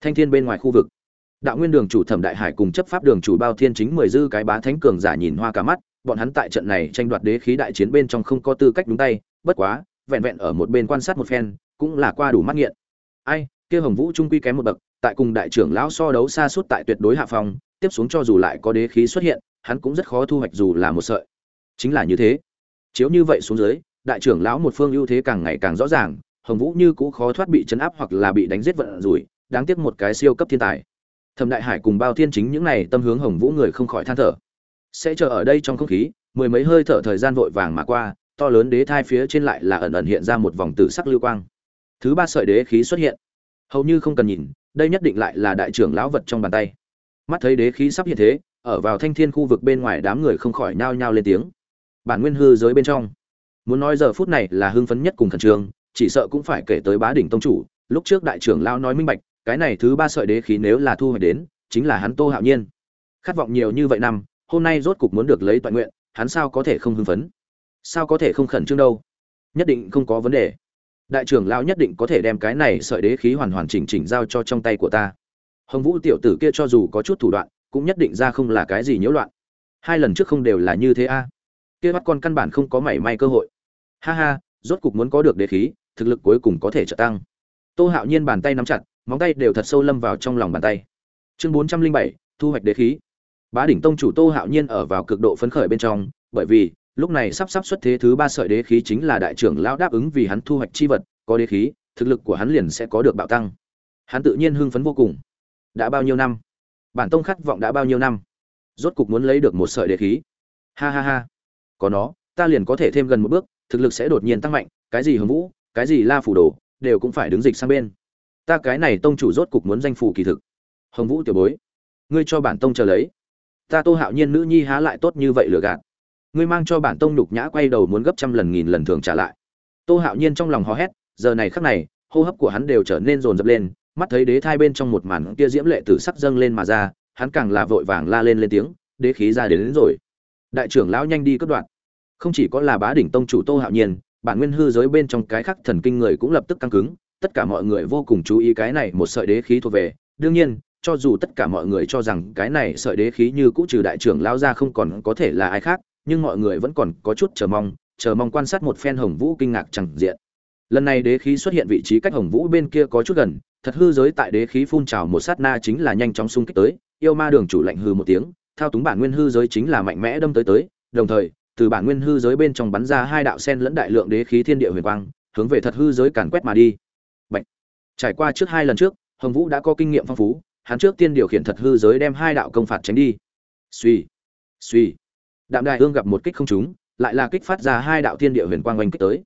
thanh thiên bên ngoài khu vực. Đạo nguyên đường chủ thẩm đại hải cùng chấp pháp đường chủ bao thiên chính mười dư cái bá thánh cường giả nhìn hoa cả mắt, bọn hắn tại trận này tranh đoạt đế khí đại chiến bên trong không có tư cách đúng tay, bất quá, vẹn vẹn ở một bên quan sát một phen, cũng là qua đủ mắt nghiện. Ai, kia hồng vũ trung quy kém một bậc, tại cùng đại trưởng lão so đấu xa suốt tại tuyệt đối hạ phong, tiếp xuống cho dù lại có đế khí xuất hiện, hắn cũng rất khó thu hoạch dù là một sợi. Chính là như thế. Chiếu như vậy xuống dưới, đại trưởng lão một phương ưu thế càng ngày càng rõ ràng, hồng vũ như cũ khó thoát bị chấn áp hoặc là bị đánh giết vận rủi đáng tiếc một cái siêu cấp thiên tài. Thẩm đại hải cùng bao thiên chính những này tâm hướng hồng vũ người không khỏi than thở. Sẽ chờ ở đây trong không khí, mười mấy hơi thở thời gian vội vàng mà qua, to lớn đế thai phía trên lại là ẩn ẩn hiện ra một vòng tử sắc lưu quang. Thứ ba sợi đế khí xuất hiện. Hầu như không cần nhìn, đây nhất định lại là đại trưởng lão vật trong bàn tay. Mắt thấy đế khí sắp hiện thế, ở vào thanh thiên khu vực bên ngoài đám người không khỏi nhao nhao lên tiếng. Bản nguyên hư giới bên trong. Muốn nói giờ phút này là hưng phấn nhất cùng khẩn trương, chỉ sợ cũng phải kể tới bá đỉnh tông chủ, lúc trước đại trưởng lão nói minh bạch cái này thứ ba sợi đế khí nếu là thu hoạch đến, chính là hắn tô hạo nhiên. Khát vọng nhiều như vậy năm, hôm nay rốt cục muốn được lấy toàn nguyện, hắn sao có thể không hưng phấn? Sao có thể không khẩn trương đâu? Nhất định không có vấn đề. Đại trưởng lão nhất định có thể đem cái này sợi đế khí hoàn hoàn chỉnh chỉnh giao cho trong tay của ta. Hồng vũ tiểu tử kia cho dù có chút thủ đoạn, cũng nhất định ra không là cái gì nhiễu loạn. Hai lần trước không đều là như thế a. À? kia bắt con căn bản không có mảy may cơ hội. Ha ha, rốt cục muốn có được đế khí, thực lực cuối cùng có thể trợ tăng. Tô hạo nhiên bàn tay nắm chặt móng tay đều thật sâu lâm vào trong lòng bàn tay. Chương bốn trăm linh bảy, thu hoạch đế khí. Bá đỉnh tông chủ tô hạo nhiên ở vào cực độ phấn khởi bên trong, bởi vì, lúc này sắp sắp xuất thế thứ ba sợi đế khí chính là đại trưởng lão đáp ứng vì hắn thu hoạch chi vật, có đế khí, thực lực của hắn liền sẽ có được bạo tăng. Hắn tự nhiên hưng phấn vô cùng. Đã bao nhiêu năm? Bản tông khát vọng đã bao nhiêu năm? Rốt cục muốn lấy được một sợi đế khí. Ha ha ha. Có nó, ta liền có thể thêm gần một bước, thực lực sẽ đột nhiên tăng mạnh, cái gì hưng vũ, cái gì la phủ đồ, đều cũng phải đứng dịch sang bên ta cái này tông chủ rốt cục muốn danh phủ kỳ thực. Hồng vũ tiểu bối ngươi cho bản tông chờ lấy. Ta tô hạo nhiên nữ nhi há lại tốt như vậy lừa gạt. Ngươi mang cho bản tông nhục nhã quay đầu muốn gấp trăm lần nghìn lần thường trả lại. Tô hạo nhiên trong lòng hò hét giờ này khắc này hô hấp của hắn đều trở nên rồn rập lên mắt thấy đế thai bên trong một màn kia diễm lệ tử sắc dâng lên mà ra hắn càng là vội vàng la lên lên tiếng đế khí ra đến, đến rồi. Đại trưởng lão nhanh đi cất đoạn không chỉ có là bá đỉnh tông chủ tô hạo nhiên bản nguyên hư giới bên trong cái khắc thần kinh người cũng lập tức căng cứng tất cả mọi người vô cùng chú ý cái này một sợi đế khí thuộc về. Đương nhiên, cho dù tất cả mọi người cho rằng cái này sợi đế khí như cũ trừ đại trưởng lão ra không còn có thể là ai khác, nhưng mọi người vẫn còn có chút chờ mong chờ mong quan sát một phen hồng vũ kinh ngạc chẳng diện. Lần này đế khí xuất hiện vị trí cách hồng vũ bên kia có chút gần, thật hư giới tại đế khí phun trào một sát na chính là nhanh chóng xung kích tới, yêu ma đường chủ lạnh hư một tiếng, thao túng bản nguyên hư giới chính là mạnh mẽ đâm tới tới, đồng thời, từ bản nguyên hư giới bên trong bắn ra hai đạo sen lẫn đại lượng đế khí thiên địa huyền quang, hướng về thật hư giới càn quét mà đi trải qua trước hai lần trước, hồng vũ đã có kinh nghiệm phong phú, hắn trước tiên điều khiển thật hư giới đem hai đạo công phạt tránh đi. Suy suy đạm đại ương gặp một kích không trúng, lại là kích phát ra hai đạo thiên địa huyền quang oanh kích tới.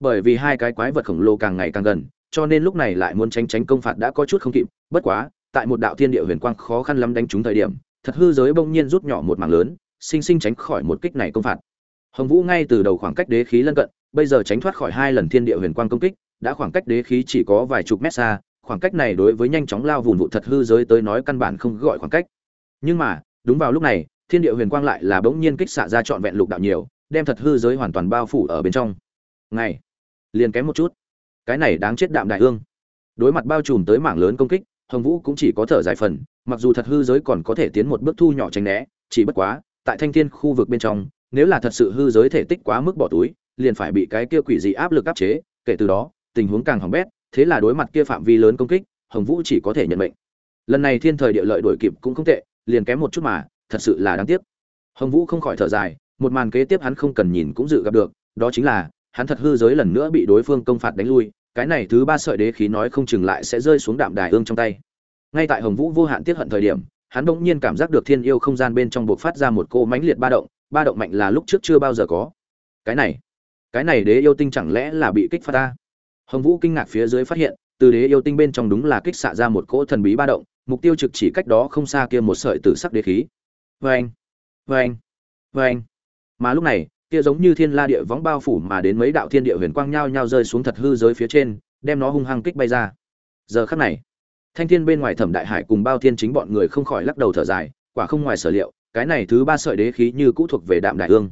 Bởi vì hai cái quái vật khổng lồ càng ngày càng gần, cho nên lúc này lại muốn tránh tránh công phạt đã có chút không kịp, bất quá, tại một đạo thiên địa huyền quang khó khăn lắm đánh trúng thời điểm, thật hư giới bỗng nhiên rút nhỏ một mảng lớn, sinh sinh tránh khỏi một kích này công phạt. Hồng vũ ngay từ đầu khoảng cách đế khí lân cận, bây giờ tránh thoát khỏi hai lần thiên địa huyền quang công kích đã khoảng cách đế khí chỉ có vài chục mét xa, khoảng cách này đối với nhanh chóng lao vùn vụ thật hư giới tới nói căn bản không gọi khoảng cách. Nhưng mà, đúng vào lúc này, thiên địa huyền quang lại là bỗng nhiên kích xạ ra trọn vẹn lục đạo nhiều, đem thật hư giới hoàn toàn bao phủ ở bên trong. Ngày, liền kém một chút. Cái này đáng chết đạm đại ương. Đối mặt bao trùm tới mảng lớn công kích, hồng vũ cũng chỉ có thở dài phần, mặc dù thật hư giới còn có thể tiến một bước thu nhỏ tránh né, chỉ bất quá, tại thanh thiên khu vực bên trong, nếu là thật sự hư giới thể tích quá mức bỏ túi, liền phải bị cái kia quỷ dị áp lực áp chế, kể từ đó tình huống càng hỏng bét, thế là đối mặt kia phạm vi lớn công kích, hồng vũ chỉ có thể nhận mệnh. Lần này thiên thời địa lợi đổi kịp cũng không tệ, liền kém một chút mà, thật sự là đáng tiếc. Hồng vũ không khỏi thở dài, một màn kế tiếp hắn không cần nhìn cũng dự gặp được, đó chính là, hắn thật hư giới lần nữa bị đối phương công phạt đánh lui, cái này thứ ba sợi đế khí nói không chừng lại sẽ rơi xuống đạm đài ương trong tay. Ngay tại hồng vũ vô hạn tiết hận thời điểm, hắn bỗng nhiên cảm giác được thiên yêu không gian bên trong buộc phát ra một cô mãnh liệt ba động ba động mạnh là lúc trước chưa bao giờ có. Cái này cái này đế yêu tinh chẳng lẽ là bị kích phát ta? Hồng vũ kinh ngạc phía dưới phát hiện, từ đế yêu tinh bên trong đúng là kích xạ ra một cỗ thần bí ba động, mục tiêu trực chỉ cách đó không xa kia một sợi tử sắc đế khí. Vâng vâng vâng. Mà lúc này, kia giống như thiên la địa võng bao phủ mà đến mấy đạo thiên địa huyền quang nhao nhao rơi xuống thật hư giới phía trên, đem nó hung hăng kích bay ra. Giờ khắc này, thanh thiên bên ngoài thẩm đại hải cùng bao thiên chính bọn người không khỏi lắc đầu thở dài, quả không ngoài sở liệu, cái này thứ ba sợi đế khí như cũ thuộc về đạm đại ương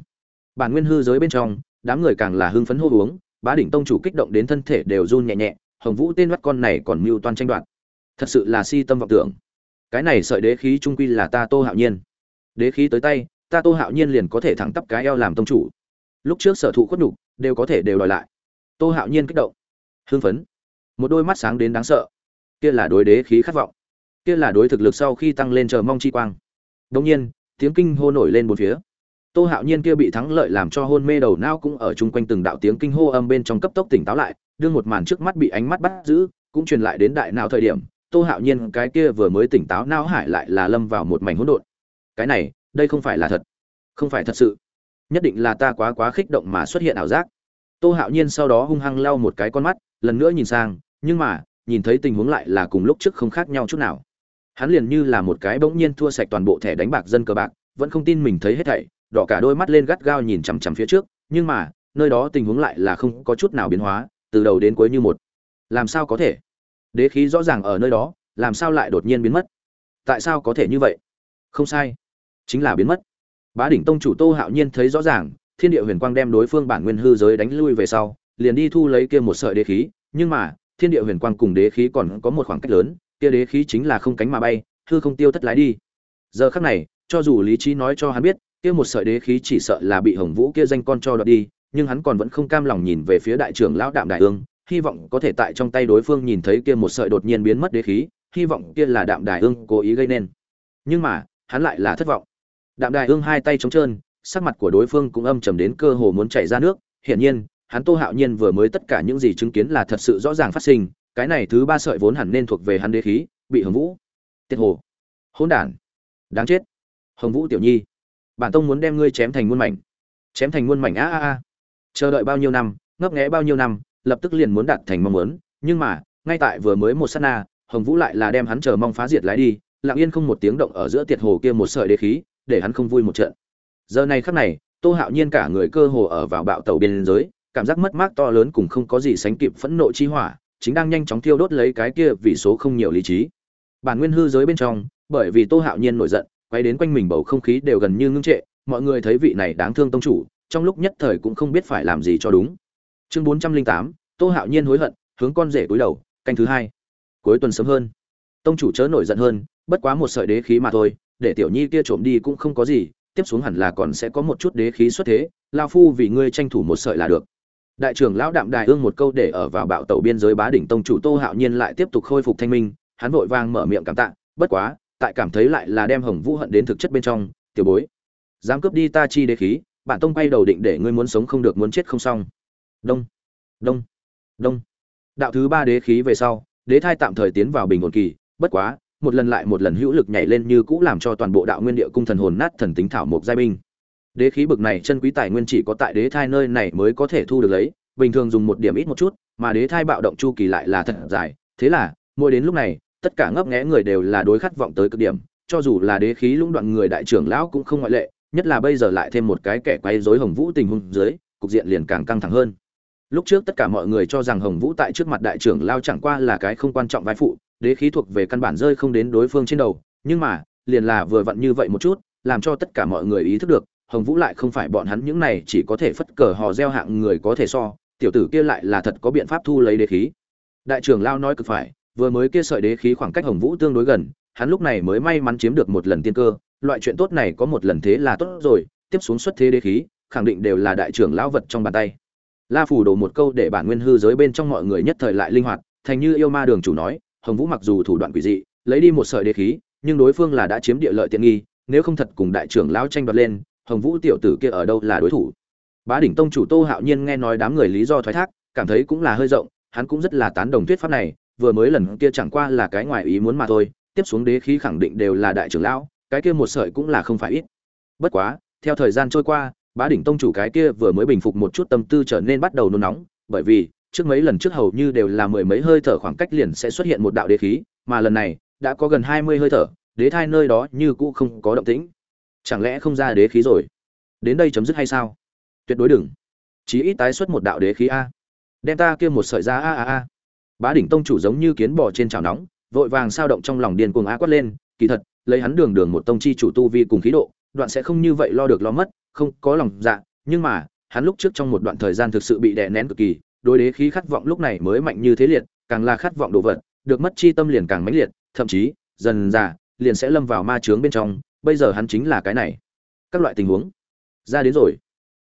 bản nguyên hư giới bên trong, đám người càng là hưng phấn hô uống bá đỉnh tông chủ kích động đến thân thể đều run nhẹ nhẹ, hồng vũ tên mắt con này còn mưu toan tranh đoạt. Thật sự là si tâm vọng tưởng. Cái này sợi đế khí trung quy là ta tô hạo nhiên. Đế khí tới tay, ta tô hạo nhiên liền có thể thẳng tắp cái eo làm tông chủ. Lúc trước sở thụ khuất nhục, đều có thể đều đòi lại. Tô hạo nhiên kích động. Hưng phấn. Một đôi mắt sáng đến đáng sợ. Kia là đối đế khí khát vọng. Kia là đối thực lực sau khi tăng lên chờ mong chi quang. Đông nhiên, tiếng kinh hô nổi lên một phía tô hạo nhiên kia bị thắng lợi làm cho hôn mê đầu não cũng ở chung quanh từng đạo tiếng kinh hô âm bên trong cấp tốc tỉnh táo lại đương một màn trước mắt bị ánh mắt bắt giữ, cũng truyền lại đến đại nào thời điểm, tô hạo nhiên cái kia vừa mới tỉnh táo não hải lại là lâm vào một mảnh hỗn độn. Cái này, đây không phải là thật. Không phải thật sự. Nhất định là ta quá quá khích động mà xuất hiện ảo giác. Tô hạo nhiên sau đó hung hăng lau một cái con mắt, lần nữa nhìn sang, nhưng mà, nhìn thấy tình huống lại là cùng lúc trước không khác nhau chút nào. Hắn liền như là một cái bỗng nhiên thua sạch toàn bộ thẻ đánh bạc dân cờ bạc, vẫn không tin mình thấy hết thảy đỏ cả đôi mắt lên gắt gao nhìn chằm chằm phía trước, nhưng mà, nơi đó tình huống lại là không có chút nào biến hóa, từ đầu đến cuối như một. Làm sao có thể? Đế khí rõ ràng ở nơi đó, làm sao lại đột nhiên biến mất? Tại sao có thể như vậy? Không sai. Chính là biến mất. Bá đỉnh tông chủ tô hạo nhiên thấy rõ ràng, thiên địa huyền quang đem đối phương bản nguyên hư giới đánh lui về sau, liền đi thu lấy kia một sợi đế khí, nhưng mà, thiên địa huyền quang cùng đế khí còn có một khoảng cách lớn, kia đế khí chính là không cánh mà bay, hư không tiêu thất lái đi. Giờ khắc này, cho dù lý trí nói cho hắn biết kia một sợi đế khí chỉ sợ là bị hồng vũ kia danh con cho đoạt đi, nhưng hắn còn vẫn không cam lòng nhìn về phía đại trưởng lão đạm đại ương, hy vọng có thể tại trong tay đối phương nhìn thấy kia một sợi đột nhiên biến mất đế khí, hy vọng kia là đạm đại ương cố ý gây nên. Nhưng mà, hắn lại là thất vọng. Đạm đại ương hai tay trống trơn, sắc mặt của đối phương cũng âm trầm đến cơ hồ muốn chảy ra nước. Hiển nhiên, hắn tô hạo nhiên vừa mới tất cả những gì chứng kiến là thật sự rõ ràng phát sinh, cái này thứ ba sợi vốn hẳn nên thuộc về hắn đế khí, bị hồng vũ. Tiết hồ. Hỗn đản. Đáng chết. Hồng vũ tiểu nhi bản tông muốn đem ngươi chém thành muôn mảnh. Chém thành muôn mảnh, a a a. Chờ đợi bao nhiêu năm, ngấp nghé bao nhiêu năm, lập tức liền muốn đạt thành mong muốn. Nhưng mà, ngay tại vừa mới một sát na, hồng vũ lại là đem hắn chờ mong phá diệt lái đi, lặng yên không một tiếng động ở giữa tiệt hồ kia một sợi đế khí, để hắn không vui một trận. Giờ này khắc này, tô hạo nhiên cả người cơ hồ ở vào bạo tàu biên giới, cảm giác mất mát to lớn cùng không có gì sánh kịp phẫn nộ chi hỏa, chính đang nhanh chóng thiêu đốt lấy cái kia vì số không nhiều lý trí. Bản nguyên hư giới bên trong, bởi vì tô hạo nhiên nổi giận quay đến quanh mình bầu không khí đều gần như ngưng trệ, mọi người thấy vị này đáng thương tông chủ, trong lúc nhất thời cũng không biết phải làm gì cho đúng. Chương bốn trăm linh tám, tô hạo nhiên hối hận, hướng con rể cúi đầu, canh thứ hai. Cuối tuần sớm hơn. Tông chủ chớ nổi giận hơn, bất quá một sợi đế khí mà thôi, để tiểu nhi kia trộm đi cũng không có gì, tiếp xuống hẳn là còn sẽ có một chút đế khí xuất thế, lao phu vì ngươi tranh thủ một sợi là được. Đại trưởng lão đạm đài ương một câu để ở vào bạo tàu biên giới bá đỉnh tông chủ tô hạo nhiên lại tiếp tục khôi phục thanh minh, hắn vội vang mở miệng cảm tạ, bất quá tại cảm thấy lại là đem hồng vũ hận đến thực chất bên trong, tiểu bối, dám cướp đi ta chi đế khí, bản tông bay đầu định để ngươi muốn sống không được muốn chết không xong. Đông đông đông. Đạo thứ ba đế khí về sau, đế thai tạm thời tiến vào bình ổn kỳ, bất quá, một lần lại một lần hữu lực nhảy lên như cũ làm cho toàn bộ đạo nguyên địa cung thần hồn nát thần tính thảo mộc giai binh. Đế khí bực này chân quý tài nguyên chỉ có tại đế thai nơi này mới có thể thu được lấy, bình thường dùng một điểm ít một chút, mà đế thai bạo động chu kỳ lại là thật dài, thế là, mỗi đến lúc này tất cả ngấp nghé người đều là đối khát vọng tới cực điểm, cho dù là đế khí lũng đoạn người đại trưởng lão cũng không ngoại lệ, nhất là bây giờ lại thêm một cái kẻ quay rối hồng vũ tình huống dưới, cục diện liền càng căng thẳng hơn. Lúc trước tất cả mọi người cho rằng hồng vũ tại trước mặt đại trưởng lao chẳng qua là cái không quan trọng vai phụ, đế khí thuộc về căn bản rơi không đến đối phương trên đầu, nhưng mà, liền là vừa vặn như vậy một chút, làm cho tất cả mọi người ý thức được, hồng vũ lại không phải bọn hắn những này chỉ có thể phất cờ hò gieo hạng người có thể so, tiểu tử kia lại là thật có biện pháp thu lấy đế khí. Đại trưởng lao nói cực phải vừa mới kia sợi đế khí khoảng cách hồng vũ tương đối gần, hắn lúc này mới may mắn chiếm được một lần tiên cơ, loại chuyện tốt này có một lần thế là tốt rồi, tiếp xuống xuất thế đế khí, khẳng định đều là đại trưởng lão vật trong bàn tay. La phủ đổ một câu để bản nguyên hư giới bên trong mọi người nhất thời lại linh hoạt, thành như yêu ma đường chủ nói, hồng vũ mặc dù thủ đoạn quỷ dị, lấy đi một sợi đế khí, nhưng đối phương là đã chiếm địa lợi tiện nghi, nếu không thật cùng đại trưởng lão tranh đoạt lên, hồng vũ tiểu tử kia ở đâu là đối thủ? Bá đỉnh tông chủ tô hạo nhiên nghe nói đám người lý do thoái thác, cảm thấy cũng là hơi rộng, hắn cũng rất là tán đồng thuyết pháp này vừa mới lần kia chẳng qua là cái ngoài ý muốn mà thôi, tiếp xuống đế khí khẳng định đều là đại trưởng lão, cái kia một sợi cũng là không phải ít. Bất quá, theo thời gian trôi qua, bá đỉnh tông chủ cái kia vừa mới bình phục một chút tâm tư trở nên bắt đầu nôn nóng, bởi vì, trước mấy lần trước hầu như đều là mười mấy hơi thở khoảng cách liền sẽ xuất hiện một đạo đế khí, mà lần này, đã có gần hai mươi hơi thở, đế thai nơi đó như cũ không có động tĩnh. Chẳng lẽ không ra đế khí rồi? Đến đây chấm dứt hay sao? Tuyệt đối đừng. Chí ít tái xuất một đạo đế khí a. Đem ta kia một sợi ra a a a bá đỉnh tông chủ giống như kiến bò trên chảo nóng, vội vàng sao động trong lòng điên cuồng á quát lên, kỳ thật, lấy hắn đường đường một tông chi chủ tu vi cùng khí độ, đoạn sẽ không như vậy lo được lo mất, không có lòng dạ nhưng mà, hắn lúc trước trong một đoạn thời gian thực sự bị đè nén cực kỳ, đối đế khí khát vọng lúc này mới mạnh như thế liệt, càng là khát vọng đồ vật, được mất chi tâm liền càng mãnh liệt, thậm chí, dần dà, liền sẽ lâm vào ma chướng bên trong, bây giờ hắn chính là cái này. Các loại tình huống. Ra đến rồi.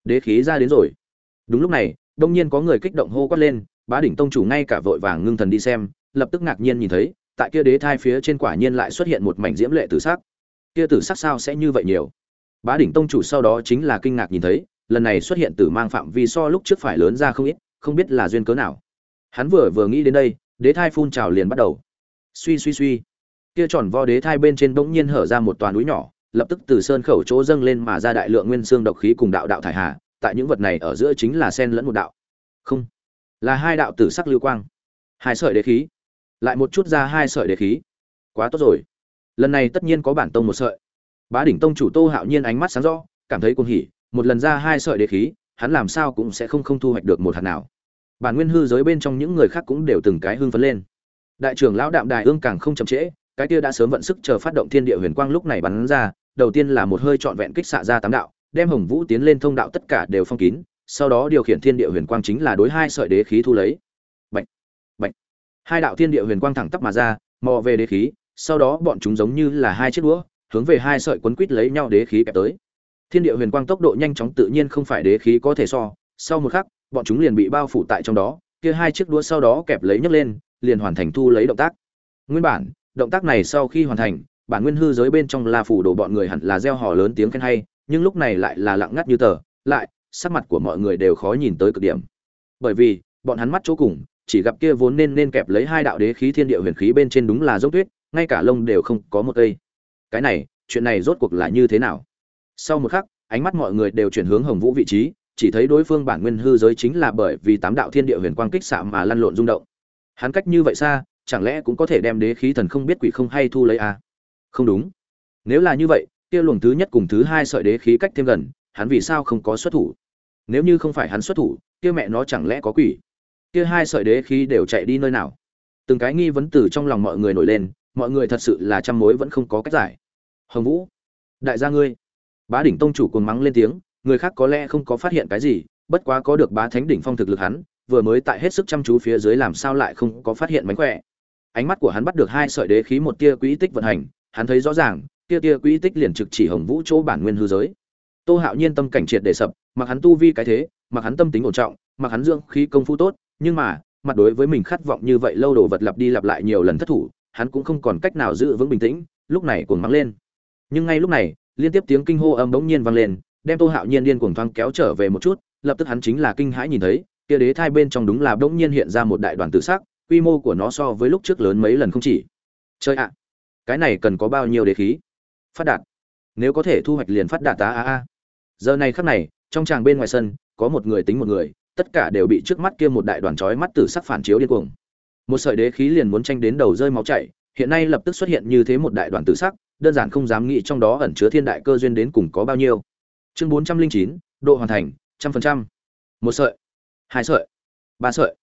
Đế khí ra đến rồi. Đúng lúc này, đông nhiên có người kích động hô quát lên bá đỉnh tông chủ ngay cả vội vàng ngưng thần đi xem, lập tức ngạc nhiên nhìn thấy, tại kia đế thai phía trên quả nhiên lại xuất hiện một mảnh diễm lệ tử sắc. Kia tử sắc sao sẽ như vậy nhiều? Bá đỉnh tông chủ sau đó chính là kinh ngạc nhìn thấy, lần này xuất hiện tử mang phạm vi so lúc trước phải lớn ra không ít, không biết là duyên cớ nào. Hắn vừa vừa nghĩ đến đây, đế thai phun trào liền bắt đầu. Suy suy suy. Kia tròn vo đế thai bên trên bỗng nhiên hở ra một toàn núi nhỏ, lập tức từ sơn khẩu chỗ dâng lên mà ra đại lượng nguyên xương độc khí cùng đạo đạo thải hà, tại những vật này ở giữa chính là sen lẫn một đạo. Không là hai đạo tử sắc lưu quang. Hai sợi đế khí. Lại một chút ra hai sợi đế khí. Quá tốt rồi. Lần này tất nhiên có bản tông một sợi. Bá đỉnh tông chủ tô hạo nhiên ánh mắt sáng rõ, cảm thấy cuồng hỉ, một lần ra hai sợi đế khí, hắn làm sao cũng sẽ không không thu hoạch được một hạt nào. Bản nguyên hư giới bên trong những người khác cũng đều từng cái hưng phấn lên. Đại trưởng lão đạm đại ương càng không chậm trễ, cái kia đã sớm vận sức chờ phát động thiên địa huyền quang lúc này bắn ra, đầu tiên là một hơi trọn vẹn kích xạ ra tám đạo, đem hồng vũ tiến lên thông đạo tất cả đều phong kín sau đó điều khiển thiên địa huyền quang chính là đối hai sợi đế khí thu lấy. Bệnh bệnh hai đạo thiên địa huyền quang thẳng tắp mà ra, mò về đế khí, sau đó bọn chúng giống như là hai chiếc đũa, hướng về hai sợi quấn quít lấy nhau đế khí kẹp tới. Thiên địa huyền quang tốc độ nhanh chóng tự nhiên không phải đế khí có thể so, sau một khắc, bọn chúng liền bị bao phủ tại trong đó, kia hai chiếc đũa sau đó kẹp lấy nhấc lên, liền hoàn thành thu lấy động tác. Nguyên bản, động tác này sau khi hoàn thành, bản nguyên hư giới bên trong la phủ đổ bọn người hẳn là gieo hò lớn tiếng khen hay, nhưng lúc này lại là lặng ngắt như tờ, lại sắc mặt của mọi người đều khó nhìn tới cực điểm. Bởi vì, bọn hắn mắt chỗ cùng, chỉ gặp kia vốn nên nên kẹp lấy hai đạo đế khí thiên địa huyền khí bên trên đúng là dốc tuyết, ngay cả lông đều không có một cây. Cái này, chuyện này rốt cuộc là như thế nào? Sau một khắc, ánh mắt mọi người đều chuyển hướng hồng vũ vị trí, chỉ thấy đối phương bản nguyên hư giới chính là bởi vì tám đạo thiên địa huyền quang kích xạ mà lăn lộn rung động. Hắn cách như vậy xa, chẳng lẽ cũng có thể đem đế khí thần không biết quỷ không hay thu lấy à? không đúng. Nếu là như vậy, kia luồng thứ nhất cùng thứ hai sợi đế khí cách thêm gần hắn vì sao không có xuất thủ? Nếu như không phải hắn xuất thủ, kia mẹ nó chẳng lẽ có quỷ? Kia hai sợi đế khí đều chạy đi nơi nào? Từng cái nghi vấn từ trong lòng mọi người nổi lên, mọi người thật sự là trăm mối vẫn không có cách giải. Hồng vũ, đại gia ngươi. Bá đỉnh tông chủ cuồng mắng lên tiếng, người khác có lẽ không có phát hiện cái gì, bất quá có được bá thánh đỉnh phong thực lực hắn, vừa mới tại hết sức chăm chú phía dưới làm sao lại không có phát hiện mánh khỏe. Ánh mắt của hắn bắt được hai sợi đế khí một tia quỹ tích vận hành, hắn thấy rõ ràng, tia tia quỹ tích liền trực chỉ hồng vũ chỗ bản nguyên hư giới tô hạo nhiên tâm cảnh triệt để sập, mặc hắn tu vi cái thế, mặc hắn tâm tính ổn trọng, mặc hắn dưỡng khí công phu tốt, nhưng mà, mặt đối với mình khát vọng như vậy lâu đồ vật lặp đi lặp lại nhiều lần thất thủ, hắn cũng không còn cách nào giữ vững bình tĩnh, lúc này cuồng mắng lên. Nhưng ngay lúc này, liên tiếp tiếng kinh hô âm bỗng nhiên vang lên, đem tô hạo nhiên điên cuồng thoáng kéo trở về một chút, lập tức hắn chính là kinh hãi nhìn thấy, kia đế thai bên trong đúng là bỗng nhiên hiện ra một đại đoàn tự sắc, quy mô của nó so với lúc trước lớn mấy lần không chỉ. Chơi ạ, cái này cần có bao nhiêu đế khí? Phát đạt. Nếu có thể thu hoạch liền phát đạt tá a a giờ này khắc này, trong tràng bên ngoài sân, có một người tính một người, tất cả đều bị trước mắt kia một đại đoàn chói mắt tử sắc phản chiếu điên cuồng. Một sợi đế khí liền muốn tranh đến đầu rơi máu chảy, hiện nay lập tức xuất hiện như thế một đại đoàn tử sắc, đơn giản không dám nghĩ trong đó ẩn chứa thiên đại cơ duyên đến cùng có bao nhiêu. Chương bốn trăm linh chín, độ hoàn thành, trăm phần trăm. Một sợi, hai sợi, ba sợi,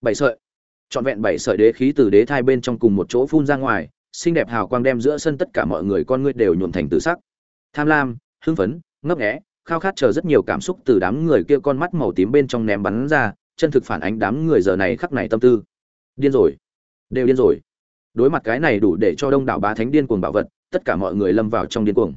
bảy sợi. Trọn vẹn bảy sợi đế khí từ đế thai bên trong cùng một chỗ phun ra ngoài, xinh đẹp hào quang đem giữa sân tất cả mọi người con ngươi đều nhuộm thành tử sắc. Tham lam, hưng phấn, ngấp nghé khao khát chờ rất nhiều cảm xúc từ đám người kia con mắt màu tím bên trong ném bắn ra, chân thực phản ánh đám người giờ này khắc này tâm tư. Điên rồi. Đều điên rồi. Đối mặt cái này đủ để cho đông đảo bá thánh điên cuồng bảo vật, tất cả mọi người lâm vào trong điên cuồng.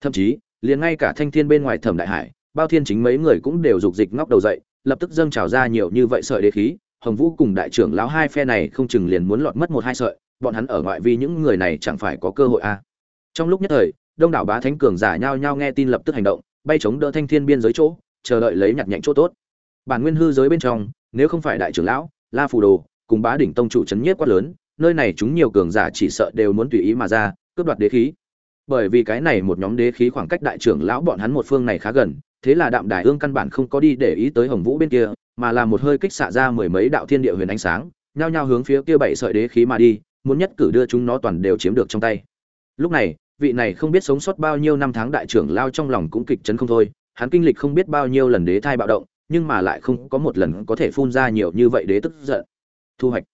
Thậm chí, liền ngay cả thanh thiên bên ngoài thẩm đại hải, bao thiên chính mấy người cũng đều rục dịch ngóc đầu dậy, lập tức dâng trào ra nhiều như vậy sợi đế khí. Hồng vũ cùng đại trưởng lão hai phe này không chừng liền muốn lọt mất một hai sợi, bọn hắn ở ngoại vi những người này chẳng phải có cơ hội a à. trong lúc nhất thời, đông đảo bá thánh cường giả nhao nhao nghe tin lập tức hành động bay chống đỡ thanh thiên biên giới chỗ, chờ đợi lấy nhặt nhạnh chỗ tốt. Bản nguyên hư giới bên trong, nếu không phải đại trưởng lão, la phù đồ, cùng bá đỉnh tông chủ chấn nhiếp quá lớn, nơi này chúng nhiều cường giả chỉ sợ đều muốn tùy ý mà ra, cướp đoạt đế khí. Bởi vì cái này một nhóm đế khí khoảng cách đại trưởng lão bọn hắn một phương này khá gần, thế là đạm đài ương căn bản không có đi để ý tới hồng vũ bên kia, mà là một hơi kích xạ ra mười mấy đạo thiên địa huyền ánh sáng, nhao nhao hướng phía kia bảy sợi đế khí mà đi, muốn nhất cử đưa chúng nó toàn đều chiếm được trong tay. Lúc này vị này không biết sống sót bao nhiêu năm tháng đại trưởng lao trong lòng cũng kịch chấn không thôi, hắn kinh lịch không biết bao nhiêu lần đế thai bạo động, nhưng mà lại không có một lần có thể phun ra nhiều như vậy đế tức giận. Thu hoạch.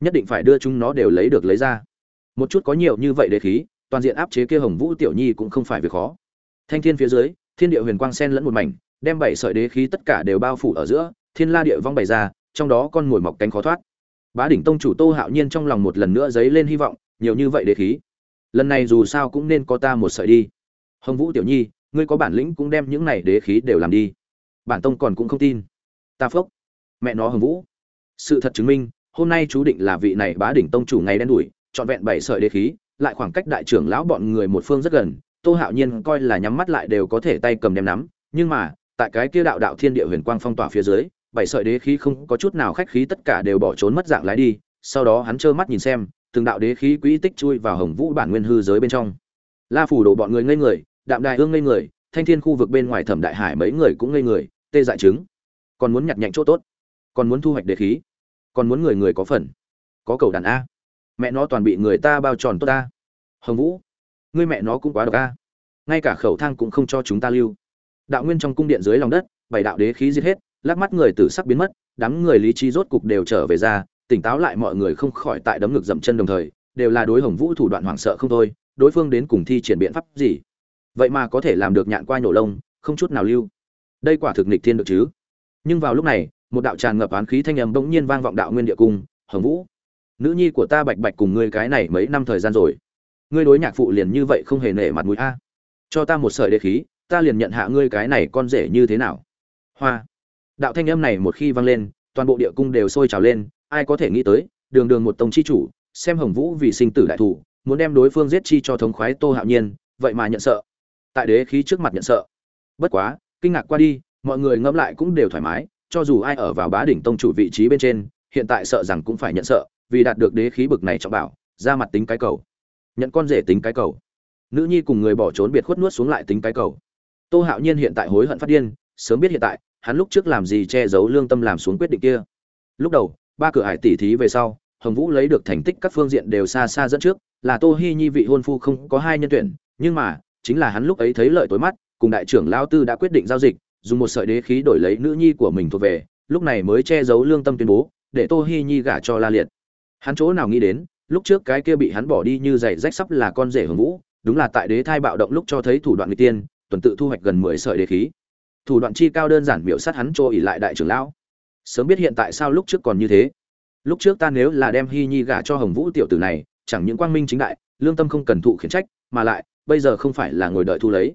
Nhất định phải đưa chúng nó đều lấy được lấy ra. Một chút có nhiều như vậy đế khí, toàn diện áp chế kia hồng vũ tiểu nhi cũng không phải việc khó. Thanh thiên phía dưới, thiên địa huyền quang sen lẫn một mảnh, đem bảy sợi đế khí tất cả đều bao phủ ở giữa, thiên la địa vong bày ra, trong đó con ngồi mọc cánh khó thoát. Bá đỉnh tông chủ tô hạo nhiên trong lòng một lần nữa dấy lên hy vọng, nhiều như vậy đế khí lần này dù sao cũng nên có ta một sợi đi. Hồng vũ tiểu nhi, ngươi có bản lĩnh cũng đem những này đế khí đều làm đi. Bản tông còn cũng không tin. Ta phốc. Mẹ nó hồng vũ. Sự thật chứng minh, hôm nay chú định là vị này bá đỉnh tông chủ ngày đen đủi, trọn vẹn bảy sợi đế khí, lại khoảng cách đại trưởng lão bọn người một phương rất gần, tô hạo nhiên coi là nhắm mắt lại đều có thể tay cầm đem nắm, nhưng mà, tại cái kia đạo đạo thiên địa huyền quang phong tỏa phía dưới, bảy sợi đế khí không có chút nào khách khí tất cả đều bỏ trốn mất dạng lái đi, sau đó hắn trơ mắt nhìn xem từng đạo đế khí quỹ tích chui vào hồng vũ bản nguyên hư giới bên trong. La phủ đổ bọn người ngây người, đạm đại hương ngây người, thanh thiên khu vực bên ngoài thẩm đại hải mấy người cũng ngây người, tê dại chứng còn muốn nhặt nhạnh chỗ tốt, còn muốn thu hoạch đế khí, còn muốn người người có phần, có cầu đàn a. Mẹ nó toàn bị người ta bao tròn tốt ta hồng vũ, ngươi mẹ nó cũng quá độc a. Ngay cả khẩu thang cũng không cho chúng ta lưu. Đạo nguyên trong cung điện dưới lòng đất, bảy đạo đế khí giết hết, lắc mắt người tử sắc biến mất, đám người lý trí rốt cục đều trở về ra tỉnh táo lại mọi người không khỏi tại đấm ngực dậm chân đồng thời, đều là đối hồng vũ thủ đoạn hoảng sợ không thôi, đối phương đến cùng thi triển biện pháp gì? Vậy mà có thể làm được nhạn qua nhổ lông, không chút nào lưu. Đây quả thực nịch thiên được chứ? Nhưng vào lúc này, một đạo tràn ngập oán khí thanh âm bỗng nhiên vang vọng đạo nguyên địa cung, hồng vũ, nữ nhi của ta bạch bạch cùng ngươi cái này mấy năm thời gian rồi. Ngươi đối nhạc phụ liền như vậy không hề nể mặt mũi a. Cho ta một sợi đế khí, ta liền nhận hạ ngươi cái này con rể như thế nào? Hoa. Đạo thanh âm này một khi vang lên, toàn bộ địa cung đều sôi trào lên ai có thể nghĩ tới, đường đường một tông chi chủ, xem hồng vũ vì sinh tử đại thủ, muốn đem đối phương giết chi cho thống khoái tô hạo nhiên, vậy mà nhận sợ. Tại đế khí trước mặt nhận sợ. Bất quá, kinh ngạc qua đi, mọi người ngẫm lại cũng đều thoải mái, cho dù ai ở vào bá đỉnh tông chủ vị trí bên trên, hiện tại sợ rằng cũng phải nhận sợ, vì đạt được đế khí bực này trọng bảo, ra mặt tính cái cầu. Nhận con rể tính cái cầu. Nữ nhi cùng người bỏ trốn biệt khuất nuốt xuống lại tính cái cầu. Tô hạo nhiên hiện tại hối hận phát điên, sớm biết hiện tại, hắn lúc trước làm gì che giấu lương tâm làm xuống quyết định kia. Lúc đầu ba cửa hải tỷ thí về sau, hồng vũ lấy được thành tích các phương diện đều xa xa dẫn trước, là tô hi nhi vị hôn phu không có hai nhân tuyển, nhưng mà, chính là hắn lúc ấy thấy lợi tối mắt, cùng đại trưởng lao tư đã quyết định giao dịch, dùng một sợi đế khí đổi lấy nữ nhi của mình thuộc về, lúc này mới che giấu lương tâm tuyên bố, để tô hi nhi gả cho la liệt. Hắn chỗ nào nghĩ đến, lúc trước cái kia bị hắn bỏ đi như giày rách sắp là con rể hồng vũ, đúng là tại đế thai bạo động lúc cho thấy thủ đoạn người tiên, tuần tự thu hoạch gần mười sợi đế khí. Thủ đoạn chi cao đơn giản biểu sát hắn trô ỉ lại đại trưởng lão sớm biết hiện tại sao lúc trước còn như thế. Lúc trước ta nếu là đem hy nhi gả cho hồng vũ tiểu tử này, chẳng những quang minh chính đại, lương tâm không cần thụ khiển trách, mà lại, bây giờ không phải là ngồi đợi thu lấy.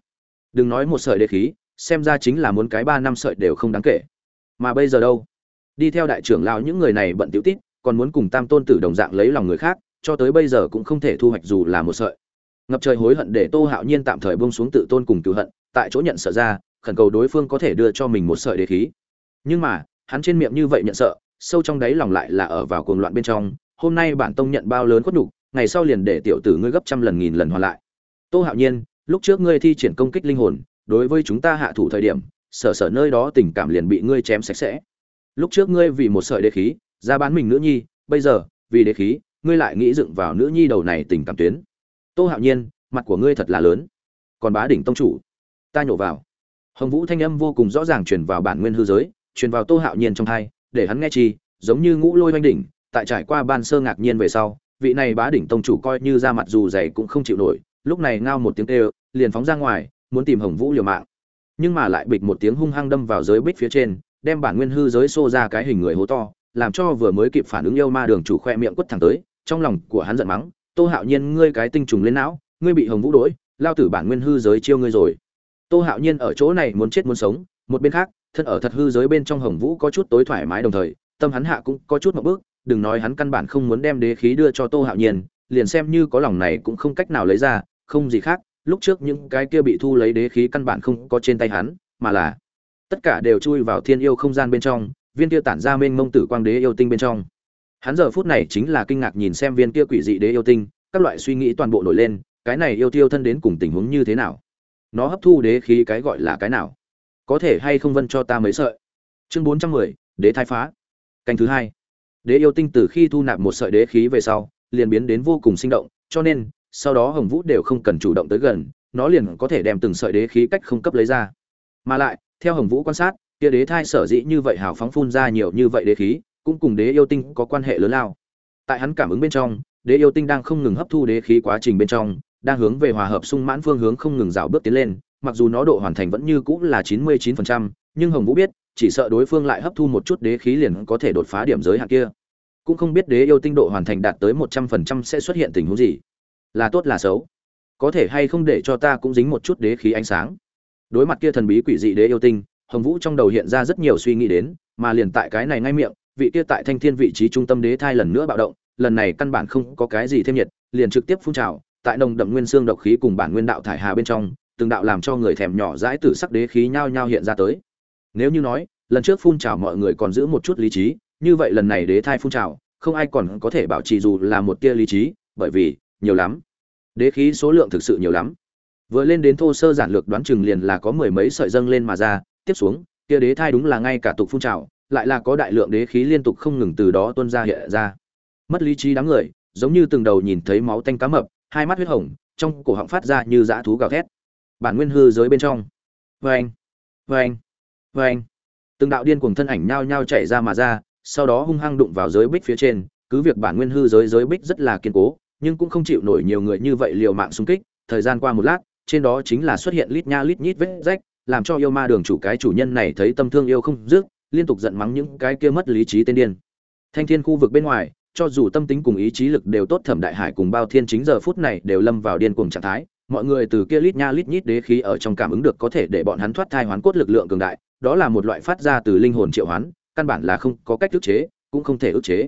Đừng nói một sợi đế khí, xem ra chính là muốn cái ba năm sợi đều không đáng kể. Mà bây giờ đâu? Đi theo đại trưởng lão những người này bận tiểu tít, còn muốn cùng tam tôn tử đồng dạng lấy lòng người khác, cho tới bây giờ cũng không thể thu hoạch dù là một sợi. Ngập trời hối hận để tô hạo nhiên tạm thời buông xuống tự tôn cùng cựu hận, tại chỗ nhận sợ ra, khẩn cầu đối phương có thể đưa cho mình một sợi đế khí. Nhưng mà hắn trên miệng như vậy nhận sợ, sâu trong đáy lòng lại là ở vào cuồng loạn bên trong, hôm nay bản tông nhận bao lớn khuất nhục, ngày sau liền để tiểu tử ngươi gấp trăm lần nghìn lần hoàn lại. Tô hạo nhiên, lúc trước ngươi thi triển công kích linh hồn, đối với chúng ta hạ thủ thời điểm, sở sở nơi đó tình cảm liền bị ngươi chém sạch sẽ. Lúc trước ngươi vì một sợi đế khí, ra bán mình nữ nhi, bây giờ, vì đế khí, ngươi lại nghĩ dựng vào nữ nhi đầu này tình cảm tuyến. Tô hạo nhiên, mặt của ngươi thật là lớn. Còn bá đỉnh tông chủ. Ta nhổ vào. Hồng vũ thanh âm vô cùng rõ ràng truyền vào bản nguyên hư giới truyền vào tô hạo nhiên trong thai, để hắn nghe chi, giống như ngũ lôi oanh đỉnh, tại trải qua ban sơ ngạc nhiên về sau, vị này bá đỉnh tông chủ coi như ra mặt dù dày cũng không chịu nổi, lúc này ngao một tiếng kêu, liền phóng ra ngoài, muốn tìm hồng vũ liều mạng. Nhưng mà lại bịch một tiếng hung hăng đâm vào giới bích phía trên, đem bản nguyên hư giới xô ra cái hình người hố to, làm cho vừa mới kịp phản ứng yêu ma đường chủ khoe miệng quất thẳng tới, trong lòng của hắn giận mắng, tô hạo nhiên, ngươi cái tinh trùng lên não, ngươi bị hồng vũ đuổi, lao tử bản nguyên hư giới chiêu ngươi rồi. Tô hạo nhiên ở chỗ này muốn chết muốn sống, một bên khác thân ở thật hư giới bên trong hồng vũ có chút tối thoải mái đồng thời, tâm hắn hạ cũng có chút một bước, đừng nói hắn căn bản không muốn đem đế khí đưa cho tô hạo nhiên, liền xem như có lòng này cũng không cách nào lấy ra, không gì khác, lúc trước những cái kia bị thu lấy đế khí căn bản không có trên tay hắn, mà là tất cả đều chui vào thiên yêu không gian bên trong, viên kia tản ra mênh mông tử quang đế yêu tinh bên trong. Hắn giờ phút này chính là kinh ngạc nhìn xem viên kia quỷ dị đế yêu tinh, các loại suy nghĩ toàn bộ nổi lên, cái này yêu tiêu thân đến cùng tình huống như thế nào? Nó hấp thu đế khí cái gọi là cái nào? Có thể hay không vân cho ta mấy sợi? Chương bốn trăm mười, đế thai phá. Canh thứ hai. Đế yêu tinh từ khi thu nạp một sợi đế khí về sau, liền biến đến vô cùng sinh động, cho nên, sau đó hồng vũ đều không cần chủ động tới gần, nó liền có thể đem từng sợi đế khí cách không cấp lấy ra. Mà lại, theo hồng vũ quan sát, kia đế thai sở dĩ như vậy hào phóng phun ra nhiều như vậy đế khí, cũng cùng đế yêu tinh có quan hệ lớn lao. Tại hắn cảm ứng bên trong, đế yêu tinh đang không ngừng hấp thu đế khí quá trình bên trong, đang hướng về hòa hợp sung mãn phương hướng không ngừng rào bước tiến lên mặc dù nó độ hoàn thành vẫn như cũ là chín mươi 99%, nhưng hồng vũ biết chỉ sợ đối phương lại hấp thu một chút đế khí liền có thể đột phá điểm giới hạn kia. Cũng không biết đế yêu tinh độ hoàn thành đạt tới một trăm phần trăm sẽ xuất hiện tình huống gì. Là tốt là xấu. Có thể hay không để cho ta cũng dính một chút đế khí ánh sáng. Đối mặt kia thần bí quỷ dị đế yêu tinh hồng vũ trong đầu hiện ra rất nhiều suy nghĩ đến mà liền tại cái này ngay miệng vị kia tại thanh thiên vị trí trung tâm đế thai lần nữa bạo động lần này căn bản không có cái gì thêm nhiệt liền trực tiếp phun trào tại nồng đậm nguyên xương độc khí cùng bản nguyên đạo thải hà bên trong từng đạo làm cho người thèm nhỏ dãi tử sắc đế khí nhao nhao hiện ra tới. Nếu như nói, lần trước phun trào mọi người còn giữ một chút lý trí, như vậy lần này đế thai phun trào, không ai còn có thể bảo trì dù là một tia lý trí, bởi vì, nhiều lắm. Đế khí số lượng thực sự nhiều lắm. Vừa lên đến thô sơ giản lược đoán chừng liền là có mười mấy sợi dâng lên mà ra, tiếp xuống kia đế thai đúng là ngay cả tục phun trào, lại là có đại lượng đế khí liên tục không ngừng từ đó tuôn ra hiện ra. Mất lý trí đám người, giống như từng đầu nhìn thấy máu tanh cá mập, hai mắt huyết hồng, trong cổ họng phát ra như dã thú gào thét bản nguyên hư giới bên trong. Vê anh vê từng đạo điên cuồng thân ảnh nhao nhao chạy ra mà ra, sau đó hung hăng đụng vào giới bích phía trên, cứ việc bản nguyên hư giới giới bích rất là kiên cố, nhưng cũng không chịu nổi nhiều người như vậy liều mạng xung kích. Thời gian qua một lát, trên đó chính là xuất hiện lít nha lít nhít vết rách, làm cho yêu ma đường chủ cái chủ nhân này thấy tâm thương yêu không dứt, liên tục giận mắng những cái kia mất lý trí tên điên. Thanh thiên khu vực bên ngoài, cho dù tâm tính cùng ý chí lực đều tốt thẩm đại hải cùng bao thiên chính giờ phút này đều lâm vào điên cuồng trạng thái mọi người từ kia lít nha lít nhít đế khí ở trong cảm ứng được có thể để bọn hắn thoát thai hoán cốt lực lượng cường đại, đó là một loại phát ra từ linh hồn triệu hoán, căn bản là không có cách ức chế, cũng không thể ức chế.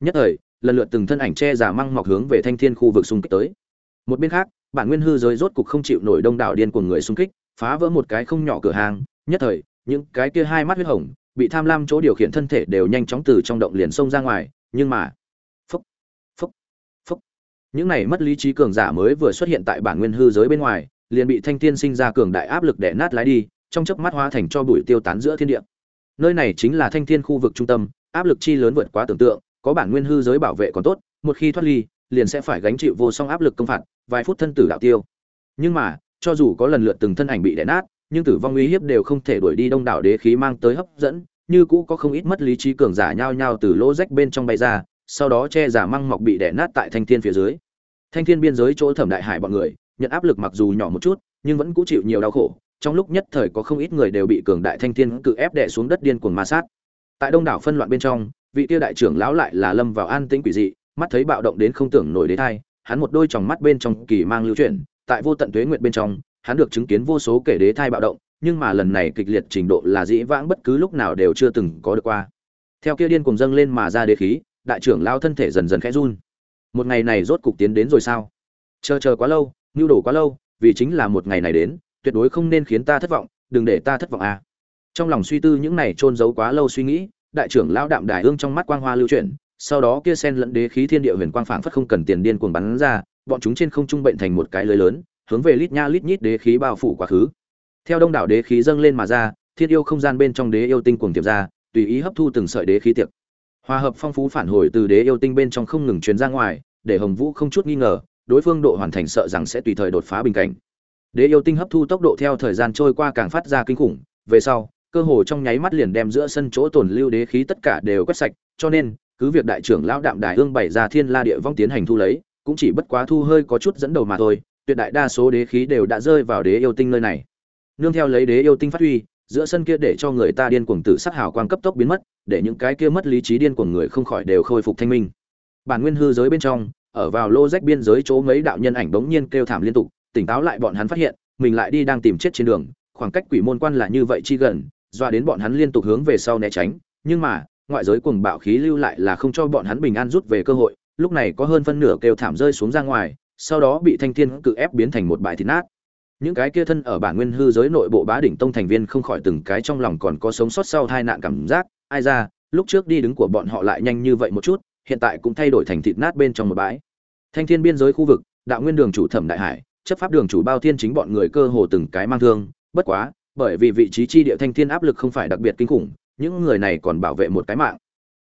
Nhất thời, lần lượt từng thân ảnh che giả măng mọc hướng về thanh thiên khu vực xung kích tới. Một bên khác, bản nguyên hư giới rốt cục không chịu nổi đông đảo điên của người xung kích, phá vỡ một cái không nhỏ cửa hàng. Nhất thời, những cái kia hai mắt huyết hồng, bị tham lam chỗ điều khiển thân thể đều nhanh chóng từ trong động liền xông ra ngoài, nhưng mà những này mất lý trí cường giả mới vừa xuất hiện tại bản nguyên hư giới bên ngoài, liền bị thanh thiên sinh ra cường đại áp lực đè nát lái đi, trong chớp mắt hóa thành cho bụi tiêu tán giữa thiên địa. Nơi này chính là thanh thiên khu vực trung tâm, áp lực chi lớn vượt quá tưởng tượng, có bản nguyên hư giới bảo vệ còn tốt, một khi thoát ly, liền sẽ phải gánh chịu vô song áp lực công phạt, vài phút thân tử đạo tiêu. Nhưng mà, cho dù có lần lượt từng thân ảnh bị đè nát, nhưng tử vong uy hiếp đều không thể đuổi đi đông đảo đế khí mang tới hấp dẫn, như cũ có không ít mất lý trí cường giả nhao nhao từ lỗ rách bên trong bay ra sau đó che giả măng mọc bị đẻ nát tại thanh thiên phía dưới. Thanh thiên biên giới chỗ thẩm đại hải bọn người, nhận áp lực mặc dù nhỏ một chút, nhưng vẫn cũng chịu nhiều đau khổ. Trong lúc nhất thời có không ít người đều bị cường đại thanh thiên cự ép đè xuống đất điên cuồng ma sát. Tại đông đảo phân loạn bên trong, vị tiêu đại trưởng lão lại là lâm vào an tĩnh quỷ dị, mắt thấy bạo động đến không tưởng nổi đế thai, hắn một đôi tròng mắt bên trong kỳ mang lưu chuyển, tại vô tận tuế nguyện bên trong, hắn được chứng kiến vô số kể đế thai bạo động, nhưng mà lần này kịch liệt trình độ là dĩ vãng bất cứ lúc nào đều chưa từng có được qua. Theo kia điên cùng dâng lên mà ra đế khí đại trưởng lao thân thể dần dần khẽ run. Một ngày này rốt cục tiến đến rồi sao? Chờ chờ quá lâu, nhu đồ quá lâu, vì chính là một ngày này đến, tuyệt đối không nên khiến ta thất vọng, đừng để ta thất vọng à. Trong lòng suy tư những này trôn giấu quá lâu suy nghĩ, đại trưởng lão đạm đài ương trong mắt quang hoa lưu chuyển, sau đó kia sen lẫn đế khí thiên địa huyền quang phảng phất không cần tiền điên cuồng bắn ra, bọn chúng trên không trung bệnh thành một cái lưới lớn, hướng về lít nha lít nhít đế khí bao phủ quá khứ. Theo đông đảo đế khí dâng lên mà ra, thiên yêu không gian bên trong đế yêu tinh cuồng tiệp ra, tùy ý hấp thu từng sợi đế khí tiệc hòa hợp phong phú phản hồi từ đế yêu tinh bên trong không ngừng truyền ra ngoài, để hồng vũ không chút nghi ngờ, đối phương độ hoàn thành sợ rằng sẽ tùy thời đột phá bình cảnh. Đế yêu tinh hấp thu tốc độ theo thời gian trôi qua càng phát ra kinh khủng, về sau, cơ hồ trong nháy mắt liền đem giữa sân chỗ tồn lưu đế khí tất cả đều quét sạch, cho nên, cứ việc đại trưởng lão đạm đài hương bày ra thiên la địa vong tiến hành thu lấy, cũng chỉ bất quá thu hơi có chút dẫn đầu mà thôi, tuyệt đại đa số đế khí đều đã rơi vào đế yêu tinh nơi này. Nương theo lấy đế yêu tinh phát huy, giữa sân kia để cho người ta điên cuồng tự sát hào quang cấp tốc biến mất để những cái kia mất lý trí điên của người không khỏi đều khôi phục thanh minh. Bản nguyên hư giới bên trong, ở vào lô rách biên giới chỗ mấy đạo nhân ảnh bỗng nhiên kêu thảm liên tục, tỉnh táo lại bọn hắn phát hiện, mình lại đi đang tìm chết trên đường, khoảng cách quỷ môn quan là như vậy chi gần doa đến bọn hắn liên tục hướng về sau né tránh, nhưng mà, ngoại giới cuồng bạo khí lưu lại là không cho bọn hắn bình an rút về cơ hội, lúc này có hơn phân nửa kêu thảm rơi xuống ra ngoài, sau đó bị thanh thiên cự ép biến thành một bãi thịt nát những cái kia thân ở bản nguyên hư giới nội bộ bá đỉnh tông thành viên không khỏi từng cái trong lòng còn có sống sót sau hai nạn cảm giác. Ai ra, lúc trước đi đứng của bọn họ lại nhanh như vậy một chút, hiện tại cũng thay đổi thành thịt nát bên trong một bãi. Thanh thiên biên giới khu vực, đạo nguyên đường chủ thẩm đại hải, chấp pháp đường chủ bao thiên chính bọn người cơ hồ từng cái mang thương. Bất quá, bởi vì vị trí chi địa thanh thiên áp lực không phải đặc biệt kinh khủng, những người này còn bảo vệ một cái mạng.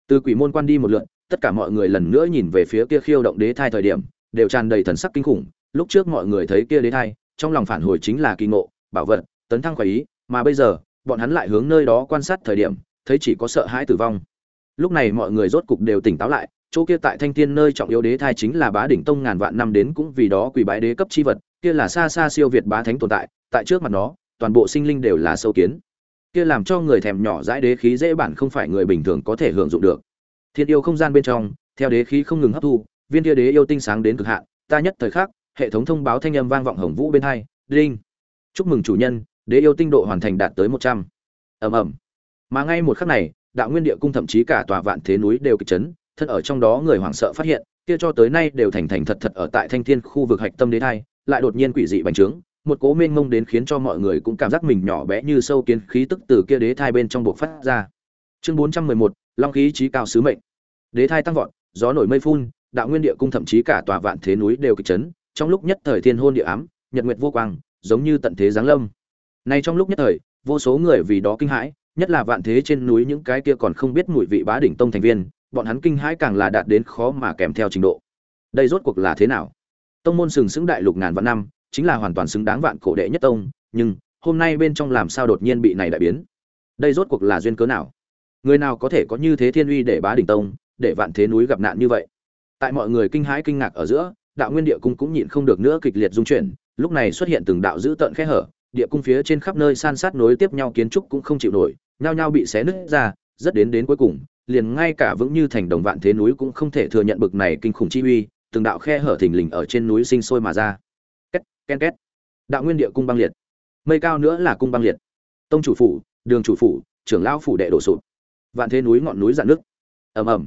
Từ quỷ môn quan đi một lượn, tất cả mọi người lần nữa nhìn về phía kia khiêu động đế thai thời điểm, đều tràn đầy thần sắc kinh khủng. Lúc trước mọi người thấy kia đế thai trong lòng phản hồi chính là kỳ ngộ, bảo vật, tấn thăng khoái ý, mà bây giờ, bọn hắn lại hướng nơi đó quan sát thời điểm, thấy chỉ có sợ hãi tử vong. Lúc này mọi người rốt cục đều tỉnh táo lại, chỗ kia tại thanh thiên nơi trọng yếu đế thai chính là bá đỉnh tông ngàn vạn năm đến cũng vì đó quỳ bái đế cấp chi vật, kia là xa xa siêu việt bá thánh tồn tại tại trước mặt nó, toàn bộ sinh linh đều là sâu kiến. Kia làm cho người thèm nhỏ dãi đế khí dễ bản không phải người bình thường có thể hưởng dụng được. Thiên yêu không gian bên trong, theo đế khí không ngừng hấp thu, viên kia đế yêu tinh sáng đến cực hạn, ta nhất thời khắc hệ thống thông báo thanh âm vang vọng hồng vũ bên hai, đinh, chúc mừng chủ nhân, đế yêu tinh độ hoàn thành đạt tới một trăm. Ầm ầm. Mà ngay một khắc này, đạo nguyên địa cung thậm chí cả tòa vạn thế núi đều kịch chấn, thân ở trong đó người hoảng sợ phát hiện, kia cho tới nay đều thành thành thật thật ở tại thanh thiên khu vực hạch tâm đế thai, lại đột nhiên quỷ dị bành trướng, một cố mênh mông đến khiến cho mọi người cũng cảm giác mình nhỏ bé như sâu kiến khí tức từ kia đế thai bên trong buộc phát ra. Chương bốn trăm mười một, long khí trí cao sứ mệnh. Đế thai tăng vọt, gió nổi mây phun, đạo nguyên địa cung thậm chí cả tòa vạn thế núi đều kịch chấn trong lúc nhất thời thiên hôn địa ám, nhật nguyệt vô quang, giống như tận thế giáng lâm. Nay trong lúc nhất thời, vô số người vì đó kinh hãi, nhất là vạn thế trên núi những cái kia còn không biết mùi vị bá đỉnh tông thành viên, bọn hắn kinh hãi càng là đạt đến khó mà kèm theo trình độ. Đây rốt cuộc là thế nào? Tông môn sừng sững đại lục ngàn vạn năm, chính là hoàn toàn xứng đáng vạn cổ đệ nhất tông, nhưng hôm nay bên trong làm sao đột nhiên bị này đại biến? Đây rốt cuộc là duyên cớ nào? Người nào có thể có như thế thiên uy để bá đỉnh tông, để vạn thế núi gặp nạn như vậy? Tại mọi người kinh hãi kinh ngạc ở giữa đạo nguyên địa cung cũng nhịn không được nữa kịch liệt dung chuyển, lúc này xuất hiện từng đạo dữ tợn khe hở, địa cung phía trên khắp nơi san sát nối tiếp nhau kiến trúc cũng không chịu nổi, nhao nhao bị xé nứt ra, rất đến đến cuối cùng, liền ngay cả vững như thành đồng vạn thế núi cũng không thể thừa nhận bực này kinh khủng chi uy, từng đạo khe hở thình lình ở trên núi sinh sôi mà ra. Két ken két. Đạo nguyên địa cung băng liệt. Mây cao nữa là cung băng liệt. Tông chủ phủ, đường chủ phủ, trưởng lão phủ đệ đổ sụp. Vạn thế núi ngọn núi dạn nước ầm ầm.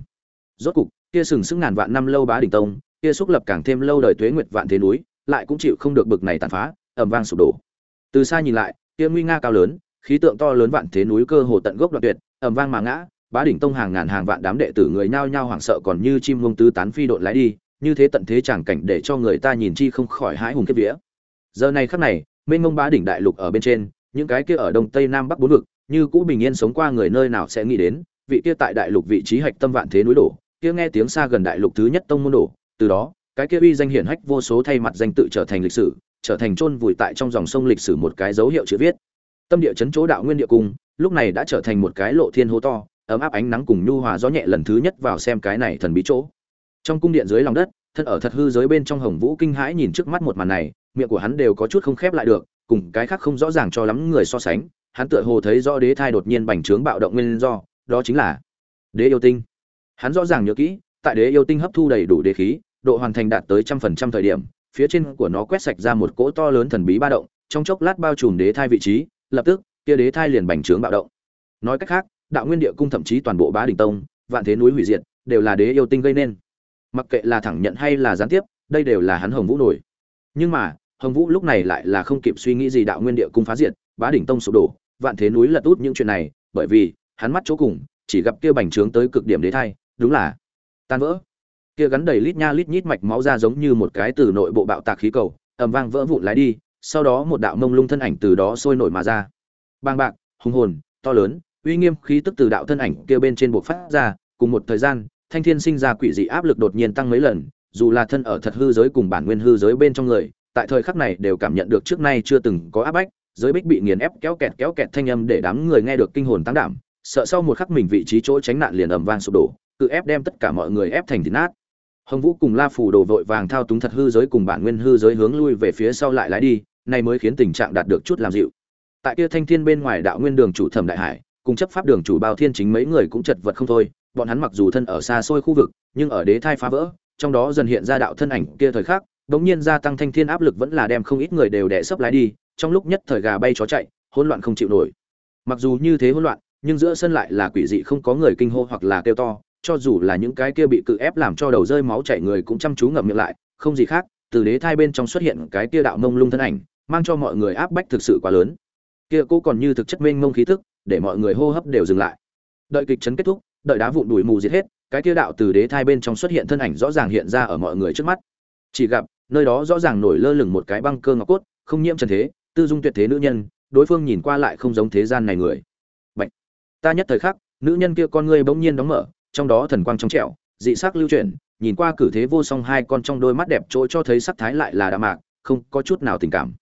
Rốt cục, kia sừng sững ngàn vạn năm lâu bá đỉnh tông kia xúc lập càng thêm lâu đời tuế nguyệt vạn thế núi, lại cũng chịu không được bực này tàn phá, ầm vang sụp đổ. Từ xa nhìn lại, kia nguy nga cao lớn, khí tượng to lớn vạn thế núi cơ hồ tận gốc đoạn tuyệt, ầm vang mà ngã, bá đỉnh tông hàng ngàn hàng vạn đám đệ tử người nhao nhao hoảng sợ còn như chim ngông tứ tán phi độn lái đi, như thế tận thế chẳng cảnh để cho người ta nhìn chi không khỏi hãi hùng kết vía. Giờ này khắc này, mênh mông bá đỉnh đại lục ở bên trên, những cái kia ở đông tây nam bắc bốn vực, như cũ bình yên sống qua người nơi nào sẽ nghĩ đến, vị kia tại đại lục vị trí hạch tâm vạn thế núi đổ, kia nghe tiếng xa gần đại lục thứ nhất tông môn đổ từ đó, cái kia uy danh hiển hách vô số thay mặt danh tự trở thành lịch sử, trở thành chôn vùi tại trong dòng sông lịch sử một cái dấu hiệu chữ viết. Tâm địa chấn chỗ đạo nguyên địa cung, lúc này đã trở thành một cái lộ thiên hố to, ấm áp ánh nắng cùng nhu hòa gió nhẹ lần thứ nhất vào xem cái này thần bí chỗ. Trong cung điện dưới lòng đất, thân ở thật hư giới bên trong hồng vũ kinh hãi nhìn trước mắt một màn này, miệng của hắn đều có chút không khép lại được, cùng cái khác không rõ ràng cho lắm người so sánh, hắn tựa hồ thấy rõ đế thai đột nhiên bành trướng bạo động nguyên do, đó chính là đế yêu tinh. Hắn rõ ràng nhớ kỹ tại đế yêu tinh hấp thu đầy đủ đế khí, độ hoàn thành đạt tới trăm phần trăm thời điểm, phía trên của nó quét sạch ra một cỗ to lớn thần bí ba động, trong chốc lát bao trùm đế thai vị trí, lập tức, kia đế thai liền bành trướng bạo động. Nói cách khác, đạo nguyên địa cung thậm chí toàn bộ bá đình tông, vạn thế núi hủy diệt, đều là đế yêu tinh gây nên. Mặc kệ là thẳng nhận hay là gián tiếp, đây đều là hắn hồng vũ nổi. Nhưng mà, hồng vũ lúc này lại là không kịp suy nghĩ gì đạo nguyên địa cung phá diệt, bá đỉnh tông sụp đổ, vạn thế núi lật út những chuyện này, bởi vì, hắn mắt chỗ cùng, chỉ gặp kia bành trướng tới cực điểm đế thai, đúng là tan vỡ. Kia gắn đầy lít nha lít nhít mạch máu ra giống như một cái từ nội bộ bạo tạc khí cầu, ầm vang vỡ vụn lái đi, sau đó một đạo mông lung thân ảnh từ đó sôi nổi mà ra. Bang bạc, hùng hồn, to lớn, uy nghiêm khí tức từ đạo thân ảnh kia bên trên buộc phát ra, cùng một thời gian, thanh thiên sinh ra quỷ dị áp lực đột nhiên tăng mấy lần, dù là thân ở thật hư giới cùng bản nguyên hư giới bên trong người, tại thời khắc này đều cảm nhận được trước nay chưa từng có áp bách, giới bích bị nghiền ép kéo kẹt kéo kẹt thanh âm để đám người nghe được kinh hồn tăng đảm, sợ sau một khắc mình vị trí chỗ tránh nạn liền ầm vang sụp đổ cự ép đem tất cả mọi người ép thành thịt nát. Hồng vũ cùng la phủ đồ vội vàng thao túng thật hư giới cùng bản nguyên hư giới hướng lui về phía sau lại lái đi, nay mới khiến tình trạng đạt được chút làm dịu. Tại kia thanh thiên bên ngoài đạo nguyên đường chủ thẩm đại hải, cùng chấp pháp đường chủ bao thiên chính mấy người cũng chật vật không thôi, bọn hắn mặc dù thân ở xa xôi khu vực, nhưng ở đế thai phá vỡ, trong đó dần hiện ra đạo thân ảnh kia thời khắc đống nhiên gia tăng thanh thiên áp lực vẫn là đem không ít người đều đè sấp lái đi, trong lúc nhất thời gà bay chó chạy, hỗn loạn không chịu nổi. Mặc dù như thế hỗn loạn, nhưng giữa sân lại là quỷ dị không có người kinh hô hoặc là kêu to cho dù là những cái kia bị cự ép làm cho đầu rơi máu chảy người cũng chăm chú ngậm miệng lại, không gì khác, từ đế thai bên trong xuất hiện cái kia đạo mông lung thân ảnh, mang cho mọi người áp bách thực sự quá lớn. Kia cô còn như thực chất mênh mông khí tức, để mọi người hô hấp đều dừng lại. Đợi kịch chấn kết thúc, đợi đá vụn đuổi mù diệt hết, cái kia đạo từ đế thai bên trong xuất hiện thân ảnh rõ ràng hiện ra ở mọi người trước mắt. Chỉ gặp, nơi đó rõ ràng nổi lơ lửng một cái băng cơ ngọc cốt, không nhiễm trần thế, tư dung tuyệt thế nữ nhân, đối phương nhìn qua lại không giống thế gian này người. Bạch. ta nhất thời khắc, nữ nhân kia con ngươi bỗng nhiên đóng mở trong đó thần quang trong trẻo, dị sắc lưu chuyển, nhìn qua cử thế vô song hai con trong đôi mắt đẹp trôi cho thấy sắc thái lại là đạm mạc, không có chút nào tình cảm.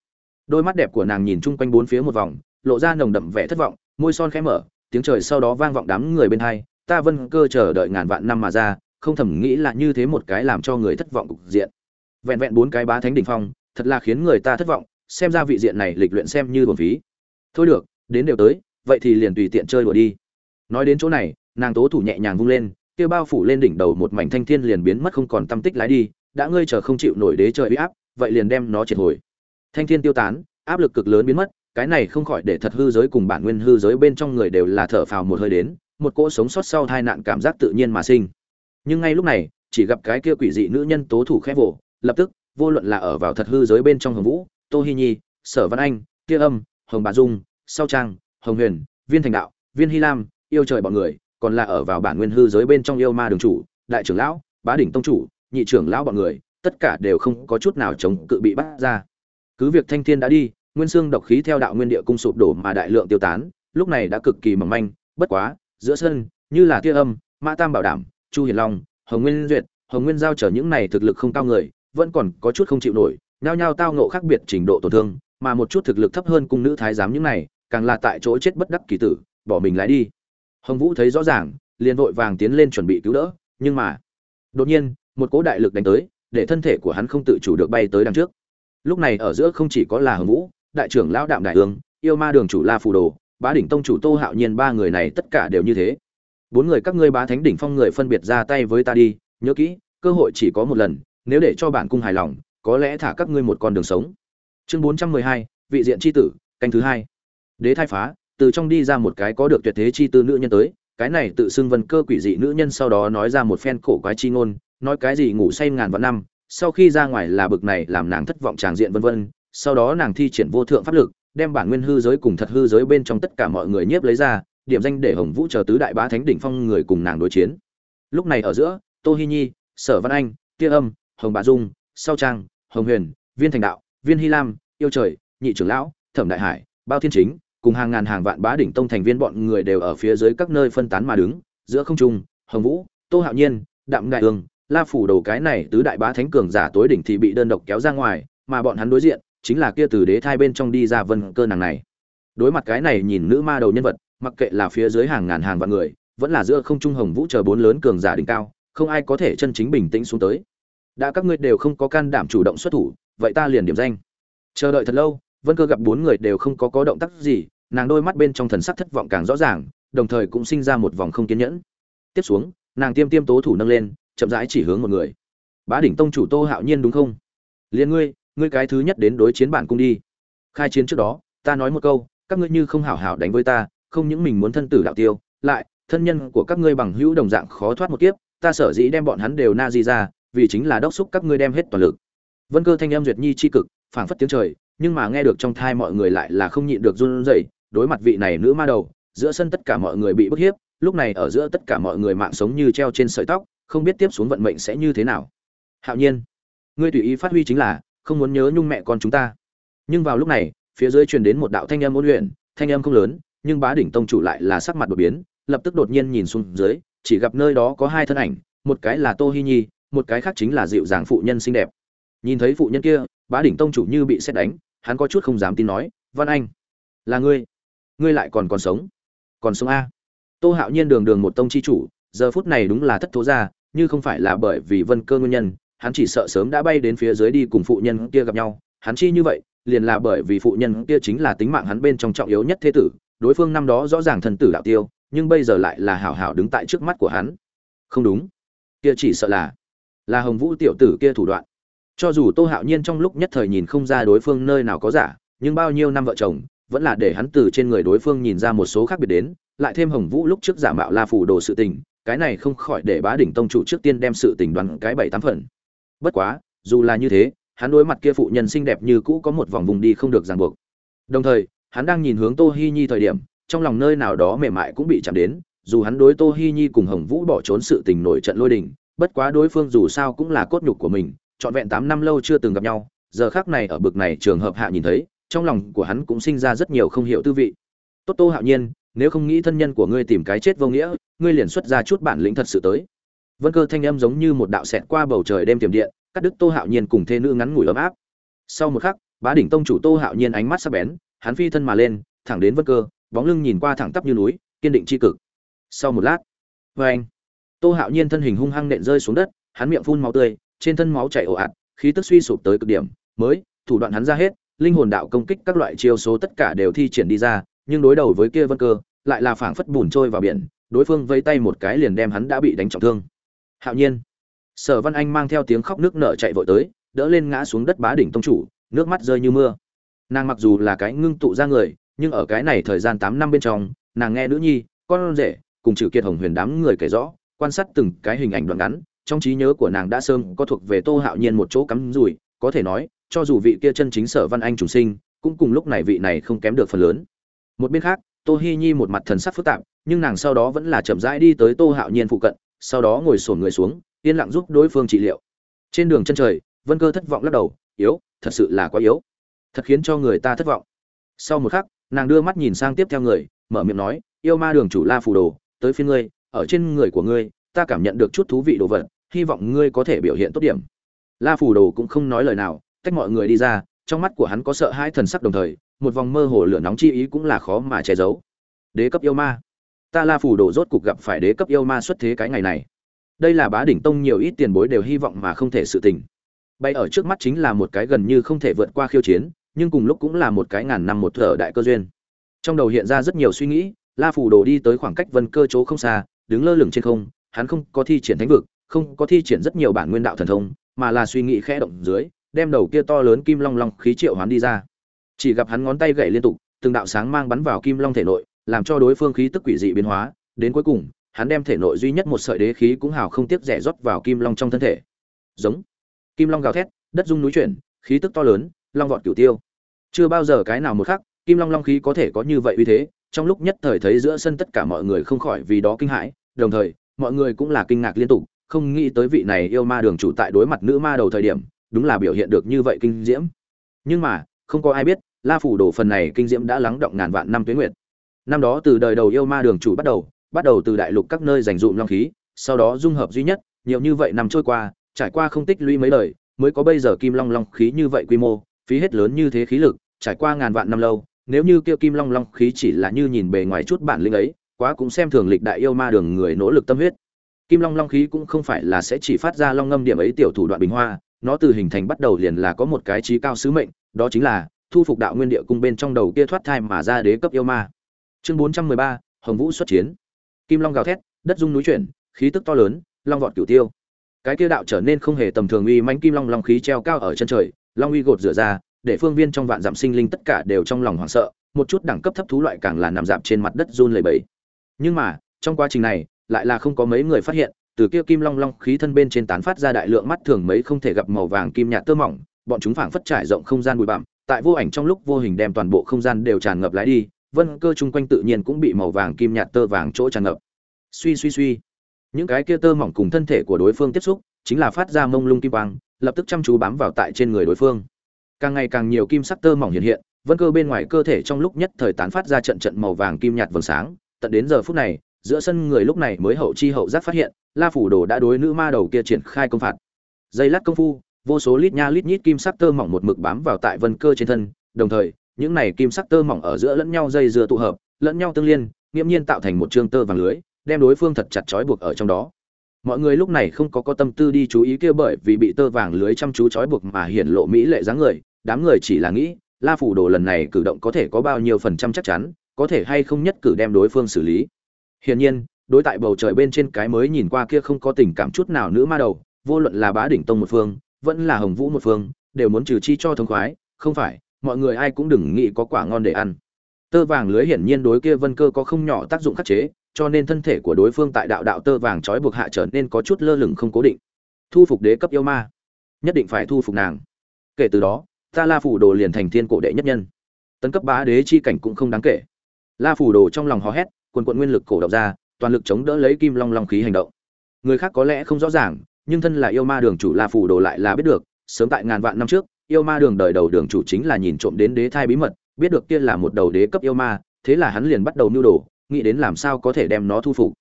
Đôi mắt đẹp của nàng nhìn chung quanh bốn phía một vòng, lộ ra nồng đậm vẻ thất vọng, môi son khẽ mở, tiếng trời sau đó vang vọng đám người bên hai, ta vân cơ chờ đợi ngàn vạn năm mà ra, không thầm nghĩ là như thế một cái làm cho người thất vọng cục diện. Vẹn vẹn bốn cái bá thánh đỉnh phong, thật là khiến người ta thất vọng, xem ra vị diện này lịch luyện xem như bổn phí. Thôi được, đến đều tới, vậy thì liền tùy tiện chơi đùa đi. Nói đến chỗ này nàng tố thủ nhẹ nhàng vung lên, kia bao phủ lên đỉnh đầu một mảnh thanh thiên liền biến mất không còn tâm tích lái đi, đã ngươi chờ không chịu nổi đế trời uy áp, vậy liền đem nó triệt hồi. Thanh thiên tiêu tán, áp lực cực lớn biến mất, cái này không khỏi để thật hư giới cùng bản nguyên hư giới bên trong người đều là thở phào một hơi đến, một cỗ sống sót sau tai nạn cảm giác tự nhiên mà sinh. Nhưng ngay lúc này, chỉ gặp cái kia quỷ dị nữ nhân tố thủ khép vỗ lập tức, vô luận là ở vào thật hư giới bên trong hồng vũ, tô hi nhi, sở văn anh, kia âm, hồng bà dung, sau trang, hồng huyền, viên thành đạo, viên hy lam, yêu trời bọn người còn là ở vào bản nguyên hư giới bên trong yêu ma đường chủ, đại trưởng lão, bá đỉnh tông chủ, nhị trưởng lão bọn người, tất cả đều không có chút nào chống cự bị bắt ra. Cứ việc thanh thiên đã đi, nguyên xương độc khí theo đạo nguyên địa cung sụp đổ mà đại lượng tiêu tán, lúc này đã cực kỳ mỏng manh, bất quá, giữa sân, như là tia âm mã tam bảo đảm, chu hiền long, hồng nguyên duyệt, hồng nguyên giao trở những này thực lực không cao người, vẫn còn có chút không chịu nổi, nhao nhao tao ngộ khác biệt trình độ tổn thương, mà một chút thực lực thấp hơn cung nữ thái giám những này, càng là tại chỗ chết bất đắc kỳ tử, bỏ mình lái đi hồng vũ thấy rõ ràng, liền vội vàng tiến lên chuẩn bị cứu đỡ, nhưng mà, đột nhiên, một cỗ đại lực đánh tới, để thân thể của hắn không tự chủ được bay tới đằng trước. Lúc này ở giữa không chỉ có là hồng vũ, đại trưởng lão đạm đại hương, yêu ma đường chủ la phù đồ, bá đỉnh tông chủ tô hạo nhiên ba người này tất cả đều như thế. Bốn người các ngươi bá thánh đỉnh phong người phân biệt ra tay với ta đi, nhớ kỹ, cơ hội chỉ có một lần, nếu để cho bản cung hài lòng, có lẽ thả các ngươi một con đường sống. Chương bốn trăm mười hai, vị diện chi tử, canh thứ hai. Đế thai phá từ trong đi ra một cái có được tuyệt thế chi tư nữ nhân tới, cái này tự xưng vân cơ quỷ dị nữ nhân sau đó nói ra một phen cổ quái chi ngôn, nói cái gì ngủ say ngàn vạn năm, sau khi ra ngoài là bực này làm nàng thất vọng tràng diện vân vân, sau đó nàng thi triển vô thượng pháp lực, đem bản nguyên hư giới cùng thật hư giới bên trong tất cả mọi người nhiếp lấy ra, điểm danh để hồng vũ chờ tứ đại bá thánh đỉnh phong người cùng nàng đối chiến. Lúc này ở giữa, tô hi nhi, sở văn anh, tia âm, hồng bà dung, sau trang, hồng huyền, viên thành đạo, viên hy lam, yêu trời, nhị trưởng lão, thẩm đại hải, bao thiên chính cùng hàng ngàn hàng vạn bá đỉnh tông thành viên bọn người đều ở phía dưới các nơi phân tán mà đứng, giữa không trung, hồng vũ, tô hạo nhiên, đạm ngại ương la phủ đầu cái này tứ đại bá thánh cường giả tối đỉnh thì bị đơn độc kéo ra ngoài, mà bọn hắn đối diện, chính là kia từ đế thai bên trong đi ra vân cơ nàng này. Đối mặt cái này nhìn nữ ma đầu nhân vật, mặc kệ là phía dưới hàng ngàn hàng vạn người, vẫn là giữa không trung hồng vũ chờ bốn lớn cường giả đỉnh cao, không ai có thể chân chính bình tĩnh xuống tới. Đã các ngươi đều không có can đảm chủ động xuất thủ, vậy ta liền điểm danh. Chờ đợi thật lâu vân cơ gặp bốn người đều không có có động tác gì, nàng đôi mắt bên trong thần sắc thất vọng càng rõ ràng, đồng thời cũng sinh ra một vòng không kiên nhẫn. Tiếp xuống, nàng tiêm tiêm tố thủ nâng lên, chậm rãi chỉ hướng một người. Bá đỉnh tông chủ tô hạo nhiên đúng không? Liền ngươi ngươi cái thứ nhất đến đối chiến bản cung đi. Khai chiến trước đó, ta nói một câu, các ngươi như không hảo hảo đánh với ta, không những mình muốn thân tử đạo tiêu, lại, thân nhân của các ngươi bằng hữu đồng dạng khó thoát một kiếp, ta sở dĩ đem bọn hắn đều na di ra, vì chính là đốc xúc các ngươi đem hết toàn lực. Vân cơ thanh em duyệt nhi c h i cực, phảng phất tiếng trời nhưng mà nghe được trong thai mọi người lại là không nhịn được run rẩy, đối mặt vị này nữ ma đầu, giữa sân tất cả mọi người bị bức hiếp, lúc này ở giữa tất cả mọi người mạng sống như treo trên sợi tóc, không biết tiếp xuống vận mệnh sẽ như thế nào. Hạo nhiên, ngươi tùy ý phát huy chính là, không muốn nhớ nhung mẹ con chúng ta. Nhưng vào lúc này, phía dưới truyền đến một đạo thanh âm ôn luyện, thanh âm không lớn, nhưng bá đỉnh tông chủ lại là sắc mặt đột biến, lập tức đột nhiên nhìn xuống dưới, chỉ gặp nơi đó có hai thân ảnh, một cái là tô hi nhi, một cái khác chính là dịu dàng phụ nhân xinh đẹp. Nhìn thấy phụ nhân kia, bá đỉnh tông chủ như bị xét đánh hắn có chút không dám tin nói, văn anh, là ngươi? Ngươi lại còn còn sống? Còn sống a? Tô hạo nhiên đường đường một tông chi chủ, giờ phút này đúng là thất thố ra, như không phải là bởi vì vân cơ nguyên nhân, hắn chỉ sợ sớm đã bay đến phía dưới đi cùng phụ nhân kia gặp nhau. Hắn chi như vậy, liền là bởi vì phụ nhân kia chính là tính mạng hắn bên trong trọng yếu nhất thế tử, đối phương năm đó rõ ràng thần tử đạo tiêu, nhưng bây giờ lại là hảo hảo đứng tại trước mắt của hắn. Không đúng. Kia chỉ sợ là là hồng vũ tiểu tử kia thủ đoạn cho dù tô hạo nhiên trong lúc nhất thời nhìn không ra đối phương nơi nào có giả, nhưng bao nhiêu năm vợ chồng, vẫn là để hắn từ trên người đối phương nhìn ra một số khác biệt đến, lại thêm hồng vũ lúc trước giả mạo la phủ đồ sự tình, cái này không khỏi để bá đỉnh tông chủ trước tiên đem sự tình đoán cái bảy tám phần. Bất quá, dù là như thế, hắn đối mặt kia phụ nhân xinh đẹp như cũ có một vòng vùng đi không được ràng buộc. Đồng thời, hắn đang nhìn hướng tô hi nhi thời điểm, trong lòng nơi nào đó mềm mại cũng bị chạm đến, dù hắn đối tô hi nhi cùng hồng vũ bỏ trốn sự tình nổi trận lôi đình, bất quá đối phương dù sao cũng là cốt nhục của mình trọn vẹn tám năm lâu chưa từng gặp nhau, giờ khắc này ở bực này trường hợp hạ nhìn thấy, trong lòng của hắn cũng sinh ra rất nhiều không hiểu tư vị. Tốt tô hạo nhiên, nếu không nghĩ thân nhân của ngươi tìm cái chết vô nghĩa, ngươi liền xuất ra chút bản lĩnh thật sự tới. Vân cơ thanh âm giống như một đạo xẹt qua bầu trời đêm tiềm điện, cắt đứt tô hạo nhiên cùng thê nữ ngắn ngủi ấm áp. Sau một khắc, bá đỉnh tông chủ tô hạo nhiên ánh mắt sắc bén, hắn phi thân mà lên, thẳng đến vân cơ, bóng lưng nhìn qua thẳng tắp như núi, kiên định chi cực. Sau một lát vê tô hạo nhiên thân hình hung hăng nện rơi xuống đất, hắn miệng phun máu tươi trên thân máu chảy ồ ạt, khí tức suy sụp tới cực điểm. Mới, thủ đoạn hắn ra hết, linh hồn đạo công kích các loại chiêu số tất cả đều thi triển đi ra, nhưng đối đầu với kia vân cơ, lại là phảng phất bùn trôi vào biển, đối phương vây tay một cái liền đem hắn đã bị đánh trọng thương. Hạo nhiên. Sở văn anh mang theo tiếng khóc nước nở chạy vội tới, đỡ lên ngã xuống đất bá đỉnh tông chủ, nước mắt rơi như mưa. Nàng mặc dù là cái ngưng tụ ra người, nhưng ở cái này thời gian tám năm bên trong, nàng nghe nữ nhi, con rể, cùng trừ kiệt hồng huyền đám người kể rõ, quan sát từng cái hình ảnh đoạn ngắn trong trí nhớ của nàng đã sơm có thuộc về tô hạo nhiên một chỗ cắm rủi, có thể nói, cho dù vị kia chân chính sở văn anh trùng sinh, cũng cùng lúc này vị này không kém được phần lớn. Một bên khác, tô hi nhi một mặt thần sắc phức tạp, nhưng nàng sau đó vẫn là chậm rãi đi tới tô hạo nhiên phụ cận, sau đó ngồi sổn người xuống, yên lặng giúp đối phương trị liệu. Trên đường chân trời, vân cơ thất vọng lắc đầu, yếu, thật sự là quá yếu. Thật khiến cho người ta thất vọng. Sau một khắc, nàng đưa mắt nhìn sang tiếp theo người, mở miệng nói, yêu ma đường chủ la phù đồ, tới phía ngươi, ở trên người của ngươi ta cảm nhận được chút thú vị đồ vật, hy vọng ngươi có thể biểu hiện tốt điểm. La phù đồ cũng không nói lời nào, tách mọi người đi ra, trong mắt của hắn có sợ hãi thần sắc đồng thời, một vòng mơ hồ lửa nóng chi ý cũng là khó mà che giấu. Đế cấp yêu ma. Ta la phù đồ rốt cục gặp phải đế cấp yêu ma xuất thế cái ngày này. Đây là bá đỉnh tông nhiều ít tiền bối đều hy vọng mà không thể sự tình. Bay ở trước mắt chính là một cái gần như không thể vượt qua khiêu chiến, nhưng cùng lúc cũng là một cái ngàn năm một thở đại cơ duyên. Trong đầu hiện ra rất nhiều suy nghĩ, la phủ đồ đi tới khoảng cách vân cơ chỗ không xa, đứng lơ lửng trên không hắn không có thi triển thánh vực, không có thi triển rất nhiều bản nguyên đạo thần thông, mà là suy nghĩ khẽ động dưới, đem đầu kia to lớn kim long long khí triệu hoán đi ra. Chỉ gặp hắn ngón tay gậy liên tục, từng đạo sáng mang bắn vào kim long thể nội, làm cho đối phương khí tức quỷ dị biến hóa. Đến cuối cùng, hắn đem thể nội duy nhất một sợi đế khí cũng hào không tiếc rẻ rót vào kim long trong thân thể. Giống. Kim long gào thét, đất rung núi chuyển, khí tức to lớn, long vọt cửu tiêu. Chưa bao giờ cái nào một khắc, kim long long khí có thể có như vậy uy thế, trong lúc nhất thời thấy giữa sân tất cả mọi người không khỏi vì đó kinh hãi, đồng thời mọi người cũng là kinh ngạc liên tục, không nghĩ tới vị này yêu ma đường chủ tại đối mặt nữ ma đầu thời điểm, đúng là biểu hiện được như vậy kinh diễm. Nhưng mà, không có ai biết, la phủ đồ phần này kinh diễm đã lắng động ngàn vạn năm tuyến nguyệt. Năm đó từ đời đầu yêu ma đường chủ bắt đầu bắt đầu từ đại lục các nơi dành dụm long khí, sau đó dung hợp duy nhất, nhiều như vậy năm trôi qua, trải qua không tích lũy mấy lời mới có bây giờ kim long long khí như vậy quy mô, phí hết lớn như thế khí lực, trải qua ngàn vạn năm lâu, nếu như kia kim long long khí chỉ là như nhìn bề ngoài chút bản lĩnh ấy quá cũng xem thường lịch đại yêu ma đường người nỗ lực tâm huyết. Kim long long khí cũng không phải là sẽ chỉ phát ra long ngâm điểm ấy tiểu thủ đoạn bình hoa, nó từ hình thành bắt đầu liền là có một cái trí cao sứ mệnh, đó chính là thu phục đạo nguyên địa cung bên trong đầu kia thoát thai mà ra đế cấp yêu ma. Chương bốn trăm mười ba, hồng vũ xuất chiến. Kim long gào thét, đất dung núi chuyển, khí tức to lớn, long vọt cửu tiêu. Cái kia đạo trở nên không hề tầm thường uy mãnh kim long long khí treo cao ở chân trời, long uy gột rửa ra, để phương viên trong vạn dặm sinh linh tất cả đều trong lòng hoảng sợ, một chút đẳng cấp thấp thú loại càng là nằm dạp trên mặt đất run lẩy bẩy nhưng mà, trong quá trình này, lại là không có mấy người phát hiện, từ kia kim long long khí thân bên trên tán phát ra đại lượng mắt thường mấy không thể gặp màu vàng kim nhạt tơ mỏng, bọn chúng phảng phất trải rộng không gian bụi bặm, tại vô ảnh trong lúc vô hình đem toàn bộ không gian đều tràn ngập lái đi, vân cơ chung quanh tự nhiên cũng bị màu vàng kim nhạt tơ vàng chỗ tràn ngập. Suy suy suy. Những cái kia tơ mỏng cùng thân thể của đối phương tiếp xúc, chính là phát ra mông lung kim quang, lập tức chăm chú bám vào tại trên người đối phương. Càng ngày càng nhiều kim sắc tơ mỏng hiện hiện, vân cơ bên ngoài cơ thể trong lúc nhất thời tán phát ra trận trận màu vàng kim nhạt vầng sáng tận đến giờ phút này, giữa sân người lúc này mới hậu chi hậu giác phát hiện, la phủ đồ đã đối nữ ma đầu kia triển khai công phạt. Dây lát công phu, vô số lít nha lít nhít kim sắc tơ mỏng một mực bám vào tại vân cơ trên thân, đồng thời, những này kim sắc tơ mỏng ở giữa lẫn nhau dây dưa tụ hợp, lẫn nhau tương liên, nghiễm nhiên tạo thành một chương tơ vàng lưới, đem đối phương thật chặt trói buộc ở trong đó. Mọi người lúc này không có có tâm tư đi chú ý kia bởi vì bị tơ vàng lưới chăm chú trói buộc mà hiển lộ mỹ lệ dáng người, đám người chỉ là nghĩ, la phủ đồ lần này cử động có thể có bao nhiêu phần trăm chắc chắn có thể hay không nhất cử đem đối phương xử lý. Hiển nhiên, đối tại bầu trời bên trên cái mới nhìn qua kia không có tình cảm chút nào nữa ma đầu, vô luận là bá đỉnh tông một phương, vẫn là hồng vũ một phương, đều muốn trừ chi cho thông khoái, không phải, mọi người ai cũng đừng nghĩ có quả ngon để ăn. Tơ vàng lưới hiển nhiên đối kia vân cơ có không nhỏ tác dụng khắc chế, cho nên thân thể của đối phương tại đạo đạo tơ vàng trói buộc hạ trở nên có chút lơ lửng không cố định. Thu phục đế cấp yêu ma. Nhất định phải thu phục nàng. Kể từ đó, ta la phủ đồ liền thành thiên cổ đệ nhất nhân. Tấn cấp bá đế chi cảnh cũng không đáng kể la phủ đồ trong lòng hò hét quần quần nguyên lực cổ động ra toàn lực chống đỡ lấy kim long long khí hành động. Người khác có lẽ không rõ ràng nhưng thân là yêu ma đường chủ la phủ đồ lại là biết được sớm tại ngàn vạn năm trước yêu ma đường đời đầu đường chủ chính là nhìn trộm đến đế thai bí mật biết được kia là một đầu đế cấp yêu ma thế là hắn liền bắt đầu nưu đồ nghĩ đến làm sao có thể đem nó thu phục.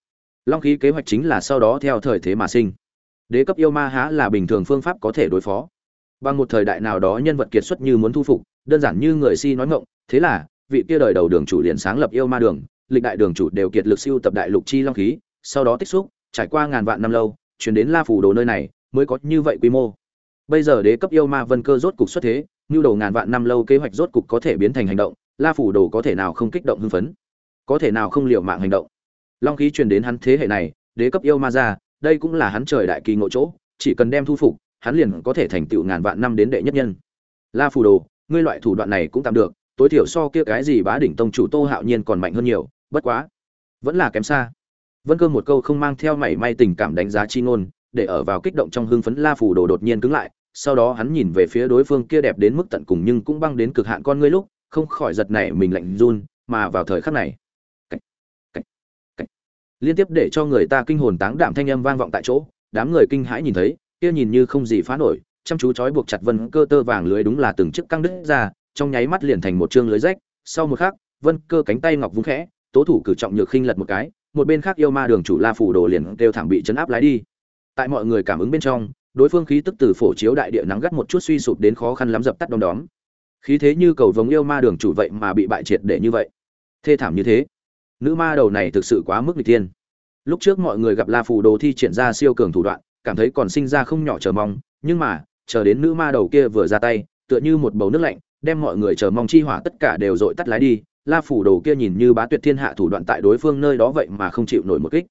Long khí kế hoạch chính là sau đó theo thời thế mà sinh. Đế cấp yêu ma há là bình thường phương pháp có thể đối phó. Bằng một thời đại nào đó nhân vật kiệt xuất như muốn thu phục đơn giản như người si nói ngọng, thế là vị kia đời đầu đường chủ liền sáng lập yêu ma đường, lịch đại đường chủ đều kiệt lực siêu tập đại lục chi long khí, sau đó tích xúc, trải qua ngàn vạn năm lâu, chuyển đến la phủ đồ nơi này, mới có như vậy quy mô. Bây giờ đế cấp yêu ma vân cơ rốt cục xuất thế, nhu đầu ngàn vạn năm lâu kế hoạch rốt cục có thể biến thành hành động, la phủ đồ có thể nào không kích động hưng phấn? Có thể nào không liệu mạng hành động? Long khí truyền đến hắn thế hệ này, đế cấp yêu ma ra, đây cũng là hắn trời đại kỳ ngộ chỗ, chỉ cần đem thu phục, hắn liền có thể thành tựu ngàn vạn năm đến đệ nhất nhân. La phù đồ, ngươi loại thủ đoạn này cũng tạm được tối thiểu so kia cái gì bá đỉnh tông chủ tô hạo nhiên còn mạnh hơn nhiều bất quá vẫn là kém xa vân cơ một câu không mang theo mảy may tình cảm đánh giá chi ngôn để ở vào kích động trong hưng phấn la phù đồ đột nhiên cứng lại sau đó hắn nhìn về phía đối phương kia đẹp đến mức tận cùng nhưng cũng băng đến cực hạn con ngươi lúc không khỏi giật nảy mình lạnh run mà vào thời khắc này cách, cách, cách. liên tiếp để cho người ta kinh hồn táng đạm thanh âm vang vọng tại chỗ đám người kinh hãi nhìn thấy kia nhìn như không gì phá nổi chăm chú trói buộc chặt vân cơ tơ vàng lưới đúng là từng chiếc căng đứt ra trong nháy mắt liền thành một chương lưới rách, sau một khắc, vân cơ cánh tay ngọc vung khẽ, tố thủ cử trọng nhược khinh lật một cái, một bên khác yêu ma đường chủ la phủ đồ liền kêu thẳng bị chấn áp lái đi. Tại mọi người cảm ứng bên trong, đối phương khí tức từ phổ chiếu đại địa nắng gắt một chút suy sụp đến khó khăn lắm dập tắt đom đóm. Khí thế như cầu vồng yêu ma đường chủ vậy mà bị bại triệt để như vậy. Thê thảm như thế. Nữ ma đầu này thực sự quá mức nghịch thiên. Lúc trước mọi người gặp la phù đồ thi triển ra siêu cường thủ đoạn, cảm thấy còn sinh ra không nhỏ chờ mong, nhưng mà, chờ đến nữ ma đầu kia vừa ra tay, tựa như một bầu nước lạnh đem mọi người chờ mong chi hỏa tất cả đều dội tắt lái đi, la phủ đồ kia nhìn như bá tuyệt thiên hạ thủ đoạn tại đối phương nơi đó vậy mà không chịu nổi một kích.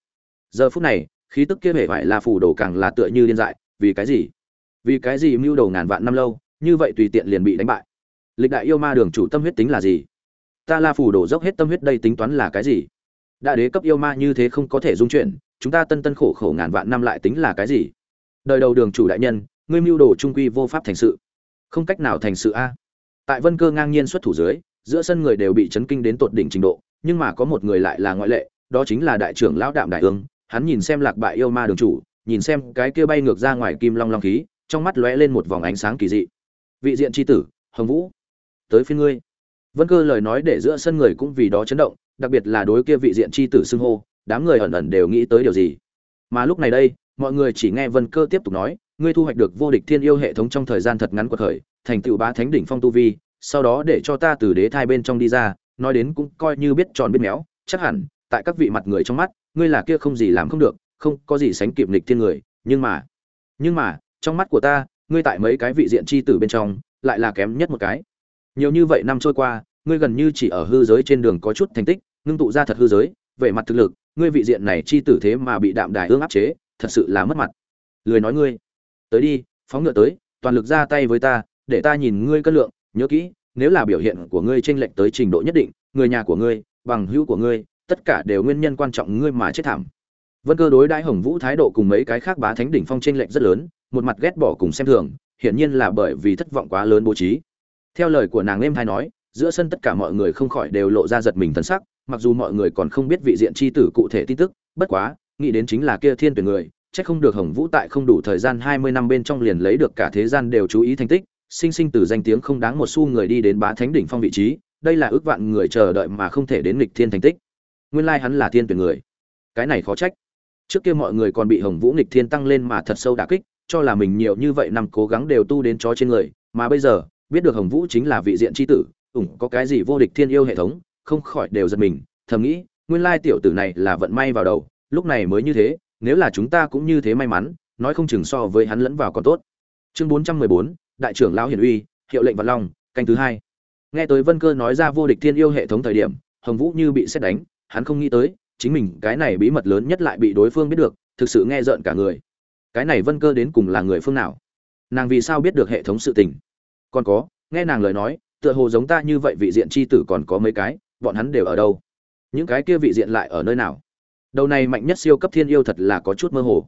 Giờ phút này, khí tức kia hể phải la phủ đồ càng là tựa như điên dại, vì cái gì? Vì cái gì mưu đầu ngàn vạn năm lâu, như vậy tùy tiện liền bị đánh bại? Lịch đại yêu ma đường chủ tâm huyết tính là gì? Ta la phủ đổ dốc hết tâm huyết đây tính toán là cái gì? Đại đế cấp yêu ma như thế không có thể dung chuyển, chúng ta tân tân khổ khổ ngàn vạn năm lại tính là cái gì? Đời đầu đường chủ đại nhân, ngươi mưu đồ trung quy vô pháp thành sự. Không cách nào thành sự a tại vân cơ ngang nhiên xuất thủ dưới, giữa sân người đều bị chấn kinh đến tột đỉnh trình độ, nhưng mà có một người lại là ngoại lệ, đó chính là đại trưởng lão đạm đại ương. Hắn nhìn xem lạc bại yêu ma đường chủ, nhìn xem cái kia bay ngược ra ngoài kim long long khí, trong mắt lóe lên một vòng ánh sáng kỳ dị. Vị diện tri tử, hồng vũ, tới phiên ngươi. Vân cơ lời nói để giữa sân người cũng vì đó chấn động, đặc biệt là đối kia vị diện tri tử xưng hô, đám người ẩn ẩn đều nghĩ tới điều gì. Mà lúc này đây, mọi người chỉ nghe vân cơ tiếp tục nói, ngươi thu hoạch được vô địch thiên yêu hệ thống trong thời gian thật ngắn của thời thành tựu bá thánh đỉnh phong tu vi, sau đó để cho ta từ đế thai bên trong đi ra, nói đến cũng coi như biết tròn biết méo, chắc hẳn, tại các vị mặt người trong mắt, ngươi là kia không gì làm không được, không có gì sánh kịp lịch thiên người, nhưng mà nhưng mà, trong mắt của ta, ngươi tại mấy cái vị diện chi tử bên trong, lại là kém nhất một cái. Nhiều như vậy năm trôi qua, ngươi gần như chỉ ở hư giới trên đường có chút thành tích, ngưng tụ ra thật hư giới, về mặt thực lực, ngươi vị diện này chi tử thế mà bị đạm đài ương áp chế, thật sự là mất mặt. Lười nói ngươi. Tới đi, phóng ngựa tới, toàn lực ra tay với ta để ta nhìn ngươi cân lượng, nhớ kỹ, nếu là biểu hiện của ngươi chênh lệch tới trình độ nhất định, người nhà của ngươi, bằng hữu của ngươi, tất cả đều nguyên nhân quan trọng ngươi mà chết thảm. Vân cơ đối đãi hồng vũ thái độ cùng mấy cái khác bá thánh đỉnh phong chênh lệch rất lớn, một mặt ghét bỏ cùng xem thường, hiển nhiên là bởi vì thất vọng quá lớn bố trí. Theo lời của nàng êm hay nói, giữa sân tất cả mọi người không khỏi đều lộ ra giật mình thân sắc, mặc dù mọi người còn không biết vị diện chi tử cụ thể tin tức, bất quá, nghĩ đến chính là kia thiên tuyển người, chắc không được hồng vũ tại không đủ thời gian hai mươi năm bên trong liền lấy được cả thế gian đều chú ý thành tích sinh sinh từ danh tiếng không đáng một xu người đi đến bá thánh đỉnh phong vị trí, đây là ước vạn người chờ đợi mà không thể đến nghịch thiên thành tích. Nguyên lai hắn là thiên tuyển người. Cái này khó trách. Trước kia mọi người còn bị hồng vũ nghịch thiên tăng lên mà thật sâu đả kích, cho là mình nhiều như vậy năm cố gắng đều tu đến chó trên người, mà bây giờ, biết được hồng vũ chính là vị diện chi tử, ủng có cái gì vô địch thiên yêu hệ thống, không khỏi đều giật mình, thầm nghĩ, nguyên lai tiểu tử này là vận may vào đầu, lúc này mới như thế, nếu là chúng ta cũng như thế may mắn, nói không chừng so với hắn lẫn vào còn tốt. Chương bốn trăm mười bốn đại trưởng lão hiển uy, hiệu lệnh vật long, canh thứ hai. Nghe tới vân cơ nói ra vô địch thiên yêu hệ thống thời điểm, hồng vũ như bị xét đánh, hắn không nghĩ tới, chính mình cái này bí mật lớn nhất lại bị đối phương biết được, thực sự nghe rợn cả người. Cái này vân cơ đến cùng là người phương nào? Nàng vì sao biết được hệ thống sự tình? Còn có, nghe nàng lời nói, tựa hồ giống ta như vậy vị diện c h i tử còn có mấy cái, bọn hắn đều ở đâu? Những cái kia vị diện lại ở nơi nào? Đầu này mạnh nhất siêu cấp thiên yêu thật là có chút mơ hồ.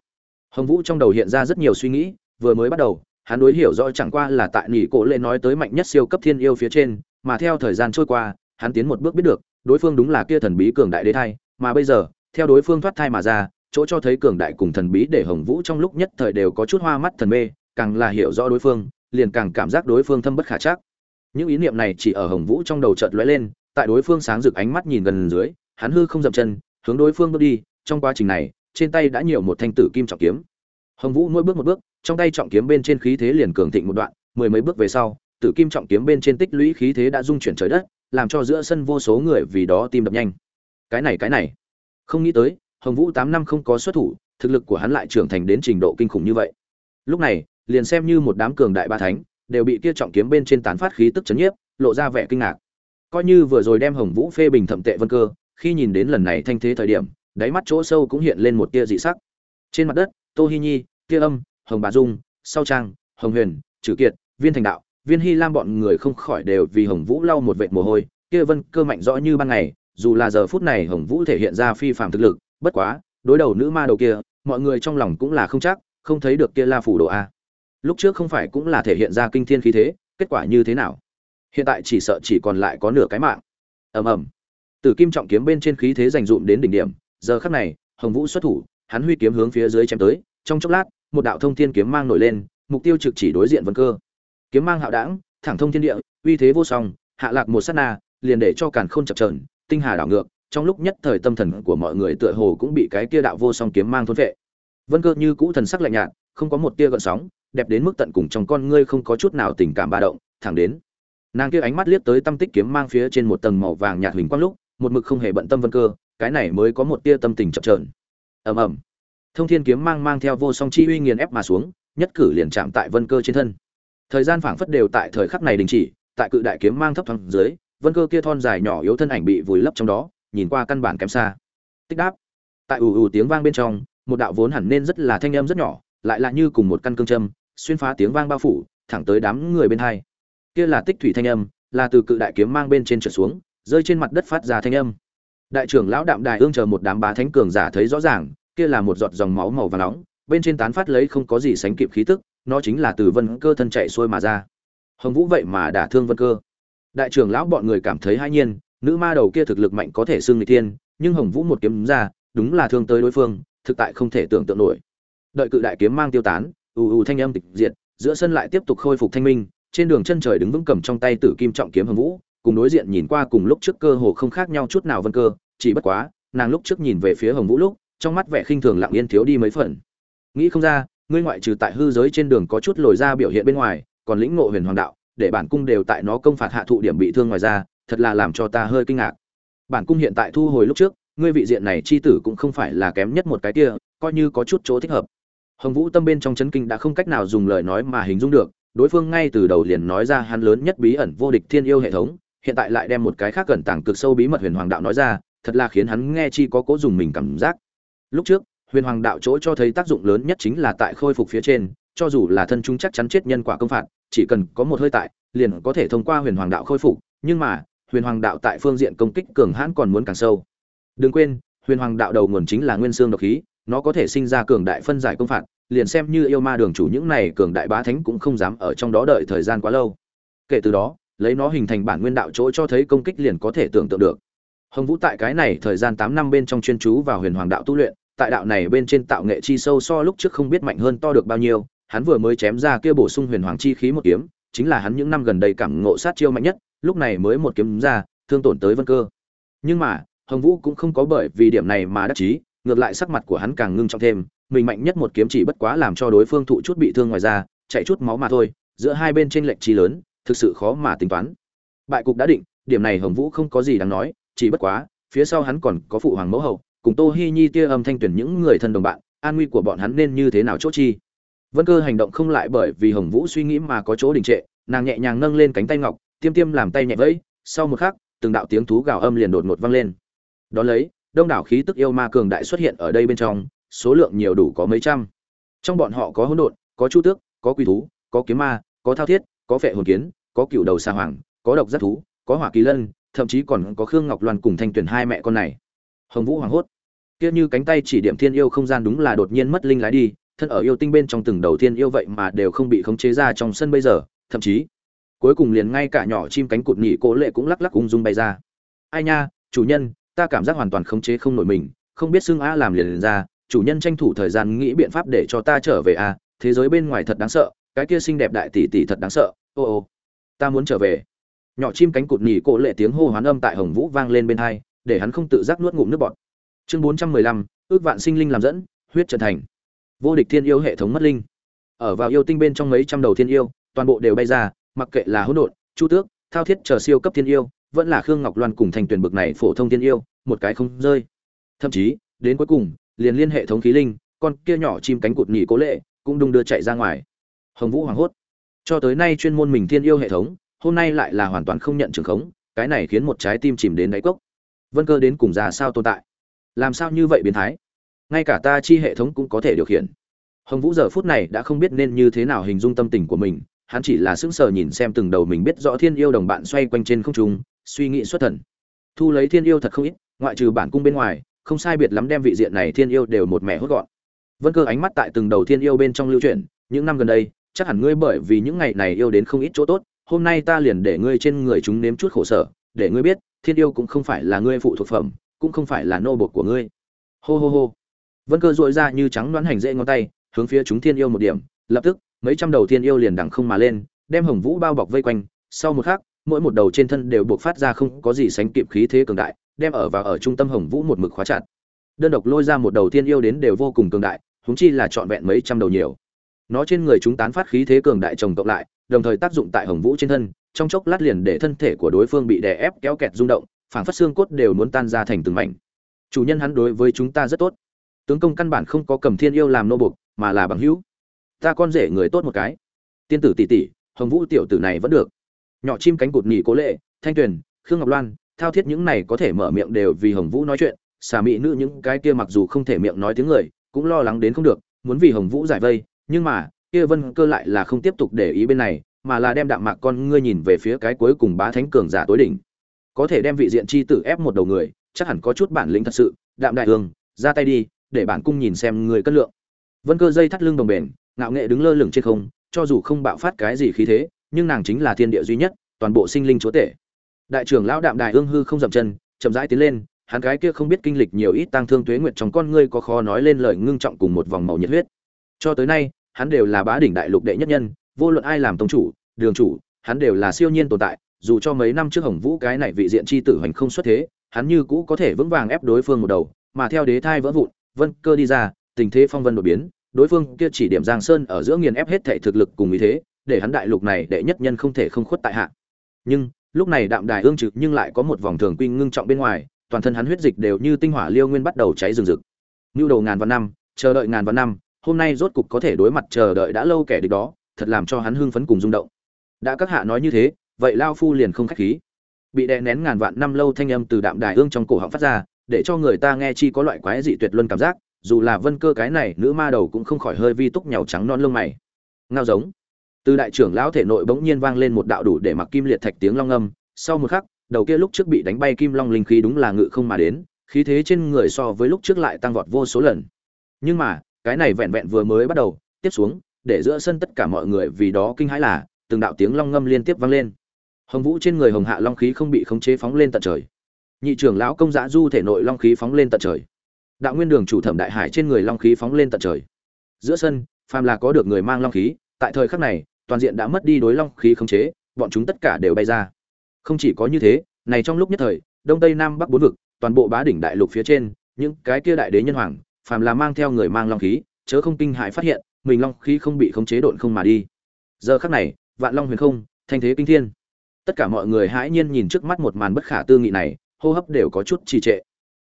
Hồng vũ trong đầu hiện ra rất nhiều suy nghĩ, vừa mới bắt đầu hắn đối hiểu rõ chẳng qua là tại nỉ cổ lệ nói tới mạnh nhất siêu cấp thiên yêu phía trên, mà theo thời gian trôi qua, hắn tiến một bước biết được, đối phương đúng là kia thần bí cường đại đế thai, mà bây giờ, theo đối phương thoát thai mà ra, chỗ cho thấy cường đại cùng thần bí để hồng vũ trong lúc nhất thời đều có chút hoa mắt thần mê, càng là hiểu rõ đối phương, liền càng cảm giác đối phương thâm bất khả chắc. Những ý niệm này chỉ ở hồng vũ trong đầu chợt lóe lên, tại đối phương sáng rực ánh mắt nhìn gần dưới, hắn hư không dậm chân, hướng đối phương bước đi, trong quá trình này, trên tay đã nhiều một thanh tử kim trọng kiếm. Hồng vũ mỗi bước một bước trong tay trọng kiếm bên trên khí thế liền cường thịnh một đoạn, mười mấy bước về sau, tử kim trọng kiếm bên trên tích lũy khí thế đã dung chuyển trời đất, làm cho giữa sân vô số người vì đó tim đập nhanh. Cái này cái này. Không nghĩ tới, hồng vũ tám năm không có xuất thủ, thực lực của hắn lại trưởng thành đến trình độ kinh khủng như vậy. Lúc này, liền xem như một đám cường đại ba thánh, đều bị kia trọng kiếm bên trên tán phát khí tức chấn nhiếp, lộ ra vẻ kinh ngạc. Coi như vừa rồi đem hồng vũ phê bình thẩm tệ vân cơ, khi nhìn đến lần này thanh thế thời điểm, đáy mắt chỗ sâu cũng hiện lên một tia dị sắc. Trên mặt đất, tô hi nhi, tia âm hồng bà dung, sau trang, hồng huyền trừ kiệt, viên thành đạo, viên hy lam bọn người không khỏi đều vì hồng vũ lau một vệt mồ hôi, kia vân cơ mạnh rõ như ban ngày, dù là giờ phút này hồng vũ thể hiện ra phi phàm thực lực, bất quá, đối đầu nữ ma đầu kia, mọi người trong lòng cũng là không chắc, không thấy được kia la phủ đồ a. Lúc trước không phải cũng là thể hiện ra kinh thiên khí thế, kết quả như thế nào? Hiện tại chỉ sợ chỉ còn lại có nửa cái mạng. Ầm ầm. Tử kim trọng kiếm bên trên khí thế dành dụm đến đỉnh điểm, giờ khắc này, hồng vũ xuất thủ, hắn huy kiếm hướng phía dưới chém tới, trong chốc lát một đạo thông thiên kiếm mang nổi lên mục tiêu trực chỉ đối diện vân cơ. Kiếm mang hạo đãng, thẳng thông thiên địa uy thế vô song hạ lạc một sát na liền để cho càn khôn chập chờn, tinh hà đảo ngược trong lúc nhất thời tâm thần của mọi người tựa hồ cũng bị cái kia đạo vô song kiếm mang thôn vệ. Vân cơ như cũ thần sắc lạnh nhạt không có một tia gợn sóng đẹp đến mức tận cùng trong con ngươi không có chút nào tình cảm ba động thẳng đến nàng kia ánh mắt liếc tới tâm tích kiếm mang phía trên một tầng màu vàng nhạt huỳnh quang lúc một mực không hề bận tâm vân cơ cái này mới có một tia tâm tình chập chờn. ầm ầm thông thiên kiếm mang mang theo vô song chi uy nghiền ép mà xuống, nhất cử liền chạm tại vân cơ trên thân. Thời gian phảng phất đều tại thời khắc này đình chỉ, tại cự đại kiếm mang thấp thoáng dưới, vân cơ kia thon dài nhỏ yếu thân ảnh bị vùi lấp trong đó, nhìn qua căn bản kém xa. Tích đáp. Tại ù ù tiếng vang bên trong, một đạo vốn hẳn nên rất là thanh âm rất nhỏ, lại là như cùng một căn cương châm, xuyên phá tiếng vang bao phủ, thẳng tới đám người bên hai. Kia là tích thủy thanh âm, là từ cự đại kiếm mang bên trên trượt xuống, rơi trên mặt đất phát ra thanh âm. Đại trưởng lão đạm đài ương chờ một đám bá thánh cường giả thấy rõ ràng kia là một giọt dòng máu màu vàng nóng, bên trên tán phát lấy không có gì sánh kịp khí tức, nó chính là từ vân cơ thân chạy xuôi mà ra. Hồng vũ vậy mà đả thương vân cơ. Đại trưởng lão bọn người cảm thấy hai nhiên, nữ ma đầu kia thực lực mạnh có thể xưng người thiên, nhưng hồng vũ một kiếm ra, đúng là thương tới đối phương, thực tại không thể tưởng tượng nổi. Đợi cự đại kiếm mang tiêu tán, ù ù thanh âm tịch diệt, giữa sân lại tiếp tục khôi phục thanh minh, trên đường chân trời đứng vững cầm trong tay tử kim trọng kiếm hồng vũ, cùng đối diện nhìn qua cùng lúc trước cơ hồ không khác nhau chút nào vân cơ, chỉ bất quá, nàng lúc trước nhìn về phía hồng vũ lúc trong mắt vẻ khinh thường lặng yên thiếu đi mấy phần. Nghĩ không ra, ngươi ngoại trừ tại hư giới trên đường có chút lồi ra biểu hiện bên ngoài, còn lĩnh ngộ huyền hoàng đạo, để bản cung đều tại nó công phạt hạ thụ điểm bị thương ngoài ra, thật là làm cho ta hơi kinh ngạc. Bản cung hiện tại thu hồi lúc trước, ngươi vị diện này chi tử cũng không phải là kém nhất một cái kia, coi như có chút chỗ thích hợp. Hồng vũ tâm bên trong chấn kinh đã không cách nào dùng lời nói mà hình dung được, đối phương ngay từ đầu liền nói ra hắn lớn nhất bí ẩn vô địch thiên yêu hệ thống, hiện tại lại đem một cái khác gần tàng cực sâu bí mật huyền hoàng đạo nói ra, thật là khiến hắn nghe chi có cố dùng mình cảm giác lúc trước, huyền hoàng đạo chỗ cho thấy tác dụng lớn nhất chính là tại khôi phục phía trên, cho dù là thân chúng chắc chắn chết nhân quả công phạt, chỉ cần có một hơi tại, liền có thể thông qua huyền hoàng đạo khôi phục, nhưng mà, huyền hoàng đạo tại phương diện công kích cường hãn còn muốn càng sâu. Đừng quên, huyền hoàng đạo đầu nguồn chính là nguyên xương độc khí, nó có thể sinh ra cường đại phân giải công phạt, liền xem như yêu ma đường chủ những này cường đại bá thánh cũng không dám ở trong đó đợi thời gian quá lâu. Kể từ đó, lấy nó hình thành bản nguyên đạo chỗ cho thấy công kích liền có thể tưởng tượng được. Hồng vũ tại cái này thời gian tám năm bên trong chuyên chú vào huyền hoàng đạo tu luyện tại đạo này bên trên tạo nghệ chi sâu so lúc trước không biết mạnh hơn to được bao nhiêu, hắn vừa mới chém ra kia bổ sung huyền hoàng chi khí một kiếm, chính là hắn những năm gần đây cảm ngộ sát chiêu mạnh nhất, lúc này mới một kiếm ra, thương tổn tới vân cơ. Nhưng mà, hồng vũ cũng không có bởi vì điểm này mà đắc chí, ngược lại sắc mặt của hắn càng ngưng trọng thêm, mình mạnh nhất một kiếm chỉ bất quá làm cho đối phương thụ chút bị thương ngoài ra chạy chút máu mà thôi, giữa hai bên trên lệnh chi lớn, thực sự khó mà tính toán. Bại cục đã định, điểm này hồng vũ không có gì đáng nói, chỉ bất quá, phía sau hắn còn có phụ hoàng mẫu hậu cùng tô hi nhi tia âm thanh tuyển những người thân đồng bạn, an nguy của bọn hắn nên như thế nào chốt chi? Vân cơ hành động không lại bởi vì hồng vũ suy nghĩ mà có chỗ đình trệ, nàng nhẹ nhàng nâng lên cánh tay ngọc, tiêm tiêm làm tay nhẹ vẫy, sau một khắc, từng đạo tiếng thú gào âm liền đột ngột vang lên. Đón lấy, đông đảo khí tức yêu ma cường đại xuất hiện ở đây bên trong, số lượng nhiều đủ có mấy trăm. Trong bọn họ có hỗn độn, có chu tước, có quỷ thú, có kiếm ma, có thao thiết, có phệ hồn kiến, có cựu đầu xa hoàng, có độc giác thú, có hỏa kỳ lân, thậm chí còn có khương ngọc loan cùng thanh tuyển hai mẹ con này hồng vũ hoảng hốt. Kia như cánh tay chỉ điểm thiên yêu không gian đúng là đột nhiên mất linh lái đi thân ở yêu tinh bên trong từng đầu tiên yêu vậy mà đều không bị khống chế ra trong sân bây giờ thậm chí cuối cùng liền ngay cả nhỏ chim cánh cụt nhị cố lệ cũng lắc lắc ung dung bay ra. Ai nha chủ nhân ta cảm giác hoàn toàn khống chế không nổi mình không biết xương a làm liền, liền ra chủ nhân tranh thủ thời gian nghĩ biện pháp để cho ta trở về a thế giới bên ngoài thật đáng sợ cái kia xinh đẹp đại tỷ tỷ thật đáng sợ ô ô ta muốn trở về. Nhỏ chim cánh cụt nhị cố lệ tiếng hô hoán âm tại hồng vũ vang lên bên hai để hắn không tự giác nuốt ngụm nước bọt. Chương bốn trăm mười lăm, ước vạn sinh linh làm dẫn, huyết trận thành. Vô địch thiên yêu hệ thống mất linh. Ở vào yêu tinh bên trong mấy trăm đầu thiên yêu, toàn bộ đều bay ra, mặc kệ là hỗn độn, chu tước, thao thiết chờ siêu cấp thiên yêu, vẫn là khương ngọc loan cùng thành tuyển bực này phổ thông thiên yêu, một cái không rơi. Thậm chí, đến cuối cùng, liền liên hệ thống khí linh, con kia nhỏ chim cánh cụt nhị cố lệ, cũng đung đưa chạy ra ngoài. Hồng vũ hoàng hốt. Cho tới nay chuyên môn mình thiên yêu hệ thống, hôm nay lại là hoàn toàn không nhận trường khống, cái này khiến một trái tim chìm đến đáy cốc vân cơ đến cùng già sao tồn tại? Làm sao như vậy biến thái? Ngay cả ta chi hệ thống cũng có thể điều khiển. Hồng vũ giờ phút này đã không biết nên như thế nào hình dung tâm tình của mình, hắn chỉ là sững sờ nhìn xem từng đầu mình biết rõ thiên yêu đồng bạn xoay quanh trên không trung, suy nghĩ xuất thần. Thu lấy thiên yêu thật không ít, ngoại trừ bản cung bên ngoài, không sai biệt lắm đem vị diện này thiên yêu đều một mẹ hốt gọn. Vân cơ ánh mắt tại từng đầu thiên yêu bên trong lưu chuyển, những năm gần đây, chắc hẳn ngươi bởi vì những ngày này yêu đến không ít chỗ tốt, hôm nay ta liền để ngươi trên người chúng nếm chút khổ sở, để ngươi biết thiên yêu cũng không phải là ngươi phụ thuộc phẩm, cũng không phải là nô bột của ngươi. Hô hô hô. Vân cơ dội ra như trắng đoán hành dễ ngón tay, hướng phía chúng thiên yêu một điểm, lập tức, mấy trăm đầu thiên yêu liền đằng không mà lên, đem hồng vũ bao bọc vây quanh. Sau một khắc, mỗi một đầu trên thân đều buộc phát ra không có gì sánh kịp khí thế cường đại, đem ở và ở trung tâm hồng vũ một mực khóa chặt. Đơn độc lôi ra một đầu thiên yêu đến đều vô cùng cường đại húng chi là trọn vẹn mấy trăm đầu nhiều. Nó trên người chúng tán phát khí thế cường đại chồng cộng lại đồng thời tác dụng tại hồng vũ trên thân trong chốc lát liền để thân thể của đối phương bị đè ép kéo kẹt rung động phảng phất xương cốt đều muốn tan ra thành từng mảnh. Chủ nhân hắn đối với chúng ta rất tốt. Tướng công căn bản không có cầm thiên yêu làm nô bộc, mà là bằng hữu. Ta con rể người tốt một cái. Tiên tử tỷ tỷ hồng vũ tiểu tử này vẫn được. Nhỏ chim cánh cụt nhỉ cố lệ thanh tuyền khương ngọc loan thao thiết những này có thể mở miệng đều vì hồng vũ nói chuyện. Xà mị nữ những cái kia mặc dù không thể miệng nói tiếng người cũng lo lắng đến không được muốn vì hồng vũ giải vây nhưng mà kia vân cơ lại là không tiếp tục để ý bên này, mà là đem đạm mạc con ngươi nhìn về phía cái cuối cùng bá thánh cường giả tối đỉnh. Có thể đem vị diện chi tử ép một đầu người, chắc hẳn có chút bản lĩnh thật sự, đạm đại hương, ra tay đi, để bản cung nhìn xem người cân lượng. Vân cơ dây thắt lưng đồng bền, ngạo nghệ đứng lơ lửng trên không, cho dù không bạo phát cái gì khí thế, nhưng nàng chính là thiên địa duy nhất, toàn bộ sinh linh chúa tể. Đại trưởng lão đạm đại hương hư không dậm chân, chậm rãi tiến lên, hắn cái kia không biết kinh lịch nhiều ít tăng thương tuế nguyệt trong con ngươi có khó nói lên lời ngưng trọng cùng một vòng màu nhiệt huyết. Cho tới nay hắn đều là bá đỉnh đại lục đệ nhất nhân, vô luận ai làm tông chủ, đường chủ, hắn đều là siêu nhiên tồn tại, dù cho mấy năm trước hồng vũ cái này vị diện chi tử hành không xuất thế, hắn như cũ có thể vững vàng ép đối phương một đầu, mà theo đế thai vỡ vụn, vân cơ đi ra, tình thế phong vân đột biến, đối phương kia chỉ điểm giang sơn ở giữa nghiền ép hết thể thực lực cùng ý thế, để hắn đại lục này đệ nhất nhân không thể không khuất tại hạ. Nhưng, lúc này đạm đài ương trực nhưng lại có một vòng thường quy ngưng trọng bên ngoài, toàn thân hắn huyết dịch đều như tinh hỏa liêu nguyên bắt đầu cháy rừng rực. Nưu đầu ngàn vạn năm, chờ đợi ngàn vạn năm hôm nay rốt cục có thể đối mặt chờ đợi đã lâu kẻ địch đó, thật làm cho hắn hưng phấn cùng rung động. Đã các hạ nói như thế, vậy lao phu liền không khách khí. Bị đè nén ngàn vạn năm lâu thanh âm từ đạm đài ương trong cổ họng phát ra, để cho người ta nghe chi có loại quái dị tuyệt luân cảm giác, dù là vân cơ cái này nữ ma đầu cũng không khỏi hơi vi túc nhàu trắng non lông mày. Ngao giống. Từ đại trưởng lão thể nội bỗng nhiên vang lên một đạo đủ để mặc kim liệt thạch tiếng long âm, sau một khắc, đầu kia lúc trước bị đánh bay kim long linh khí đúng là ngự không mà đến, khí thế trên người so với lúc trước lại tăng vọt vô số lần. Nhưng mà cái này vẹn vẹn vừa mới bắt đầu, tiếp xuống, để giữa sân tất cả mọi người vì đó kinh hãi là, từng đạo tiếng long ngâm liên tiếp vang lên. Hồng vũ trên người hồng hạ long khí không bị khống chế phóng lên tận trời. Nhị trưởng lão công giã du thể nội long khí phóng lên tận trời. Đạo nguyên đường chủ thẩm đại hải trên người long khí phóng lên tận trời. Giữa sân, phàm là có được người mang long khí, tại thời khắc này, toàn diện đã mất đi đối long khí khống chế, bọn chúng tất cả đều bay ra. Không chỉ có như thế, này trong lúc nhất thời, đông tây nam bắc bốn vực, toàn bộ bá đỉnh đại lục phía trên, những cái kia đại đế nhân hoàng phàm là mang theo người mang long khí, chớ không kinh hãi phát hiện, mình long khí không bị khống chế độn không mà đi. Giờ khắc này, vạn long huyền không, thanh thế kinh thiên. Tất cả mọi người hãi nhiên nhìn trước mắt một màn bất khả tư nghị này, hô hấp đều có chút trì trệ.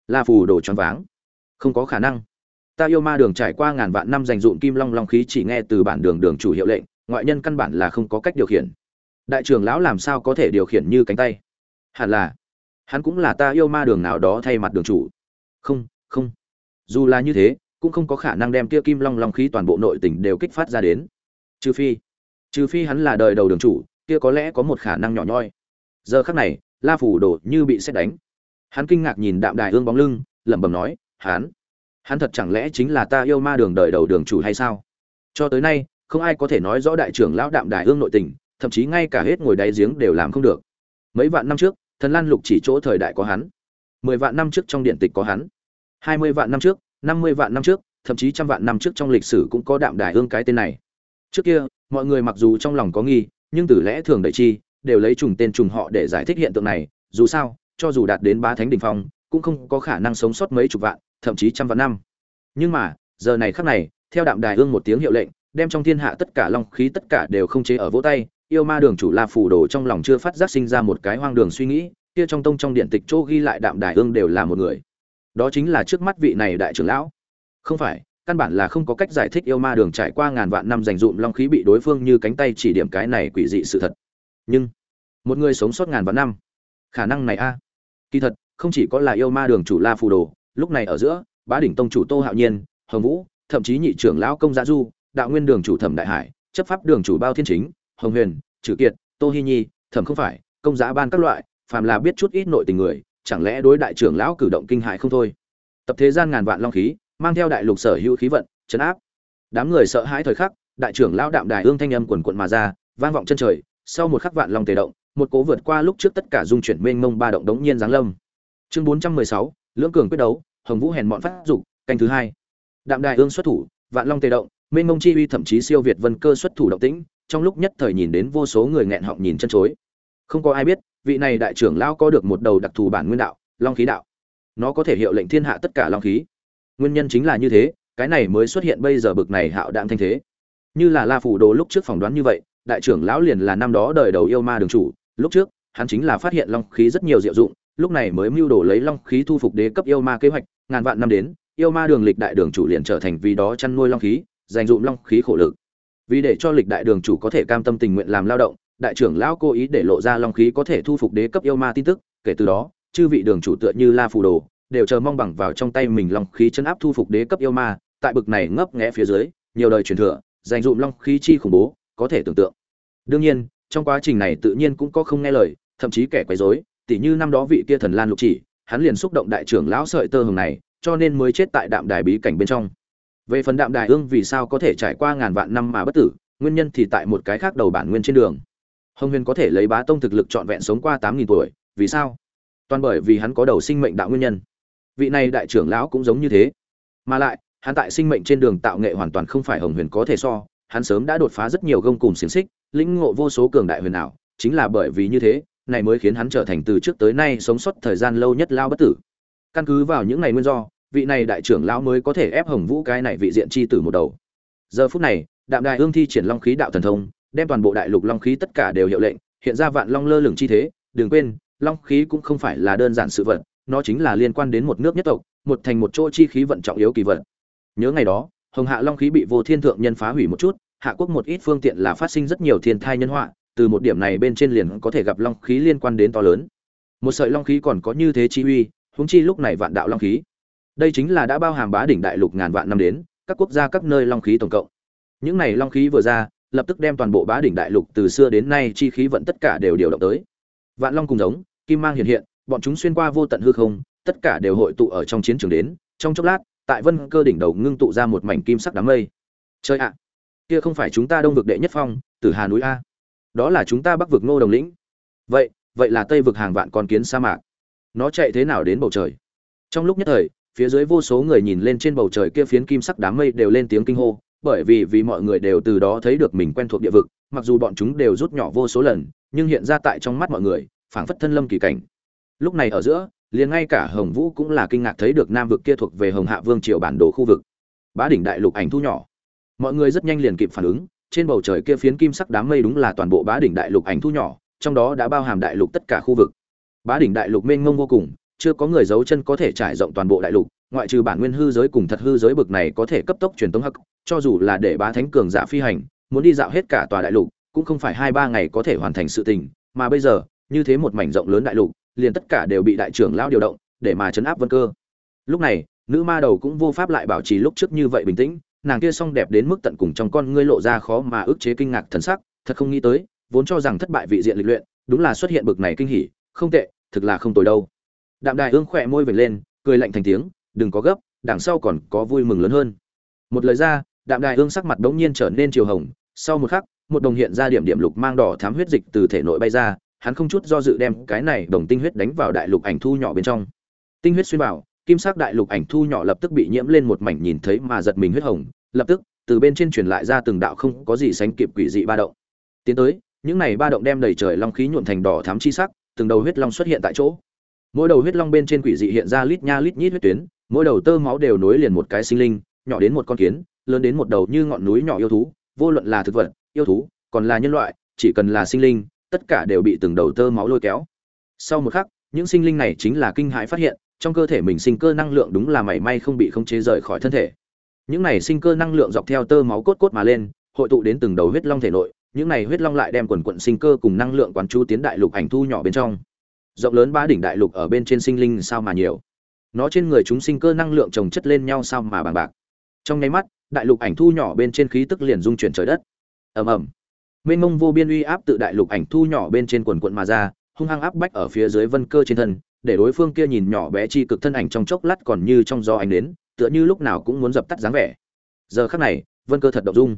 La phù đổ choáng váng. Không có khả năng. Ta yêu ma đường trải qua ngàn vạn năm dành dụm kim long long khí chỉ nghe từ bản đường đường chủ hiệu lệnh, ngoại nhân căn bản là không có cách điều khiển. Đại trưởng lão làm sao có thể điều khiển như cánh tay? Hẳn là, hắn cũng là ta yêu ma đường nào đó thay mặt đường chủ. Không không dù là như thế, cũng không có khả năng đem kia kim long long khí toàn bộ nội tình đều kích phát ra đến. Trừ phi trừ phi hắn là đời đầu đường chủ, kia có lẽ có một khả năng nhỏ nhoi. Giờ khắc này, la phủ đổ như bị xét đánh. Hắn kinh ngạc nhìn đạm đài ương bóng lưng, lẩm bẩm nói, hắn hắn thật chẳng lẽ chính là ta yêu ma đường đời đầu đường chủ hay sao? Cho tới nay, không ai có thể nói rõ đại trưởng lão đạm đài ương nội tình, thậm chí ngay cả hết ngồi đáy giếng đều làm không được. Mấy vạn năm trước, thần lan lục chỉ chỗ thời đại có hắn. Mười vạn năm trước trong điện tịch có hắn hai mươi vạn năm trước, năm mươi vạn năm trước, thậm chí trăm vạn năm trước trong lịch sử cũng có đạm đài ương cái tên này. Trước kia, mọi người mặc dù trong lòng có nghi, nhưng từ lẽ thường đợi chi, đều lấy trùng tên trùng họ để giải thích hiện tượng này, dù sao, cho dù đạt đến bá thánh đỉnh phong, cũng không có khả năng sống sót mấy chục vạn, thậm chí trăm vạn năm. Nhưng mà, giờ này khắc này, theo đạm đài ương một tiếng hiệu lệnh, đem trong thiên hạ tất cả long khí tất cả đều không chế ở vỗ tay, yêu ma đường chủ la phủ đồ trong lòng chưa phát giác sinh ra một cái hoang đường suy nghĩ, kia trong tông trong điện tịch chỗ ghi lại đạm đài ương đều là một người đó chính là trước mắt vị này đại trưởng lão. Không phải, căn bản là không có cách giải thích yêu ma đường trải qua ngàn vạn năm dành dụm long khí bị đối phương như cánh tay chỉ điểm cái này quỷ dị sự thật. Nhưng, một người sống sót ngàn vạn năm, khả năng này a. Kỳ thật, không chỉ có là yêu ma đường chủ la phù đồ, lúc này ở giữa, bá đỉnh tông chủ tô hạo nhiên, hồng vũ, thậm chí nhị trưởng lão công gia du, đạo nguyên đường chủ thẩm đại hải, chấp pháp đường chủ bao thiên chính, hồng huyền trừ kiệt, tô hy nhi thẩm không phải, công giá ban các loại, phàm là biết chút ít nội tình người chẳng lẽ đối đại trưởng lão cử động kinh hại không thôi? Tập thế gian ngàn vạn long khí, mang theo đại lục sở hữu khí vận, chấn áp. Đám người sợ hãi thời khắc, đại trưởng lão đạm đài ương thanh âm quần quận mà ra, vang vọng chân trời, sau một khắc vạn long tề động, một cố vượt qua lúc trước tất cả dung chuyển mênh mông ba động đống nhiên giáng lâm. Chương bốn trăm mười sáu, lưỡng cường quyết đấu, hồng vũ hèn mọn phát dục, canh thứ hai. Đạm đài ương xuất thủ, vạn long tề động, mênh mông chi uy thậm chí siêu việt vân cơ xuất thủ động tĩnh, trong lúc nhất thời nhìn đến vô số người nghẹn họng nhìn chân chối. Không có ai biết vị này đại trưởng lão có được một đầu đặc thù bản nguyên đạo, long khí đạo. Nó có thể hiệu lệnh thiên hạ tất cả long khí. Nguyên nhân chính là như thế, cái này mới xuất hiện bây giờ bực này hạo đạm thanh thế. Như là la phủ đồ lúc trước phỏng đoán như vậy, đại trưởng lão liền là năm đó đời đầu yêu ma đường chủ. Lúc trước, hắn chính là phát hiện long khí rất nhiều diệu dụng, lúc này mới mưu đồ lấy long khí thu phục đế cấp yêu ma kế hoạch, ngàn vạn năm đến, yêu ma đường lịch đại đường chủ liền trở thành vì đó chăn nuôi long khí, dành dụm long khí khổ lực. Vì để cho lịch đại đường chủ có thể cam tâm tình nguyện làm lao động đại trưởng lão cố ý để lộ ra long khí có thể thu phục đế cấp yêu ma tin tức, kể từ đó, chư vị đường chủ tựa như la phù đồ, đều chờ mong bằng vào trong tay mình long khí chấn áp thu phục đế cấp yêu ma, tại bực này ngấp nghé phía dưới, nhiều đời truyền thừa, dành dụm long khí chi khủng bố, có thể tưởng tượng. Đương nhiên, trong quá trình này tự nhiên cũng có không nghe lời, thậm chí kẻ quấy rối, tỉ như năm đó vị kia thần lan lục chỉ, hắn liền xúc động đại trưởng lão sợi tơ hồng này, cho nên mới chết tại đạm đài bí cảnh bên trong. Về phần đạm đài ương vì sao có thể trải qua ngàn vạn năm mà bất tử, nguyên nhân thì tại một cái khác đầu bản nguyên trên đường hồng huyền có thể lấy bá tông thực lực trọn vẹn sống qua tám nghìn tuổi, vì sao? Toàn bởi vì hắn có đầu sinh mệnh đạo nguyên nhân. Vị này đại trưởng lão cũng giống như thế. Mà lại, hắn tại sinh mệnh trên đường tạo nghệ hoàn toàn không phải hồng huyền có thể so, hắn sớm đã đột phá rất nhiều gông cùng xiềng xích, lĩnh ngộ vô số cường đại huyền ảo, chính là bởi vì như thế, này mới khiến hắn trở thành từ trước tới nay sống sót thời gian lâu nhất lao bất tử. Căn cứ vào những ngày nguyên do, vị này đại trưởng lão mới có thể ép hồng vũ cái này vị diện chi tử một đầu. Giờ phút này, đạm đại ương thi triển long khí đạo thần thông đem toàn bộ đại lục long khí tất cả đều hiệu lệnh, hiện ra vạn long lơ lửng chi thế, đừng quên, long khí cũng không phải là đơn giản sự vật, nó chính là liên quan đến một nước nhất tộc, một thành một chỗ chi khí vận trọng yếu kỳ vận nhớ ngày đó, hồng hạ long khí bị vô thiên thượng nhân phá hủy một chút, hạ quốc một ít phương tiện là phát sinh rất nhiều thiên thai nhân họa, từ một điểm này bên trên liền có thể gặp long khí liên quan đến to lớn. Một sợi long khí còn có như thế chi uy, huống chi lúc này vạn đạo long khí. Đây chính là đã bao hàm bá đỉnh đại lục ngàn vạn năm đến, các quốc gia các nơi long khí tổng cộng. Những này long khí vừa ra lập tức đem toàn bộ bá đỉnh đại lục từ xưa đến nay chi khí vận tất cả đều điều động tới. Vạn long cùng giống, kim mang hiện hiện, bọn chúng xuyên qua vô tận hư không, tất cả đều hội tụ ở trong chiến trường đến, trong chốc lát, tại vân cơ đỉnh đầu ngưng tụ ra một mảnh kim sắc đám mây. Chơi ạ, kia không phải chúng ta đông vực đệ nhất phong từ hà núi a. Đó là chúng ta bắc vực ngô đồng lĩnh. Vậy vậy là tây vực hàng vạn con kiến sa mạc. Nó chạy thế nào đến bầu trời? Trong lúc nhất thời, phía dưới vô số người nhìn lên trên bầu trời kia phiến kim sắc đám mây đều lên tiếng kinh hô bởi vì vì mọi người đều từ đó thấy được mình quen thuộc địa vực, mặc dù bọn chúng đều rút nhỏ vô số lần, nhưng hiện ra tại trong mắt mọi người, phảng phất thân lâm kỳ cảnh. Lúc này ở giữa, liền ngay cả hồng vũ cũng là kinh ngạc thấy được nam vực kia thuộc về hồng hạ vương triều bản đồ khu vực. Bá đỉnh đại lục ảnh thu nhỏ. Mọi người rất nhanh liền kịp phản ứng, trên bầu trời kia phiến kim sắc đám mây đúng là toàn bộ bá đỉnh đại lục ảnh thu nhỏ, trong đó đã bao hàm đại lục tất cả khu vực. Bá đỉnh đại lục mênh mông vô cùng, chưa có người giấu chân có thể trải rộng toàn bộ đại lục, ngoại trừ bản nguyên hư giới cùng thật hư giới bực này có thể cấp tốc truyền tống hắc cho dù là để bá thánh cường giả phi hành, muốn đi dạo hết cả tòa đại lục, cũng không phải hai ba ngày có thể hoàn thành sự tình, mà bây giờ, như thế một mảnh rộng lớn đại lục, liền tất cả đều bị đại trưởng lão điều động, để mà chấn áp vân cơ. Lúc này, nữ ma đầu cũng vô pháp lại bảo trì lúc trước như vậy bình tĩnh, nàng kia song đẹp đến mức tận cùng trong con ngươi lộ ra khó mà ức chế kinh ngạc thần sắc, thật không nghĩ tới, vốn cho rằng thất bại vị diện lịch luyện, đúng là xuất hiện bực này kinh hỉ, không tệ, thực là không tồi đâu. Đạm đài ương khỏe môi vểnh lên, cười lạnh thành tiếng, đừng có gấp, đằng sau còn có vui mừng lớn hơn. Một lời ra đạm đài hương sắc mặt đống nhiên trở nên chiều hồng. Sau một khắc, một đồng hiện ra điểm điểm lục mang đỏ thám huyết dịch từ thể nội bay ra, hắn không chút do dự đem cái này đồng tinh huyết đánh vào đại lục ảnh thu nhỏ bên trong. Tinh huyết xuyên vào, kim sắc đại lục ảnh thu nhỏ lập tức bị nhiễm lên một mảnh nhìn thấy mà giật mình huyết hồng. Lập tức, từ bên trên truyền lại ra từng đạo không có gì sánh kịp quỷ dị ba động. Tiến tới, những này ba động đem đầy trời long khí nhuộn thành đỏ thám chi sắc, từng đầu huyết long xuất hiện tại chỗ. Mỗi đầu huyết long bên trên quỷ dị hiện ra lít nha lít nhít huyết tuyến, mỗi đầu tơ máu đều nối liền một cái sinh linh, nhỏ đến một con kiến lớn đến một đầu như ngọn núi nhỏ yêu thú, vô luận là thực vật, yêu thú, còn là nhân loại, chỉ cần là sinh linh, tất cả đều bị từng đầu tơ máu lôi kéo. Sau một khắc, những sinh linh này chính là kinh hãi phát hiện, trong cơ thể mình sinh cơ năng lượng đúng là mảy may không bị khống chế rời khỏi thân thể. Những này sinh cơ năng lượng dọc theo tơ máu cốt cốt mà lên, hội tụ đến từng đầu huyết long thể nội, những này huyết long lại đem quần quần sinh cơ cùng năng lượng quán chú tiến đại lục ảnh thu nhỏ bên trong. Rộng lớn ba đỉnh đại lục ở bên trên sinh linh sao mà nhiều? Nó trên người chúng sinh cơ năng lượng chồng chất lên nhau sao mà bằng bạc. Trong nháy mắt đại lục ảnh thu nhỏ bên trên khí tức liền dung chuyển trời đất. Ầm ầm. Mênh mông vô biên uy áp tự đại lục ảnh thu nhỏ bên trên quần quận mà ra, hung hăng áp bách ở phía dưới vân cơ trên thân, để đối phương kia nhìn nhỏ bé chi cực thân ảnh trong chốc lát còn như trong gió ánh đến, tựa như lúc nào cũng muốn dập tắt dáng vẻ. Giờ khắc này, vân cơ thật động dung.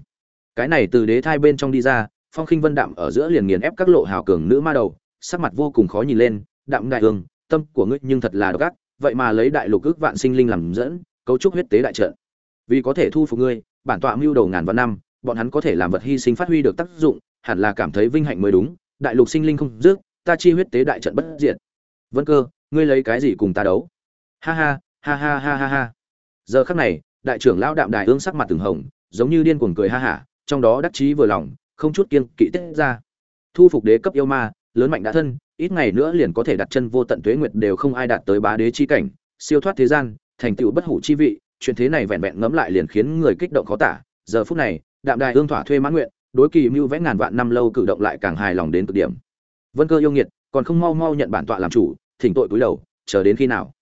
Cái này từ đế thai bên trong đi ra, phong khinh vân đạm ở giữa liền nghiền ép các lộ hào cường nữ ma đầu, sắc mặt vô cùng khó nhìn lên, đạm đại hương, tâm của ngươi nhưng thật là độc ác, vậy mà lấy đại lục ước vạn sinh linh làm dẫn, cấu trúc huyết tế đại trận vì có thể thu phục ngươi, bản tọa mưu đầu ngàn vạn năm, bọn hắn có thể làm vật hy sinh phát huy được tác dụng, hẳn là cảm thấy vinh hạnh mới đúng, đại lục sinh linh không dứt, ta chi huyết tế đại trận bất diệt. Vân cơ, ngươi lấy cái gì cùng ta đấu? Ha ha ha ha ha ha ha. Giờ khắc này, đại trưởng lão đạm đài ương sắc mặt từng hồng, giống như điên cuồng cười ha hả, trong đó đắc chí vừa lòng, không chút kiên kỵ tiết ra. Thu phục đế cấp yêu ma, lớn mạnh đã thân, ít ngày nữa liền có thể đặt chân vô tận tuế nguyệt đều không ai đạt tới bá đế chi cảnh, siêu thoát thế gian, thành tựu bất hủ chi vị chuyện thế này vẹn vẹn ngẫm lại liền khiến người kích động khó tả. Giờ phút này, đạm đài ương thỏa thuê mãn nguyện, đối kỳ mưu vẽ ngàn vạn năm lâu cử động lại càng hài lòng đến cực điểm. Vân cơ yêu nghiệt, còn không mau mau nhận bản tọa làm chủ, thỉnh tội cúi đầu, chờ đến khi nào?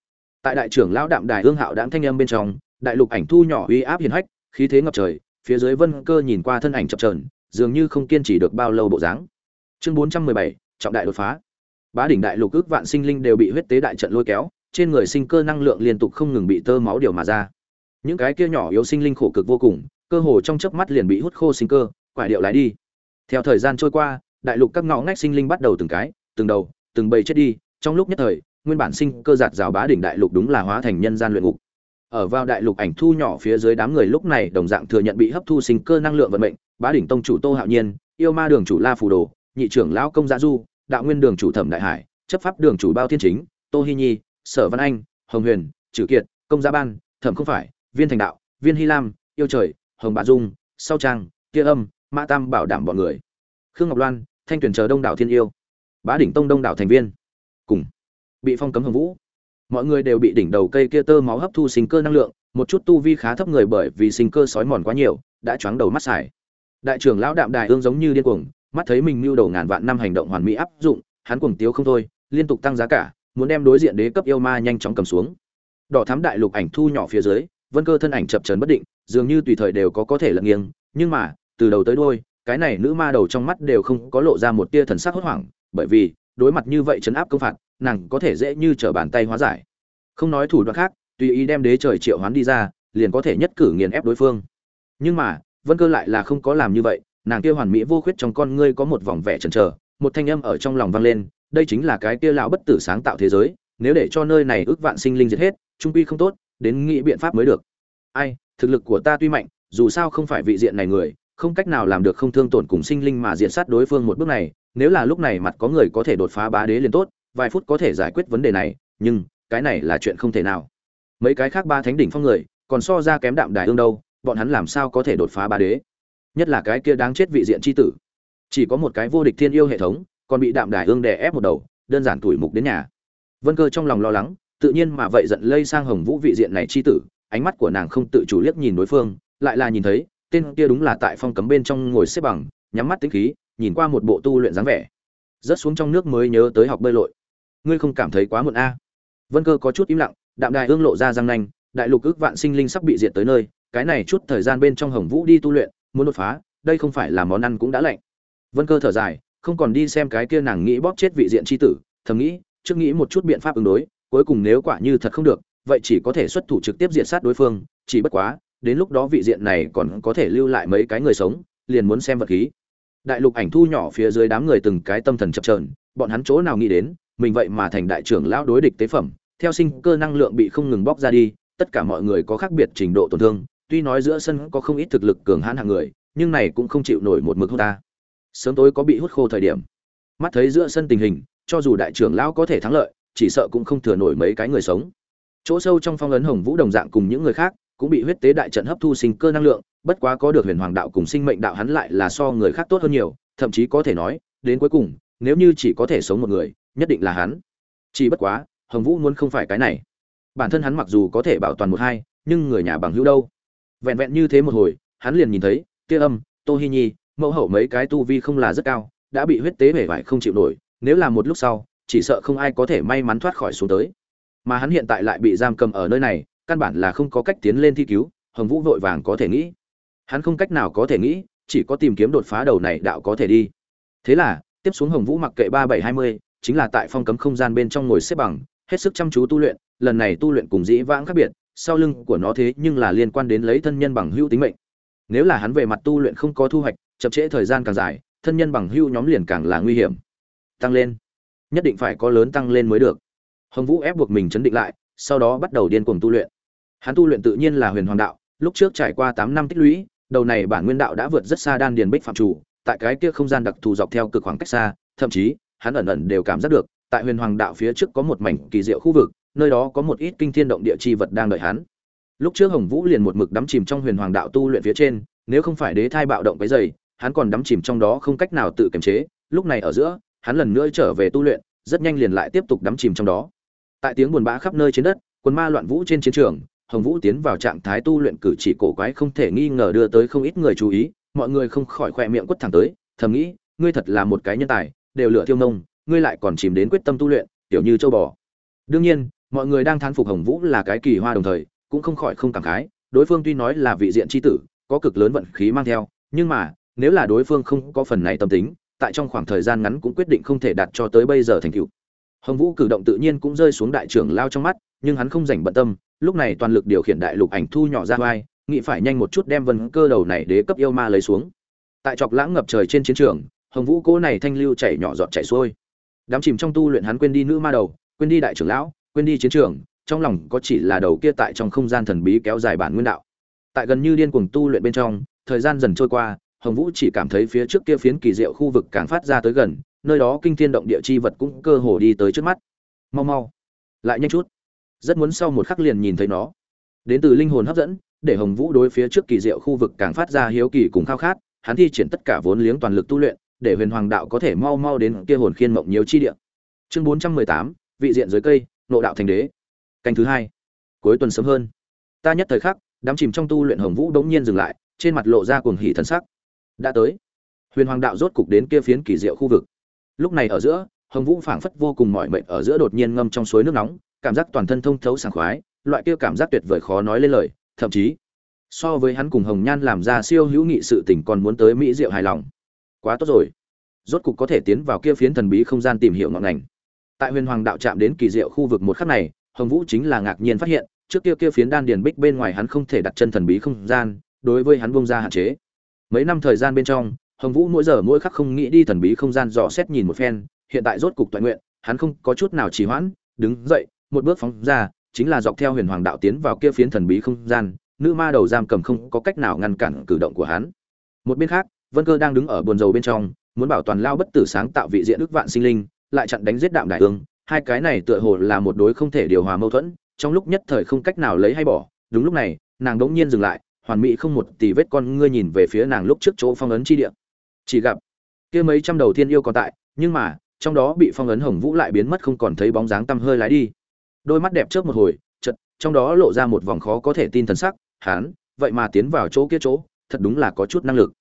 Tại đại trưởng lão đạm đài ương hạo đạm thanh âm bên trong, đại lục ảnh thu nhỏ uy áp hiền hách, khí thế ngập trời, phía dưới vân cơ nhìn qua thân ảnh chập trờn dường như không kiên trì được bao lâu bộ dáng. Chương bốn trăm mười bảy, trọng đại đột phá. Bá đỉnh đại lục ước vạn sinh linh đều bị huyết tế đại trận lôi kéo, trên người sinh cơ năng lượng liên tục không ngừng bị tơ máu điều mà ra những cái kia nhỏ yếu sinh linh khổ cực vô cùng, cơ hồ trong chớp mắt liền bị hút khô sinh cơ, quải điệu lái đi. Theo thời gian trôi qua, đại lục các ngõ ngách sinh linh bắt đầu từng cái, từng đầu, từng bầy chết đi, trong lúc nhất thời, nguyên bản sinh cơ giạt rào bá đỉnh đại lục đúng là hóa thành nhân gian luyện ngục. Ở vào đại lục ảnh thu nhỏ phía dưới đám người lúc này đồng dạng thừa nhận bị hấp thu sinh cơ năng lượng vận mệnh, bá đỉnh tông chủ tô hạo nhiên, yêu ma đường chủ la phù đồ, nhị trưởng lão công gia du, đạo nguyên đường chủ thẩm đại hải, chấp pháp đường chủ bao thiên chính, tô hy nhi, sở văn anh, hồng huyền trừ kiệt, công gia ban thẩm không phải viên thành đạo, viên hy lam, yêu trời, hồng bà dung, sau trang, kia âm, mã tam bảo đảm bọn người. Khương ngọc loan, thanh tuyển chờ đông đảo thiên yêu. Bá đỉnh tông đông đảo thành viên. Cùng. Bị phong cấm hồng vũ. Mọi người đều bị đỉnh đầu cây kia tơ máu hấp thu sinh cơ năng lượng, một chút tu vi khá thấp người bởi vì sinh cơ sói mòn quá nhiều, đã choáng đầu mắt xài. Đại trưởng lão đạm đài ương giống như điên cuồng, mắt thấy mình mưu đầu ngàn vạn năm hành động hoàn mỹ áp dụng, hắn cuồng tiếu không thôi, liên tục tăng giá cả, muốn đem đối diện đế cấp yêu ma nhanh chóng cầm xuống. Đỏ thám đại lục ảnh thu nhỏ phía dưới vân cơ thân ảnh chập trần bất định, dường như tùy thời đều có có thể lật nghiêng, nhưng mà, từ đầu tới đuôi, cái này nữ ma đầu trong mắt đều không có lộ ra một tia thần sắc hốt hoảng, bởi vì, đối mặt như vậy chấn áp công phạt, nàng có thể dễ như trở bàn tay hóa giải. Không nói thủ đoạn khác, tùy ý đem đế trời triệu hoán đi ra, liền có thể nhất cử nghiền ép đối phương. Nhưng mà, vân cơ lại là không có làm như vậy, nàng kia hoàn mỹ vô khuyết trong con ngươi có một vòng vẻ chần chờ, một thanh âm ở trong lòng vang lên, đây chính là cái kia lão bất tử sáng tạo thế giới, nếu để cho nơi này ước vạn sinh linh diệt hết, trung quy không tốt đến nghĩ biện pháp mới được. Ai, thực lực của ta tuy mạnh, dù sao không phải vị diện này người, không cách nào làm được không thương tổn cùng sinh linh mà diện sát đối phương một bước này, nếu là lúc này mặt có người có thể đột phá bá đế liền tốt, vài phút có thể giải quyết vấn đề này, nhưng cái này là chuyện không thể nào. Mấy cái khác ba thánh đỉnh phong người, còn so ra kém đạm đài ương đâu, bọn hắn làm sao có thể đột phá bá đế? Nhất là cái kia đáng chết vị diện c h i tử. Chỉ có một cái vô địch thiên yêu hệ thống, còn bị đạm đài ương đè ép một đầu, đơn giản tuổi mục đến nhà. Vân cơ trong lòng lo lắng tự nhiên mà vậy giận lây sang hồng vũ vị diện này chi tử, ánh mắt của nàng không tự chủ liếc nhìn đối phương, lại là nhìn thấy, tên kia đúng là tại phong cấm bên trong ngồi xếp bằng, nhắm mắt tính khí, nhìn qua một bộ tu luyện dáng vẻ. Rớt xuống trong nước mới nhớ tới học bơi lội. Ngươi không cảm thấy quá muộn a? À? Vân cơ có chút im lặng, đạm đài ương lộ ra răng nanh, đại lục ước vạn sinh linh sắp bị diệt tới nơi, cái này chút thời gian bên trong hồng vũ đi tu luyện, muốn đột phá, đây không phải là món ăn cũng đã lạnh. Vân cơ thở dài, không còn đi xem cái kia nàng nghĩ bóp chết vị diện chi tử, thầm nghĩ, trước nghĩ một chút biện pháp ứng đối cuối cùng nếu quả như thật không được vậy chỉ có thể xuất thủ trực tiếp diện sát đối phương chỉ bất quá đến lúc đó vị diện này còn có thể lưu lại mấy cái người sống liền muốn xem vật khí đại lục ảnh thu nhỏ phía dưới đám người từng cái tâm thần chập chờn, bọn hắn chỗ nào nghĩ đến mình vậy mà thành đại trưởng lão đối địch tế phẩm theo sinh cơ năng lượng bị không ngừng bóc ra đi tất cả mọi người có khác biệt trình độ tổn thương tuy nói giữa sân có không ít thực lực cường hãn hạng người, nhưng này cũng không chịu nổi một mực hút ta. Sớm tối có bị hút khô thời điểm. Mắt thấy giữa sân tình hình, cho dù đại trưởng lão có thể thắng lợi, chỉ sợ cũng không thừa nổi mấy cái người sống. Chỗ sâu trong phong ấn Hồng Vũ đồng dạng cùng những người khác, cũng bị huyết tế đại trận hấp thu sinh cơ năng lượng, bất quá có được huyền hoàng đạo cùng sinh mệnh đạo hắn lại là so người khác tốt hơn nhiều, thậm chí có thể nói, đến cuối cùng, nếu như chỉ có thể sống một người, nhất định là hắn. Chỉ bất quá, Hồng Vũ muốn không phải cái này. Bản thân hắn mặc dù có thể bảo toàn một hai, nhưng người nhà bằng hữu đâu? vẹn vẹn như thế một hồi hắn liền nhìn thấy kia âm tô hi nhi mẫu hậu mấy cái tu vi không là rất cao đã bị huyết tế bể vải không chịu nổi nếu là một lúc sau chỉ sợ không ai có thể may mắn thoát khỏi xuống tới. Mà hắn hiện tại lại bị giam cầm ở nơi này, căn bản là không có cách tiến lên thi cứu, hồng vũ vội vàng có thể nghĩ. Hắn không cách nào có thể nghĩ, chỉ có tìm kiếm đột phá đầu này đạo có thể đi. Thế là, tiếp xuống hồng vũ mặc kệ ba bảy hai mươi, chính là tại phong cấm không gian bên trong ngồi xếp bằng, hết sức chăm chú tu luyện, lần này tu luyện cùng dĩ vãng khác biệt, sau lưng của nó thế nhưng là liên quan đến lấy thân nhân bằng hữu tính mệnh. Nếu là hắn về mặt tu luyện không có thu hoạch, chậm trễ thời gian càng dài, thân nhân bằng hữu nhóm liền càng là nguy hiểm. Tăng lên nhất định phải có lớn tăng lên mới được. Hồng vũ ép buộc mình chấn định lại, sau đó bắt đầu điên cuồng tu luyện. Hắn tu luyện tự nhiên là huyền hoàng đạo, lúc trước trải qua tám năm tích lũy, đầu này bản nguyên đạo đã vượt rất xa đan điền bích phạm chủ, tại cái kia không gian đặc thù dọc theo cực khoảng cách xa, thậm chí, hắn ẩn ẩn đều cảm giác được, tại huyền hoàng đạo phía trước có một mảnh kỳ diệu khu vực, nơi đó có một ít kinh thiên động địa chi vật đang đợi hắn. Lúc trước hồng vũ liền một mực đắm chìm trong huyền hoàng đạo tu luyện phía trên, nếu không phải đế thai bạo động cái dày hắn còn đắm chìm trong đó không cách nào tự kiềm chế, lúc này ở giữa hắn lần nữa trở về tu luyện, rất nhanh liền lại tiếp tục đắm chìm trong đó. Tại tiếng buồn bã khắp nơi trên đất quân ma loạn vũ trên chiến trường, hồng vũ tiến vào trạng thái tu luyện cử chỉ cổ quái không thể nghi ngờ đưa tới không ít người chú ý, mọi người không khỏi khoe miệng quất thẳng tới, thầm nghĩ, ngươi thật là một cái nhân tài, đều lựa thiêu nông, ngươi lại còn chìm đến quyết tâm tu luyện, tiểu như châu bò. Đương nhiên, mọi người đang thán phục hồng vũ là cái kỳ hoa đồng thời, cũng không khỏi không cảm khái, đối phương tuy nói là vị diện chi tử, có cực lớn vận khí mang theo, nhưng mà, nếu là đối phương không có phần này tâm tính tại trong khoảng thời gian ngắn cũng quyết định không thể đạt cho tới bây giờ thành tựu. Hồng vũ cử động tự nhiên cũng rơi xuống đại trưởng lao trong mắt, nhưng hắn không rảnh bận tâm, lúc này toàn lực điều khiển đại lục ảnh thu nhỏ ra vai, nghĩ phải nhanh một chút đem vân cơ đầu này đế cấp yêu ma lấy xuống. Tại chọc lãng ngập trời trên chiến trường, hồng vũ cố này thanh lưu chảy nhỏ giọt chảy xuôi. Đám chìm trong tu luyện hắn quên đi nữ ma đầu, quên đi đại trưởng lão, quên đi chiến trường, trong lòng có chỉ là đầu kia tại trong không gian thần bí kéo dài bản nguyên đạo. Tại gần như điên cuồng tu luyện bên trong, thời gian dần trôi qua hồng vũ chỉ cảm thấy phía trước kia phiến kỳ diệu khu vực càng phát ra tới gần, nơi đó kinh thiên động địa chi vật cũng cơ hồ đi tới trước mắt. Mau mau, lại nhanh chút. Rất muốn sau một khắc liền nhìn thấy nó. Đến từ linh hồn hấp dẫn, để hồng vũ đối phía trước kỳ diệu khu vực càng phát ra hiếu kỳ cùng khao khát, hắn thi triển tất cả vốn liếng toàn lực tu luyện, để huyền hoàng đạo có thể mau mau đến kia hồn khiên mộng nhiều chi địa. Chương bốn trăm mười tám, vị diện dưới cây nội đạo thành đế. Canh thứ hai. Cuối tuần sớm hơn. Ta nhất thời khắc đám chìm trong tu luyện hồng vũ đống nhiên dừng lại, trên mặt lộ ra cuồng hỉ thần sắc đã tới. Huyền hoàng đạo rốt cục đến kia phiến kỳ diệu khu vực. Lúc này ở giữa, hồng vũ phảng phất vô cùng mỏi mệt ở giữa đột nhiên ngâm trong suối nước nóng, cảm giác toàn thân thông thấu sảng khoái, loại kia cảm giác tuyệt vời khó nói lên lời, thậm chí, so với hắn cùng hồng nhan làm ra siêu hữu nghị sự tình còn muốn tới mỹ diệu hài lòng. Quá tốt rồi. Rốt cục có thể tiến vào kia phiến thần bí không gian tìm hiểu ngọn ngành. Tại huyền hoàng đạo chạm đến kỳ diệu khu vực một khắc này, hồng vũ chính là ngạc nhiên phát hiện, trước kia kia phiến đan điền bích bên ngoài hắn không thể đặt chân thần bí không gian, đối với hắn bông ra hạn chế mấy năm thời gian bên trong, hồng vũ mỗi giờ mỗi khắc không nghĩ đi thần bí không gian dò xét nhìn một phen, hiện tại rốt cục toàn nguyện, hắn không có chút nào trì hoãn, đứng dậy, một bước phóng ra, chính là dọc theo huyền hoàng đạo tiến vào kia phiến thần bí không gian, nữ ma đầu giam cầm không có cách nào ngăn cản cử động của hắn. Một bên khác, vân cơ đang đứng ở buồn dầu bên trong, muốn bảo toàn lao bất tử sáng tạo vị diện ức vạn sinh linh, lại chặn đánh giết đạm đại ương hai cái này tựa hồ là một đối không thể điều hòa mâu thuẫn, trong lúc nhất thời không cách nào lấy hay bỏ. Đúng lúc này, nàng đống nhiên dừng lại hoàn mỹ không một tì vết con ngươi nhìn về phía nàng lúc trước chỗ phong ấn chi địa. Chỉ gặp, kia mấy trăm đầu tiên yêu còn tại, nhưng mà, trong đó bị phong ấn hồng vũ lại biến mất không còn thấy bóng dáng tăm hơi lái đi. Đôi mắt đẹp trước một hồi chật trong đó lộ ra một vòng khó có thể tin thần sắc, hắn, vậy mà tiến vào chỗ kia chỗ, thật đúng là có chút năng lực.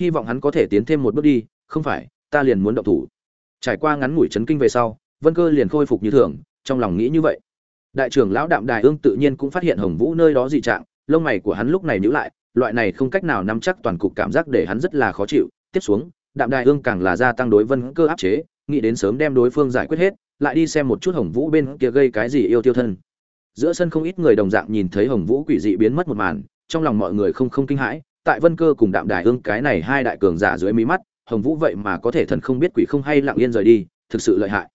Hy vọng hắn có thể tiến thêm một bước đi, không phải, ta liền muốn động thủ. Trải qua ngắn ngủi chấn kinh về sau, vân cơ liền khôi phục như thường, trong lòng nghĩ như vậy. Đại trưởng lão đạm đài ương tự nhiên cũng phát hiện hồng vũ nơi đó dị trạng lông mày của hắn lúc này nhíu lại, loại này không cách nào nắm chắc toàn cục cảm giác để hắn rất là khó chịu. Tiếp xuống, đạm đài ương càng là gia tăng đối vân cơ áp chế, nghĩ đến sớm đem đối phương giải quyết hết, lại đi xem một chút hồng vũ bên kia gây cái gì yêu tiêu thân. Giữa sân không ít người đồng dạng nhìn thấy hồng vũ quỷ dị biến mất một màn, trong lòng mọi người không không kinh hãi, tại vân cơ cùng đạm đài ương cái này hai đại cường giả dưới mí mắt, hồng vũ vậy mà có thể thần không biết quỷ không hay lặng yên rời đi, thực sự lợi hại.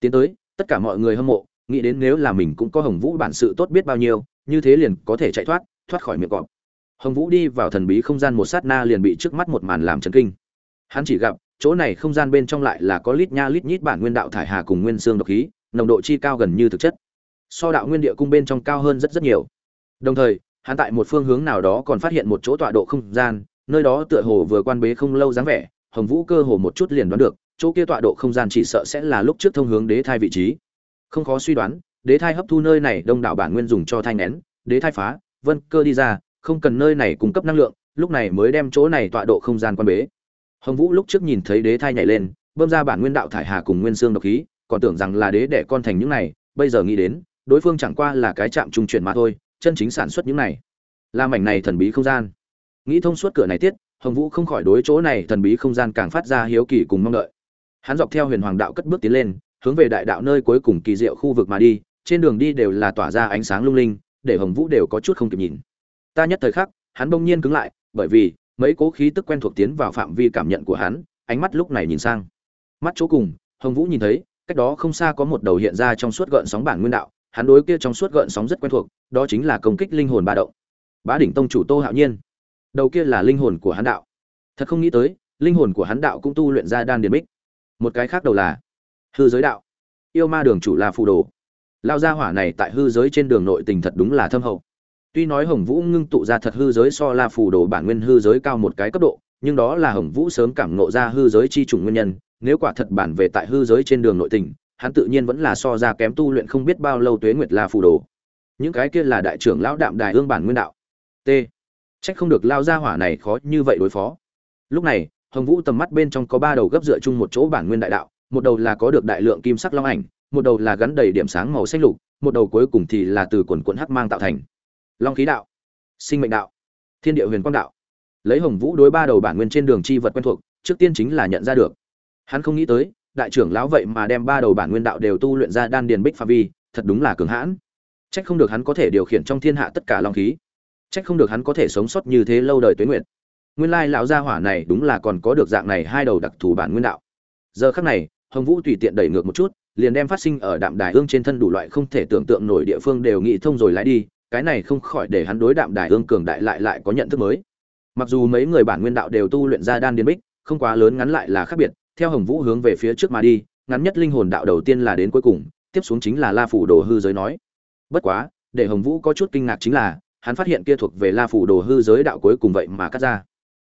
Tiến tới, tất cả mọi người hâm mộ, nghĩ đến nếu là mình cũng có hồng vũ bản sự tốt biết bao nhiêu, như thế liền có thể chạy thoát thoát khỏi miệng cọp. Hồng vũ đi vào thần bí không gian một sát na liền bị trước mắt một màn làm chấn kinh. Hắn chỉ gặp, chỗ này không gian bên trong lại là có lít nha lít nhít bản nguyên đạo thải hà cùng nguyên xương độc khí, nồng độ chi cao gần như thực chất. So đạo nguyên địa cung bên trong cao hơn rất rất nhiều. Đồng thời, hắn tại một phương hướng nào đó còn phát hiện một chỗ tọa độ không gian, nơi đó tựa hồ vừa quan bế không lâu dáng vẻ, hồng vũ cơ hồ một chút liền đoán được, chỗ kia tọa độ không gian chỉ sợ sẽ là lúc trước thông hướng đế thai vị trí. Không khó suy đoán, đế thai hấp thu nơi này đông đảo bản nguyên dùng cho thai nén đế thai phá vân cơ đi ra, không cần nơi này cung cấp năng lượng, lúc này mới đem chỗ này tọa độ không gian quan bế. Hồng vũ lúc trước nhìn thấy đế thai nhảy lên, bơm ra bản nguyên đạo thải hà cùng nguyên xương độc khí, còn tưởng rằng là đế đẻ con thành những này, bây giờ nghĩ đến, đối phương chẳng qua là cái chạm trung chuyển mà thôi, chân chính sản xuất những này. Là mảnh này thần bí không gian. Nghĩ thông suốt cửa này tiết, hồng vũ không khỏi đối chỗ này thần bí không gian càng phát ra hiếu kỳ cùng mong đợi. Hắn dọc theo huyền hoàng đạo cất bước tiến lên, hướng về đại đạo nơi cuối cùng kỳ diệu khu vực mà đi, trên đường đi đều là tỏa ra ánh sáng lung linh để hồng vũ đều có chút không kịp nhìn. Ta nhất thời khắc, hắn bỗng nhiên cứng lại, bởi vì, mấy cố khí tức quen thuộc tiến vào phạm vi cảm nhận của hắn, ánh mắt lúc này nhìn sang. Mắt chỗ cùng, hồng vũ nhìn thấy, cách đó không xa có một đầu hiện ra trong suốt gợn sóng bản nguyên đạo, hắn đối kia trong suốt gợn sóng rất quen thuộc, đó chính là công kích linh hồn ba động. Bá đỉnh tông chủ tô hạo nhiên. Đầu kia là linh hồn của hắn đạo. Thật không nghĩ tới, linh hồn của hắn đạo cũng tu luyện ra đan điền bích. Một cái khác đầu là hư giới đạo. Yêu ma đường chủ là phù đồ lao gia hỏa này tại hư giới trên đường nội tình thật đúng là thâm hậu. Tuy nói hồng vũ ngưng tụ ra thật hư giới so la phù đồ bản nguyên hư giới cao một cái cấp độ, nhưng đó là hồng vũ sớm cảm ngộ ra hư giới chi trùng nguyên nhân, nếu quả thật bản về tại hư giới trên đường nội tình, hắn tự nhiên vẫn là so ra kém tu luyện không biết bao lâu tuế nguyệt la phù đồ. Những cái kia là đại trưởng lão đạm đài ương bản nguyên đạo. T. Trách không được lao gia hỏa này khó như vậy đối phó. Lúc này, hồng vũ tầm mắt bên trong có ba đầu gấp dựa chung một chỗ bản nguyên đại đạo, một đầu là có được đại lượng kim sắc long ảnh một đầu là gắn đầy điểm sáng màu xanh lục, một đầu cuối cùng thì là từ quần quần hắc mang tạo thành. Long khí đạo, sinh mệnh đạo, thiên địa huyền quang đạo. Lấy hồng vũ đối ba đầu bản nguyên trên đường chi vật quen thuộc, trước tiên chính là nhận ra được. Hắn không nghĩ tới, đại trưởng lão vậy mà đem ba đầu bản nguyên đạo đều tu luyện ra đan điền bích phạm vi, thật đúng là cường hãn. Trách không được hắn có thể điều khiển trong thiên hạ tất cả long khí. Trách không được hắn có thể sống sót như thế lâu đời tuế nguyệt. Nguyên lai lão gia hỏa này đúng là còn có được dạng này hai đầu đặc thù bản nguyên đạo. Giờ khắc này, hồng vũ tùy tiện đẩy ngược một chút liền đem phát sinh ở đạm đài ương trên thân đủ loại không thể tưởng tượng nổi địa phương đều nghĩ thông rồi lái đi, cái này không khỏi để hắn đối đạm đài ương cường đại lại lại có nhận thức mới. Mặc dù mấy người bản nguyên đạo đều tu luyện ra đan điền bích, không quá lớn ngắn lại là khác biệt, theo hồng vũ hướng về phía trước mà đi, ngắn nhất linh hồn đạo đầu tiên là đến cuối cùng, tiếp xuống chính là la phủ đồ hư giới nói. Bất quá, để hồng vũ có chút kinh ngạc chính là, hắn phát hiện kia thuộc về la phủ đồ hư giới đạo cuối cùng vậy mà cắt ra.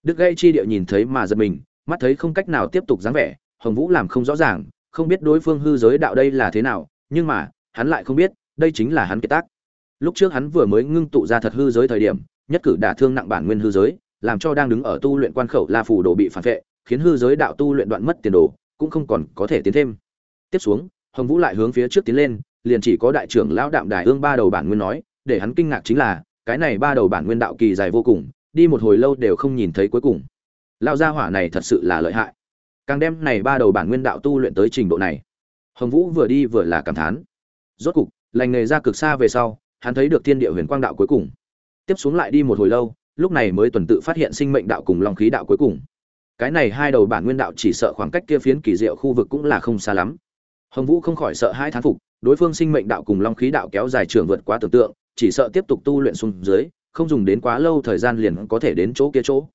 Đức gây chi địa nhìn thấy mà giật mình, mắt thấy không cách nào tiếp tục dáng vẻ, hồng vũ làm không rõ ràng không biết đối phương hư giới đạo đây là thế nào, nhưng mà, hắn lại không biết, đây chính là hắn kiệt tác. Lúc trước hắn vừa mới ngưng tụ ra thật hư giới thời điểm, nhất cử đả thương nặng bản nguyên hư giới, làm cho đang đứng ở tu luyện quan khẩu la phủ đồ bị phản vệ, khiến hư giới đạo tu luyện đoạn mất tiền đồ, cũng không còn có thể tiến thêm. Tiếp xuống, hồng vũ lại hướng phía trước tiến lên, liền chỉ có đại trưởng lão đạm đài ương ba đầu bản nguyên nói, để hắn kinh ngạc chính là, cái này ba đầu bản nguyên đạo kỳ dài vô cùng, đi một hồi lâu đều không nhìn thấy cuối cùng. Lão gia hỏa này thật sự là lợi hại càng đem này ba đầu bản nguyên đạo tu luyện tới trình độ này. Hồng vũ vừa đi vừa là cảm thán. Rốt cục, lành nghề ra cực xa về sau, hắn thấy được thiên địa huyền quang đạo cuối cùng. Tiếp xuống lại đi một hồi lâu, lúc này mới tuần tự phát hiện sinh mệnh đạo cùng long khí đạo cuối cùng. Cái này hai đầu bản nguyên đạo chỉ sợ khoảng cách kia phiến kỳ diệu khu vực cũng là không xa lắm. Hồng vũ không khỏi sợ hai thán phục, đối phương sinh mệnh đạo cùng long khí đạo kéo dài trường vượt quá tưởng tượng, chỉ sợ tiếp tục tu luyện xuống dưới, không dùng đến quá lâu thời gian liền có thể đến chỗ kia chỗ.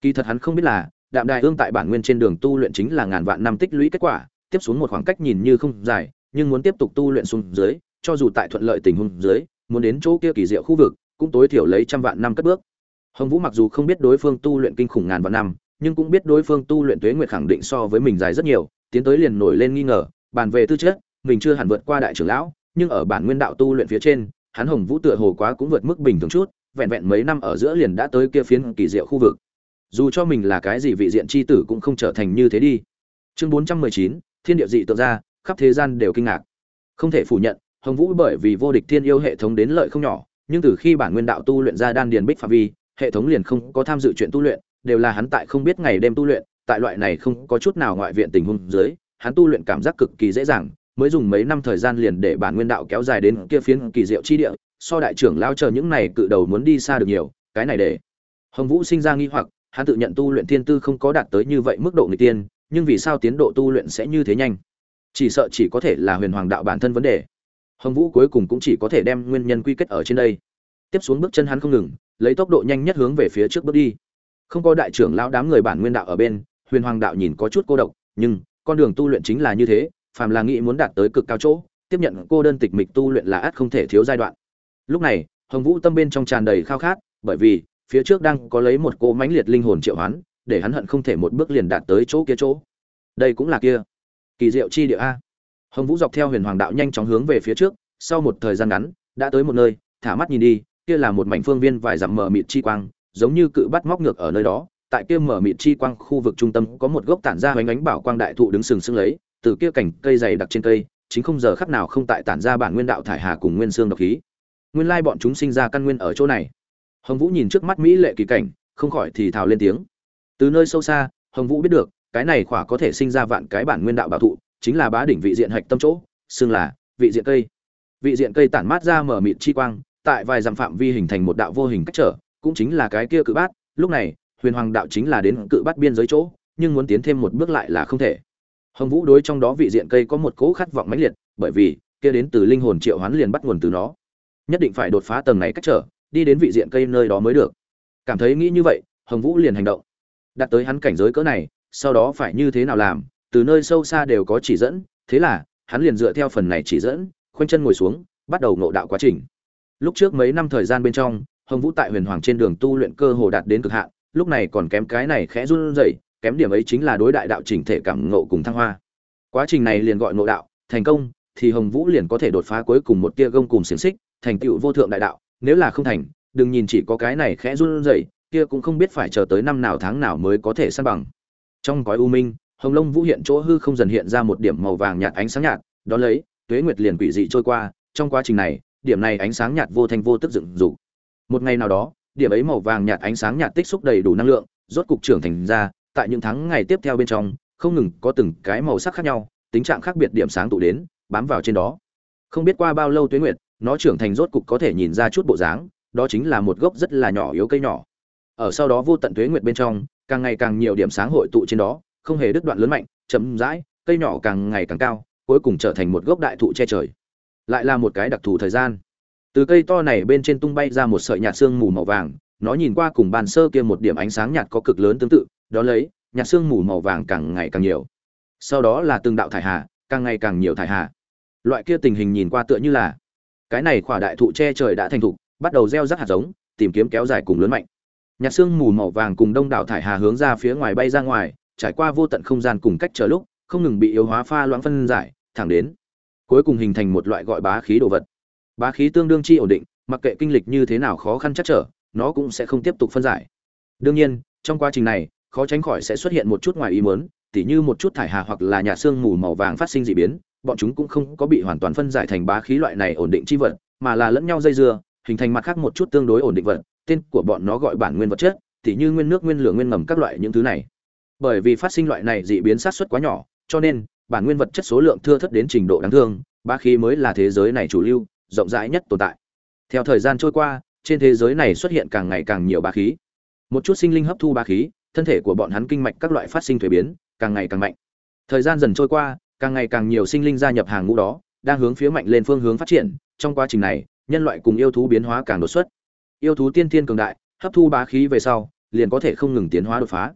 Kỳ thật hắn không biết là đạm đài ương tại bản nguyên trên đường tu luyện chính là ngàn vạn năm tích lũy kết quả, tiếp xuống một khoảng cách nhìn như không dài, nhưng muốn tiếp tục tu luyện xuống dưới, cho dù tại thuận lợi tình huống dưới, muốn đến chỗ kia kỳ diệu khu vực, cũng tối thiểu lấy trăm vạn năm cất bước. Hồng vũ mặc dù không biết đối phương tu luyện kinh khủng ngàn vạn năm, nhưng cũng biết đối phương tu luyện tuế nguyệt khẳng định so với mình dài rất nhiều, tiến tới liền nổi lên nghi ngờ, bàn về tư chất, mình chưa hẳn vượt qua đại trưởng lão, nhưng ở bản nguyên đạo tu luyện phía trên, hắn hồng vũ tựa hồ quá cũng vượt mức bình thường chút, vẹn vẹn mấy năm ở giữa liền đã tới kia phiến kỳ diệu khu vực dù cho mình là cái gì vị diện chi tử cũng không trở thành như thế đi. Chương bốn trăm mười chín, thiên địa dị tượng ra, khắp thế gian đều kinh ngạc. Không thể phủ nhận, hồng vũ bởi vì vô địch thiên yêu hệ thống đến lợi không nhỏ, nhưng từ khi bản nguyên đạo tu luyện ra đan điền bích phạm vi, hệ thống liền không có tham dự chuyện tu luyện, đều là hắn tại không biết ngày đêm tu luyện, tại loại này không có chút nào ngoại viện tình huống dưới, hắn tu luyện cảm giác cực kỳ dễ dàng, mới dùng mấy năm thời gian liền để bản nguyên đạo kéo dài đến kia phiến kỳ diệu chi địa, so đại trưởng lao chờ những này cự đầu muốn đi xa được nhiều, cái này để hồng vũ sinh ra nghi hoặc hắn tự nhận tu luyện thiên tư không có đạt tới như vậy mức độ người tiên, nhưng vì sao tiến độ tu luyện sẽ như thế nhanh? Chỉ sợ chỉ có thể là huyền hoàng đạo bản thân vấn đề. Hồng vũ cuối cùng cũng chỉ có thể đem nguyên nhân quy kết ở trên đây. Tiếp xuống bước chân hắn không ngừng, lấy tốc độ nhanh nhất hướng về phía trước bước đi. Không có đại trưởng lão đám người bản nguyên đạo ở bên, huyền hoàng đạo nhìn có chút cô độc, nhưng con đường tu luyện chính là như thế, phàm là nghĩ muốn đạt tới cực cao chỗ, tiếp nhận cô đơn tịch mịch tu luyện là ắt không thể thiếu giai đoạn. Lúc này, hồng vũ tâm bên trong tràn đầy khao khát, bởi vì phía trước đang có lấy một cô mãnh liệt linh hồn triệu hoán, để hắn hận không thể một bước liền đạt tới chỗ kia chỗ. Đây cũng là kia. Kỳ diệu chi địa a. Hồng vũ dọc theo huyền hoàng đạo nhanh chóng hướng về phía trước, sau một thời gian ngắn, đã tới một nơi, thả mắt nhìn đi, kia là một mảnh phương viên vài dặm mờ mịt chi quang, giống như cự bắt móc ngược ở nơi đó. Tại kia mở mịt chi quang khu vực trung tâm có một gốc tản ra hoành ánh bảo quang đại thụ đứng sừng sững lấy, từ kia cảnh cây dày đặc trên cây, chính không giờ khắc nào không tại tản ra bản nguyên đạo thải hà cùng nguyên xương độc khí. Nguyên lai bọn chúng sinh ra căn nguyên ở chỗ này hồng vũ nhìn trước mắt mỹ lệ kỳ cảnh, không khỏi thì thào lên tiếng. Từ nơi sâu xa, hồng vũ biết được, cái này khỏa có thể sinh ra vạn cái bản nguyên đạo bảo thụ, chính là bá đỉnh vị diện hạch tâm chỗ xương là vị diện cây. Vị diện cây tản mát ra mở mịt chi quang, tại vài dặm phạm vi hình thành một đạo vô hình cách trở, cũng chính là cái kia cự bát. Lúc này, huyền hoàng đạo chính là đến cự bát biên giới chỗ, nhưng muốn tiến thêm một bước lại là không thể. Hồng vũ đối trong đó vị diện cây có một cố khát vọng mãnh liệt, bởi vì kia đến từ linh hồn triệu hoán liền bắt nguồn từ nó. Nhất định phải đột phá tầng này cách trở đi đến vị diện cây nơi đó mới được. Cảm thấy nghĩ như vậy, hồng vũ liền hành động. Đặt tới hắn cảnh giới cỡ này, sau đó phải như thế nào làm, từ nơi sâu xa đều có chỉ dẫn, thế là, hắn liền dựa theo phần này chỉ dẫn, khoanh chân ngồi xuống, bắt đầu ngộ đạo quá trình. Lúc trước mấy năm thời gian bên trong, hồng vũ tại huyền hoàng trên đường tu luyện cơ hồ đạt đến cực hạn, lúc này còn kém cái này khẽ run rẩy, kém điểm ấy chính là đối đại đạo chỉnh thể cảm ngộ cùng thăng hoa. Quá trình này liền gọi ngộ đạo, thành công, thì hồng vũ liền có thể đột phá cuối cùng một tia gông cùng xiềng xích, thành tựu vô thượng đại đạo nếu là không thành, đừng nhìn chỉ có cái này khẽ run rẩy, kia cũng không biết phải chờ tới năm nào tháng nào mới có thể san bằng. Trong cõi u minh, hồng long vũ hiện chỗ hư không dần hiện ra một điểm màu vàng nhạt ánh sáng nhạt, đó lấy, tuế nguyệt liền quỷ dị trôi qua, trong quá trình này, điểm này ánh sáng nhạt vô thanh vô tức dựng dục. Một ngày nào đó, điểm ấy màu vàng nhạt ánh sáng nhạt tích xúc đầy đủ năng lượng, rốt cục trưởng thành ra, tại những tháng ngày tiếp theo bên trong, không ngừng có từng cái màu sắc khác nhau, tính trạng khác biệt điểm sáng tụ đến, bám vào trên đó. Không biết qua bao lâu tuế nguyệt nó trưởng thành rốt cục có thể nhìn ra chút bộ dáng đó chính là một gốc rất là nhỏ yếu cây nhỏ. Ở sau đó vô tận tuế nguyệt bên trong càng ngày càng nhiều điểm sáng hội tụ trên đó không hề đứt đoạn lớn mạnh chậm rãi, cây nhỏ càng ngày càng cao cuối cùng trở thành một gốc đại thụ che trời. Lại là một cái đặc thù thời gian. Từ cây to này bên trên tung bay ra một sợi nhạt xương mù màu vàng nó nhìn qua cùng bàn sơ kia một điểm ánh sáng nhạt có cực lớn tương tự đó lấy nhạt xương mù màu vàng càng ngày càng nhiều. Sau đó là từng đạo thải hà càng ngày càng nhiều thải hà. Loại kia tình hình nhìn qua tựa như là cái này khỏa đại thụ che trời đã thành thục, bắt đầu gieo rắc hạt giống, tìm kiếm kéo dài cùng lớn mạnh. Nhạt xương mù màu vàng cùng đông đảo thải hà hướng ra phía ngoài bay ra ngoài, trải qua vô tận không gian cùng cách chờ lúc, không ngừng bị yếu hóa pha loãng phân giải, thẳng đến, cuối cùng hình thành một loại gọi bá khí đồ vật. Bá khí tương đương chi ổn định, mặc kệ kinh lịch như thế nào khó khăn chắc trở, nó cũng sẽ không tiếp tục phân giải. Đương nhiên, trong quá trình này, khó tránh khỏi sẽ xuất hiện một chút ngoài ý muốn, tỉ như một chút thải hà hoặc là nhà xương mù màu vàng phát sinh dị biến bọn chúng cũng không có bị hoàn toàn phân giải thành bá khí loại này ổn định chi vật, mà là lẫn nhau dây dưa, hình thành mặt khác một chút tương đối ổn định vật, tên của bọn nó gọi bản nguyên vật chất, tỉ như nguyên nước, nguyên lửa, nguyên ngầm các loại những thứ này. Bởi vì phát sinh loại này dị biến sát xuất quá nhỏ, cho nên, bản nguyên vật chất số lượng thưa thất đến trình độ đáng thương, bá khí mới là thế giới này chủ lưu, rộng rãi nhất tồn tại. Theo thời gian trôi qua, trên thế giới này xuất hiện càng ngày càng nhiều bá khí. Một chút sinh linh hấp thu bá khí, thân thể của bọn hắn kinh mạch các loại phát sinh thuế biến, càng ngày càng mạnh. Thời gian dần trôi qua càng ngày càng nhiều sinh linh gia nhập hàng ngũ đó, đang hướng phía mạnh lên phương hướng phát triển. Trong quá trình này, nhân loại cùng yêu thú biến hóa càng đột xuất. Yêu thú tiên thiên cường đại, hấp thu bá khí về sau, liền có thể không ngừng tiến hóa đột phá.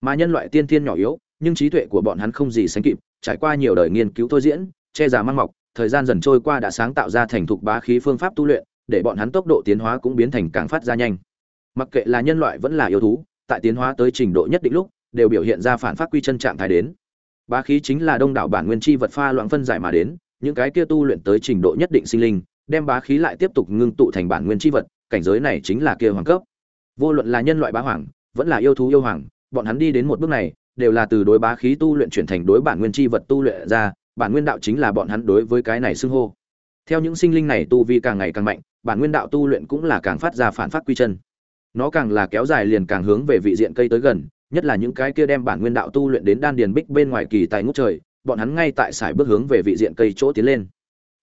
Mà nhân loại tiên thiên nhỏ yếu, nhưng trí tuệ của bọn hắn không gì sánh kịp, trải qua nhiều đời nghiên cứu thôi diễn, che giả mang mọc, thời gian dần trôi qua đã sáng tạo ra thành thục bá khí phương pháp tu luyện, để bọn hắn tốc độ tiến hóa cũng biến thành càng phát ra nhanh. Mặc kệ là nhân loại vẫn là yêu thú, tại tiến hóa tới trình độ nhất định lúc, đều biểu hiện ra phản phát quy chân trạng thái đến bá khí chính là đông đảo bản nguyên chi vật pha loãng phân giải mà đến, những cái kia tu luyện tới trình độ nhất định sinh linh, đem bá khí lại tiếp tục ngưng tụ thành bản nguyên chi vật, cảnh giới này chính là kia hoàng cấp. Vô luận là nhân loại bá hoàng, vẫn là yêu thú yêu hoàng, bọn hắn đi đến một bước này, đều là từ đối bá khí tu luyện chuyển thành đối bản nguyên chi vật tu luyện ra, bản nguyên đạo chính là bọn hắn đối với cái này xưng hô. Theo những sinh linh này tu vi càng ngày càng mạnh, bản nguyên đạo tu luyện cũng là càng phát ra phản phát quy chân. Nó càng là kéo dài liền càng hướng về vị diện cây tới gần nhất là những cái kia đem bản nguyên đạo tu luyện đến đan điền bích bên ngoài kỳ tài ngút trời, bọn hắn ngay tại sải bước hướng về vị diện cây chỗ tiến lên.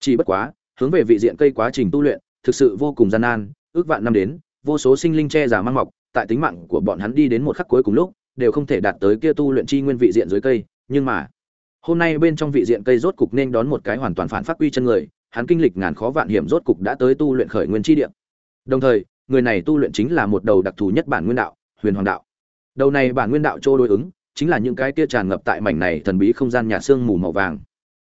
Chỉ bất quá, hướng về vị diện cây quá trình tu luyện, thực sự vô cùng gian nan, ước vạn năm đến, vô số sinh linh che giả mang mọc, tại tính mạng của bọn hắn đi đến một khắc cuối cùng lúc, đều không thể đạt tới kia tu luyện chi nguyên vị diện dưới cây, nhưng mà, hôm nay bên trong vị diện cây rốt cục nên đón một cái hoàn toàn phản phát quy chân người, hắn kinh lịch ngàn khó vạn hiểm rốt cục đã tới tu luyện khởi nguyên chi địa. Đồng thời, người này tu luyện chính là một đầu đặc thù nhất bản nguyên đạo, huyền hoàng đạo đầu này bản nguyên đạo chỗ đối ứng, chính là những cái kia tràn ngập tại mảnh này thần bí không gian nhà xương mù màu vàng.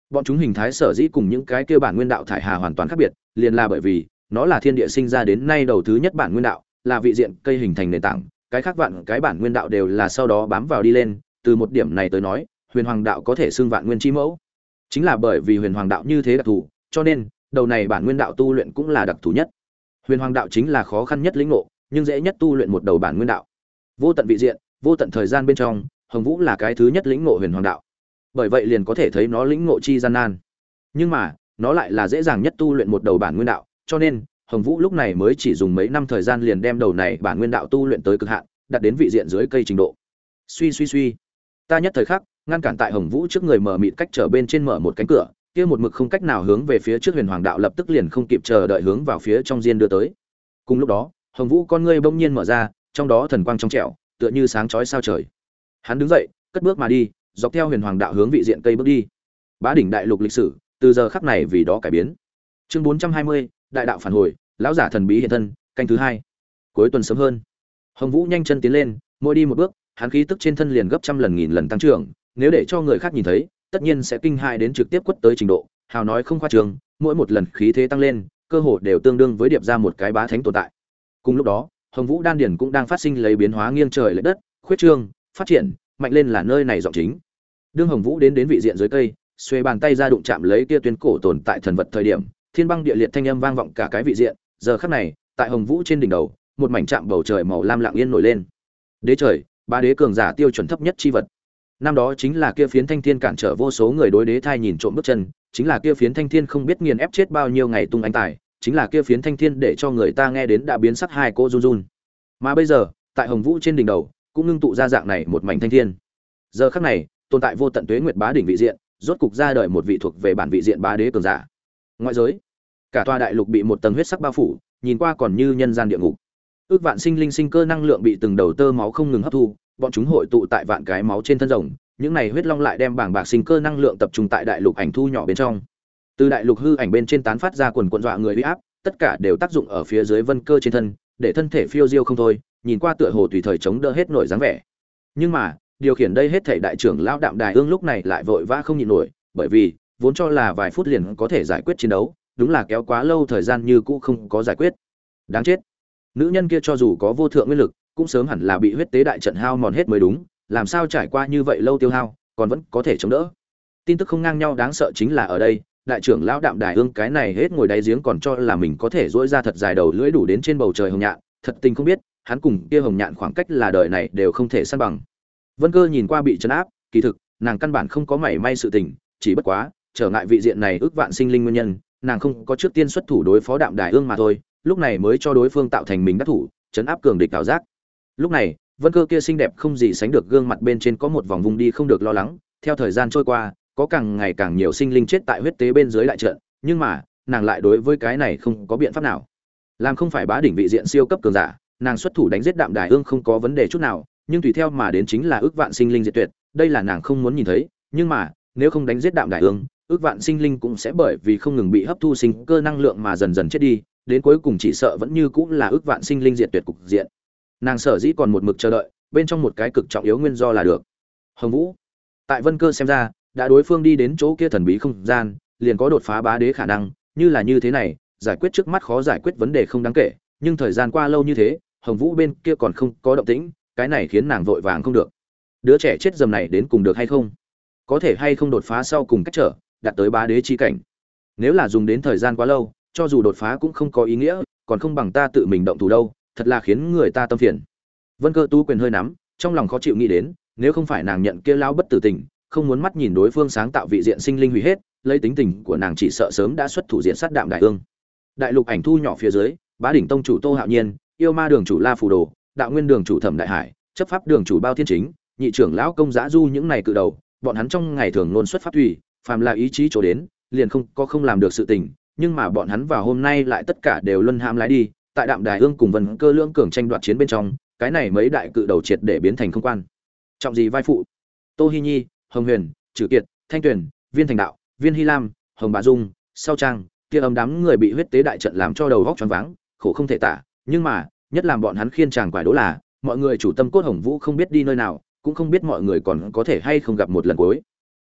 Bọn chúng hình thái sở dĩ cùng những cái kia bản nguyên đạo thải hà hoàn toàn khác biệt, liền là bởi vì, nó là thiên địa sinh ra đến nay đầu thứ nhất bản nguyên đạo, là vị diện cây hình thành nền tảng, cái khác vạn cái bản nguyên đạo đều là sau đó bám vào đi lên, từ một điểm này tới nói, huyền hoàng đạo có thể xưng vạn nguyên chi mẫu. Chính là bởi vì huyền hoàng đạo như thế đặc thù, cho nên, đầu này bản nguyên đạo tu luyện cũng là đặc thù nhất. Huyền hoàng đạo chính là khó khăn nhất lĩnh ngộ, nhưng dễ nhất tu luyện một đầu bản nguyên đạo vô tận vị diện, vô tận thời gian bên trong, hồng vũ là cái thứ nhất lĩnh ngộ huyền hoàng đạo. Bởi vậy liền có thể thấy nó lĩnh ngộ chi gian nan. Nhưng mà, nó lại là dễ dàng nhất tu luyện một đầu bản nguyên đạo, cho nên, hồng vũ lúc này mới chỉ dùng mấy năm thời gian liền đem đầu này bản nguyên đạo tu luyện tới cực hạn đặt đến vị diện dưới cây trình độ. Suy suy suy. Ta nhất thời khắc, ngăn cản tại hồng vũ trước người mở mịt cách trở bên trên mở một cánh cửa, kia một mực không cách nào hướng về phía trước huyền hoàng đạo lập tức liền không kịp chờ đợi hướng vào phía trong diên đưa tới. Cùng lúc đó, hồng vũ con ngươi bỗng nhiên mở ra trong đó thần quang trong trẻo, tựa như sáng chói sao trời. Hắn đứng dậy, cất bước mà đi, dọc theo huyền hoàng đạo hướng vị diện cây bước đi. Bá đỉnh đại lục lịch sử, từ giờ khắc này vì đó cải biến. Chương bốn trăm hai mươi, đại đạo phản hồi, lão giả thần bí hiện thân, canh thứ hai. Cuối tuần sớm hơn. Hồng vũ nhanh chân tiến lên, mỗi đi một bước, hắn khí tức trên thân liền gấp trăm lần nghìn lần tăng trưởng, nếu để cho người khác nhìn thấy, tất nhiên sẽ kinh hại đến trực tiếp quất tới trình độ, hào nói không khoa trường, mỗi một lần khí thế tăng lên, cơ hồ đều tương đương với điệp ra một cái bá thánh tồn tại. Cùng lúc đó hồng vũ đan điển cũng đang phát sinh lấy biến hóa nghiêng trời lệch đất, khuyết trương, phát triển, mạnh lên là nơi này giọng chính. Đương hồng vũ đến đến vị diện dưới cây, xuê bàn tay ra đụng chạm lấy kia tuyến cổ tồn tại thần vật thời điểm, thiên băng địa liệt thanh âm vang vọng cả cái vị diện. Giờ khắc này, tại hồng vũ trên đỉnh đầu, một mảnh chạm bầu trời màu lam lặng yên nổi lên. Đế trời, ba đế cường giả tiêu chuẩn thấp nhất chi vật. Năm đó chính là kia phiến thanh thiên cản trở vô số người đối đế thai nhìn trộm bước chân, chính là kia phiến thanh thiên không biết nghiền ép chết bao nhiêu ngày tung anh tài chính là kia phiến thanh thiên để cho người ta nghe đến đã biến sắc hai cô run run. Mà bây giờ, tại hồng vũ trên đỉnh đầu, cũng ngưng tụ ra dạng này một mảnh thanh thiên. Giờ khắc này, tồn tại vô tận tuế nguyệt bá đỉnh vị diện, rốt cục ra đời một vị thuộc về bản vị diện bá đế cường giả. Ngoại giới, cả tòa đại lục bị một tầng huyết sắc bao phủ, nhìn qua còn như nhân gian địa ngục. Ước vạn sinh linh sinh cơ năng lượng bị từng đầu tơ máu không ngừng hấp thu, bọn chúng hội tụ tại vạn cái máu trên thân rồng, những này huyết long lại đem bảng bạc sinh cơ năng lượng tập trung tại đại lục ảnh thu nhỏ bên trong từ đại lục hư ảnh bên trên tán phát ra quần quần dọa người uy áp, tất cả đều tác dụng ở phía dưới vân cơ trên thân, để thân thể phiêu diêu không thôi, nhìn qua tựa hồ tùy thời chống đỡ hết nổi dáng vẻ. Nhưng mà, điều khiển đây hết thể đại trưởng lão đạm đài ương lúc này lại vội vã không nhịn nổi, bởi vì, vốn cho là vài phút liền có thể giải quyết chiến đấu, đúng là kéo quá lâu thời gian như cũ không có giải quyết. Đáng chết. Nữ nhân kia cho dù có vô thượng nguyên lực, cũng sớm hẳn là bị huyết tế đại trận hao mòn hết mới đúng, làm sao trải qua như vậy lâu tiêu hao, còn vẫn có thể chống đỡ. Tin tức không ngang nhau đáng sợ chính là ở đây đại trưởng lão đạm đài ương cái này hết ngồi đáy giếng còn cho là mình có thể dỗi ra thật dài đầu lưỡi đủ đến trên bầu trời hồng nhạn, thật tình không biết, hắn cùng kia hồng nhạn khoảng cách là đời này đều không thể săn bằng. Vân cơ nhìn qua bị chấn áp, kỳ thực, nàng căn bản không có mảy may sự tình, chỉ bất quá, trở ngại vị diện này ước vạn sinh linh nguyên nhân, nàng không có trước tiên xuất thủ đối phó đạm đài ương mà thôi, lúc này mới cho đối phương tạo thành mình đắc thủ chấn áp cường địch tạo giác. Lúc này, vân cơ kia xinh đẹp không gì sánh được gương mặt bên trên có một vòng vùng đi không được lo lắng, theo thời gian trôi qua có càng ngày càng nhiều sinh linh chết tại huyết tế bên dưới đại trận, nhưng mà, nàng lại đối với cái này không có biện pháp nào. Làm không phải bá đỉnh vị diện siêu cấp cường giả, nàng xuất thủ đánh giết đạm đài ương không có vấn đề chút nào, nhưng tùy theo mà đến chính là ước vạn sinh linh diệt tuyệt, đây là nàng không muốn nhìn thấy, nhưng mà, nếu không đánh giết đạm đài ương, ước vạn sinh linh cũng sẽ bởi vì không ngừng bị hấp thu sinh cơ năng lượng mà dần dần chết đi, đến cuối cùng chỉ sợ vẫn như cũng là ước vạn sinh linh diệt tuyệt cục diện. Nàng sở dĩ còn một mực chờ đợi, bên trong một cái cực trọng yếu nguyên do là được. Hồng vũ, tại vân cơ xem ra đã đối phương đi đến chỗ kia thần bí không gian, liền có đột phá bá đế khả năng, như là như thế này, giải quyết trước mắt khó giải quyết vấn đề không đáng kể, nhưng thời gian qua lâu như thế, hồng vũ bên kia còn không có động tĩnh, cái này khiến nàng vội vàng không được. Đứa trẻ chết dầm này đến cùng được hay không? Có thể hay không đột phá sau cùng cách trở, đạt tới bá đế chi cảnh? Nếu là dùng đến thời gian quá lâu, cho dù đột phá cũng không có ý nghĩa, còn không bằng ta tự mình động thủ đâu, thật là khiến người ta tâm phiền. Vân cơ tu quyền hơi nắm, trong lòng khó chịu nghĩ đến, nếu không phải nàng nhận kia lao bất tử tình không muốn mắt nhìn đối phương sáng tạo vị diện sinh linh hủy hết, lấy tính tình của nàng chỉ sợ sớm đã xuất thủ diện sát đạm đại ương. Đại lục ảnh thu nhỏ phía dưới, bá đỉnh tông chủ tô hạo nhiên, yêu ma đường chủ la phù đồ, đạo nguyên đường chủ thẩm đại hải, chấp pháp đường chủ bao thiên chính, nhị trưởng lão công giã du những này cự đầu, bọn hắn trong ngày thường luôn xuất phát thủy phàm là ý chí chỗ đến, liền không có không làm được sự tình, nhưng mà bọn hắn vào hôm nay lại tất cả đều luân ham lái đi, tại đạm đài ương cùng vân cơ lưỡng cường tranh đoạt chiến bên trong, cái này mấy đại cự đầu triệt để biến thành không quan. Trọng gì vai phụ? Tô hi nhi hồng huyền trừ kiệt, thanh tuyền, viên thành đạo, viên hy lam, hồng bà dung Sao trang, kia ấm đám người bị huyết tế đại trận làm cho đầu góc choáng váng, khổ không thể tả. Nhưng mà, nhất làm bọn hắn khiên chàng quải đố là, mọi người chủ tâm cốt hồng vũ không biết đi nơi nào, cũng không biết mọi người còn có thể hay không gặp một lần cuối.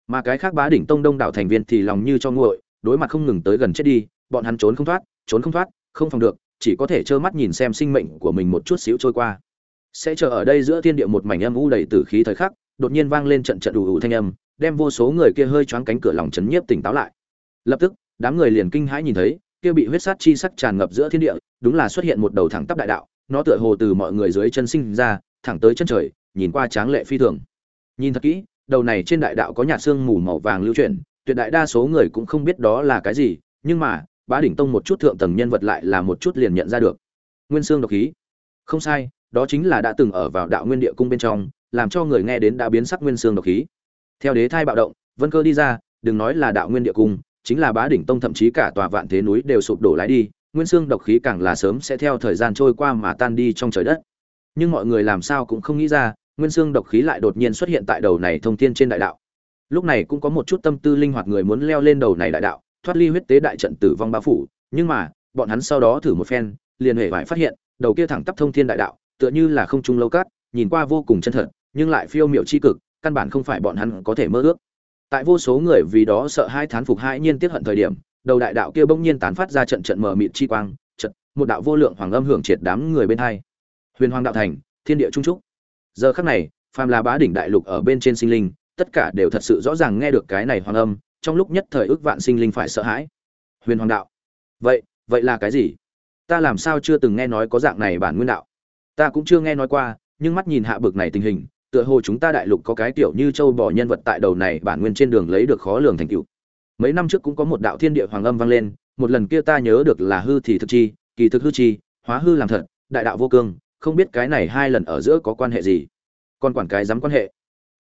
Mà cái khác bá đỉnh tông đông đảo thành viên thì lòng như cho nguội, đối mặt không ngừng tới gần chết đi, bọn hắn trốn không thoát, trốn không thoát, không phòng được, chỉ có thể trơ mắt nhìn xem sinh mệnh của mình một chút xíu trôi qua. Sẽ chờ ở đây giữa thiên địa một mảnh âm u đầy tử khí thời khắc đột nhiên vang lên trận trận đủ đủ thanh âm, đem vô số người kia hơi choáng cánh cửa lòng chấn nhiếp tỉnh táo lại. Lập tức, đám người liền kinh hãi nhìn thấy, kia bị huyết sát chi sắc tràn ngập giữa thiên địa, đúng là xuất hiện một đầu thẳng tắp đại đạo, nó tựa hồ từ mọi người dưới chân sinh ra, thẳng tới chân trời, nhìn qua tráng lệ phi thường. Nhìn thật kỹ, đầu này trên đại đạo có nhạt xương mù màu vàng lưu chuyển, tuyệt đại đa số người cũng không biết đó là cái gì, nhưng mà, bá đỉnh tông một chút thượng tầng nhân vật lại là một chút liền nhận ra được. Nguyên xương độc khí. Không sai, đó chính là đã từng ở vào đạo nguyên địa cung bên trong làm cho người nghe đến đã biến sắc nguyên xương độc khí. Theo đế thai bạo động, vân cơ đi ra, đừng nói là đạo nguyên địa cung, chính là bá đỉnh tông thậm chí cả tòa vạn thế núi đều sụp đổ lại đi, nguyên xương độc khí càng là sớm sẽ theo thời gian trôi qua mà tan đi trong trời đất. Nhưng mọi người làm sao cũng không nghĩ ra, nguyên xương độc khí lại đột nhiên xuất hiện tại đầu này thông thiên trên đại đạo. Lúc này cũng có một chút tâm tư linh hoạt người muốn leo lên đầu này đại đạo, thoát ly huyết tế đại trận tử vong bao phủ, nhưng mà, bọn hắn sau đó thử một phen, liền hề phải phát hiện, đầu kia thẳng tắp thông thiên đại đạo, tựa như là không trung lâu cát, nhìn qua vô cùng chân thật nhưng lại phiêu miệu chi cực, căn bản không phải bọn hắn có thể mơ ước. Tại vô số người vì đó sợ hai thán phục hai nhiên tiếc hận thời điểm, đầu đại đạo kia bỗng nhiên tán phát ra trận trận mờ mịt chi quang, trận, một đạo vô lượng hoàng âm hưởng triệt đám người bên hai. Huyền hoàng đạo thành, thiên địa trung trúc. Giờ khắc này, phàm là bá đỉnh đại lục ở bên trên sinh linh, tất cả đều thật sự rõ ràng nghe được cái này hoàng âm, trong lúc nhất thời ước vạn sinh linh phải sợ hãi. Huyền hoàng đạo. Vậy vậy là cái gì? Ta làm sao chưa từng nghe nói có dạng này bản nguyên đạo? Ta cũng chưa nghe nói qua, nhưng mắt nhìn hạ bực này tình hình tựa hồ chúng ta đại lục có cái tiểu như châu bò nhân vật tại đầu này bản nguyên trên đường lấy được khó lường thành tựu. Mấy năm trước cũng có một đạo thiên địa hoàng âm vang lên, một lần kia ta nhớ được là hư thì thực chi, kỳ thực hư chi, hóa hư làm thật, đại đạo vô cương, không biết cái này hai lần ở giữa có quan hệ gì. Còn quản cái dám quan hệ.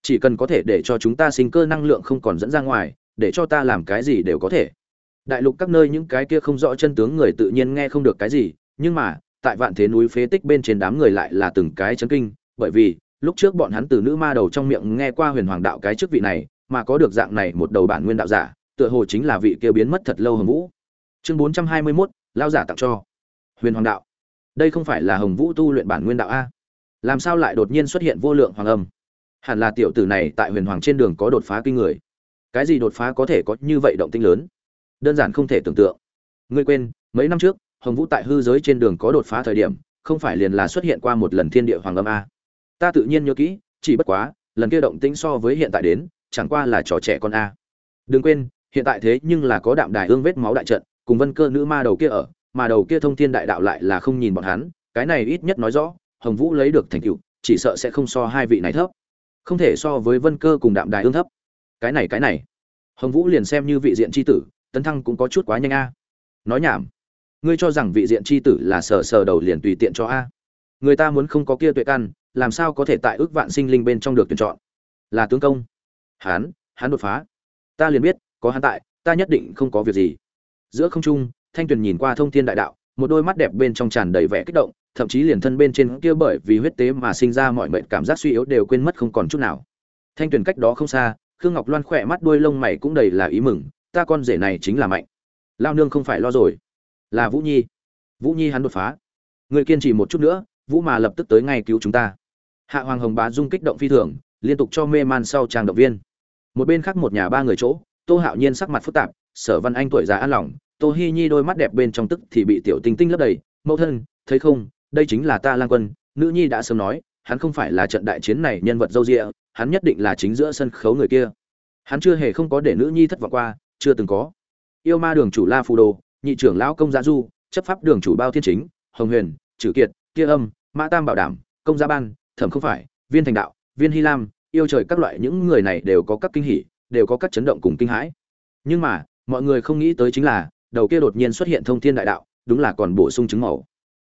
Chỉ cần có thể để cho chúng ta sinh cơ năng lượng không còn dẫn ra ngoài, để cho ta làm cái gì đều có thể. Đại lục các nơi những cái kia không rõ chân tướng người tự nhiên nghe không được cái gì, nhưng mà, tại vạn thế núi phế tích bên trên đám người lại là từng cái chấn kinh, bởi vì lúc trước bọn hắn từ nữ ma đầu trong miệng nghe qua huyền hoàng đạo cái chức vị này mà có được dạng này một đầu bản nguyên đạo giả tựa hồ chính là vị kia biến mất thật lâu hồng vũ. Chương bốn trăm hai mươi 421, lao giả tặng cho. Huyền hoàng đạo. Đây không phải là hồng vũ tu luyện bản nguyên đạo a. Làm sao lại đột nhiên xuất hiện vô lượng hoàng âm? Hẳn là tiểu tử này tại huyền hoàng trên đường có đột phá kinh người. Cái gì đột phá có thể có như vậy động tinh lớn? Đơn giản không thể tưởng tượng. Ngươi quên mấy năm trước hồng vũ tại hư giới trên đường có đột phá thời điểm không phải liền là xuất hiện qua một lần thiên địa hoàng âm a ta tự nhiên nhớ kỹ, chỉ bất quá, lần kia động tĩnh so với hiện tại đến, chẳng qua là trò trẻ con a. Đừng quên, hiện tại thế nhưng là có đạm đài ương vết máu đại trận, cùng vân cơ nữ ma đầu kia ở, mà đầu kia thông thiên đại đạo lại là không nhìn bọn hắn, cái này ít nhất nói rõ, hồng vũ lấy được thành tựu, chỉ sợ sẽ không so hai vị này thấp. Không thể so với vân cơ cùng đạm đài ương thấp. Cái này cái này. Hồng vũ liền xem như vị diện tri tử, tấn thăng cũng có chút quá nhanh a. Nói nhảm. Ngươi cho rằng vị diện tri tử là sờ sờ đầu liền tùy tiện cho a. Người ta muốn không có kia tuệ căn làm sao có thể tại ước vạn sinh linh bên trong được tuyển chọn? Là tướng công. Hán hán đột phá. Ta liền biết, có hắn tại, ta nhất định không có việc gì. Giữa không trung, thanh tuyền nhìn qua thông thiên đại đạo, một đôi mắt đẹp bên trong tràn đầy vẻ kích động, thậm chí liền thân bên trên kia bởi vì huyết tế mà sinh ra mọi mệnh cảm giác suy yếu đều quên mất không còn chút nào. Thanh tuyền cách đó không xa, khương ngọc loan khỏe mắt đuôi lông mày cũng đầy là ý mừng, ta con rể này chính là mạnh. Lao nương không phải lo rồi. Là vũ nhi. Vũ nhi hắn đột phá. Người kiên trì một chút nữa vũ mà lập tức tới ngay cứu chúng ta. Hạ hoàng hồng bá dung kích động phi thường, liên tục cho mê man sau trang động viên. Một bên khác một nhà ba người chỗ, tô hạo nhiên sắc mặt phức tạp, sở văn anh tuổi già an lòng, tô hi nhi đôi mắt đẹp bên trong tức thì bị tiểu tinh tinh lấp đầy. Mẫu thân, thấy không, đây chính là ta lang quân, nữ nhi đã sớm nói, hắn không phải là trận đại chiến này nhân vật dâu rịa hắn nhất định là chính giữa sân khấu người kia. Hắn chưa hề không có để nữ nhi thất vọng qua, chưa từng có. Yêu ma đường chủ la phù đồ, nhị trưởng lão công gia du, chấp pháp đường chủ bao thiên chính, hồng huyền trừ kiệt, kia âm mã tam bảo đảm, công gia ban, thẩm không phải, viên thành đạo, viên hy lam, yêu trời các loại những người này đều có các kinh hỉ, đều có các chấn động cùng kinh hãi. Nhưng mà, mọi người không nghĩ tới chính là, đầu kia đột nhiên xuất hiện thông thiên đại đạo, đúng là còn bổ sung chứng màu.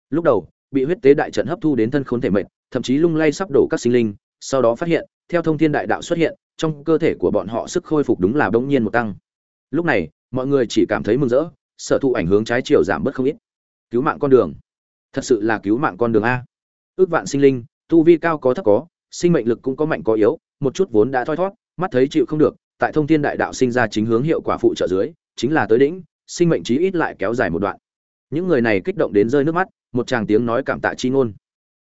Lúc đầu, bị huyết tế đại trận hấp thu đến thân khốn thể mệnh thậm chí lung lay sắp đổ các sinh linh, sau đó phát hiện, theo thông thiên đại đạo xuất hiện, trong cơ thể của bọn họ sức khôi phục đúng là bỗng nhiên một tăng. Lúc này, mọi người chỉ cảm thấy mừng rỡ, sở thụ ảnh hướng trái chiều giảm bớt không ít. Cứu mạng con đường. Thật sự là cứu mạng con đường a ước vạn sinh linh, tu vi cao có thấp có, sinh mệnh lực cũng có mạnh có yếu, một chút vốn đã thoi thót, mắt thấy chịu không được, tại thông thiên đại đạo sinh ra chính hướng hiệu quả phụ trợ dưới, chính là tới đỉnh, sinh mệnh chí ít lại kéo dài một đoạn. Những người này kích động đến rơi nước mắt, một chàng tiếng nói cảm tạ chi ngôn.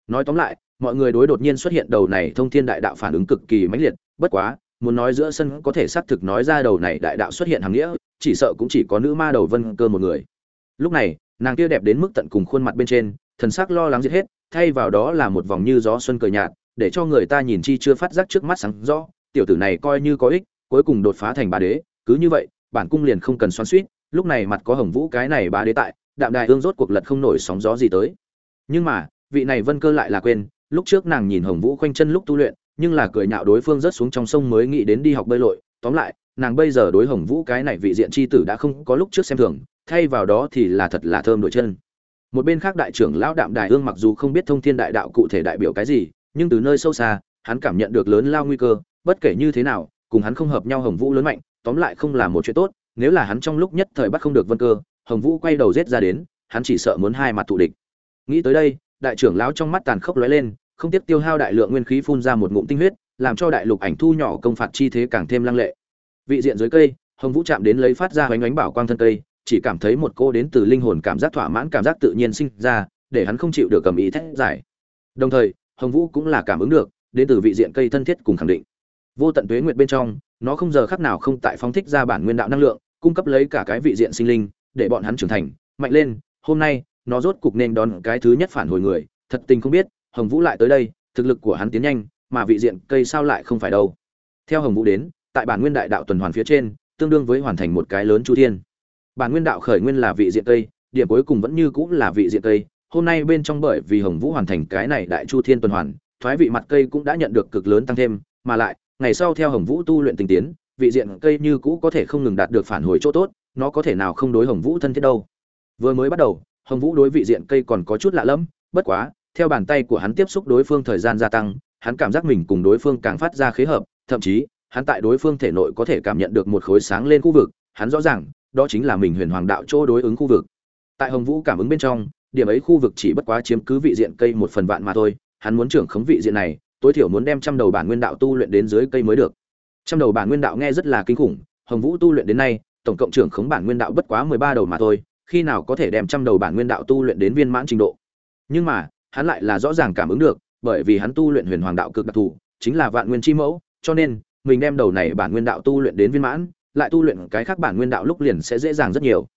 Nói tóm lại, mọi người đối đột nhiên xuất hiện đầu này thông thiên đại đạo phản ứng cực kỳ mãnh liệt, bất quá, muốn nói giữa sân có thể xác thực nói ra đầu này đại đạo xuất hiện hàng nghĩa, chỉ sợ cũng chỉ có nữ ma đầu vân cơ một người. Lúc này, nàng kia đẹp đến mức tận cùng khuôn mặt bên trên, thần sắc lo lắng giết hết thay vào đó là một vòng như gió xuân cười nhạt để cho người ta nhìn chi chưa phát giác trước mắt sáng rõ tiểu tử này coi như có ích cuối cùng đột phá thành bá đế cứ như vậy bản cung liền không cần xoắn xuýt, lúc này mặt có hồng vũ cái này bá đế tại đạm đài ương rốt cuộc lật không nổi sóng gió gì tới. Nhưng mà vị này vân cơ lại là quên lúc trước nàng nhìn hồng vũ khoanh chân lúc tu luyện nhưng là cười nhạo đối phương rớt xuống trong sông mới nghĩ đến đi học bơi lội tóm lại nàng bây giờ đối hồng vũ cái này vị diện chi tử đã không có lúc trước xem thường thay vào đó thì là thật là thơm đổi chân một bên khác đại trưởng lão đạm đài ương mặc dù không biết thông thiên đại đạo cụ thể đại biểu cái gì, nhưng từ nơi sâu xa, hắn cảm nhận được lớn lao nguy cơ, bất kể như thế nào, cùng hắn không hợp nhau hồng vũ lớn mạnh, tóm lại không là một chuyện tốt, nếu là hắn trong lúc nhất thời bắt không được vân cơ, hồng vũ quay đầu rết ra đến, hắn chỉ sợ muốn hai mặt thù địch. Nghĩ tới đây, đại trưởng lão trong mắt tàn khốc lóe lên, không tiếp tiêu hao đại lượng nguyên khí phun ra một ngụm tinh huyết, làm cho đại lục ảnh thu nhỏ công phạt chi thế càng thêm lăng lệ. Vị diện dưới cây, hồng vũ chạm đến lấy phát ra hoành ánh bảo quang thân cây chỉ cảm thấy một cô đến từ linh hồn cảm giác thỏa mãn cảm giác tự nhiên sinh ra, để hắn không chịu được cầm ý thét giải đồng thời, hồng vũ cũng là cảm ứng được, đến từ vị diện cây thân thiết cùng khẳng định. Vô tận tuế nguyệt bên trong, nó không giờ khắc nào không tại phóng thích ra bản nguyên đạo năng lượng, cung cấp lấy cả cái vị diện sinh linh, để bọn hắn trưởng thành. Mạnh lên, hôm nay, nó rốt cục nên đón cái thứ nhất phản hồi người. Thật tình không biết, hồng vũ lại tới đây, thực lực của hắn tiến nhanh, mà vị diện cây sao lại không phải đâu. Theo hồng vũ đến, tại bản nguyên đại đạo tuần hoàn phía trên, tương đương với hoàn thành một cái lớn chu thiên bản nguyên đạo khởi nguyên là vị diện cây điểm cuối cùng vẫn như cũng là vị diện cây hôm nay bên trong bởi vì hồng vũ hoàn thành cái này đại chu thiên tuần hoàn, thoái vị mặt cây cũng đã nhận được cực lớn tăng thêm. Mà lại, ngày sau theo hồng vũ tu luyện tinh tiến, vị diện cây như cũ có thể không ngừng đạt được phản hồi chỗ tốt, nó có thể nào không đối hồng vũ thân thiết đâu. Vừa mới bắt đầu, hồng vũ đối vị diện cây còn có chút lạ lẫm, bất quá, theo bàn tay của hắn tiếp xúc đối phương thời gian gia tăng, hắn cảm giác mình cùng đối phương càng phát ra khế hợp, thậm chí, hắn tại đối phương thể nội có thể cảm nhận được một khối sáng lên khu vực, hắn rõ ràng đó chính là mình huyền hoàng đạo chỗ đối ứng khu vực. Tại hồng vũ cảm ứng bên trong, điểm ấy khu vực chỉ bất quá chiếm cứ vị diện cây một phần vạn mà thôi, hắn muốn trưởng khống vị diện này, tối thiểu muốn đem trăm đầu bản nguyên đạo tu luyện đến dưới cây mới được. Trăm đầu bản nguyên đạo nghe rất là kinh khủng, hồng vũ tu luyện đến nay, tổng cộng trưởng khống bản nguyên đạo bất quá mười ba đầu mà thôi, khi nào có thể đem trăm đầu bản nguyên đạo tu luyện đến viên mãn trình độ. Nhưng mà, hắn lại là rõ ràng cảm ứng được, bởi vì hắn tu luyện huyền hoàng đạo cực đặc thù, chính là vạn nguyên chi mẫu, cho nên, mình đem đầu này bản nguyên đạo tu luyện đến viên mãn lại tu luyện cái khác bản nguyên đạo lúc liền sẽ dễ dàng rất nhiều.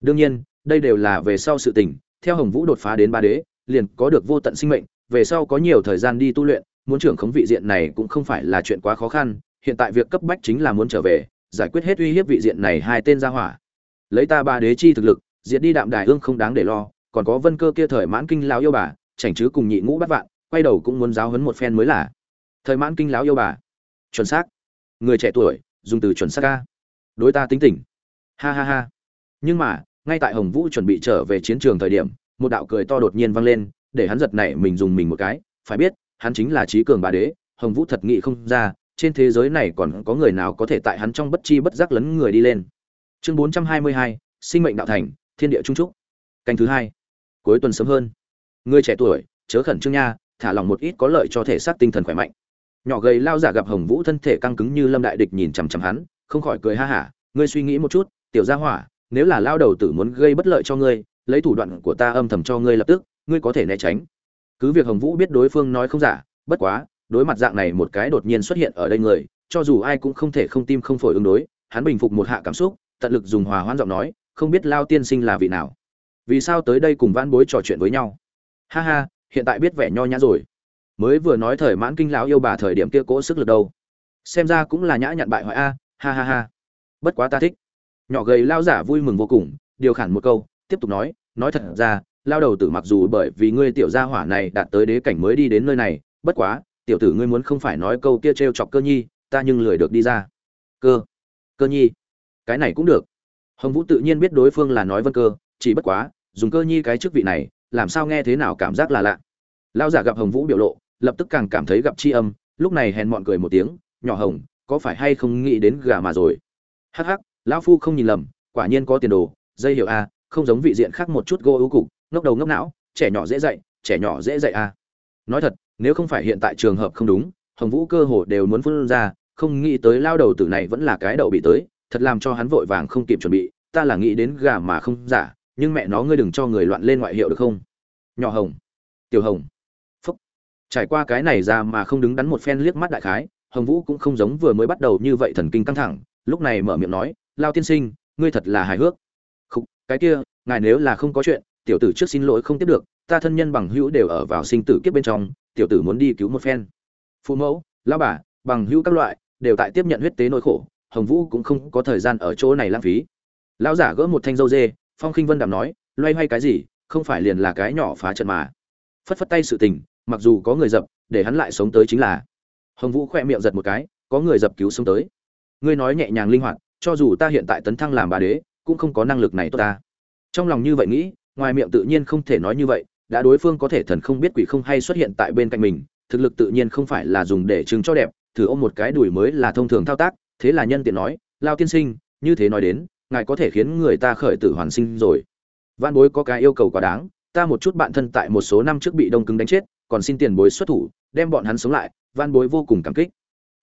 Đương nhiên, đây đều là về sau sự tình, theo hồng vũ đột phá đến ba đế, liền có được vô tận sinh mệnh, về sau có nhiều thời gian đi tu luyện, muốn trưởng khống vị diện này cũng không phải là chuyện quá khó khăn, hiện tại việc cấp bách chính là muốn trở về, giải quyết hết uy hiếp vị diện này hai tên gia hỏa. Lấy ta ba đế chi thực lực, diệt đi đạm đài hương không đáng để lo, còn có vân cơ kia thời mãn kinh lão yêu bà, chảnh chứ cùng nhị ngũ bắt vạn, quay đầu cũng muốn giáo huấn một phen mới là. Thời mãn kinh lão yêu bà. Chuẩn xác. Người trẻ tuổi, dùng từ chuẩn xác ca đối ta tính tỉnh ha ha ha. Nhưng mà, ngay tại hồng vũ chuẩn bị trở về chiến trường thời điểm, một đạo cười to đột nhiên vang lên, để hắn giật nảy mình dùng mình một cái. Phải biết, hắn chính là trí cường bà đế, hồng vũ thật nghĩ không ra, trên thế giới này còn có người nào có thể tại hắn trong bất chi bất giác lấn người đi lên. Chương bốn trăm hai mươi hai, sinh mệnh đạo thành, thiên địa trung trúc. Canh thứ hai. Cuối tuần sớm hơn. Người trẻ tuổi, chớ khẩn trương nha, thả lòng một ít có lợi cho thể xác tinh thần khỏe mạnh. Nhỏ gầy lao giả gặp hồng vũ thân thể căng cứng như lâm đại địch nhìn chằm chằm hắn không khỏi cười ha hả, ngươi suy nghĩ một chút, tiểu gia hỏa, nếu là lao đầu tử muốn gây bất lợi cho ngươi, lấy thủ đoạn của ta âm thầm cho ngươi lập tức, ngươi có thể né tránh. Cứ việc hồng vũ biết đối phương nói không giả, bất quá, đối mặt dạng này một cái đột nhiên xuất hiện ở đây người, cho dù ai cũng không thể không tim không phổi ứng đối, hắn bình phục một hạ cảm xúc, tận lực dùng hòa hoãn giọng nói, không biết lao tiên sinh là vị nào? Vì sao tới đây cùng vãn bối trò chuyện với nhau? Ha ha, hiện tại biết vẻ nho nhã rồi. Mới vừa nói thời mãn kinh lão yêu bà thời điểm kia cỗ sức lực đâu. Xem ra cũng là nhã nhặn bại hoại a ha ha ha. Bất quá ta thích. Nhỏ gầy lao giả vui mừng vô cùng, điều khản một câu, tiếp tục nói nói thật ra, lao đầu tử mặc dù bởi vì ngươi tiểu gia hỏa này đạt tới đế cảnh mới đi đến nơi này, bất quá, tiểu tử ngươi muốn không phải nói câu kia trêu chọc cơ nhi, ta nhưng lười được đi ra. Cơ. Cơ nhi. Cái này cũng được. Hồng vũ tự nhiên biết đối phương là nói vân cơ, chỉ bất quá, dùng cơ nhi cái chức vị này, làm sao nghe thế nào cảm giác là lạ. Lao giả gặp hồng vũ biểu lộ, lập tức càng cảm thấy gặp tri âm, lúc này hèn mọn cười một tiếng, nhỏ hồng có phải hay không nghĩ đến gà mà rồi? Hắc hắc, lão phu không nhìn lầm, quả nhiên có tiền đồ, dây hiệu a, không giống vị diện khác một chút gô ưu cục, ngốc đầu ngốc não, trẻ nhỏ dễ dạy, trẻ nhỏ dễ dạy a. Nói thật, nếu không phải hiện tại trường hợp không đúng, hồng vũ cơ hồ đều muốn phân ra, không nghĩ tới lao đầu tử này vẫn là cái đầu bị tới, thật làm cho hắn vội vàng không kịp chuẩn bị, ta là nghĩ đến gà mà không giả, nhưng mẹ nó ngươi đừng cho người loạn lên ngoại hiệu được không? Nhỏ hồng, tiểu hồng, phúc. Trải qua cái này ra mà không đứng đắn một phen liếc mắt đại khái hồng vũ cũng không giống vừa mới bắt đầu như vậy thần kinh căng thẳng, lúc này mở miệng nói, lao tiên sinh, ngươi thật là hài hước. Không cái kia, ngài nếu là không có chuyện, tiểu tử trước xin lỗi không tiếp được, ta thân nhân bằng hữu đều ở vào sinh tử kiếp bên trong, tiểu tử muốn đi cứu một phen. Phụ mẫu lao bà, bằng hữu các loại, đều tại tiếp nhận huyết tế nỗi khổ, hồng vũ cũng không có thời gian ở chỗ này lãng phí. Lão giả gỡ một thanh dâu dê, phong khinh vân đàm nói, loay hoay cái gì, không phải liền là cái nhỏ phá trận mà. Phất phất tay sự tình, mặc dù có người dập, để hắn lại sống tới chính là hồng vũ khoe miệng giật một cái, có người dập cứu xuống tới. Ngươi nói nhẹ nhàng linh hoạt, cho dù ta hiện tại tấn thăng làm bà đế, cũng không có năng lực này tốt ta. Trong lòng như vậy nghĩ, ngoài miệng tự nhiên không thể nói như vậy, đã đối phương có thể thần không biết quỷ không hay xuất hiện tại bên cạnh mình, thực lực tự nhiên không phải là dùng để chứng cho đẹp, thử ôm một cái đùi mới là thông thường thao tác, thế là nhân tiện nói, lao tiên sinh, như thế nói đến, ngài có thể khiến người ta khởi tử hoàn sinh rồi. Văn bối có cái yêu cầu quá đáng, ta một chút bạn thân tại một số năm trước bị đông cứng đánh chết, còn xin tiền bối xuất thủ, đem bọn hắn sống lại văn bối vô cùng cảm kích.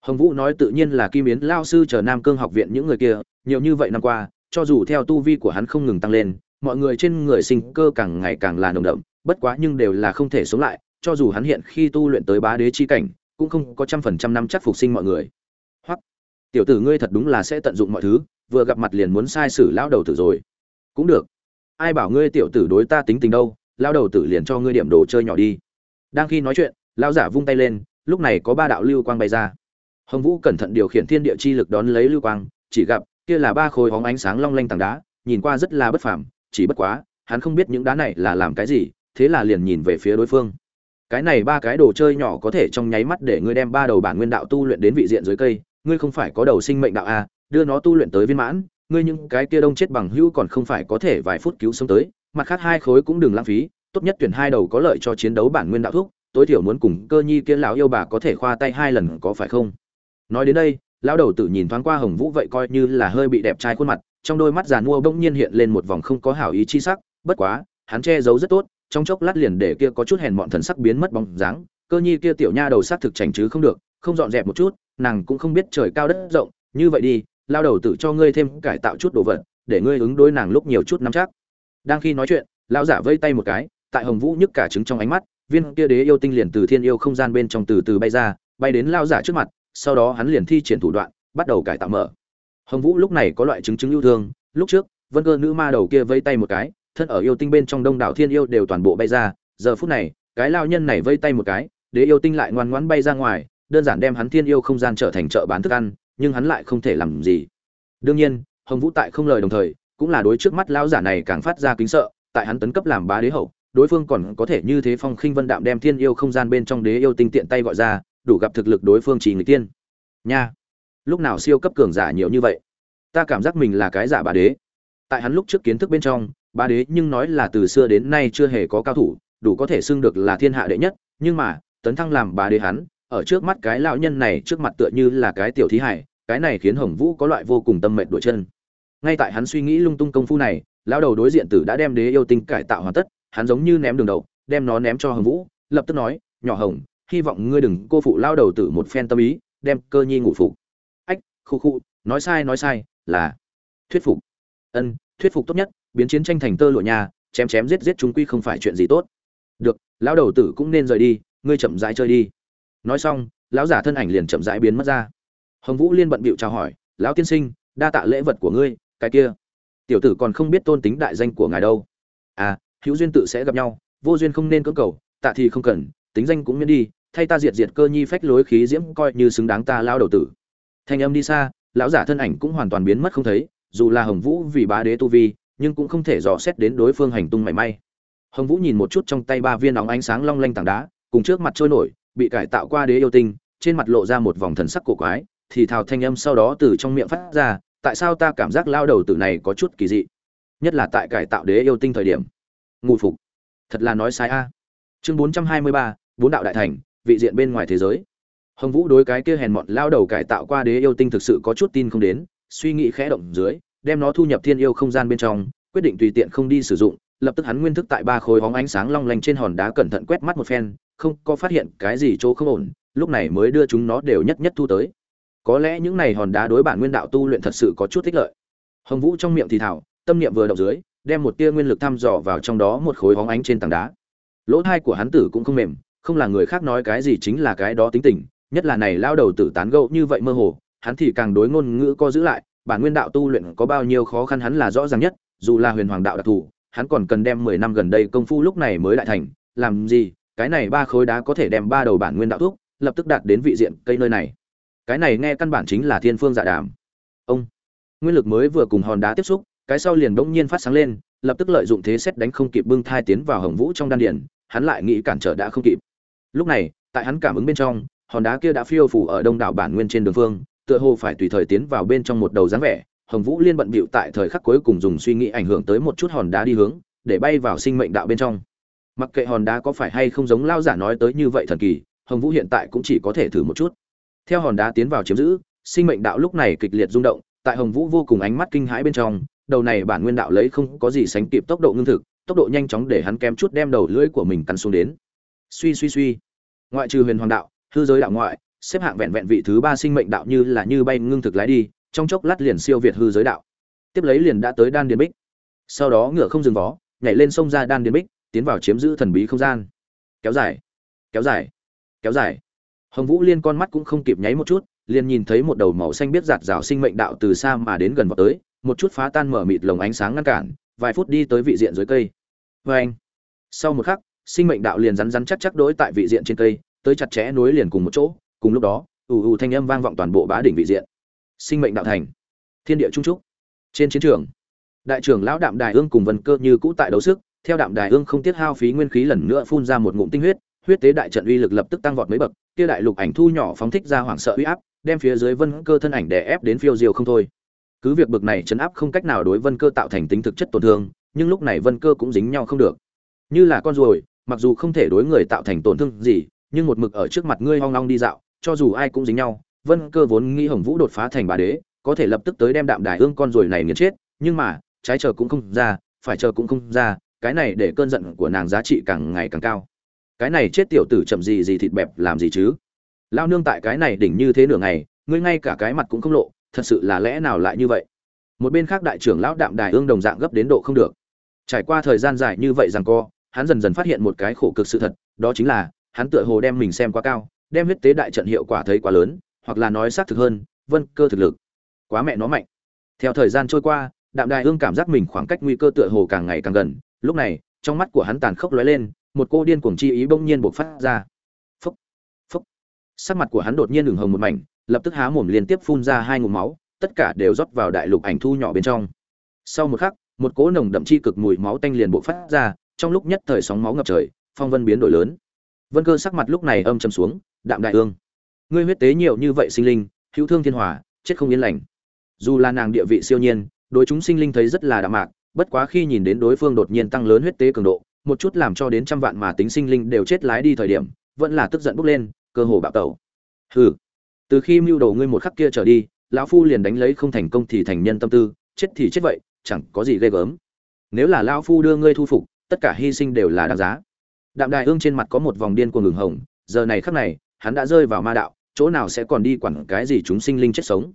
Hồng vũ nói tự nhiên là kim yến lao sư chờ nam cương học viện những người kia, nhiều như vậy năm qua, cho dù theo tu vi của hắn không ngừng tăng lên, mọi người trên người sinh cơ càng ngày càng là nồng đậm, bất quá nhưng đều là không thể sống lại, cho dù hắn hiện khi tu luyện tới bá đế chi cảnh, cũng không có trăm phần trăm năm chắc phục sinh mọi người. Hoặc tiểu tử ngươi thật đúng là sẽ tận dụng mọi thứ, vừa gặp mặt liền muốn sai sử lão đầu tử rồi. Cũng được. Ai bảo ngươi tiểu tử đối ta tính tình đâu, lão đầu tử liền cho ngươi điểm đồ chơi nhỏ đi. Đang khi nói chuyện, lão giả vung tay lên lúc này có ba đạo lưu quang bay ra. Hồng vũ cẩn thận điều khiển thiên địa chi lực đón lấy lưu quang chỉ gặp kia là ba khối hóng ánh sáng long lanh tảng đá nhìn qua rất là bất phàm chỉ bất quá hắn không biết những đá này là làm cái gì thế là liền nhìn về phía đối phương. Cái này ba cái đồ chơi nhỏ có thể trong nháy mắt để ngươi đem ba đầu bản nguyên đạo tu luyện đến vị diện dưới cây ngươi không phải có đầu sinh mệnh đạo a à, đưa nó tu luyện tới viên mãn ngươi những cái kia đông chết bằng hữu còn không phải có thể vài phút cứu sống tới mặt khác hai khối cũng đừng lãng phí tốt nhất tuyển hai đầu có lợi cho chiến đấu bản nguyên đạo thuốc tối thiểu muốn cùng cơ nhi kia lão yêu bà có thể khoa tay hai lần có phải không? Nói đến đây, lão đầu tử nhìn thoáng qua hồng vũ vậy coi như là hơi bị đẹp trai khuôn mặt, trong đôi mắt giàn mua bỗng nhiên hiện lên một vòng không có hảo ý chi sắc, bất quá, hắn che giấu rất tốt, trong chốc lát liền để kia có chút hèn mọn thần sắc biến mất bóng dáng, cơ nhi kia tiểu nha đầu sắc thực chảnh chứ không được, không dọn dẹp một chút, nàng cũng không biết trời cao đất rộng, như vậy đi lao đầu tử cho ngươi thêm cải tạo chút đồ vật, để ngươi ứng đối nàng lúc nhiều chút nắm chắc. Đang khi nói chuyện, lão giả vây tay một cái, tại hồng vũ nhức cả trứng trong ánh mắt viên kia đế yêu tinh liền từ thiên yêu không gian bên trong từ từ bay ra, bay đến lao giả trước mặt, sau đó hắn liền thi triển thủ đoạn, bắt đầu cải tạo mở. Hồng vũ lúc này có loại chứng chứng yêu thương, lúc trước, vân cơ nữ ma đầu kia vây tay một cái, thân ở yêu tinh bên trong đông đảo thiên yêu đều toàn bộ bay ra, giờ phút này, cái lao nhân này vây tay một cái, đế yêu tinh lại ngoan ngoãn bay ra ngoài, đơn giản đem hắn thiên yêu không gian trở thành chợ bán thức ăn, nhưng hắn lại không thể làm gì. Đương nhiên, hồng vũ tại không lời đồng thời, cũng là đối trước mắt lão giả này càng phát ra kính sợ, tại hắn tấn cấp làm bá đế hậu đối phương còn có thể như thế phong khinh vân đạm đem thiên yêu không gian bên trong đế yêu tinh tiện tay gọi ra, đủ gặp thực lực đối phương chỉ người tiên. Nha. Lúc nào siêu cấp cường giả nhiều như vậy? Ta cảm giác mình là cái giả bà đế. Tại hắn lúc trước kiến thức bên trong bà đế nhưng nói là từ xưa đến nay chưa hề có cao thủ, đủ có thể xưng được là thiên hạ đệ nhất, nhưng mà, tấn thăng làm bà đế hắn, ở trước mắt cái lão nhân này trước mặt tựa như là cái tiểu thí hải, cái này khiến hồng vũ có loại vô cùng tâm mệnh đuổi chân. Ngay tại hắn suy nghĩ lung tung công phu này, lão đầu đối diện tử đã đem đế yêu tinh cải tạo hoàn tất hắn giống như ném đường đầu, đem nó ném cho hồng vũ, lập tức nói, nhỏ hồng, hy vọng ngươi đừng cô phụ lao đầu tử một phen tâm ý, đem cơ nhi ngủ phục. Ách, khu khu, nói sai nói sai, là thuyết phục. Ân, thuyết phục tốt nhất, biến chiến tranh thành tơ lụa nhà, chém chém giết giết chúng quy không phải chuyện gì tốt. Được lão đầu tử cũng nên rời đi, ngươi chậm rãi chơi đi. Nói xong, lão giả thân ảnh liền chậm rãi biến mất ra. Hồng vũ liên bận bịu chào hỏi, lão tiên sinh, đa tạ lễ vật của ngươi, cái kia, tiểu tử còn không biết tôn tính đại danh của ngài đâu. À hữu duyên tự sẽ gặp nhau, vô duyên không nên cưỡng cầu, tạ thì không cần, tính danh cũng miễn đi, thay ta diệt diệt cơ nhi phách lối khí diễm coi như xứng đáng ta lao đầu tử. Thanh âm đi xa, lão giả thân ảnh cũng hoàn toàn biến mất không thấy, dù là hồng vũ vì bá đế tu vi, nhưng cũng không thể dò xét đến đối phương hành tung mảy may. Hồng vũ nhìn một chút trong tay ba viên nóng ánh sáng long lanh tảng đá, cùng trước mặt trôi nổi, bị cải tạo qua đế yêu tinh, trên mặt lộ ra một vòng thần sắc cổ quái, thì thào thanh âm sau đó từ trong miệng phát ra, tại sao ta cảm giác lao đầu tử này có chút kỳ dị? Nhất là tại cải tạo đế yêu tinh thời điểm ngụ phục. Thật là nói sai a. Chương bốn trăm hai mươi ba, bốn đạo đại thành, vị diện bên ngoài thế giới. Hồng vũ đối cái kia hèn mọn lao đầu cải tạo qua đế yêu tinh thực sự có chút tin không đến, suy nghĩ khẽ động dưới, đem nó thu nhập thiên yêu không gian bên trong, quyết định tùy tiện không đi sử dụng, lập tức hắn nguyên thức tại ba khối hóng ánh sáng long lanh trên hòn đá cẩn thận quét mắt một phen, không có phát hiện cái gì chỗ không ổn, lúc này mới đưa chúng nó đều nhất nhất thu tới. Có lẽ những này hòn đá đối bản nguyên đạo tu luyện thật sự có chút thích lợi. Hồng vũ trong miệng thì thảo, tâm niệm vừa động dưới đem một tia nguyên lực thăm dò vào trong đó một khối hóng ánh trên tảng đá. Lỗ thai của hắn tử cũng không mềm, không là người khác nói cái gì chính là cái đó tính tình, nhất là này lao đầu tử tán gẫu như vậy mơ hồ, hắn thì càng đối ngôn ngữ co giữ lại, bản nguyên đạo tu luyện có bao nhiêu khó khăn hắn là rõ ràng nhất, dù là huyền hoàng đạo đặc thù, hắn còn cần đem mười năm gần đây công phu lúc này mới lại thành, làm gì, cái này ba khối đá có thể đem ba đầu bản nguyên đạo thuốc, lập tức đạt đến vị diện cây nơi này. Cái này nghe căn bản chính là thiên phương dạ đàm. Ông, nguyên lực mới vừa cùng hòn đá tiếp xúc cái sau liền bỗng nhiên phát sáng lên lập tức lợi dụng thế xét đánh không kịp bưng thai tiến vào hồng vũ trong đan điền, hắn lại nghĩ cản trở đã không kịp. Lúc này tại hắn cảm ứng bên trong hòn đá kia đã phiêu phủ ở đông đảo bản nguyên trên đường phương tựa hồ phải tùy thời tiến vào bên trong một đầu dáng vẻ hồng vũ liên bận bịu tại thời khắc cuối cùng dùng suy nghĩ ảnh hưởng tới một chút hòn đá đi hướng để bay vào sinh mệnh đạo bên trong. Mặc kệ hòn đá có phải hay không giống lao giả nói tới như vậy thần kỳ hồng vũ hiện tại cũng chỉ có thể thử một chút. Theo hòn đá tiến vào chiếm giữ sinh mệnh đạo lúc này kịch liệt rung động tại hồng vũ vô cùng ánh mắt kinh hãi bên trong đầu này bản nguyên đạo lấy không có gì sánh kịp tốc độ ngưng thực, tốc độ nhanh chóng để hắn kém chút đem đầu lưỡi của mình cắn xuống đến. Suy suy suy. Ngoại trừ huyền hoàng đạo, hư giới đạo ngoại, xếp hạng vẹn vẹn vị thứ ba sinh mệnh đạo như là như bay ngưng thực lái đi, trong chốc lát liền siêu việt hư giới đạo. Tiếp lấy liền đã tới đan điền bích. Sau đó ngựa không dừng vó, nhảy lên sông ra đan điền bích, tiến vào chiếm giữ thần bí không gian. Kéo dài kéo dài kéo dài. Hồng vũ liên con mắt cũng không kịp nháy một chút, liền nhìn thấy một đầu màu xanh biết giạt rào sinh mệnh đạo từ xa mà đến gần vào tới một chút phá tan mở mịt lồng ánh sáng ngăn cản, vài phút đi tới vị diện dưới cây. Vê anh, sau một khắc, sinh mệnh đạo liền rắn rắn chắc chắc đối tại vị diện trên cây, tới chặt chẽ nối liền cùng một chỗ, cùng lúc đó, ù ù thanh âm vang vọng toàn bộ bá đỉnh vị diện. Sinh mệnh đạo thành. Thiên địa trung trúc. Trên chiến trường, đại trưởng lão đạm đài ương cùng vân cơ như cũ tại đấu sức, theo đạm đài ương không tiết hao phí nguyên khí lần nữa phun ra một ngụm tinh huyết huyết tế đại trận uy lực lập tức tăng vọt mấy bậc, kia đại lục ảnh thu nhỏ phóng thích ra hoảng sợ uy áp, đem phía dưới vân cơ thân ảnh đè ép đến phiêu diêu không thôi cứ việc bực này chấn áp không cách nào đối vân cơ tạo thành tính thực chất tổn thương, nhưng lúc này vân cơ cũng dính nhau không được. Như là con ruồi, mặc dù không thể đối người tạo thành tổn thương gì, nhưng một mực ở trước mặt ngươi hoang long đi dạo, cho dù ai cũng dính nhau, vân cơ vốn nghĩ hồng vũ đột phá thành bà đế, có thể lập tức tới đem đạm đài ương con ruồi này nghiền chết, nhưng mà, trái chờ cũng không ra, phải chờ cũng không ra, cái này để cơn giận của nàng giá trị càng ngày càng cao. Cái này chết tiểu tử chậm gì gì thịt bẹp làm gì chứ? Lao nương tại cái này đỉnh như thế nửa ngày, ngươi ngay cả cái mặt cũng không lộ thật sự là lẽ nào lại như vậy? Một bên khác đại trưởng lão đạm đài ương đồng dạng gấp đến độ không được. Trải qua thời gian dài như vậy rằng co, hắn dần dần phát hiện một cái khổ cực sự thật, đó chính là, hắn tựa hồ đem mình xem quá cao, đem huyết tế đại trận hiệu quả thấy quá lớn, hoặc là nói xác thực hơn, vân cơ thực lực. Quá mẹ nó mạnh. Theo thời gian trôi qua, đạm đài ương cảm giác mình khoảng cách nguy cơ tựa hồ càng ngày càng gần. Lúc này, trong mắt của hắn tàn khốc lóe lên, một cô điên cuồng chi ý bỗng nhiên bộc phát ra. Phúc phúc sắc mặt của hắn đột nhiên ửng hồng một mảnh lập tức há mồm liên tiếp phun ra hai ngụm máu, tất cả đều rót vào đại lục ảnh thu nhỏ bên trong. Sau một khắc, một cỗ nồng đậm chi cực mùi máu tanh liền bộc phát ra, trong lúc nhất thời sóng máu ngập trời, phong vân biến đổi lớn. Vân cơ sắc mặt lúc này âm trầm xuống, đạm đại ương, ngươi huyết tế nhiều như vậy sinh linh, hữu thương thiên hòa, chết không yên lành. Dù là nàng địa vị siêu nhiên, đối chúng sinh linh thấy rất là đạm mạc, bất quá khi nhìn đến đối phương đột nhiên tăng lớn huyết tế cường độ, một chút làm cho đến trăm vạn mà tính sinh linh đều chết lái đi thời điểm, vẫn là tức giận bốc lên, cơ hồ bạo tẩu. Hừ từ khi mưu đồ ngươi một khắc kia trở đi, lão phu liền đánh lấy không thành công thì thành nhân tâm tư, chết thì chết vậy, chẳng có gì ghê gớm. Nếu là lão phu đưa ngươi thu phục, tất cả hy sinh đều là đáng giá. Đạm đại ương trên mặt có một vòng điên của ngừng hồng, giờ này khắc này, hắn đã rơi vào ma đạo, chỗ nào sẽ còn đi quản cái gì chúng sinh linh chết sống.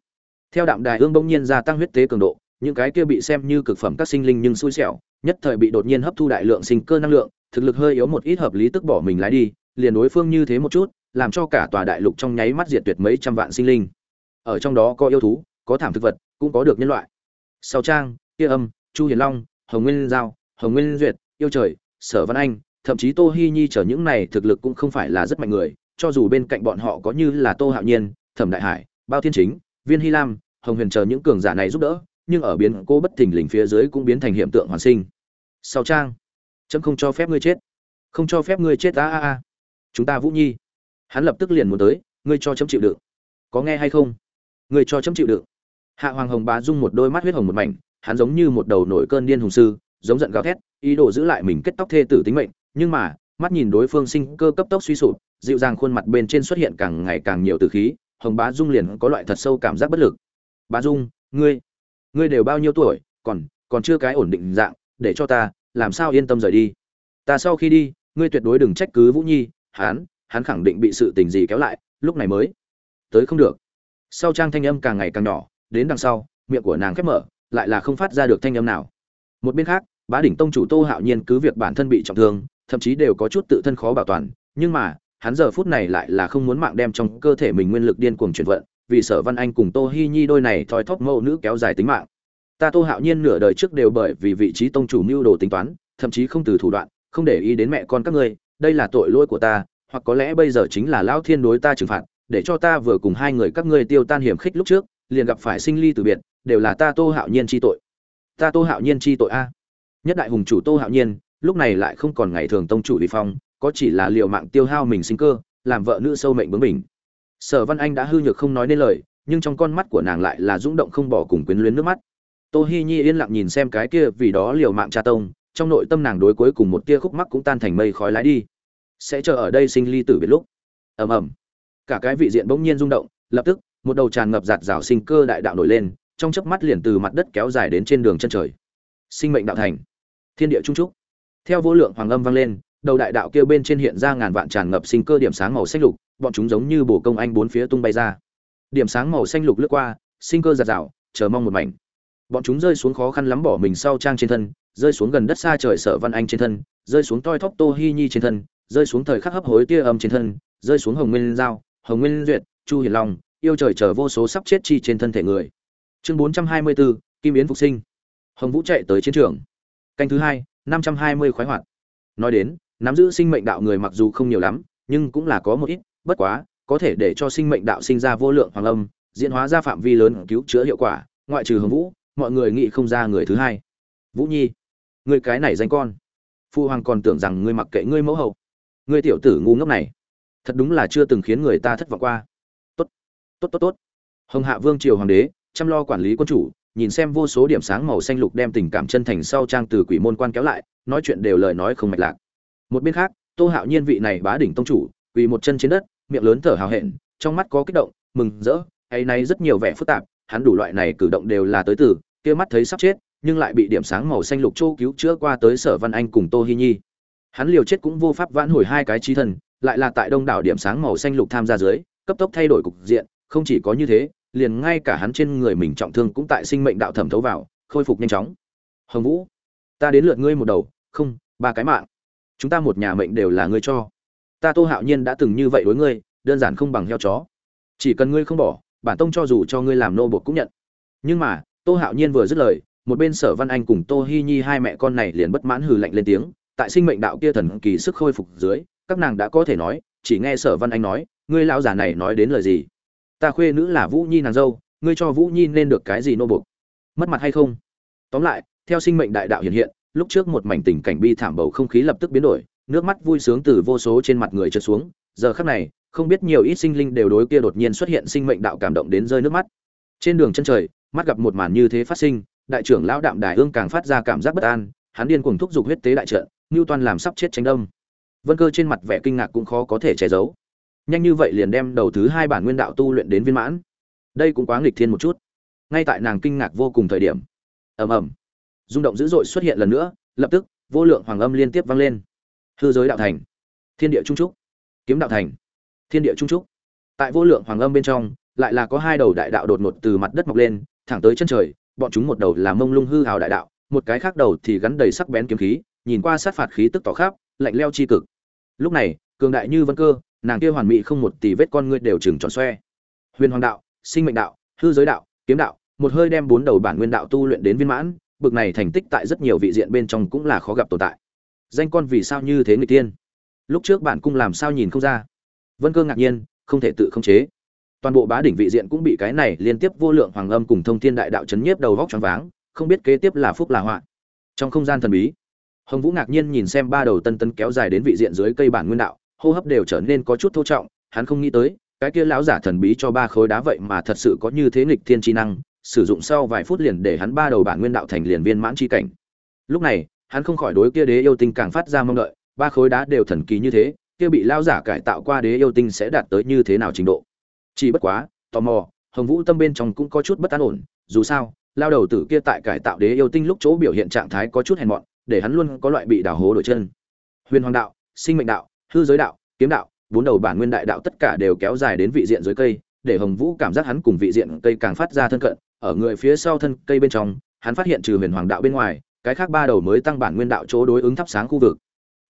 Theo đạm Đại ương bỗng nhiên gia tăng huyết tế cường độ, những cái kia bị xem như cực phẩm các sinh linh nhưng xui xẻo, nhất thời bị đột nhiên hấp thu đại lượng sinh cơ năng lượng, thực lực hơi yếu một ít hợp lý tức bỏ mình lái đi, liền đối phương như thế một chút làm cho cả tòa đại lục trong nháy mắt diệt tuyệt mấy trăm vạn sinh linh. Ở trong đó có yêu thú, có thảm thực vật, cũng có được nhân loại. Sau trang, kia âm, chu hiền long, hồng nguyên giao, hồng nguyên duyệt, yêu trời, sở văn anh, thậm chí tô hi nhi trở những này thực lực cũng không phải là rất mạnh người, cho dù bên cạnh bọn họ có như là tô hạo nhiên, thẩm đại hải, bao thiên chính, viên hy lam, hồng huyền chờ những cường giả này giúp đỡ, nhưng ở biến cô bất thình lình phía dưới cũng biến thành hiện tượng hoàn sinh. Sau trang, chấm không cho phép ngươi chết. Không cho phép ngươi chết, a a a. Chúng ta vũ nhi hắn lập tức liền muốn tới, ngươi cho chấm chịu đựng. Có nghe hay không? Ngươi cho chấm chịu đựng. Hạ hoàng hồng bá dung một đôi mắt huyết hồng một mảnh, hắn giống như một đầu nổi cơn điên hùng sư, giống giận gào thét, ý đồ giữ lại mình kết tóc thê tử tính mệnh, nhưng mà, mắt nhìn đối phương sinh cơ cấp tốc suy sụp, dịu dàng khuôn mặt bên trên xuất hiện càng ngày càng nhiều từ khí, hồng bá dung liền có loại thật sâu cảm giác bất lực. Bá dung ngươi ngươi đều bao nhiêu tuổi, còn còn chưa cái ổn định dạng, để cho ta, làm sao yên tâm rời đi? Ta sau khi đi, ngươi tuyệt đối đừng trách cứ vũ nhi, hắn hắn khẳng định bị sự tình gì kéo lại, lúc này mới. Tới không được. Sau trang thanh âm càng ngày càng nhỏ, đến đằng sau, miệng của nàng khép mở, lại là không phát ra được thanh âm nào. Một bên khác, bá đỉnh tông chủ tô hạo nhiên cứ việc bản thân bị trọng thương, thậm chí đều có chút tự thân khó bảo toàn, nhưng mà, hắn giờ phút này lại là không muốn mạng đem trong cơ thể mình nguyên lực điên cuồng chuyển vận, vì sở văn anh cùng tô hi nhi đôi này thoi thóp mẫu nữ kéo dài tính mạng. Ta tô hạo nhiên nửa đời trước đều bởi vì vị trí tông chủ mưu đồ tính toán, thậm chí không từ thủ đoạn, không để ý đến mẹ con các ngươi, đây là tội lỗi của ta hoặc có lẽ bây giờ chính là lão thiên đối ta trừng phạt, để cho ta vừa cùng hai người các ngươi tiêu tan hiểm khích lúc trước, liền gặp phải sinh ly từ biệt, đều là ta tô hạo nhiên chi tội. Ta tô hạo nhiên chi tội a. Nhất đại hùng chủ tô hạo nhiên, lúc này lại không còn ngày thường tông chủ vi phong, có chỉ là liều mạng tiêu hao mình sinh cơ, làm vợ nữ sâu mệnh bướng mình sở văn anh đã hư nhược không nói nên lời, nhưng trong con mắt của nàng lại là rung động không bỏ cùng quyến luyến nước mắt. Tô hi nhi yên lặng nhìn xem cái kia vì đó liều mạng cha tông, trong nội tâm nàng đối cuối cùng một tia khúc mắc cũng tan thành mây khói lái đi sẽ chờ ở đây sinh ly tử biệt lúc. Ầm ầm. Cả cái vị diện bỗng nhiên rung động, lập tức, một đầu tràn ngập giạt rào sinh cơ đại đạo nổi lên, trong chớp mắt liền từ mặt đất kéo dài đến trên đường chân trời. Sinh mệnh đạo thành. Thiên địa trung trúc. Theo vô lượng hoàng âm vang lên, đầu đại đạo kia bên trên hiện ra ngàn vạn tràn ngập sinh cơ điểm sáng màu xanh lục, bọn chúng giống như bổ công anh bốn phía tung bay ra. Điểm sáng màu xanh lục lướt qua, sinh cơ giạt rào, chờ mong một mảnh. Bọn chúng rơi xuống khó khăn lắm bỏ mình sau trang trên thân, rơi xuống gần đất xa trời sở văn anh trên thân, rơi xuống toi thóp tô hi nhi trên thân rơi xuống thời khắc hấp hối tia âm trên thân rơi xuống hồng nguyên giao hồng nguyên duyệt chu hiền long yêu trời chờ vô số sắp chết chi trên thân thể người. Chương 424, kim yến phục sinh. Hồng vũ chạy tới chiến trường. Canh thứ hai 520 khoái hoạt. Nói đến nắm giữ sinh mệnh đạo người mặc dù không nhiều lắm nhưng cũng là có một ít bất quá có thể để cho sinh mệnh đạo sinh ra vô lượng hoàng âm diễn hóa ra phạm vi lớn cứu chữa hiệu quả ngoại trừ hồng vũ mọi người nghĩ không ra người thứ hai. Vũ nhi người cái này danh con. Phu hoàng còn tưởng rằng ngươi mặc kệ ngươi mẫu hậu ngươi tiểu tử ngu ngốc này, thật đúng là chưa từng khiến người ta thất vọng qua. Tốt tốt tốt tốt. Hồng hạ vương triều hoàng đế, chăm lo quản lý quân chủ, nhìn xem vô số điểm sáng màu xanh lục đem tình cảm chân thành sau trang từ quỷ môn quan kéo lại, nói chuyện đều lời nói không mạch lạc. Một bên khác, tô hạo nhiên vị này bá đỉnh tông chủ, quỳ một chân trên đất, miệng lớn thở hào hẹn, trong mắt có kích động, mừng rỡ hay nay rất nhiều vẻ phức tạp, hắn đủ loại này cử động đều là tới từ, kia mắt thấy sắp chết, nhưng lại bị điểm sáng màu xanh lục châu cứu chữa qua tới sở văn anh cùng tô hi nhi hắn liều chết cũng vô pháp vãn hồi hai cái trí thần lại là tại đông đảo điểm sáng màu xanh lục tham gia dưới, cấp tốc thay đổi cục diện, không chỉ có như thế, liền ngay cả hắn trên người mình trọng thương cũng tại sinh mệnh đạo thẩm thấu vào, khôi phục nhanh chóng. Hồng vũ, ta đến lượt ngươi một đầu, không, ba cái mạng. Chúng ta một nhà mệnh đều là ngươi cho. Ta tô hạo nhiên đã từng như vậy đối ngươi, đơn giản không bằng heo chó. Chỉ cần ngươi không bỏ, bản tông cho dù cho ngươi làm nô bột cũng nhận. Nhưng mà, tô hạo nhiên vừa dứt lời, một bên sở văn anh cùng tô hi nhi hai mẹ con này liền bất mãn hừ lạnh lên tiếng tại sinh mệnh đạo kia thần kỳ sức khôi phục dưới, các nàng đã có thể nói, chỉ nghe sở văn anh nói, ngươi lão già này nói đến lời gì? Ta khuê nữ là vũ nhi nàng dâu, ngươi cho vũ nhi nên được cái gì nô bục mất mặt hay không? Tóm lại, theo sinh mệnh đại đạo hiện hiện, lúc trước một mảnh tình cảnh bi thảm bầu không khí lập tức biến đổi, nước mắt vui sướng từ vô số trên mặt người trượt xuống, giờ khắc này, không biết nhiều ít sinh linh đều đối kia đột nhiên xuất hiện sinh mệnh đạo cảm động đến rơi nước mắt. Trên đường chân trời, mắt gặp một màn như thế phát sinh, đại trưởng lão đạm đài ương càng phát ra cảm giác bất an, hắn điên cuồng thúc giục huyết tế đại trận ngưu toan làm sắp chết tranh đông. Vân cơ trên mặt vẻ kinh ngạc cũng khó có thể che giấu. Nhanh như vậy liền đem đầu thứ hai bản nguyên đạo tu luyện đến viên mãn. Đây cũng quá nghịch thiên một chút. Ngay tại nàng kinh ngạc vô cùng thời điểm, ầm ầm, rung động dữ dội xuất hiện lần nữa, lập tức, vô lượng hoàng âm liên tiếp vang lên. Hư giới đạo thành, thiên địa trung trúc, kiếm đạo thành, thiên địa trung trúc. Tại vô lượng hoàng âm bên trong, lại là có hai đầu đại đạo đột ngột từ mặt đất mọc lên, thẳng tới chân trời, bọn chúng một đầu là mông lung hư hào đại đạo, một cái khác đầu thì gắn đầy sắc bén kiếm khí nhìn qua sát phạt khí tức tỏ khắp, lạnh leo chi cực. Lúc này, cường đại như vân cơ, nàng kia hoàn mỹ không một tỷ vết con ngươi đều chừng tròn xoe. Huyền hoàng đạo, sinh mệnh đạo, hư giới đạo, kiếm đạo, một hơi đem bốn đầu bản nguyên đạo tu luyện đến viên mãn, bực này thành tích tại rất nhiều vị diện bên trong cũng là khó gặp tồn tại. Danh con vì sao như thế người tiên lúc trước bạn cung làm sao nhìn không ra? Vân cơ ngạc nhiên, không thể tự khống chế. Toàn bộ bá đỉnh vị diện cũng bị cái này liên tiếp vô lượng hoàng âm cùng thông thiên đại đạo chấn nhiếp đầu vóc choáng váng, không biết kế tiếp là phúc là họa. Trong không gian thần bí hồng vũ ngạc nhiên nhìn xem ba đầu tân tân kéo dài đến vị diện dưới cây bản nguyên đạo, hô hấp đều trở nên có chút thô trọng, hắn không nghĩ tới, cái kia lão giả thần bí cho ba khối đá vậy mà thật sự có như thế nghịch thiên chi năng, sử dụng sau vài phút liền để hắn ba đầu bản nguyên đạo thành liền viên mãn chi cảnh. Lúc này, hắn không khỏi đối kia đế yêu tinh càng phát ra mong đợi, ba khối đá đều thần kỳ như thế, kia bị lão giả cải tạo qua đế yêu tinh sẽ đạt tới như thế nào trình độ? Chỉ bất quá, tò mò, hồng vũ tâm bên trong cũng có chút bất an ổn, dù sao, lao đầu tử kia tại cải tạo đế yêu tinh lúc chỗ biểu hiện trạng thái có chút hèn mọn để hắn luôn có loại bị đào hố đổi chân. Huyền hoàng đạo, sinh mệnh đạo, hư giới đạo, kiếm đạo, bốn đầu bản nguyên đại đạo tất cả đều kéo dài đến vị diện dưới cây, để hồng vũ cảm giác hắn cùng vị diện cây càng phát ra thân cận. Ở người phía sau thân cây bên trong, hắn phát hiện trừ huyền hoàng đạo bên ngoài, cái khác ba đầu mới tăng bản nguyên đạo chỗ đối ứng thắp sáng khu vực.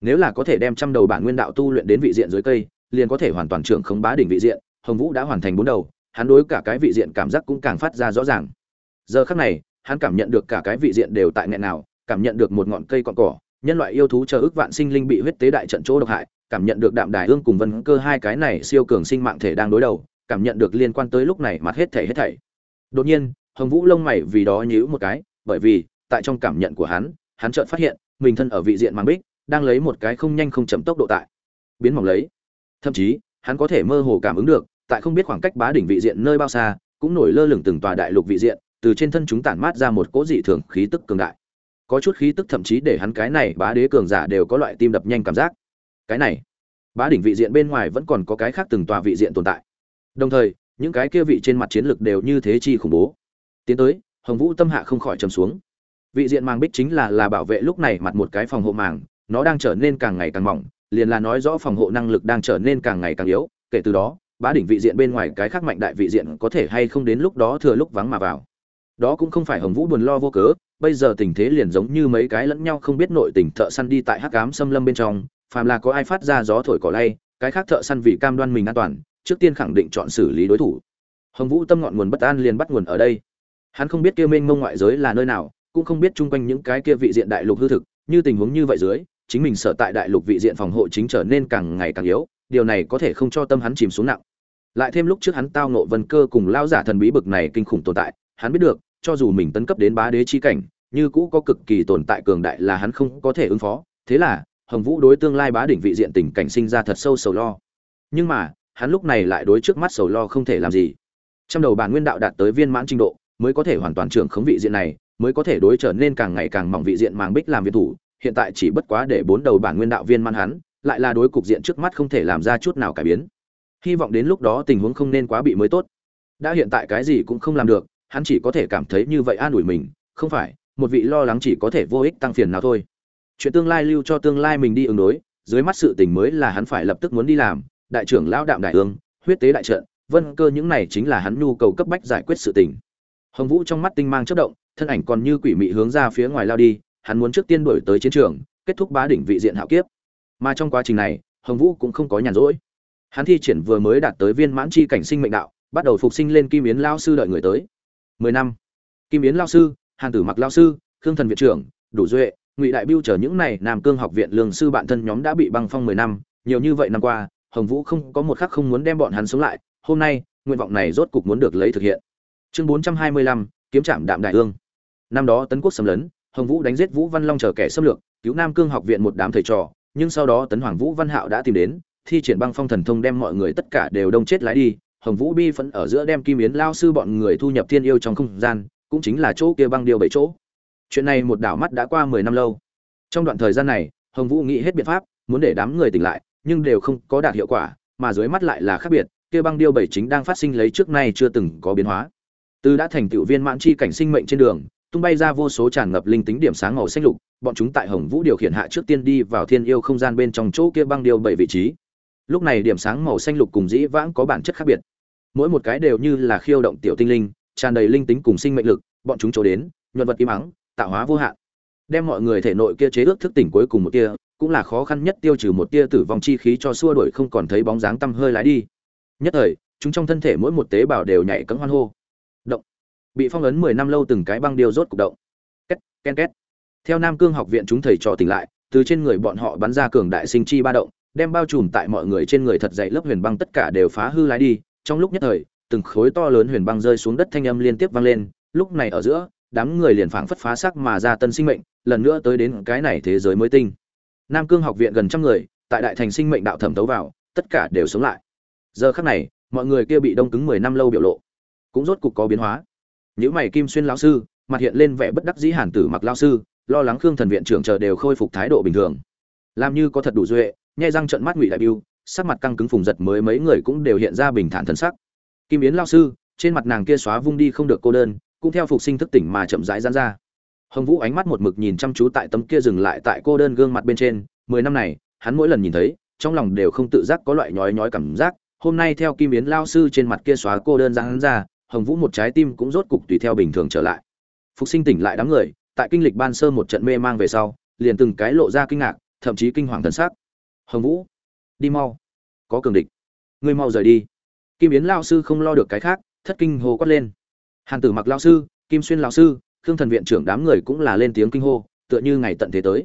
Nếu là có thể đem trăm đầu bản nguyên đạo tu luyện đến vị diện dưới cây, liền có thể hoàn toàn trưởng khống bá đỉnh vị diện. Hồng vũ đã hoàn thành bốn đầu, hắn đối cả cái vị diện cảm giác cũng càng phát ra rõ ràng. Giờ khắc này, hắn cảm nhận được cả cái vị diện đều tại nghẹn nào cảm nhận được một ngọn cây cọn cỏ, nhân loại yêu thú chờ ước vạn sinh linh bị huyết tế đại trận chỗ độc hại, cảm nhận được đạm đài ương cùng vân cơ hai cái này siêu cường sinh mạng thể đang đối đầu, cảm nhận được liên quan tới lúc này mặt hết thể hết thảy. Đột nhiên, hồng vũ lông mày vì đó nhíu một cái, bởi vì, tại trong cảm nhận của hắn hắn chợt phát hiện, mình thân ở vị diện mang bích, đang lấy một cái không nhanh không chậm tốc độ tại. Biến mỏng lấy. Thậm chí, hắn có thể mơ hồ cảm ứng được, tại không biết khoảng cách bá đỉnh vị diện nơi bao xa, cũng nổi lơ lửng từng tòa đại lục vị diện, từ trên thân chúng tản mát ra một cỗ dị thường khí tức cường đại có chút khí tức thậm chí để hắn cái này bá đế cường giả đều có loại tim đập nhanh cảm giác. Cái này, bá đỉnh vị diện bên ngoài vẫn còn có cái khác từng tòa vị diện tồn tại. Đồng thời, những cái kia vị trên mặt chiến lược đều như thế chi khủng bố. Tiến tới, hồng vũ tâm hạ không khỏi trầm xuống. Vị diện màng bích chính là là bảo vệ lúc này mặt một cái phòng hộ màng, nó đang trở nên càng ngày càng mỏng, liền là nói rõ phòng hộ năng lực đang trở nên càng ngày càng yếu, kể từ đó, bá đỉnh vị diện bên ngoài cái khác mạnh đại vị diện có thể hay không đến lúc đó thừa lúc vắng mà vào. Đó cũng không phải hồng vũ buồn lo vô cớ bây giờ tình thế liền giống như mấy cái lẫn nhau không biết nội tình thợ săn đi tại hắc ám xâm lâm bên trong, phàm là có ai phát ra gió thổi cỏ lay, cái khác thợ săn vì cam đoan mình an toàn, trước tiên khẳng định chọn xử lý đối thủ. Hồng vũ tâm ngọn nguồn bất an liền bắt nguồn ở đây. Hắn không biết kia mênh mông ngoại giới là nơi nào, cũng không biết chung quanh những cái kia vị diện đại lục hư thực, như tình huống như vậy dưới, chính mình sở tại đại lục vị diện phòng hộ chính trở nên càng ngày càng yếu, điều này có thể không cho tâm hắn chìm xuống nặng. Lại thêm lúc trước hắn tao nộ vân cơ cùng lao giả thần bí bực này kinh khủng tồn tại, hắn biết được cho dù mình tấn cấp đến bá đế chi cảnh, như cũ có cực kỳ tồn tại cường đại là hắn không có thể ứng phó. Thế là, hồng vũ đối tương lai bá đỉnh vị diện tình cảnh sinh ra thật sâu sầu lo. Nhưng mà, hắn lúc này lại đối trước mắt sầu lo không thể làm gì. Trong đầu bản nguyên đạo đạt tới viên mãn trình độ, mới có thể hoàn toàn trưởng khống vị diện này, mới có thể đối trở nên càng ngày càng mỏng vị diện màng bích làm việc thủ. Hiện tại chỉ bất quá để bốn đầu bản nguyên đạo viên mãn hắn, lại là đối cục diện trước mắt không thể làm ra chút nào cải biến. Hy vọng đến lúc đó tình huống không nên quá bị mới tốt. Đã hiện tại cái gì cũng không làm được hắn chỉ có thể cảm thấy như vậy an ủi mình, không phải, một vị lo lắng chỉ có thể vô ích tăng phiền nào thôi. Chuyện tương lai lưu cho tương lai mình đi ứng đối, dưới mắt sự tình mới là hắn phải lập tức muốn đi làm, đại trưởng lão đạm đại ương, huyết tế đại trận, vân cơ những này chính là hắn nhu cầu cấp bách giải quyết sự tình. Hồng vũ trong mắt tinh mang chất động, thân ảnh còn như quỷ mị hướng ra phía ngoài lao đi, hắn muốn trước tiên đổi tới chiến trường, kết thúc bá đỉnh vị diện hạo kiếp. Mà trong quá trình này, hồng vũ cũng không có nhàn rỗi. Hắn thi triển vừa mới đạt tới viên mãn chi cảnh sinh mệnh đạo, bắt đầu phục sinh lên kim yến lao sư đợi người tới mười năm. Kim yến lao sư, hàn tử mặc lao sư, khương thần viện trưởng, đủ duệ, ngụy đại biêu chờ những này nam cương học viện lương sư bạn thân nhóm đã bị băng phong mười năm, nhiều như vậy năm qua, hồng vũ không có một khắc không muốn đem bọn hắn sống lại, hôm nay, nguyện vọng này rốt cục muốn được lấy thực hiện. Chương bốn trăm hai mươi lăm, kiếm trạm đạm đại ương. Năm đó tấn quốc xâm lấn, hồng vũ đánh giết vũ văn long chờ kẻ xâm lược, cứu nam cương học viện một đám thầy trò, nhưng sau đó tấn hoàng vũ văn hạo đã tìm đến, thi triển băng phong thần thông đem mọi người tất cả đều đông chết lái đi hồng vũ bi phẫn ở giữa đem kim yến lao sư bọn người thu nhập thiên yêu trong không gian, cũng chính là chỗ kia băng điêu bảy chỗ. Chuyện này một đảo mắt đã qua mười năm lâu. Trong đoạn thời gian này, hồng vũ nghĩ hết biện pháp, muốn để đám người tỉnh lại, nhưng đều không có đạt hiệu quả, mà dưới mắt lại là khác biệt, kia băng điêu bảy chính đang phát sinh lấy trước nay chưa từng có biến hóa. Từ đã thành tựu viên mãn chi cảnh sinh mệnh trên đường, tung bay ra vô số tràn ngập linh tính điểm sáng màu xanh lục, bọn chúng tại hồng vũ điều khiển hạ trước tiên đi vào thiên yêu không gian bên trong chỗ kia băng điêu bảy vị trí lúc này điểm sáng màu xanh lục cùng dĩ vãng có bản chất khác biệt. Mỗi một cái đều như là khiêu động tiểu tinh linh, tràn đầy linh tính cùng sinh mệnh lực, bọn chúng trổ đến, nhuận vật im ắng, tạo hóa vô hạn. Đem mọi người thể nội kia chế ước thức tỉnh cuối cùng một tia, cũng là khó khăn nhất tiêu trừ một tia tử vong chi khí cho xua đuổi không còn thấy bóng dáng tăm hơi lái đi. Nhất thời, chúng trong thân thể mỗi một tế bào đều nhảy cẫng hoan hô. Động. Bị phong ấn mười năm lâu từng cái băng điêu rốt cục động. Két ken két. Theo nam cương học viện chúng thầy trò tỉnh lại, từ trên người bọn họ bắn ra cường đại sinh chi ba động đem bao trùm tại mọi người trên người thật dày lớp huyền băng tất cả đều phá hư lái đi. Trong lúc nhất thời, từng khối to lớn huyền băng rơi xuống đất thanh âm liên tiếp vang lên. Lúc này ở giữa, đám người liền phảng phất phá sắc mà ra tân sinh mệnh, lần nữa tới đến cái này thế giới mới tinh. Nam cương học viện gần trăm người, tại đại thành sinh mệnh đạo thẩm tấu vào, tất cả đều sống lại. Giờ khắc này, mọi người kia bị đông cứng mười năm lâu biểu lộ, cũng rốt cục có biến hóa. Những mày kim xuyên lão sư, mặt hiện lên vẻ bất đắc dĩ hàn tử mặc lão sư, lo lắng khương thần viện trưởng chờ đều khôi phục thái độ bình thường. Làm như có thật đủ duệ nhai răng trợn mắt ngụy đại biêu, sắc mặt căng cứng phùng giật mới mấy người cũng đều hiện ra bình thản thân sắc. Kim yến lão sư, trên mặt nàng kia xóa vung đi không được cô đơn, cũng theo phục sinh thức tỉnh mà chậm rãi giãn ra. Hồng vũ ánh mắt một mực nhìn chăm chú tại tấm kia dừng lại tại cô đơn gương mặt bên trên, mười năm này, hắn mỗi lần nhìn thấy, trong lòng đều không tự giác có loại nhói nhói cảm giác. Hôm nay theo kim yến lao sư trên mặt kia xóa cô đơn giãn ra, hồng vũ một trái tim cũng rốt cục tùy theo bình thường trở lại. Phục sinh tỉnh lại đám người, tại kinh lịch ban sơ một trận mê mang về sau, liền từng cái lộ ra kinh ngạc, thậm chí kinh hoàng thần sắc hồng vũ, đi mau. Có cường địch. Ngươi mau rời đi. Kim yến lao sư không lo được cái khác, thất kinh hô quát lên. Hàn tử mặc lao sư, kim xuyên lao sư, khương thần viện trưởng đám người cũng là lên tiếng kinh hô, tựa như ngày tận thế tới.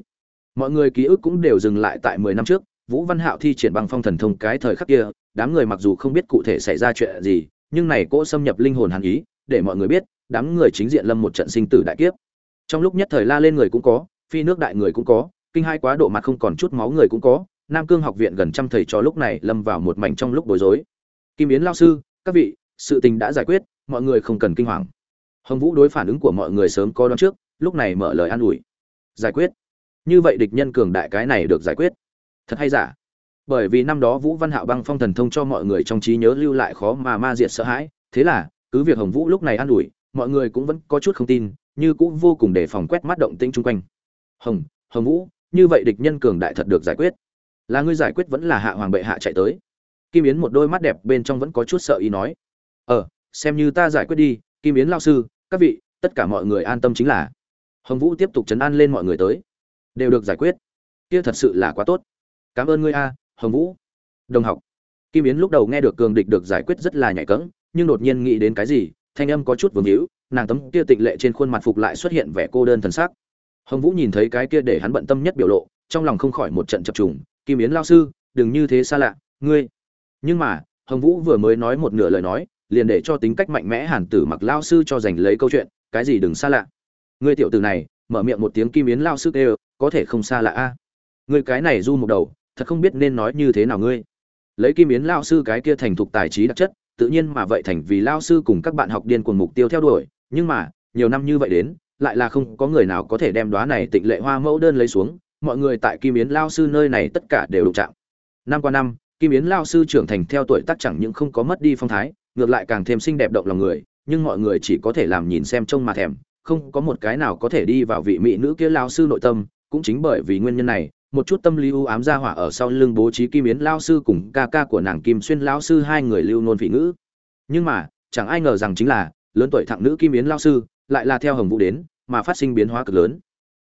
Mọi người ký ức cũng đều dừng lại tại mười năm trước, vũ văn hạo thi triển bằng phong thần thông cái thời khắc kia, đám người mặc dù không biết cụ thể xảy ra chuyện gì, nhưng này cỗ xâm nhập linh hồn hàn ý, để mọi người biết, đám người chính diện lâm một trận sinh tử đại kiếp. Trong lúc nhất thời la lên người cũng có, phi nước đại người cũng có, kinh hai quá độ mặt không còn chút máu người cũng có nam cương học viện gần trăm thầy trò lúc này lâm vào một mảnh trong lúc bối rối. Kim yến lao sư, các vị, sự tình đã giải quyết, mọi người không cần kinh hoàng. Hồng vũ đối phản ứng của mọi người sớm có đoán trước, lúc này mở lời an ủi. Giải quyết. Như vậy địch nhân cường đại cái này được giải quyết. Thật hay giả? Bởi vì năm đó vũ văn hạo băng phong thần thông cho mọi người trong trí nhớ lưu lại khó mà ma diệt sợ hãi. Thế là, cứ việc hồng vũ lúc này an ủi, mọi người cũng vẫn có chút không tin, như cũng vô cùng đề phòng quét mắt động tĩnh chung quanh. Hồng hồng vũ, như vậy địch nhân cường đại thật được giải quyết là ngươi giải quyết vẫn là hạ hoàng bệ hạ chạy tới. Kim yến một đôi mắt đẹp bên trong vẫn có chút sợ ý nói. Ờ xem như ta giải quyết đi, kim yến lao sư, các vị, tất cả mọi người an tâm chính là. Hồng vũ tiếp tục chấn an lên mọi người tới. Đều được giải quyết. Kia thật sự là quá tốt. Cảm ơn ngươi a, hồng vũ. Đồng học. Kim yến lúc đầu nghe được cường địch được giải quyết rất là nhạy cẫng, nhưng đột nhiên nghĩ đến cái gì, thanh âm có chút vương hữu nàng tấm kia tịnh lệ trên khuôn mặt phục lại xuất hiện vẻ cô đơn thần sắc. Hồng vũ nhìn thấy cái kia để hắn bận tâm nhất biểu lộ, trong lòng không khỏi một trận chập trùng kim yến lao sư, đừng như thế xa lạ, ngươi. Nhưng mà, hồng vũ vừa mới nói một nửa lời nói, liền để cho tính cách mạnh mẽ hàn tử mặc lao sư cho giành lấy câu chuyện, cái gì đừng xa lạ. Ngươi tiểu tử này, mở miệng một tiếng kim yến lao sư kêu, có thể không xa lạ a? Ngươi cái này du một đầu, thật không biết nên nói như thế nào ngươi. Lấy kim yến lao sư cái kia thành thục tài trí đặc chất, tự nhiên mà vậy thành vì lao sư cùng các bạn học điên cuồng mục tiêu theo đuổi, nhưng mà, nhiều năm như vậy đến, lại là không có người nào có thể đem đóa này tịnh lệ hoa mẫu đơn lấy xuống mọi người tại kim yến lao sư nơi này tất cả đều đụng chạm. Năm qua năm, kim yến lao sư trưởng thành theo tuổi tác chẳng những không có mất đi phong thái, ngược lại càng thêm xinh đẹp động lòng người, nhưng mọi người chỉ có thể làm nhìn xem trông mà thèm, không có một cái nào có thể đi vào vị mỹ nữ kia lao sư nội tâm, cũng chính bởi vì nguyên nhân này, một chút tâm lý u ám ra hỏa ở sau lưng bố trí kim yến lao sư cùng ca ca của nàng kim xuyên lao sư hai người lưu nôn vị ngữ. Nhưng mà, chẳng ai ngờ rằng chính là, lớn tuổi thẳng nữ kim yến lao sư, lại là theo hồng vũ đến, mà phát sinh biến hóa cực lớn.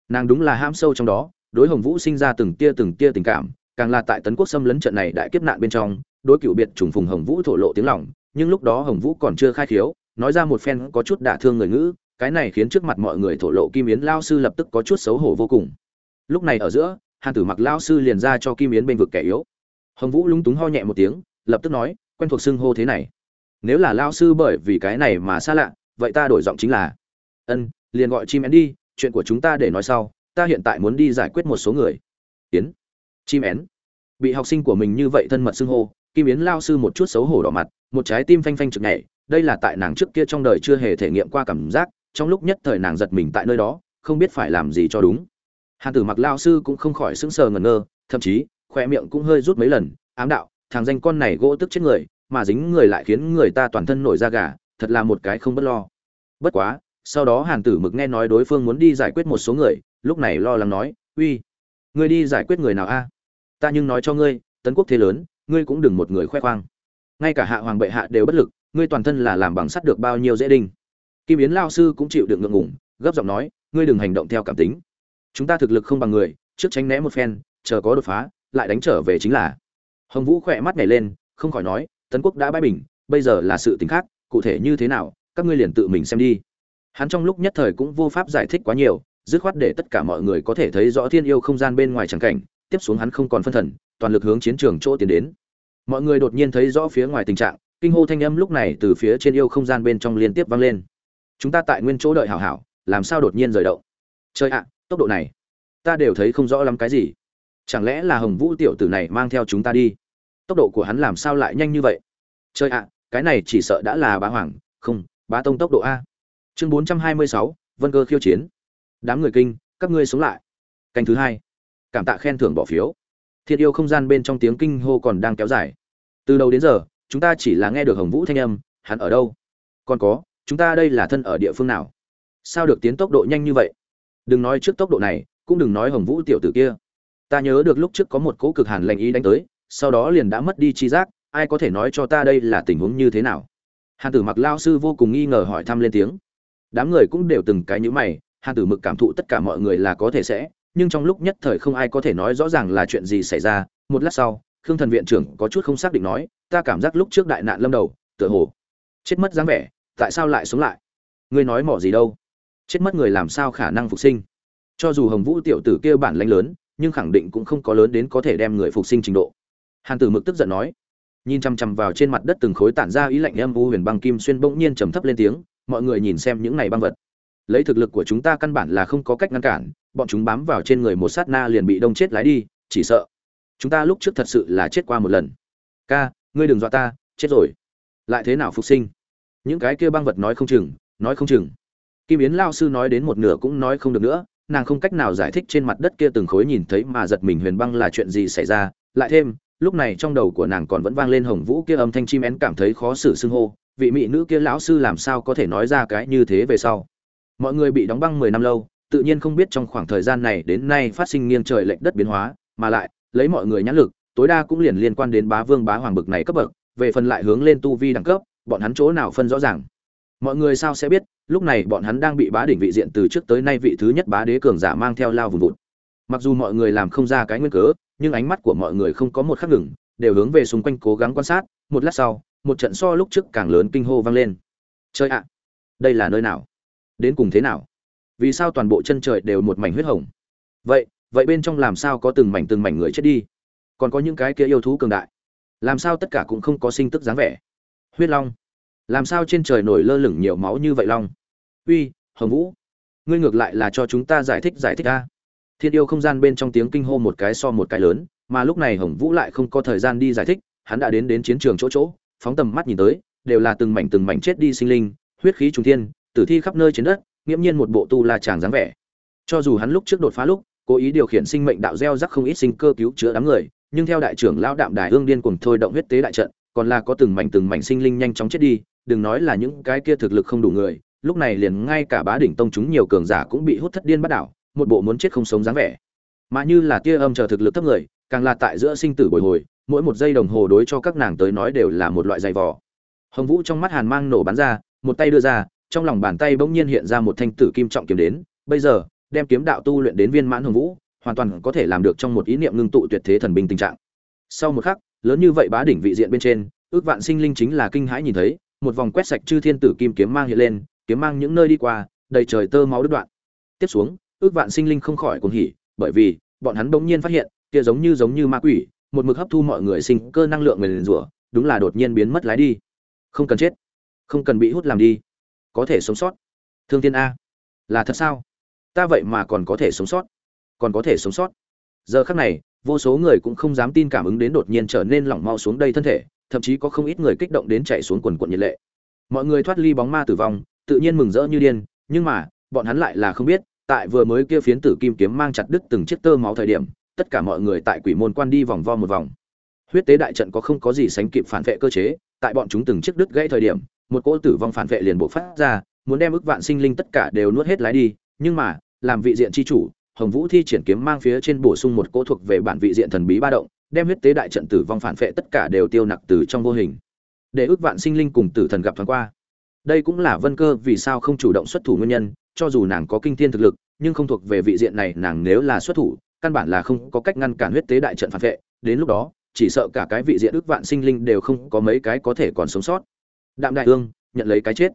Nàng đúng là ham sâu trong đó đối hồng vũ sinh ra từng tia từng tia tình cảm, càng là tại tấn quốc xâm lấn trận này đại kiếp nạn bên trong, đối cựu biệt trùng phùng hồng vũ thổ lộ tiếng lòng, nhưng lúc đó hồng vũ còn chưa khai khiếu, nói ra một phen có chút đả thương người ngữ, cái này khiến trước mặt mọi người thổ lộ kim yến Lão sư lập tức có chút xấu hổ vô cùng. Lúc này ở giữa, hàn tử mặc Lão sư liền ra cho kim yến bên vực kẻ yếu. Hồng vũ lúng túng ho nhẹ một tiếng, lập tức nói, quen thuộc xưng hô thế này. Nếu là Lão sư bởi vì cái này mà xa lạ, vậy ta đổi giọng chính là, ân, liền gọi chim én đi, chuyện của chúng ta để nói sau ta hiện tại muốn đi giải quyết một số người. Yến. Chim én. Bị học sinh của mình như vậy thân mật xưng hô, kim yến lao sư một chút xấu hổ đỏ mặt, một trái tim phanh phanh trực nhảy. Đây là tại nàng trước kia trong đời chưa hề thể nghiệm qua cảm giác, trong lúc nhất thời nàng giật mình tại nơi đó, không biết phải làm gì cho đúng. Hàn tử mặc lao sư cũng không khỏi sững sờ ngẩn ngơ, thậm chí khoe miệng cũng hơi rút mấy lần, ám đạo, thằng danh con này gỗ tức chết người, mà dính người lại khiến người ta toàn thân nổi da gà, thật là một cái không bất lo. Bất quá sau đó hàn tử mực nghe nói đối phương muốn đi giải quyết một số người, lúc này lo lắng nói, uy, ngươi đi giải quyết người nào a? Ta nhưng nói cho ngươi, tấn quốc thế lớn, ngươi cũng đừng một người khoe khoang. Ngay cả hạ hoàng bệ hạ đều bất lực, ngươi toàn thân là làm bằng sắt được bao nhiêu dễ đinh. Kim yến lao sư cũng chịu được ngượng ngủng gấp giọng nói, ngươi đừng hành động theo cảm tính. Chúng ta thực lực không bằng người, trước tránh né một phen, chờ có đột phá, lại đánh trở về chính là. Hồng vũ khỏe mắt nhảy lên, không khỏi nói, tấn quốc đã bãi bình, bây giờ là sự t khác, cụ thể như thế nào, các ngươi liền tự mình xem đi hắn trong lúc nhất thời cũng vô pháp giải thích quá nhiều, dứt khoát để tất cả mọi người có thể thấy rõ thiên yêu không gian bên ngoài tràng cảnh, tiếp xuống hắn không còn phân thần, toàn lực hướng chiến trường chỗ tiến đến. Mọi người đột nhiên thấy rõ phía ngoài tình trạng, kinh hô thanh âm lúc này từ phía trên yêu không gian bên trong liên tiếp vang lên. Chúng ta tại nguyên chỗ đợi hảo hảo, làm sao đột nhiên rời động? Chơi ạ, tốc độ này, ta đều thấy không rõ lắm cái gì. Chẳng lẽ là hồng vũ tiểu tử này mang theo chúng ta đi? Tốc độ của hắn làm sao lại nhanh như vậy? Chơi ạ, cái này chỉ sợ đã là bá hoàng, không, bá tông tốc độ a chương bốn trăm hai mươi sáu, vân cơ khiêu chiến. Đám người kinh, các ngươi sống lại. Canh thứ hai. Cảm tạ khen thưởng bỏ phiếu. Thiệt yêu không gian bên trong tiếng kinh hô còn đang kéo dài. Từ đầu đến giờ, chúng ta chỉ là nghe được hồng vũ thanh âm, hắn ở đâu? Còn có, chúng ta đây là thân ở địa phương nào? Sao được tiến tốc độ nhanh như vậy? Đừng nói trước tốc độ này, cũng đừng nói hồng vũ tiểu tử kia. Ta nhớ được lúc trước có một cỗ cực hàn lành ý đánh tới, sau đó liền đã mất đi chi giác, ai có thể nói cho ta đây là tình huống như thế nào? Hàn tử mặc lao sư vô cùng nghi ngờ hỏi thăm lên tiếng đám người cũng đều từng cái nhữ mày hàn tử mực cảm thụ tất cả mọi người là có thể sẽ, nhưng trong lúc nhất thời không ai có thể nói rõ ràng là chuyện gì xảy ra, một lát sau, khương thần viện trưởng có chút không xác định nói, ta cảm giác lúc trước đại nạn lâm đầu, tựa hồ chết mất dáng vẻ, tại sao lại sống lại? Ngươi nói mỏ gì đâu? Chết mất người làm sao khả năng phục sinh? Cho dù hồng vũ tiểu tử kia bản lãnh lớn, nhưng khẳng định cũng không có lớn đến có thể đem người phục sinh trình độ. Hàn tử mực tức giận nói, nhìn chằm chằm vào trên mặt đất từng khối tản ra ý lạnh âm u huyền băng kim xuyên bỗng nhiên trầm thấp lên tiếng mọi người nhìn xem những này băng vật. Lấy thực lực của chúng ta căn bản là không có cách ngăn cản, bọn chúng bám vào trên người một sát na liền bị đông chết lái đi, chỉ sợ. Chúng ta lúc trước thật sự là chết qua một lần. Ca, ngươi đừng dọa ta, chết rồi. Lại thế nào phục sinh? Những cái kia băng vật nói không chừng, nói không chừng. Kim yến lao sư nói đến một nửa cũng nói không được nữa, nàng không cách nào giải thích trên mặt đất kia từng khối nhìn thấy mà giật mình huyền băng là chuyện gì xảy ra. Lại thêm, lúc này trong đầu của nàng còn vẫn vang lên hồng vũ kia âm thanh chim én cảm thấy khó xử xưng hô vị mỹ nữ kia lão sư làm sao có thể nói ra cái như thế về sau? Mọi người bị đóng băng mười năm lâu, tự nhiên không biết trong khoảng thời gian này đến nay phát sinh nghiêng trời lệch đất biến hóa, mà lại, lấy mọi người nhãn lực, tối đa cũng liền liên quan đến bá vương bá hoàng bực này cấp bậc, về phần lại hướng lên tu vi đẳng cấp, bọn hắn chỗ nào phân rõ ràng? Mọi người sao sẽ biết, lúc này bọn hắn đang bị bá đỉnh vị diện từ trước tới nay vị thứ nhất bá đế cường giả mang theo lao vùng vụt. Mặc dù mọi người làm không ra cái nguyên cớ, nhưng ánh mắt của mọi người không có một khắc ngừng, đều hướng về xung quanh cố gắng quan sát, một lát sau một trận so lúc trước càng lớn kinh hô vang lên. Chơi ạ, đây là nơi nào? Đến cùng thế nào? Vì sao toàn bộ chân trời đều một mảnh huyết hồng? Vậy vậy bên trong làm sao có từng mảnh từng mảnh người chết đi? Còn có những cái kia yêu thú cường đại. Làm sao tất cả cũng không có sinh tức dáng vẻ? Huyết long, làm sao trên trời nổi lơ lửng nhiều máu như vậy long? Uy, hồng vũ, ngươi ngược lại là cho chúng ta giải thích giải thích a thiên yêu không gian bên trong tiếng kinh hô một cái so một cái lớn, mà lúc này hồng vũ lại không có thời gian đi giải thích, hắn đã đến đến chiến trường chỗ chỗ phóng tầm mắt nhìn tới, đều là từng mảnh từng mảnh chết đi sinh linh, huyết khí trùng thiên, tử thi khắp nơi trên đất nghiêm nhiên một bộ tu la chàng dáng vẻ. Cho dù hắn lúc trước đột phá lúc, cố ý điều khiển sinh mệnh đạo gieo rắc không ít sinh cơ cứu chữa đám người, nhưng theo đại trưởng lão đạm đài ương điên cuồng thôi động huyết tế đại trận, còn là có từng mảnh từng mảnh sinh linh nhanh chóng chết đi, đừng nói là những cái kia thực lực không đủ người, lúc này liền ngay cả bá đỉnh tông chúng nhiều cường giả cũng bị hút thất điên bắt đảo, một bộ muốn chết không sống dáng vẻ. Mà như là tia âm chờ thực lực thấp người, càng là tại giữa sinh tử bồi hồi mỗi một giây đồng hồ đối cho các nàng tới nói đều là một loại dày vò. Hồng vũ trong mắt hàn mang nổ bắn ra, một tay đưa ra, trong lòng bàn tay bỗng nhiên hiện ra một thanh tử kim trọng kiếm đến. Bây giờ, đem kiếm đạo tu luyện đến viên mãn hồng vũ, hoàn toàn có thể làm được trong một ý niệm ngưng tụ tuyệt thế thần binh tình trạng. Sau một khắc, lớn như vậy bá đỉnh vị diện bên trên, ước vạn sinh linh chính là kinh hãi nhìn thấy, một vòng quét sạch chư thiên tử kim kiếm mang hiện lên, kiếm mang những nơi đi qua, đầy trời tơ máu đứt đoạn. Tiếp xuống, ước vạn sinh linh không khỏi cuồng hỉ, bởi vì, bọn hắn bỗng nhiên phát hiện, kia giống như giống như ma quỷ một mực hấp thu mọi người sinh cơ năng lượng người liền rủa, đúng là đột nhiên biến mất lái đi. Không cần chết. Không cần bị hút làm đi. Có thể sống sót. Thương thiên a. Là thật sao? Ta vậy mà còn có thể sống sót. Còn có thể sống sót. Giờ khắc này, vô số người cũng không dám tin cảm ứng đến đột nhiên trở nên lỏng mau xuống đây thân thể, thậm chí có không ít người kích động đến chạy xuống quần quần nhiệt lệ. Mọi người thoát ly bóng ma tử vong, tự nhiên mừng rỡ như điên, nhưng mà, bọn hắn lại là không biết, tại vừa mới kia phiến tử kim kiếm mang chặt đứt từng chiếc tơ máu thời điểm tất cả mọi người tại quỷ môn quan đi vòng vo một vòng. Huyết tế đại trận có không có gì sánh kịp phản vệ cơ chế, tại bọn chúng từng chiếc đứt gãy thời điểm, một cỗ tử vong phản vệ liền bộc phát ra, muốn đem ức vạn sinh linh tất cả đều nuốt hết lái đi, nhưng mà, làm vị diện chi chủ, hồng vũ thi triển kiếm mang phía trên bổ sung một cỗ thuộc về bản vị diện thần bí ba động, đem huyết tế đại trận tử vong phản vệ tất cả đều tiêu nặc từ trong vô hình. Để ước vạn sinh linh cùng tử thần gặp thoáng qua. Đây cũng là vân cơ vì sao không chủ động xuất thủ nguyên nhân, cho dù nàng có kinh thiên thực lực, nhưng không thuộc về vị diện này, nàng nếu là xuất thủ căn bản là không có cách ngăn cản huyết tế đại trận phản vệ, đến lúc đó, chỉ sợ cả cái vị diện ước vạn sinh linh đều không có mấy cái có thể còn sống sót. Đạm đại ương nhận lấy cái chết.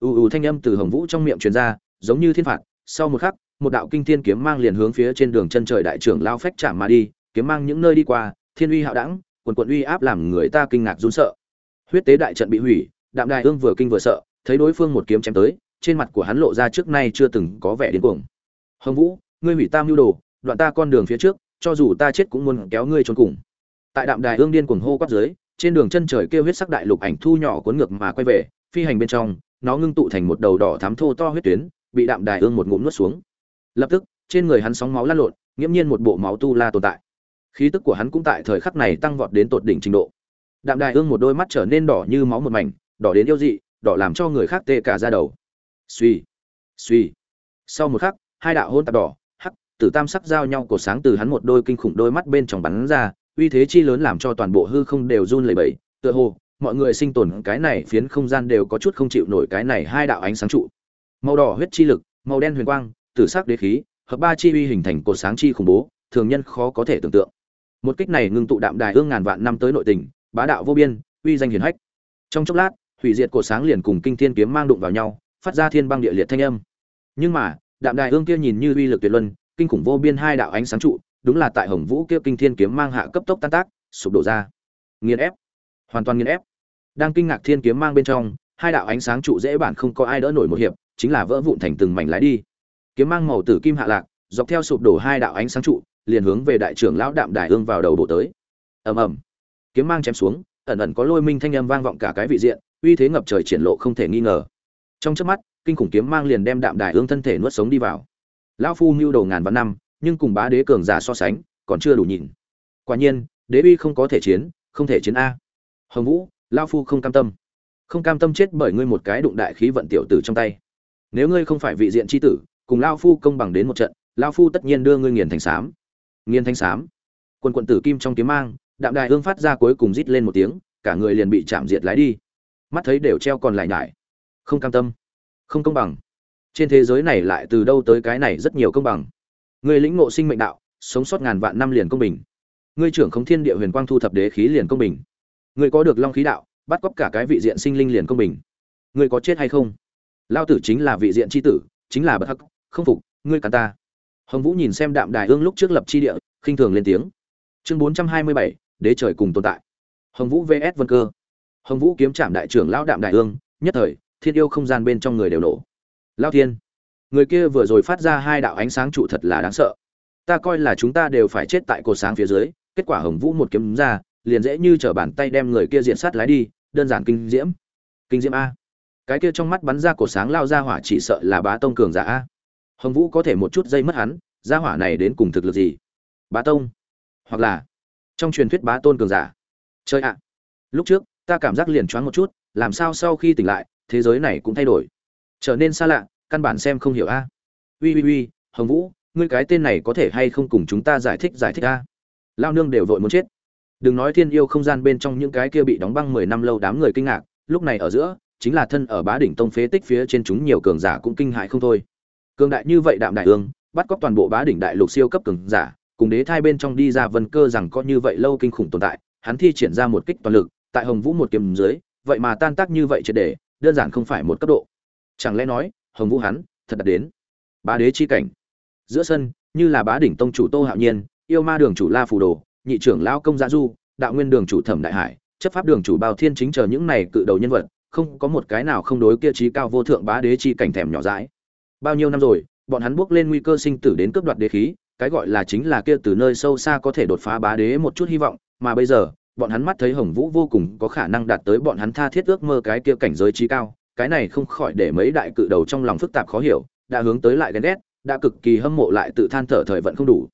Ù ù thanh âm từ hồng vũ trong miệng truyền ra, giống như thiên phạt, sau một khắc, một đạo kinh thiên kiếm mang liền hướng phía trên đường chân trời đại trưởng lao phách chạm mà đi, kiếm mang những nơi đi qua, thiên uy hạo đẳng, quần quận uy áp làm người ta kinh ngạc run sợ. Huyết tế đại trận bị hủy, đạm đại ương vừa kinh vừa sợ, thấy đối phương một kiếm chém tới, trên mặt của hắn lộ ra trước nay chưa từng có vẻ điên cuồng. Hồng vũ, ngươi hủy tam mưu đồ đoạn ta con đường phía trước, cho dù ta chết cũng muốn kéo ngươi trốn cùng. Tại đạm đài ương điên cuồng hô quát dưới, trên đường chân trời kêu huyết sắc đại lục ảnh thu nhỏ cuốn ngược mà quay về, phi hành bên trong, nó ngưng tụ thành một đầu đỏ thắm thô to huyết tuyến, bị đạm đài ương một ngụm nuốt xuống. Lập tức, trên người hắn sóng máu lăn lộn, nghiễm nhiên một bộ máu tu la tồn tại. Khí tức của hắn cũng tại thời khắc này tăng vọt đến tột đỉnh trình độ. Đạm đài ương một đôi mắt trở nên đỏ như máu một mảnh, đỏ đến yêu dị, đỏ làm cho người khác tê cả ra đầu. Suy suy sau một khắc, hai đạo hôn tạp đỏ tử tam sắc giao nhau cổ sáng từ hắn một đôi kinh khủng đôi mắt bên trong bắn ra, uy thế chi lớn làm cho toàn bộ hư không đều run lẩy bẩy. Tựa hồ, mọi người sinh tồn cái này phiến không gian đều có chút không chịu nổi cái này hai đạo ánh sáng trụ. Màu đỏ huyết chi lực, màu đen huyền quang, tử sắc đế khí, hợp ba chi uy hình thành cột sáng chi khủng bố, thường nhân khó có thể tưởng tượng. Một kích này ngưng tụ đạm đài ương ngàn vạn năm tới nội tình, bá đạo vô biên, uy danh hiển hách. Trong chốc lát, hủy diệt cột sáng liền cùng kinh thiên kiếm mang đụng vào nhau, phát ra thiên băng địa liệt thanh âm. Nhưng mà, đạm đài ương kia nhìn như uy lực tuyệt luân kinh khủng vô biên hai đạo ánh sáng trụ, đúng là tại hồng vũ kia kinh thiên kiếm mang hạ cấp tốc tan tác, sụp đổ ra. Nghiền ép. Hoàn toàn nghiền ép. Đang kinh ngạc thiên kiếm mang bên trong, hai đạo ánh sáng trụ dễ bản không có ai đỡ nổi một hiệp, chính là vỡ vụn thành từng mảnh lái đi. Kiếm mang màu tử kim hạ lạc, dọc theo sụp đổ hai đạo ánh sáng trụ, liền hướng về đại trưởng lão đạm đài ương vào đầu bộ tới. Ầm ầm. Kiếm mang chém xuống, ẩn ẩn có lôi minh thanh âm vang vọng cả cái vị diện, uy thế ngập trời triển lộ không thể nghi ngờ. Trong chớp mắt, kinh khủng kiếm mang liền đem đạm đài ương thân thể nuốt sống đi vào lão phu mưu đầu ngàn vạn năm, nhưng cùng bá đế cường giả so sánh, còn chưa đủ nhìn. Quả nhiên, đế uy không có thể chiến, không thể chiến a. Hồng vũ, lão phu không cam tâm. Không cam tâm chết bởi ngươi một cái đụng đại khí vận tiểu tử trong tay. Nếu ngươi không phải vị diện chi tử, cùng lão phu công bằng đến một trận, lão phu tất nhiên đưa ngươi nghiền thành xám nghiền thành xám quân quận tử kim trong kiếm mang, đạm đài hương phát ra cuối cùng rít lên một tiếng, cả người liền bị chạm diệt lái đi. Mắt thấy đều treo còn lại nhải. Không cam tâm. Không công bằng trên thế giới này lại từ đâu tới cái này rất nhiều công bằng. Người lĩnh ngộ sinh mệnh đạo, sống sót ngàn vạn năm liền công bình. Ngươi trưởng không thiên địa huyền quang thu thập đế khí liền công bình. Ngươi có được long khí đạo, bắt cóc cả cái vị diện sinh linh liền công bình. Ngươi có chết hay không? Lao tử chính là vị diện c h i tử, chính là bất hắc, không phục, ngươi cả ta. Hồng vũ nhìn xem đạm đài ương lúc trước lập c h i địa, khinh thường lên tiếng. Chương bốn trăm hai mươi bảy, đế trời cùng tồn tại. Hồng vũ vs vân cơ. Hồng vũ kiếm trạm đại trưởng lão đạm đại ương, nhất thời, thiên yêu không gian bên trong người đều nổ lao thiên, người kia vừa rồi phát ra hai đạo ánh sáng trụ thật là đáng sợ. Ta coi là chúng ta đều phải chết tại cột sáng phía dưới, kết quả hồng vũ một kiếm ra, liền dễ như trở bàn tay đem người kia diện sát lái đi, đơn giản kinh diễm. Kinh diễm a. Cái kia trong mắt bắn ra cột sáng lao ra hỏa chỉ sợ là bá tông cường giả a. Hồng vũ có thể một chút dây mất hắn ra hỏa này đến cùng thực lực gì? Bá tông? Hoặc là trong truyền thuyết bá tôn cường giả? Chơi ạ. Lúc trước, ta cảm giác liền choáng một chút, làm sao sau khi tỉnh lại, thế giới này cũng thay đổi trở nên xa lạ, căn bản xem không hiểu a. Ui ui ui hồng vũ, ngươi cái tên này có thể hay không cùng chúng ta giải thích giải thích a? Lao nương đều vội muốn chết. Đừng nói thiên yêu không gian bên trong những cái kia bị đóng băng mười năm lâu đám người kinh ngạc, lúc này ở giữa, chính là thân ở bá đỉnh tông phế tích phía trên chúng nhiều cường giả cũng kinh hại không thôi. Cường đại như vậy đạm đại ương, bắt cóc toàn bộ bá đỉnh đại lục siêu cấp cường giả, cùng đế thai bên trong đi ra vân cơ rằng có như vậy lâu kinh khủng tồn tại, hắn thi triển ra một kích toàn lực, tại hồng vũ một kiếm dưới, vậy mà tan tác như vậy triệt để, đơn giản không phải một cấp độ chẳng lẽ nói, hồng vũ hắn, thật đạt đến bá đế chi cảnh? Giữa sân, như là bá đỉnh tông chủ tô hạo nhiên, yêu ma đường chủ la phù đồ, nhị trưởng lão công gia du, đạo nguyên đường chủ thẩm đại hải, chấp pháp đường chủ bao thiên chính chờ những này cự đầu nhân vật, không có một cái nào không đối kia trí cao vô thượng bá đế chi cảnh thèm nhỏ dãi. Bao nhiêu năm rồi, bọn hắn bước lên nguy cơ sinh tử đến cướp đoạt đế khí, cái gọi là chính là kia từ nơi sâu xa có thể đột phá bá đế một chút hy vọng, mà bây giờ, bọn hắn mắt thấy hồng vũ vô cùng có khả năng đạt tới bọn hắn tha thiết ước mơ cái kia cảnh giới trí cao cái này không khỏi để mấy đại cự đầu trong lòng phức tạp khó hiểu đã hướng tới lại ghen ghét đã cực kỳ hâm mộ lại tự than thở thời vận không đủ.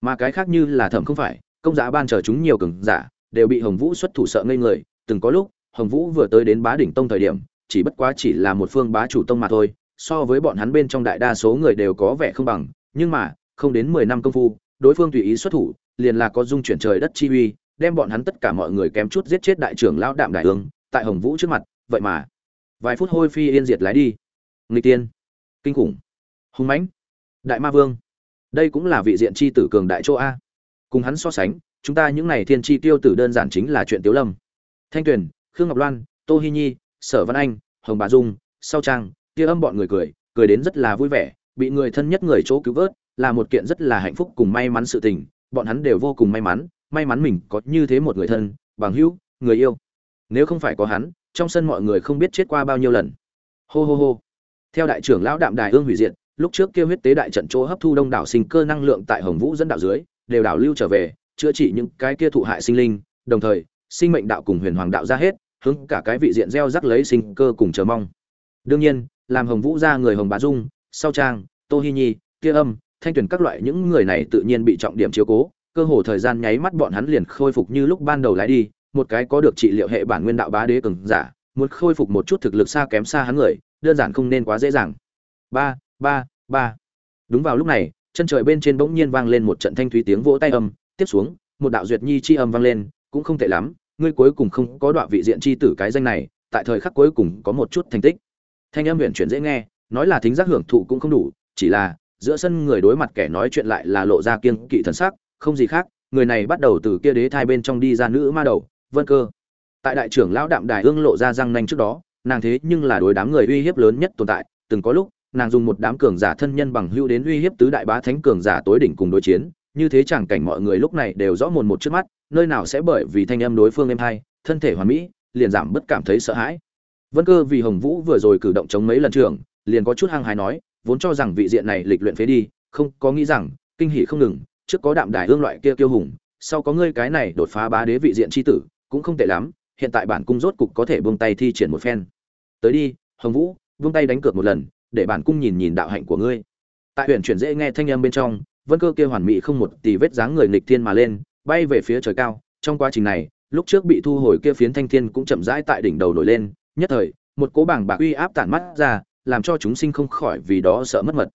Mà cái khác như là thẩm không phải công giá ban chờ chúng nhiều cường giả đều bị hồng vũ xuất thủ sợ ngây người. Từng có lúc hồng vũ vừa tới đến bá đỉnh tông thời điểm chỉ bất quá chỉ là một phương bá chủ tông mà thôi so với bọn hắn bên trong đại đa số người đều có vẻ không bằng. Nhưng mà không đến mười năm công phu đối phương tùy ý xuất thủ liền là có dung chuyển trời đất chi uy đem bọn hắn tất cả mọi người kém chút giết chết đại trưởng lão đạm đại Ưng, tại hồng vũ trước mặt vậy mà vài phút hôi phi yên diệt lái đi. Nghịch tiên. Kinh khủng. Hung mãnh. Đại ma vương. Đây cũng là vị diện chi tử cường đại chỗ a. Cùng hắn so sánh, chúng ta những này thiên chi tiêu tử đơn giản chính là chuyện tiếu lâm. Thanh tuyền, khương ngọc loan, tô hi nhi, sở văn anh, hồng bà dung, sau trang kia âm bọn người cười cười đến rất là vui vẻ, bị người thân nhất người chỗ cứu vớt, là một kiện rất là hạnh phúc cùng may mắn sự tình, bọn hắn đều vô cùng may mắn may mắn mình có như thế một người thân, bằng hữu, người yêu. Nếu không phải có hắn trong sân mọi người không biết chết qua bao nhiêu lần. Hô hô hô. Theo đại trưởng lão đạm đài ương hủy diệt, lúc trước kia huyết tế đại trận chỗ hấp thu đông đảo sinh cơ năng lượng tại hồng vũ dẫn đạo dưới, đều đảo lưu trở về, chữa trị những cái kia thụ hại sinh linh, đồng thời, sinh mệnh đạo cùng huyền hoàng đạo ra hết, hướng cả cái vị diện gieo rắc lấy sinh cơ cùng chờ mong. Đương nhiên, làm hồng vũ ra người hồng bá dung, sau trang, tô hi nhi, kia âm, thanh tuyển các loại những người này tự nhiên bị trọng điểm chiếu cố, cơ hồ thời gian nháy mắt bọn hắn liền khôi phục như lúc ban đầu lái đi một cái có được trị liệu hệ bản nguyên đạo bá đế cường giả, muốn khôi phục một chút thực lực xa kém xa hắn người, đơn giản không nên quá dễ dàng. Ba ba ba. Đúng vào lúc này, chân trời bên trên bỗng nhiên vang lên một trận thanh thúy tiếng vỗ tay âm, tiếp xuống, một đạo duyệt nhi chi âm vang lên, cũng không tệ lắm, ngươi cuối cùng không có đoạn vị diện chi tử cái danh này, tại thời khắc cuối cùng có một chút thành tích. Thanh âm huyền chuyển dễ nghe, nói là thính giác hưởng thụ cũng không đủ, chỉ là, giữa sân người đối mặt kẻ nói chuyện lại là lộ ra kiêng kỵ thần sắc, không gì khác, người này bắt đầu từ kia đế thai bên trong đi ra nữ ma đầu vân cơ. Tại đại trưởng lão đạm đài ương lộ ra răng nanh trước đó, nàng thế nhưng là đối đám người uy hiếp lớn nhất tồn tại, từng có lúc, nàng dùng một đám cường giả thân nhân bằng hữu đến uy hiếp tứ đại bá thánh cường giả tối đỉnh cùng đối chiến, như thế chẳng cảnh mọi người lúc này đều rõ mồn một trước mắt, nơi nào sẽ bởi vì thanh âm đối phương em hai thân thể hoàn mỹ, liền giảm bất cảm thấy sợ hãi. Vân cơ vì hồng vũ vừa rồi cử động chống mấy lần trường liền có chút hăng hái nói, vốn cho rằng vị diện này lịch luyện phế đi, không, có nghĩ rằng, kinh hỉ không ngừng, trước có đạm đài hương loại kia kiêu hùng, sau có ngươi cái này đột phá bá đế vị diện chi tử cũng không tệ lắm, hiện tại bản cung rốt cục có thể buông tay thi triển một phen. Tới đi, hồng vũ, buông tay đánh cược một lần, để bản cung nhìn nhìn đạo hạnh của ngươi. Tại huyện chuyển dễ nghe thanh âm bên trong, vân cơ kia hoàn mỹ không một tì vết dáng người nghịch thiên mà lên, bay về phía trời cao. Trong quá trình này, lúc trước bị thu hồi kia phiến thanh thiên cũng chậm rãi tại đỉnh đầu nổi lên. Nhất thời, một cố bảng bạc uy áp tản mắt ra, làm cho chúng sinh không khỏi vì đó sợ mất mật.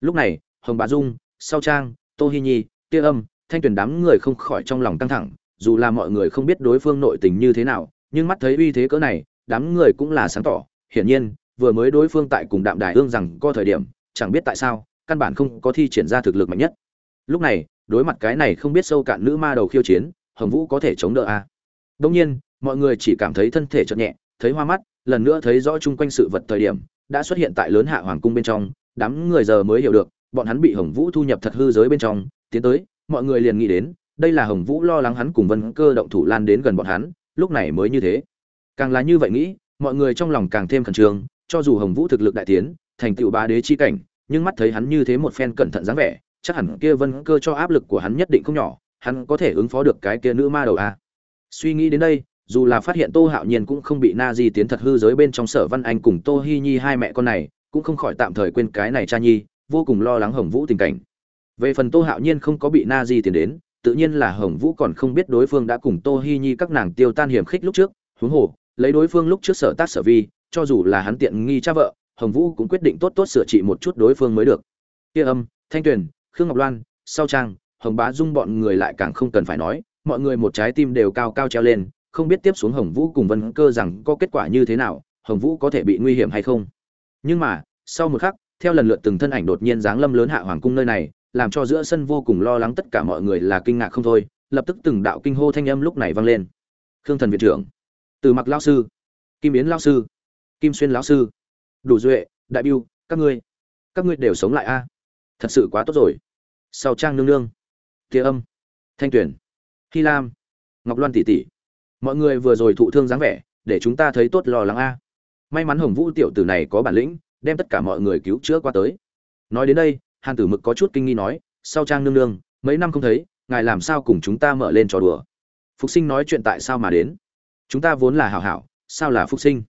Lúc này, hồng bà dung, sau trang, tô hi nhi, tia âm, thanh tuyển đám người không khỏi trong lòng căng thẳng dù là mọi người không biết đối phương nội tình như thế nào, nhưng mắt thấy uy thế cỡ này, đám người cũng là sáng tỏ. Hiển nhiên, vừa mới đối phương tại cùng đạm đài ương rằng có thời điểm, chẳng biết tại sao, căn bản không có thi triển ra thực lực mạnh nhất. Lúc này, đối mặt cái này không biết sâu cạn nữ ma đầu khiêu chiến, hồng vũ có thể chống đỡ a? À? Đương nhiên, mọi người chỉ cảm thấy thân thể chợt nhẹ, thấy hoa mắt, lần nữa thấy rõ chung quanh sự vật thời điểm, đã xuất hiện tại lớn hạ hoàng cung bên trong. Đám người giờ mới hiểu được, bọn hắn bị hồng vũ thu nhập thật hư giới bên trong, tiến tới, mọi người liền nghĩ đến đây là hồng vũ lo lắng hắn cùng vân cơ động thủ lan đến gần bọn hắn, lúc này mới như thế càng là như vậy nghĩ, mọi người trong lòng càng thêm khẩn trương, cho dù hồng vũ thực lực đại tiến, thành tựu bá đế chi cảnh, nhưng mắt thấy hắn như thế một phen cẩn thận dáng vẻ, chắc hẳn kia vân cơ cho áp lực của hắn nhất định không nhỏ, hắn có thể ứng phó được cái kia nữ ma đầu a à. suy nghĩ đến đây, dù là phát hiện tô hạo nhiên cũng không bị na di tiến thật hư giới bên trong sở văn anh cùng tô hi nhi hai mẹ con này, cũng không khỏi tạm thời quên cái này cha nhi, vô cùng lo lắng hồng vũ tình cảnh về phần tô hạo nhiên không có bị na di tiến đến tự nhiên là hồng vũ còn không biết đối phương đã cùng tô hi nhi các nàng tiêu tan hiểm khích lúc trước, huống hồ, lấy đối phương lúc trước sở tác sở vi, cho dù là hắn tiện nghi cha vợ, hồng vũ cũng quyết định tốt tốt sửa trị một chút đối phương mới được. Kia âm, thanh tuyền, khương ngọc loan, sau trang, hồng bá dung bọn người lại càng không cần phải nói, mọi người một trái tim đều cao cao treo lên, không biết tiếp xuống hồng vũ cùng vân cơ rằng có kết quả như thế nào, hồng vũ có thể bị nguy hiểm hay không. Nhưng mà, sau một khắc, theo lần lượt từng thân ảnh đột nhiên giáng lâm lớn hạ hoàng cung nơi này làm cho giữa sân vô cùng lo lắng tất cả mọi người là kinh ngạc không thôi, lập tức từng đạo kinh hô thanh âm lúc này vang lên. Khương thần viện trưởng, từ mặc lao sư, kim yến lao sư, kim xuyên lão sư, đủ duệ, đại biêu, các ngươi các ngươi đều sống lại a. Thật sự quá tốt rồi. Sau trang nương nương, tia âm, thanh tuyển, hy lam, ngọc loan tỷ tỷ, mọi người vừa rồi thụ thương dáng vẻ, để chúng ta thấy tốt lo lắng a. May mắn hồng vũ tiểu tử này có bản lĩnh, đem tất cả mọi người cứu chữa qua tới. Nói đến đây hàn tử mực có chút kinh nghi nói, sau trang nương nương, mấy năm không thấy, ngài làm sao cùng chúng ta mở lên trò đùa? Phục sinh nói chuyện tại sao mà đến? Chúng ta vốn là hảo hảo, sao là phục sinh?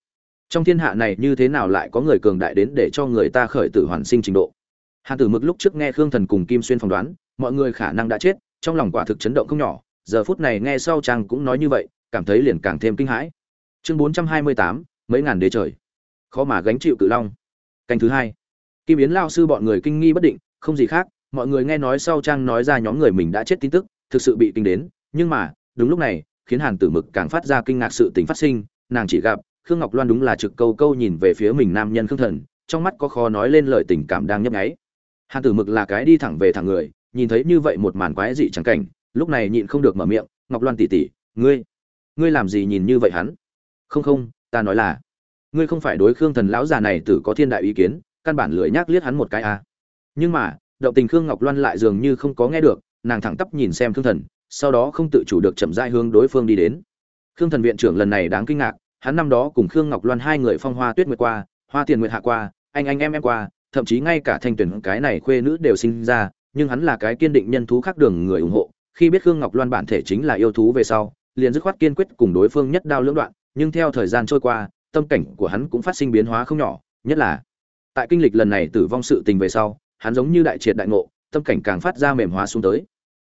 Trong thiên hạ này như thế nào lại có người cường đại đến để cho người ta khởi tử hoàn sinh trình độ? Hàn tử mực lúc trước nghe khương thần cùng kim xuyên phỏng đoán, mọi người khả năng đã chết, trong lòng quả thực chấn động không nhỏ, giờ phút này nghe sau trang cũng nói như vậy, cảm thấy liền càng thêm kinh hãi. Chương bốn trăm hai mươi tám, mấy ngàn đế trời. Khó mà gánh chịu cự long. Canh thứ hai. Kim yến lao sư bọn người kinh nghi bất định không gì khác, mọi người nghe nói sau trang nói ra nhóm người mình đã chết tin tức, thực sự bị kinh đến. Nhưng mà, đúng lúc này, khiến hàn tử mực càng phát ra kinh ngạc sự tình phát sinh. Nàng chỉ gặp, khương ngọc loan đúng là trực câu câu nhìn về phía mình nam nhân khương thần, trong mắt có khó nói lên lời tình cảm đang nhấp nháy. Hàn tử mực là cái đi thẳng về thẳng người, nhìn thấy như vậy một màn quái dị chẳng cảnh, lúc này nhịn không được mở miệng, ngọc loan tỉ tỉ ngươi ngươi làm gì nhìn như vậy hắn? Không không, ta nói là, ngươi không phải đối khương thần lão già này tử có thiên đại ý kiến, căn bản lười nhác liếc hắn một cái à nhưng mà, động tình khương ngọc loan lại dường như không có nghe được, nàng thẳng tắp nhìn xem khương thần, sau đó không tự chủ được chậm rãi hướng đối phương đi đến. Khương thần viện trưởng lần này đáng kinh ngạc, hắn năm đó cùng khương ngọc loan hai người phong hoa tuyết nguyệt qua, hoa tiền nguyệt hạ qua, anh anh em em qua, thậm chí ngay cả thanh tuyển cái này khuê nữ đều sinh ra, nhưng hắn là cái kiên định nhân thú khác đường người ủng hộ, khi biết khương ngọc loan bản thể chính là yêu thú về sau, liền dứt khoát kiên quyết cùng đối phương nhất đao lưỡng đoạn, nhưng theo thời gian trôi qua, tâm cảnh của hắn cũng phát sinh biến hóa không nhỏ, nhất là tại kinh lịch lần này tử vong sự tình về sau hắn giống như đại triệt đại ngộ, tâm cảnh càng phát ra mềm hóa xuống tới.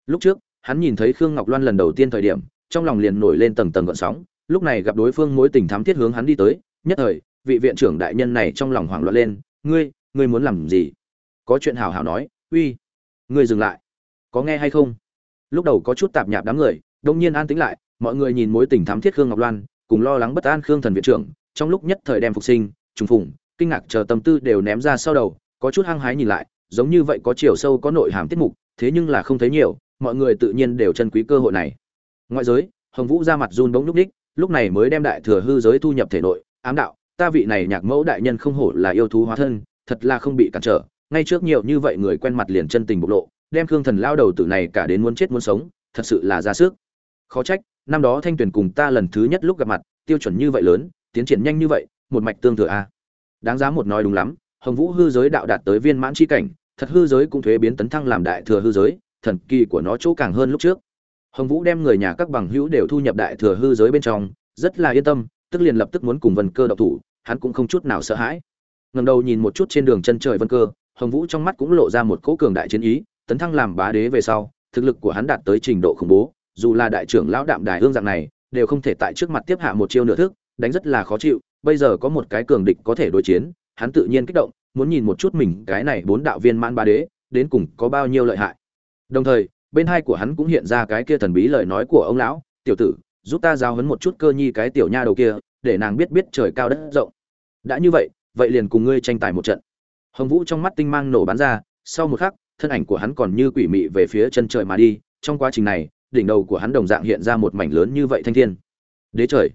Lúc trước, hắn nhìn thấy khương ngọc loan lần đầu tiên thời điểm, trong lòng liền nổi lên tầng tầng gợn sóng, lúc này gặp đối phương mối tình thắm thiết hướng hắn đi tới, nhất thời, vị viện trưởng đại nhân này trong lòng hoảng loạn lên, ngươi ngươi muốn làm gì? Có chuyện hào hào nói, uy, ngươi dừng lại. Có nghe hay không? Lúc đầu có chút tạp nhạp đám người, đột nhiên an tĩnh lại, mọi người nhìn mối tình thắm thiết khương ngọc loan, cùng lo lắng bất an khương thần viện trưởng, trong lúc nhất thời đem phục sinh, trùng phùng, kinh ngạc chờ tâm tư đều ném ra sau đầu, có chút hăng hái nhìn lại giống như vậy có chiều sâu có nội hàm tiết mục, thế nhưng là không thấy nhiều, mọi người tự nhiên đều trân quý cơ hội này. Ngoại giới, hồng vũ ra mặt run bỗng nhúc đích lúc này mới đem đại thừa hư giới thu nhập thể nội, ám đạo, ta vị này nhạc mẫu đại nhân không hổ là yêu thú hóa thân, thật là không bị cản trở, ngay trước nhiều như vậy người quen mặt liền chân tình bộc lộ, đem khương thần lao đầu tử này cả đến muốn chết muốn sống, thật sự là ra sức. Khó trách, năm đó thanh tuyền cùng ta lần thứ nhất lúc gặp mặt, tiêu chuẩn như vậy lớn, tiến triển nhanh như vậy, một mạch tương thừa a. Đáng giá một nói đúng lắm, hồng vũ hư giới đạo đạt tới viên mãn chi cảnh thật hư giới cũng thuế biến tấn thăng làm đại thừa hư giới, thần kỳ của nó chỗ càng hơn lúc trước. Hồng vũ đem người nhà các bằng hữu đều thu nhập đại thừa hư giới bên trong, rất là yên tâm, tức liền lập tức muốn cùng vân cơ độc thủ, hắn cũng không chút nào sợ hãi. Ngầm đầu nhìn một chút trên đường chân trời vân cơ, hồng vũ trong mắt cũng lộ ra một cỗ cường đại chiến ý, tấn thăng làm bá đế về sau, thực lực của hắn đạt tới trình độ khủng bố, dù là đại trưởng lão đạm đài hương dạng này, đều không thể tại trước mặt tiếp hạ một chiêu nửa thức, đánh rất là khó chịu, bây giờ có một cái cường địch có thể đối chiến, hắn tự nhiên kích động muốn nhìn một chút mình cái này bốn đạo viên mãn ba đế, đến cùng có bao nhiêu lợi hại. Đồng thời, bên hai của hắn cũng hiện ra cái kia thần bí lời nói của ông lão, tiểu tử, giúp ta giao hấn một chút cơ nhi cái tiểu nha đầu kia, để nàng biết biết trời cao đất rộng. Đã như vậy vậy liền cùng ngươi tranh tài một trận. Hồng vũ trong mắt tinh mang nổ bắn ra, sau một khắc, thân ảnh của hắn còn như quỷ mị về phía chân trời mà đi, trong quá trình này, đỉnh đầu của hắn đồng dạng hiện ra một mảnh lớn như vậy thanh thiên. Đế trời,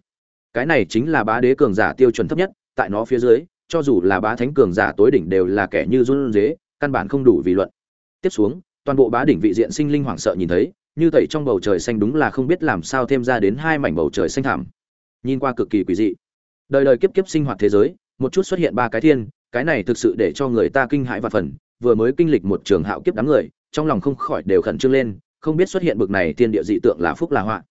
cái này chính là bá đế cường giả tiêu chuẩn thấp nhất, tại nó phía dưới cho dù là bá thánh cường giả tối đỉnh đều là kẻ như run rế, căn bản không đủ vì luận. Tiếp xuống, toàn bộ bá đỉnh vị diện sinh linh hoảng sợ nhìn thấy, như tẩy trong bầu trời xanh đúng là không biết làm sao thêm ra đến hai mảnh bầu trời xanh thảm nhìn qua cực kỳ quỷ dị. Đời đời kiếp kiếp sinh hoạt thế giới, một chút xuất hiện ba cái thiên, cái này thực sự để cho người ta kinh hãi và phần, vừa mới kinh lịch một trường hạo kiếp đám người, trong lòng không khỏi đều khẩn trương lên, không biết xuất hiện bực này thiên địa dị tượng là phúc là họa.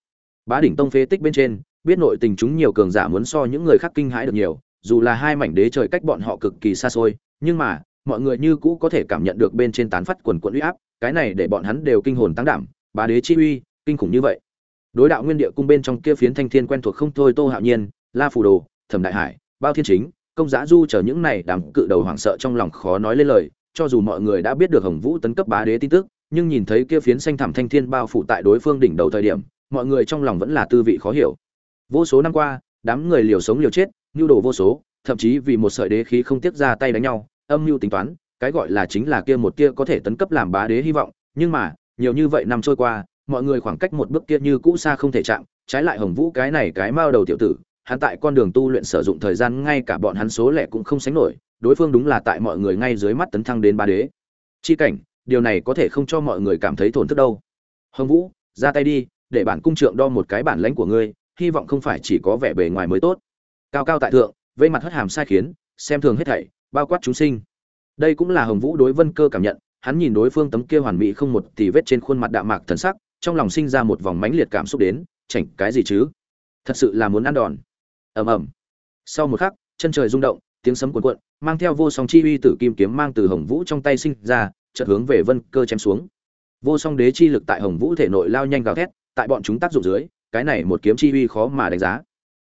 Bá đỉnh tông phế tích bên trên, biết nội tình chúng nhiều cường giả muốn so những người khác kinh hãi được nhiều dù là hai mảnh đế trời cách bọn họ cực kỳ xa xôi, nhưng mà, mọi người như cũ có thể cảm nhận được bên trên tán phát quần quận uy áp, cái này để bọn hắn đều kinh hồn tăng đảm, bá đế chi uy, kinh khủng như vậy. Đối đạo nguyên địa cung bên trong kia phiến thanh thiên quen thuộc không thôi tô hạo nhiên, la phù đồ, thẩm đại hải, bao thiên chính, công giá du chờ những này đám cự đầu hoảng sợ trong lòng khó nói lên lời, cho dù mọi người đã biết được hồng vũ tấn cấp bá đế tin tức, nhưng nhìn thấy kia phiến xanh thảm thanh thiên bao phủ tại đối phương đỉnh đầu thời điểm, mọi người trong lòng vẫn là tư vị khó hiểu. Vô số năm qua, đám người liều sống liều chết nhu đồ vô số, thậm chí vì một sợi đế khí không tiếc ra tay đánh nhau, âm mưu tính toán, cái gọi là chính là kia một kia có thể tấn cấp làm bá đế hy vọng. Nhưng mà, nhiều như vậy năm trôi qua, mọi người khoảng cách một bước kia như cũ xa không thể chạm, trái lại hồng vũ cái này cái mao đầu tiểu tử, hắn tại con đường tu luyện sử dụng thời gian ngay cả bọn hắn số lẻ cũng không sánh nổi, đối phương đúng là tại mọi người ngay dưới mắt tấn thăng đến bá đế. Chi cảnh, điều này có thể không cho mọi người cảm thấy thổn thức đâu. Hồng vũ, ra tay đi, để bản cung trượng đo một cái bản lãnh của ngươi, hy vọng không phải chỉ có vẻ bề ngoài mới tốt cao cao tại thượng, vây mặt hất hàm sai khiến, xem thường hết thảy, bao quát chúng sinh. Đây cũng là hồng vũ đối vân cơ cảm nhận, hắn nhìn đối phương tấm kia hoàn mỹ không một tì vết trên khuôn mặt đạm mạc thần sắc, trong lòng sinh ra một vòng mãnh liệt cảm xúc đến, chảnh, cái gì chứ? Thật sự là muốn ăn đòn. Ầm ầm. Sau một khắc, chân trời rung động, tiếng sấm cuồn cuộn, mang theo vô song chi uy tử kim kiếm mang từ hồng vũ trong tay sinh ra, chợt hướng về vân cơ chém xuống. Vô song đế chi lực tại hồng vũ thể nội lao nhanh gào thét, tại bọn chúng tác dụng dưới, cái này một kiếm chi uy khó mà đánh giá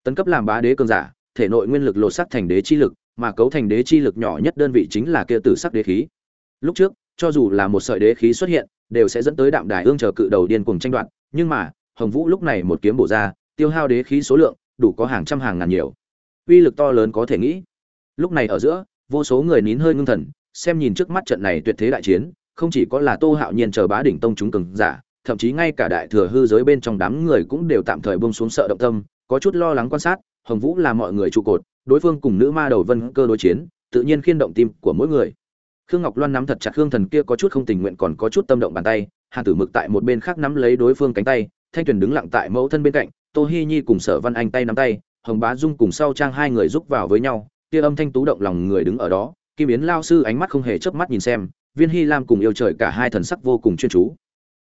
tấn cấp làm bá đế cường giả, thể nội nguyên lực lột sắc thành đế chi lực, mà cấu thành đế chi lực nhỏ nhất đơn vị chính là kia tử sắc đế khí. Lúc trước, cho dù là một sợi đế khí xuất hiện, đều sẽ dẫn tới đạm đài ương chờ cự đầu điên cuồng tranh đoạt, nhưng mà, hồng vũ lúc này một kiếm bổ ra, tiêu hao đế khí số lượng, đủ có hàng trăm hàng ngàn nhiều. Uy lực to lớn có thể nghĩ. Lúc này ở giữa, vô số người nín hơi ngưng thần, xem nhìn trước mắt trận này tuyệt thế đại chiến, không chỉ có là tô hạo nhiên chờ bá đỉnh tông chúng cường giả, thậm chí ngay cả đại thừa hư giới bên trong đám người cũng đều tạm thời bông xuống sợ động tâm có chút lo lắng quan sát, hồng vũ là mọi người trụ cột, đối phương cùng nữ ma đầu vân cơ đối chiến, tự nhiên khiên động tim của mỗi người. Khương ngọc loan nắm thật chặt khương thần kia có chút không tình nguyện còn có chút tâm động bàn tay hàn tử mực tại một bên khác nắm lấy đối phương cánh tay, thanh tuyền đứng lặng tại mẫu thân bên cạnh, tô hi nhi cùng sở văn anh tay nắm tay, hồng bá dung cùng sau trang hai người rúc vào với nhau, kia âm thanh tú động lòng người đứng ở đó, kim yến lao sư ánh mắt không hề chớp mắt nhìn xem, viên hy lam cùng yêu trời cả hai thần sắc vô cùng chuyên chú.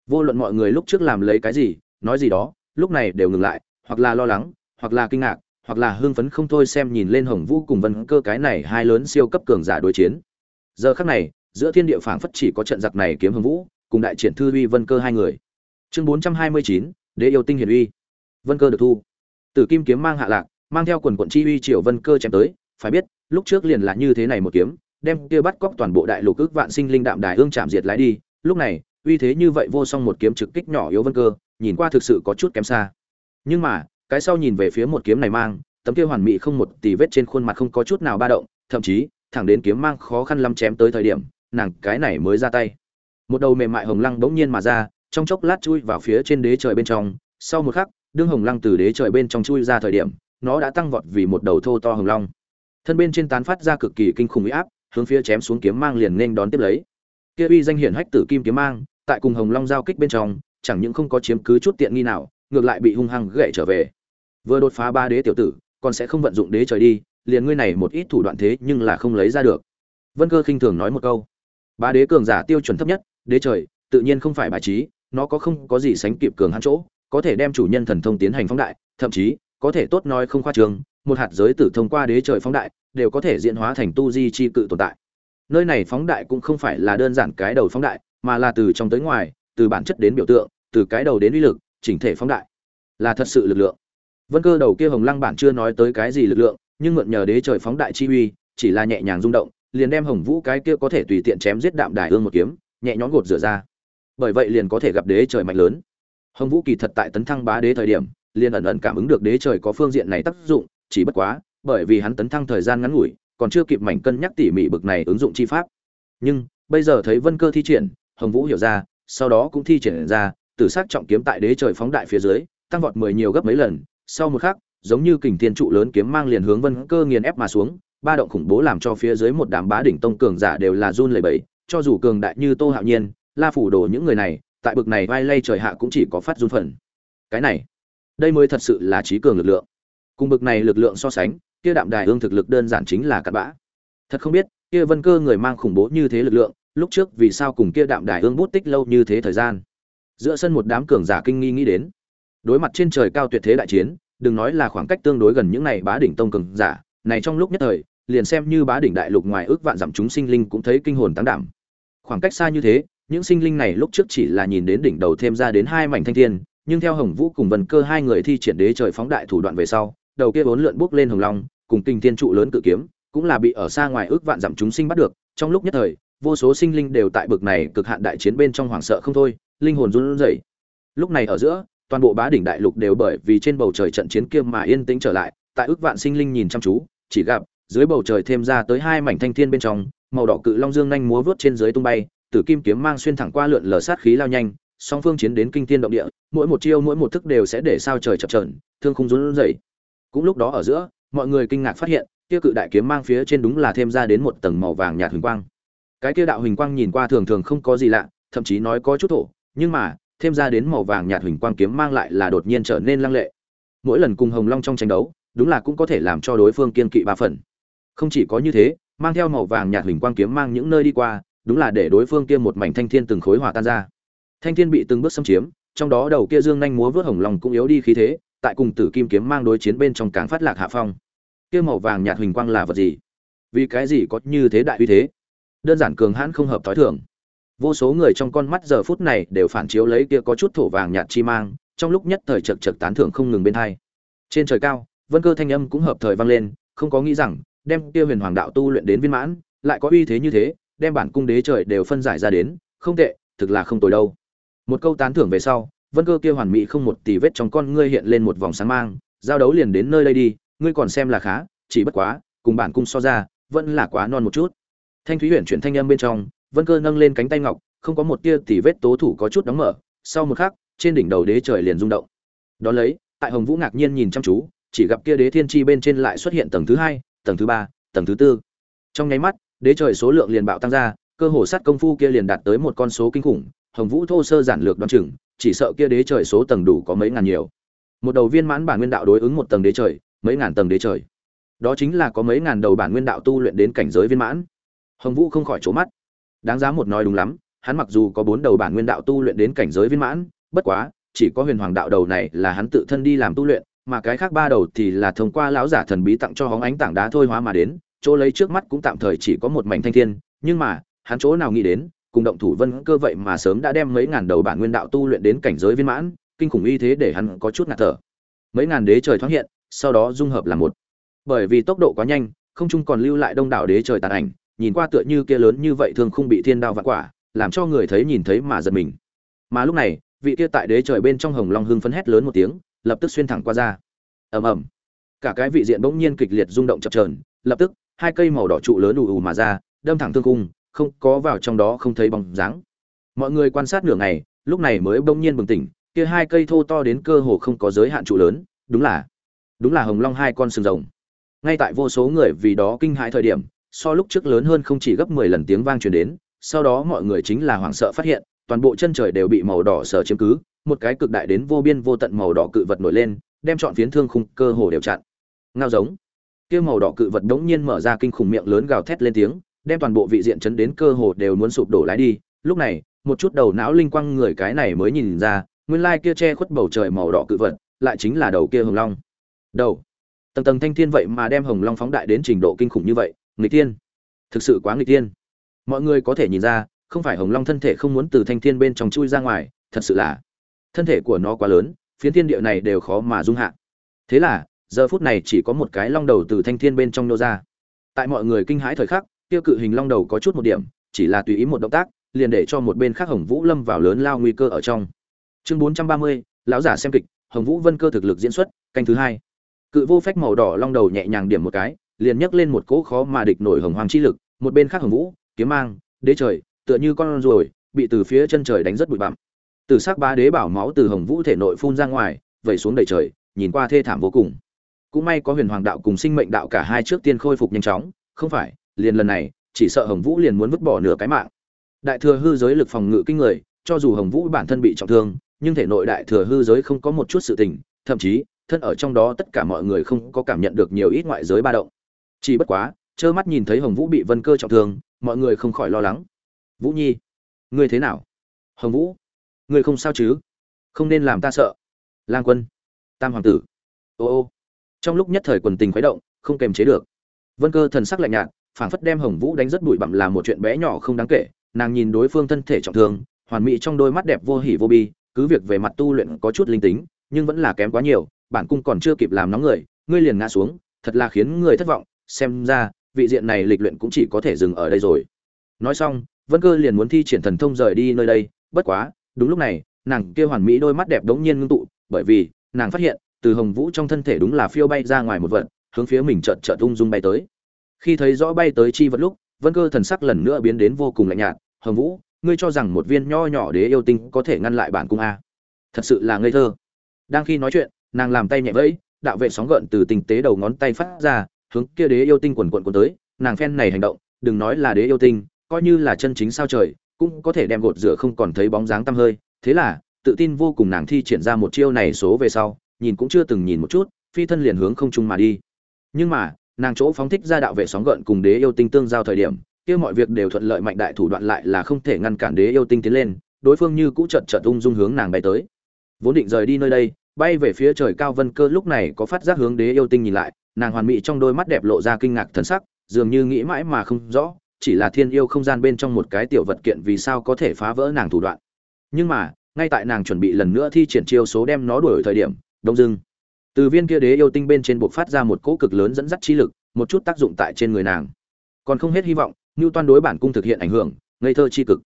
Vô luận mọi người lúc trước làm lấy cái gì, nói gì đó, lúc này đều ngừng lại hoặc là lo lắng, hoặc là kinh ngạc, hoặc là hưng phấn không thôi xem nhìn lên hồng vũ cùng vân cơ cái này hai lớn siêu cấp cường giả đối chiến. Giờ khắc này, giữa thiên địa phảng phất chỉ có trận giặc này kiếm hồng vũ, cùng đại triển thư uy vân cơ hai người. Chương bốn trăm hai mươi chín, đế yêu tinh hiển uy. Vân cơ được thu. Tử kim kiếm mang hạ lạc, mang theo quần quần chi uy triệu vân cơ chém tới. Phải biết, lúc trước liền là như thế này một kiếm, đem kia bắt cóc toàn bộ đại lục ước vạn sinh linh đạm đài hương chạm diệt lái đi. Lúc này, uy thế như vậy vô song một kiếm trực kích nhỏ yếu vân cơ, nhìn qua thực sự có chút kém xa nhưng mà, cái sau nhìn về phía một kiếm này mang, tấm kia hoàn mỹ không một tì vết trên khuôn mặt không có chút nào ba động, thậm chí, thẳng đến kiếm mang khó khăn lắm chém tới thời điểm, nàng cái này mới ra tay. Một đầu mềm mại hồng lăng bỗng nhiên mà ra, trong chốc lát chui vào phía trên đế trời bên trong. Sau một khắc, đương hồng lăng từ đế trời bên trong chui ra thời điểm, nó đã tăng vọt vì một đầu thô to hồng long. Thân bên trên tán phát ra cực kỳ kinh khủng uy áp, hướng phía chém xuống kiếm mang liền nên đón tiếp lấy. Kia uy danh hiển hách tử kim kiếm mang, tại cùng hồng long giao kích bên trong, chẳng những không có chiếm cứ chút tiện nghi nào ngược lại bị hung hăng gậy trở về. Vừa đột phá ba đế tiểu tử, còn sẽ không vận dụng đế trời đi, liền ngươi này một ít thủ đoạn thế nhưng là không lấy ra được. Vân cơ khinh thường nói một câu. Ba đế cường giả tiêu chuẩn thấp nhất, đế trời, tự nhiên không phải bài trí, nó có không có gì sánh kịp cường hắn chỗ, có thể đem chủ nhân thần thông tiến hành phóng đại, thậm chí, có thể tốt nói không khoa trương một hạt giới tử thông qua đế trời phóng đại, đều có thể diễn hóa thành tu di chi cự tồn tại. Nơi này phóng đại cũng không phải là đơn giản cái đầu phóng đại, mà là từ trong tới ngoài, từ bản chất đến biểu tượng, từ cái đầu đến uy lực chỉnh thể phóng đại. Là thật sự lực lượng. Vân cơ đầu kia hồng lăng bản chưa nói tới cái gì lực lượng, nhưng mượn nhờ đế trời phóng đại chi uy, chỉ là nhẹ nhàng rung động, liền đem hồng vũ cái kia có thể tùy tiện chém giết đạm đài ương một kiếm, nhẹ nhõm gột rửa ra. Bởi vậy liền có thể gặp đế trời mạnh lớn. Hồng vũ kỳ thật tại tấn thăng bá đế thời điểm, liền ẩn ẩn cảm ứng được đế trời có phương diện này tác dụng, chỉ bất quá, bởi vì hắn tấn thăng thời gian ngắn ngủi, còn chưa kịp mảnh cân nhắc tỉ mỉ bực này ứng dụng chi pháp. Nhưng, bây giờ thấy vân cơ thi triển, hồng vũ hiểu ra, sau đó cũng thi triển ra tử sắc trọng kiếm tại đế trời phóng đại phía dưới, tăng vọt mười nhiều gấp mấy lần. Sau một khắc, giống như kình thiên trụ lớn kiếm mang liền hướng vân cơ nghiền ép mà xuống, ba động khủng bố làm cho phía dưới một đám bá đỉnh tông cường giả đều là run lẩy bẩy. Cho dù cường đại như tô hạo nhiên, la phủ đồ những người này, tại bực này vai lay trời hạ cũng chỉ có phát run phần. Cái này, đây mới thật sự là trí cường lực lượng. Cùng bực này lực lượng so sánh, kia đạm đài ương thực lực đơn giản chính là cặn bã. Thật không biết, kia vân cơ người mang khủng bố như thế lực lượng, lúc trước vì sao cùng kia đạm đài ương bút tích lâu như thế thời gian? Giữa sân một đám cường giả kinh nghi nghĩ đến. Đối mặt trên trời cao tuyệt thế đại chiến, đừng nói là khoảng cách tương đối gần những này bá đỉnh tông cường giả, này trong lúc nhất thời, liền xem như bá đỉnh đại lục ngoài ước vạn dặm chúng sinh linh cũng thấy kinh hồn tăng đảm. Khoảng cách xa như thế, những sinh linh này lúc trước chỉ là nhìn đến đỉnh đầu thêm ra đến hai mảnh thanh thiên, nhưng theo hồng vũ cùng vân cơ hai người thi triển đế trời phóng đại thủ đoạn về sau, đầu kia bốn lượn bước lên hồng long, cùng kinh thiên trụ lớn cự kiếm, cũng là bị ở xa ngoài ước vạn dặm chúng sinh bắt được. Trong lúc nhất thời, vô số sinh linh đều tại bực này cực hạn đại chiến bên trong hoảng sợ không thôi linh hồn run rẩy. Lúc này ở giữa toàn bộ bá đỉnh đại lục đều bởi vì trên bầu trời trận chiến kia mà yên tĩnh trở lại tại ước vạn sinh linh nhìn chăm chú chỉ gặp dưới bầu trời thêm ra tới hai mảnh thanh thiên bên trong màu đỏ cự long dương nhanh múa vút trên dưới tung bay tử kim kiếm mang xuyên thẳng qua lượn lờ sát khí lao nhanh song phương chiến đến kinh thiên động địa mỗi một chiêu mỗi một thức đều sẽ để sao trời chập chờn, thương không run rẩy. Cũng lúc đó ở giữa mọi người kinh ngạc phát hiện kia cự đại kiếm mang phía trên đúng là thêm ra đến một tầng màu vàng nhạt huỳnh quang. Cái kia đạo huỳnh quang nhìn qua thường thường không có gì lạ thậm chí nói có chút thổ nhưng mà, thêm ra đến màu vàng nhạt huỳnh quang kiếm mang lại là đột nhiên trở nên lăng lệ. Mỗi lần cùng hồng long trong tranh đấu, đúng là cũng có thể làm cho đối phương kiên kỵ ba phần. Không chỉ có như thế, mang theo màu vàng nhạt huỳnh quang kiếm mang những nơi đi qua, đúng là để đối phương kia một mảnh thanh thiên từng khối hòa tan ra. Thanh thiên bị từng bước xâm chiếm, trong đó đầu kia dương nhanh múa vớt hồng long cũng yếu đi khí thế, tại cùng tử kim kiếm mang đối chiến bên trong càng phát lạc hạ phong. Kia màu vàng nhạt huỳnh quang là vật gì? Vì cái gì có như thế đại uy thế? Đơn giản cường hãn không hợp thói thường vô số người trong con mắt giờ phút này đều phản chiếu lấy kia có chút thổ vàng nhạt chi mang, trong lúc nhất thời chật chật tán thưởng không ngừng bên hai. Trên trời cao, vân cơ thanh âm cũng hợp thời vang lên, không có nghĩ rằng, đem kia huyền hoàng đạo tu luyện đến viên mãn, lại có uy thế như thế, đem bản cung đế trời đều phân giải ra đến, không tệ, thực là không tồi đâu. Một câu tán thưởng về sau, vân cơ kia hoàn mỹ không một tì vết trong con ngươi hiện lên một vòng sáng mang, giao đấu liền đến nơi đây đi, ngươi còn xem là khá, chỉ bất quá, cùng bản cung so ra, vẫn là quá non một chút. Thanh thúy huyền chuyển thanh âm bên trong vân cơ nâng lên cánh tay ngọc, không có một tia tỉ vết tố thủ có chút đóng mở. Sau một khắc, trên đỉnh đầu đế trời liền rung động. Đó lấy, tại hồng vũ ngạc nhiên nhìn chăm chú, chỉ gặp kia đế thiên chi bên trên lại xuất hiện tầng thứ hai, tầng thứ ba, tầng thứ tư. Trong nháy mắt, đế trời số lượng liền bạo tăng ra, cơ hồ sát công phu kia liền đạt tới một con số kinh khủng. Hồng vũ thô sơ giản lược đoán chừng, chỉ sợ kia đế trời số tầng đủ có mấy ngàn nhiều. Một đầu viên mãn bản nguyên đạo đối ứng một tầng đế trời, mấy ngàn tầng đế trời. Đó chính là có mấy ngàn đầu bản nguyên đạo tu luyện đến cảnh giới viên mãn. Hồng vũ không khỏi chố mắt đáng giá một nói đúng lắm, hắn mặc dù có bốn đầu bản nguyên đạo tu luyện đến cảnh giới viên mãn, bất quá, chỉ có huyền hoàng đạo đầu này là hắn tự thân đi làm tu luyện, mà cái khác ba đầu thì là thông qua lão giả thần bí tặng cho hóng ánh tảng đá thôi hóa mà đến, chỗ lấy trước mắt cũng tạm thời chỉ có một mảnh thanh thiên, nhưng mà, hắn chỗ nào nghĩ đến, cùng động thủ vân cơ vậy mà sớm đã đem mấy ngàn đầu bản nguyên đạo tu luyện đến cảnh giới viên mãn, kinh khủng y thế để hắn có chút ngạt thở. Mấy ngàn đế trời thoáng hiện, sau đó dung hợp là một. Bởi vì tốc độ quá nhanh, không chung còn lưu lại đông đảo đế trời tàn ảnh nhìn qua tựa như kia lớn như vậy thường không bị thiên đao vạn quả, làm cho người thấy nhìn thấy mà giật mình. Mà lúc này, vị kia tại đế trời bên trong hồng long hưng phấn hét lớn một tiếng, lập tức xuyên thẳng qua ra. Ầm ầm. Cả cái vị diện bỗng nhiên kịch liệt rung động chập chờn, lập tức, hai cây màu đỏ trụ lớn ù ù mà ra, đâm thẳng thương cung không có vào trong đó không thấy bóng dáng. Mọi người quan sát nửa ngày, lúc này mới bỗng nhiên bừng tỉnh, kia hai cây thô to đến cơ hồ không có giới hạn trụ lớn, đúng là đúng là hồng long hai con sừng rồng. Ngay tại vô số người vì đó kinh hãi thời điểm so lúc trước lớn hơn không chỉ gấp mười lần tiếng vang truyền đến, sau đó mọi người chính là hoảng sợ phát hiện, toàn bộ chân trời đều bị màu đỏ sở chiếm cứ, một cái cực đại đến vô biên vô tận màu đỏ cự vật nổi lên, đem chọn phiến thương khung cơ hồ đều chặn. Ngao giống. Kia màu đỏ cự vật đống nhiên mở ra kinh khủng miệng lớn gào thét lên tiếng, đem toàn bộ vị diện chấn đến cơ hồ đều muốn sụp đổ lái đi. Lúc này, một chút đầu não linh quang người cái này mới nhìn ra, nguyên lai kia che khuất bầu trời màu đỏ cự vật, lại chính là đầu kia hồng long. Đầu. Tầng tầng thanh thiên vậy mà đem hồng long phóng đại đến trình độ kinh khủng như vậy nghịch tiên thực sự quá nghịch tiên mọi người có thể nhìn ra, không phải hồng long thân thể không muốn từ thanh thiên bên trong chui ra ngoài, thật sự là thân thể của nó quá lớn, phiến thiên địa này đều khó mà dung hạ. Thế là, giờ phút này chỉ có một cái long đầu từ thanh thiên bên trong nô ra. Tại mọi người kinh hãi thời khắc tiêu cự hình long đầu có chút một điểm, chỉ là tùy ý một động tác, liền để cho một bên khác hồng vũ lâm vào lớn lao nguy cơ ở trong. Chương bốn trăm ba mươi, lão giả xem kịch, hồng vũ vân cơ thực lực diễn xuất, canh thứ hai. Cự vô phách màu đỏ long đầu nhẹ nhàng điểm một cái liền nhấc lên một cỗ khó mà địch nổi hồng hoàng chi lực, một bên khác hồng vũ, kiếm mang, đế trời, tựa như con ruồi, bị từ phía chân trời đánh rất bụi bặm. Từ sắc ba đế bảo máu từ hồng vũ thể nội phun ra ngoài, vẩy xuống đầy trời, nhìn qua thê thảm vô cùng. Cũng may có huyền hoàng đạo cùng sinh mệnh đạo cả hai trước tiên khôi phục nhanh chóng, không phải, liền lần này, chỉ sợ hồng vũ liền muốn vứt bỏ nửa cái mạng. Đại thừa hư giới lực phòng ngự kinh người, cho dù hồng vũ bản thân bị trọng thương, nhưng thể nội đại thừa hư giới không có một chút sự tình, thậm chí, thân ở trong đó tất cả mọi người không có cảm nhận được nhiều ít ngoại giới ba động chỉ bất quá, trơ mắt nhìn thấy hồng vũ bị vân cơ trọng thương, mọi người không khỏi lo lắng. Vũ nhi, ngươi thế nào? Hồng vũ, ngươi không sao chứ? Không nên làm ta sợ. Lang quân, tam hoàng tử. Ô ô. Trong lúc nhất thời quần tình khuấy động, không kềm chế được. Vân cơ thần sắc lạnh nhạt, phảng phất đem hồng vũ đánh rất bụi bặm là một chuyện bé nhỏ không đáng kể. Nàng nhìn đối phương thân thể trọng thương, hoàn mỹ trong đôi mắt đẹp vô hỉ vô bi, cứ việc về mặt tu luyện có chút linh tính, nhưng vẫn là kém quá nhiều, bản cung còn chưa kịp làm nóng người, ngươi liền ngã xuống, thật là khiến người thất vọng xem ra, vị diện này lịch luyện cũng chỉ có thể dừng ở đây rồi. Nói xong, vân cơ liền muốn thi triển thần thông rời đi nơi đây. Bất quá, đúng lúc này, nàng kia hoàn mỹ đôi mắt đẹp đống nhiên ngưng tụ, bởi vì, nàng phát hiện, từ hồng vũ trong thân thể đúng là phiêu bay ra ngoài một vật, hướng phía mình chợt chợt ung dung bay tới. Khi thấy rõ bay tới chi vật lúc, vân cơ thần sắc lần nữa biến đến vô cùng lạnh nhạt. Hồng vũ, ngươi cho rằng một viên nho nhỏ đế yêu tinh có thể ngăn lại bản cung a? Thật sự là ngây thơ. Đang khi nói chuyện, nàng làm tay nhẹ vẫy, đạo vệ sóng gợn từ tinh tế đầu ngón tay phát ra hướng kia đế yêu tinh quần quần quần tới, nàng phen này hành động, đừng nói là đế yêu tinh, coi như là chân chính sao trời, cũng có thể đem gột rửa không còn thấy bóng dáng tăm hơi. Thế là, tự tin vô cùng nàng thi triển ra một chiêu này số về sau, nhìn cũng chưa từng nhìn một chút, phi thân liền hướng không trung mà đi. Nhưng mà, nàng chỗ phóng thích ra đạo vệ sóng gợn cùng đế yêu tinh tương giao thời điểm, kia mọi việc đều thuận lợi mạnh đại thủ đoạn lại là không thể ngăn cản đế yêu tinh tiến lên, đối phương như cũ chợt chợt ung dung hướng nàng bay tới. Vốn định rời đi nơi đây, bay về phía trời cao vân cơ lúc này có phát giác hướng đế yêu tinh nhìn lại nàng hoàn mỹ trong đôi mắt đẹp lộ ra kinh ngạc thần sắc, dường như nghĩ mãi mà không rõ, chỉ là thiên yêu không gian bên trong một cái tiểu vật kiện vì sao có thể phá vỡ nàng thủ đoạn. Nhưng mà, ngay tại nàng chuẩn bị lần nữa thi triển chiêu số đem nó đuổi thời điểm, đông dưng, từ viên kia đế yêu tinh bên trên buộc phát ra một cỗ cực lớn dẫn dắt chi lực, một chút tác dụng tại trên người nàng. Còn không hết hy vọng như toan đối bản cung thực hiện ảnh hưởng, ngây thơ chi cực.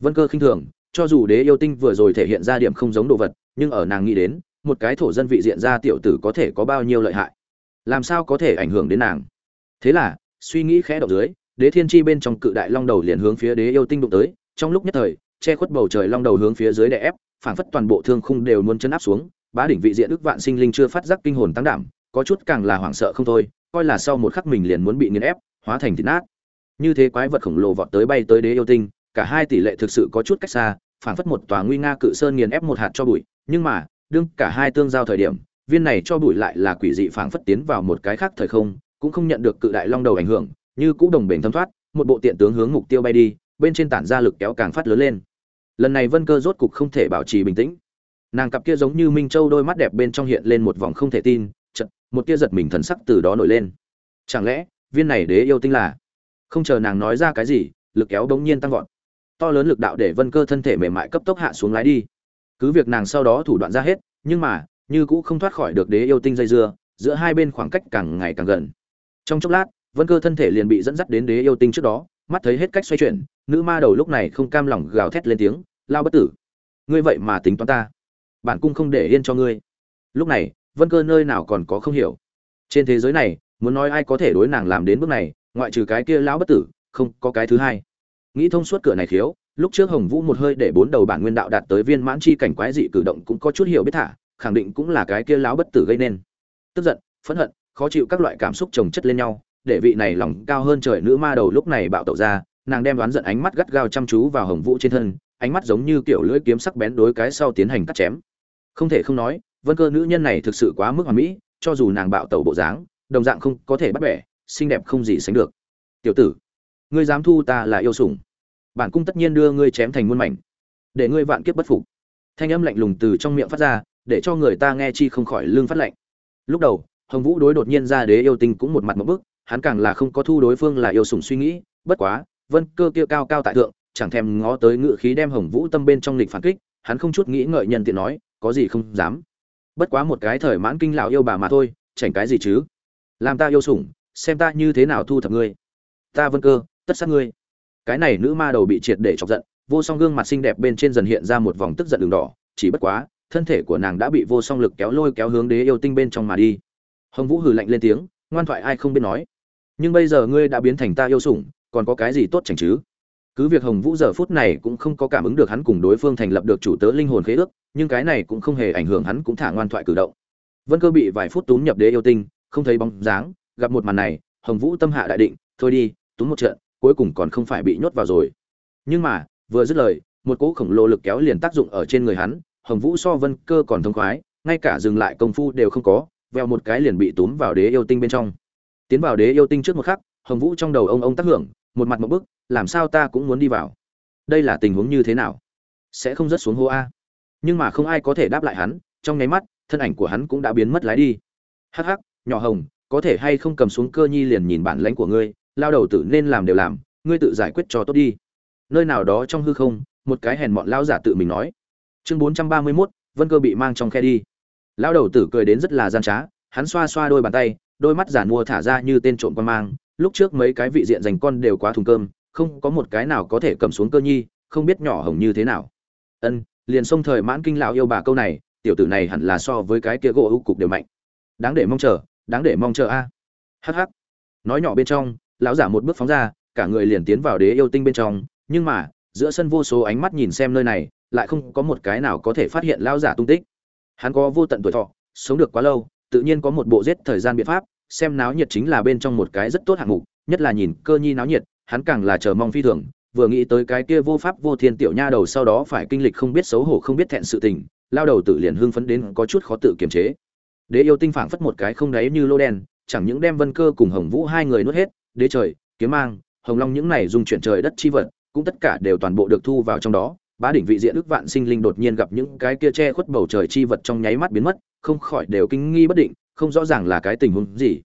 Vân cơ khinh thường, cho dù đế yêu tinh vừa rồi thể hiện ra điểm không giống đồ vật, nhưng ở nàng nghĩ đến, một cái thổ dân vị diện ra tiểu tử có thể có bao nhiêu lợi hại làm sao có thể ảnh hưởng đến nàng? Thế là, suy nghĩ khẽ động dưới, đế thiên chi bên trong cự đại long đầu liền hướng phía đế yêu tinh đụng tới, trong lúc nhất thời, che khuất bầu trời long đầu hướng phía dưới đè ép, phảng phất toàn bộ thương khung đều muốn chân áp xuống, bá đỉnh vị diện ức vạn sinh linh chưa phát giác kinh hồn tăng đảm, có chút càng là hoảng sợ không thôi, coi là sau một khắc mình liền muốn bị nghiền ép, hóa thành thịt nát. Như thế quái vật khổng lồ vọt tới bay tới đế yêu tinh, cả hai tỷ lệ thực sự có chút cách xa, phảng phất một tòa nguy nga cự sơn nghiền ép một hạt cho bụi, nhưng mà, đương cả hai tương giao thời điểm viên này cho bụi lại là quỷ dị phảng phất tiến vào một cái khác thời không cũng không nhận được cự đại long đầu ảnh hưởng như cũ đồng bền thâm thoát một bộ tiện tướng hướng mục tiêu bay đi bên trên tản ra lực kéo càng phát lớn lên. Lần này vân cơ rốt cục không thể bảo trì bình tĩnh. Nàng cặp kia giống như minh châu đôi mắt đẹp bên trong hiện lên một vòng không thể tin chợt, một tia giật mình thần sắc từ đó nổi lên. Chẳng lẽ viên này đế yêu tinh là? Không chờ nàng nói ra cái gì lực kéo bỗng nhiên tăng vọt. To lớn lực đạo để vân cơ thân thể mềm mại cấp tốc hạ xuống lái đi. Cứ việc nàng sau đó thủ đoạn ra hết nhưng mà như cũ không thoát khỏi được đế yêu tinh dây dưa, giữa hai bên khoảng cách càng ngày càng gần. Trong chốc lát, vân cơ thân thể liền bị dẫn dắt đến đế yêu tinh trước đó, mắt thấy hết cách xoay chuyển, nữ ma đầu lúc này không cam lòng gào thét lên tiếng, lao bất tử, ngươi vậy mà tính toán ta. Bản cung không để yên cho ngươi. Lúc này, vân cơ nơi nào còn có không hiểu. Trên thế giới này, muốn nói ai có thể đối nàng làm đến bước này, ngoại trừ cái kia lão bất tử, không có cái thứ hai. Nghĩ thông suốt cửa này thiếu lúc trước hồng vũ một hơi để bốn đầu bản nguyên đạo đạt tới viên mãn chi cảnh quái dị cử động cũng có chút hiểu biết thả khẳng định cũng là cái kia lão bất tử gây nên. Tức giận, phẫn hận, khó chịu các loại cảm xúc chồng chất lên nhau, để vị này lòng cao hơn trời nữ ma đầu lúc này bạo tẩu ra, nàng đem đoán giận ánh mắt gắt gao chăm chú vào hồng vũ trên thân, ánh mắt giống như kiểu lưỡi kiếm sắc bén đối cái sau tiến hành cắt chém. Không thể không nói, vân cơ nữ nhân này thực sự quá mức hoàn mỹ, cho dù nàng bạo tẩu bộ dáng, đồng dạng không có thể bắt bẻ, xinh đẹp không gì sánh được. Tiểu tử, ngươi dám thu ta là yêu sủng. Bản cung tất nhiên đưa ngươi chém thành muôn mảnh, để ngươi vạn kiếp bất phục. Thanh âm lạnh lùng từ trong miệng phát ra để cho người ta nghe chi không khỏi lương phát lạnh. Lúc đầu, hồng vũ đối đột nhiên ra đế yêu tinh cũng một mặt một bức, hắn càng là không có thu đối phương là yêu sủng suy nghĩ, bất quá, vân cơ kia cao cao tại thượng, chẳng thèm ngó tới ngự khí đem hồng vũ tâm bên trong lịch phản kích, hắn không chút nghĩ ngợi nhân tiện nói, có gì không dám. Bất quá một cái thời mãn kinh lão yêu bà mà thôi, chảnh cái gì chứ? Làm ta yêu sủng, xem ta như thế nào thu thập ngươi. Ta vân cơ, tất sát ngươi. Cái này nữ ma đầu bị triệt để chọc giận, vô song gương mặt xinh đẹp bên trên dần hiện ra một vòng tức giận đường đỏ, chỉ bất quá thân thể của nàng đã bị vô song lực kéo lôi kéo hướng đế yêu tinh bên trong mà đi. Hồng vũ hừ lạnh lên tiếng, ngoan thoại ai không biết nói. Nhưng bây giờ ngươi đã biến thành ta yêu sủng, còn có cái gì tốt chẳng chứ? Cứ việc hồng vũ giờ phút này cũng không có cảm ứng được hắn cùng đối phương thành lập được chủ tớ linh hồn khế ước, nhưng cái này cũng không hề ảnh hưởng hắn cũng thả ngoan thoại cử động. Vân cơ bị vài phút túm nhập đế yêu tinh, không thấy bóng dáng, gặp một màn này, hồng vũ tâm hạ đại định, thôi đi túm một trận, cuối cùng còn không phải bị nhốt vào rồi. Nhưng mà, vừa dứt lời, một cỗ khổng lồ lực kéo liền tác dụng ở trên người hắn hồng vũ so vân cơ còn thông khoái, ngay cả dừng lại công phu đều không có veo một cái liền bị túm vào đế yêu tinh bên trong. Tiến vào đế yêu tinh trước một khắc, hồng vũ trong đầu ông ông tác hưởng, một mặt một bức, làm sao ta cũng muốn đi vào. Đây là tình huống như thế nào? Sẽ không rớt xuống hô a. Nhưng mà không ai có thể đáp lại hắn, trong nháy mắt, thân ảnh của hắn cũng đã biến mất lái đi. Hắc hắc, nhỏ hồng, có thể hay không cầm xuống cơ nhi liền nhìn bản lãnh của ngươi, lao đầu tử nên làm đều làm, ngươi tự giải quyết cho tốt đi. Nơi nào đó trong hư không, một cái hèn mọn lao giả tự mình nói chương bốn trăm ba mươi mốt, vân cơ bị mang trong khe đi. Lão đầu tử cười đến rất là gian trá, hắn xoa xoa đôi bàn tay, đôi mắt giản mua thả ra như tên trộm quan mang. Lúc trước mấy cái vị diện dành con đều quá thùng cơm, không có một cái nào có thể cầm xuống cơ nhi, không biết nhỏ hồng như thế nào. Ân, liền xông thời mãn kinh lão yêu bà câu này, tiểu tử này hẳn là so với cái kia gỗ ưu cục đều mạnh. Đáng để mong chờ, đáng để mong chờ a. À. hh nói nhỏ bên trong, lão giả một bước phóng ra, cả người liền tiến vào đế yêu tinh bên trong. Nhưng mà, giữa sân vô số ánh mắt nhìn xem nơi này lại không có một cái nào có thể phát hiện lão giả tung tích. Hắn có vô tận tuổi thọ, sống được quá lâu, tự nhiên có một bộ giết thời gian biện pháp, xem náo nhiệt chính là bên trong một cái rất tốt hạng mục, nhất là nhìn cơ nhi náo nhiệt, hắn càng là chờ mong phi thường, vừa nghĩ tới cái kia vô pháp vô thiên tiểu nha đầu sau đó phải kinh lịch không biết xấu hổ không biết thẹn sự tình, lao đầu tự liền hưng phấn đến có chút khó tự kiềm chế. Đế yêu tinh phảng phất một cái không đáy như lô đen, chẳng những đem vân cơ cùng hồng vũ hai người nuốt hết, đế trời, kiếm mang, hồng long những này dùng chuyển trời đất chi vật, cũng tất cả đều toàn bộ được thu vào trong đó bá đỉnh vị diện ước vạn sinh linh đột nhiên gặp những cái kia che khuất bầu trời chi vật trong nháy mắt biến mất, không khỏi đều kinh nghi bất định, không rõ ràng là cái tình huống gì.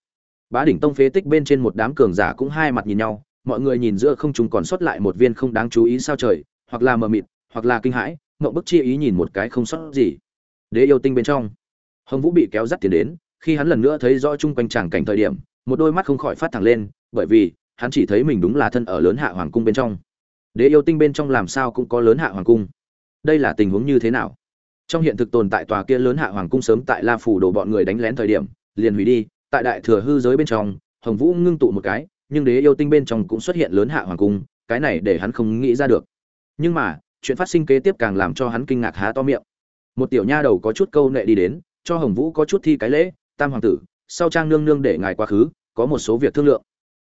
Bá đỉnh tông phế tích bên trên một đám cường giả cũng hai mặt nhìn nhau, mọi người nhìn giữa không trung còn sót lại một viên không đáng chú ý sao trời, hoặc là mờ mịt, hoặc là kinh hãi ngậm bức chi ý nhìn một cái không sót gì. Đế yêu tinh bên trong, hồng vũ bị kéo dắt tiến đến, khi hắn lần nữa thấy rõ chung quanh tràng cảnh thời điểm, một đôi mắt không khỏi phát thẳng lên, bởi vì, hắn chỉ thấy mình đúng là thân ở lớn hạ hoàng cung bên trong đế yêu tinh bên trong làm sao cũng có lớn hạ hoàng cung. Đây là tình huống như thế nào? Trong hiện thực tồn tại tòa kia lớn hạ hoàng cung sớm tại la phủ đổ bọn người đánh lén thời điểm, liền hủy đi, tại đại thừa hư giới bên trong, hồng vũ ngưng tụ một cái, nhưng đế yêu tinh bên trong cũng xuất hiện lớn hạ hoàng cung, cái này để hắn không nghĩ ra được. Nhưng mà, chuyện phát sinh kế tiếp càng làm cho hắn kinh ngạc há to miệng. Một tiểu nha đầu có chút câu nệ đi đến, cho hồng vũ có chút thi cái lễ, tam hoàng tử, sau trang nương nương để ngài quá khứ, có một số việc thương lượng.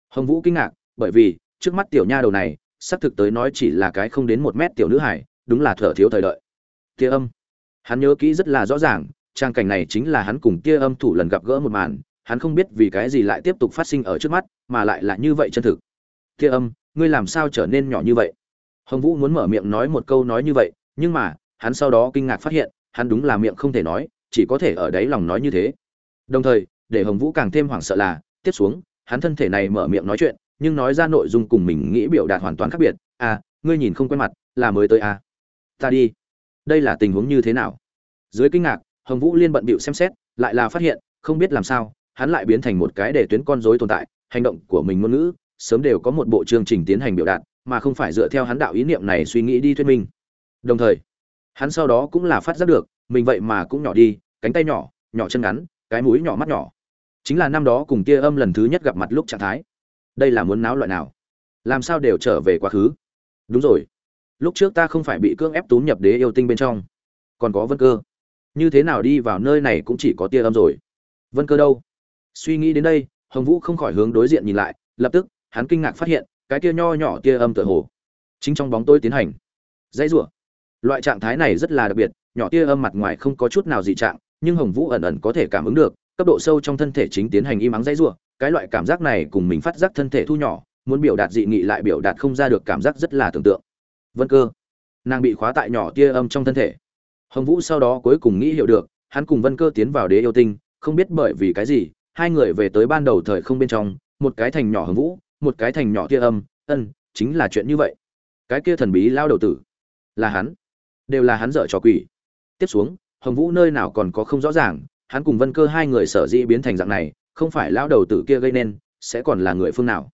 Hồng vũ kinh ngạc, bởi vì, trước mắt tiểu nha đầu này xác thực tới nói chỉ là cái không đến một mét tiểu nữ hải đúng là thở thiếu thời đợi. Tia âm. Hắn nhớ kỹ rất là rõ ràng, trang cảnh này chính là hắn cùng tia âm thủ lần gặp gỡ một màn, hắn không biết vì cái gì lại tiếp tục phát sinh ở trước mắt, mà lại là như vậy chân thực. Tia âm, ngươi làm sao trở nên nhỏ như vậy? Hồng vũ muốn mở miệng nói một câu nói như vậy, nhưng mà, hắn sau đó kinh ngạc phát hiện, hắn đúng là miệng không thể nói, chỉ có thể ở đáy lòng nói như thế. Đồng thời, để hồng vũ càng thêm hoảng sợ là, tiếp xuống, hắn thân thể này mở miệng nói chuyện nhưng nói ra nội dung cùng mình nghĩ biểu đạt hoàn toàn khác biệt. À ngươi nhìn không quen mặt, là mới tới à? Ta đi. Đây là tình huống như thế nào? Dưới kinh ngạc, hồng vũ liên bận bịu xem xét, lại là phát hiện, không biết làm sao, hắn lại biến thành một cái để tuyến con rối tồn tại, hành động của mình ngôn ngữ, sớm đều có một bộ chương trình tiến hành biểu đạt, mà không phải dựa theo hắn đạo ý niệm này suy nghĩ đi thuyết minh. Đồng thời, hắn sau đó cũng là phát giác được, mình vậy mà cũng nhỏ đi, cánh tay nhỏ nhỏ chân ngắn, cái mũi nhỏ mắt nhỏ. Chính là năm đó cùng kia âm lần thứ nhất gặp mặt lúc trạng thái đây là muốn náo loại nào? Làm sao đều trở về quá khứ? Đúng rồi. Lúc trước ta không phải bị cưỡng ép túm nhập đế yêu tinh bên trong. Còn có vân cơ. Như thế nào đi vào nơi này cũng chỉ có tia âm rồi. Vân cơ đâu? Suy nghĩ đến đây, hồng vũ không khỏi hướng đối diện nhìn lại, lập tức, hắn kinh ngạc phát hiện, cái tia nho nhỏ tia âm tựa hồ, chính trong bóng tôi tiến hành. Dãy rủa. Loại trạng thái này rất là đặc biệt, nhỏ tia âm mặt ngoài không có chút nào dị trạng, nhưng hồng vũ ẩn ẩn có thể cảm ứng được cấp độ sâu trong thân thể chính tiến hành im ắng dãy rủa, cái loại cảm giác này cùng mình phát giác thân thể thu nhỏ, muốn biểu đạt dị nghị lại biểu đạt không ra được cảm giác rất là tưởng tượng. Vân cơ, nàng bị khóa tại nhỏ tia âm trong thân thể. Hồng vũ sau đó cuối cùng nghĩ hiểu được, hắn cùng vân cơ tiến vào đế yêu tinh, không biết bởi vì cái gì, hai người về tới ban đầu thời không bên trong, một cái thành nhỏ hồng vũ, một cái thành nhỏ tia âm, ân, chính là chuyện như vậy. Cái kia thần bí lao đầu tử, là hắn, đều là hắn dở trò quỷ. Tiếp xuống, hồng vũ nơi nào còn có không rõ ràng hắn cùng vân cơ hai người sở dĩ biến thành dạng này, không phải lao đầu tử kia gây nên, sẽ còn là người phương nào?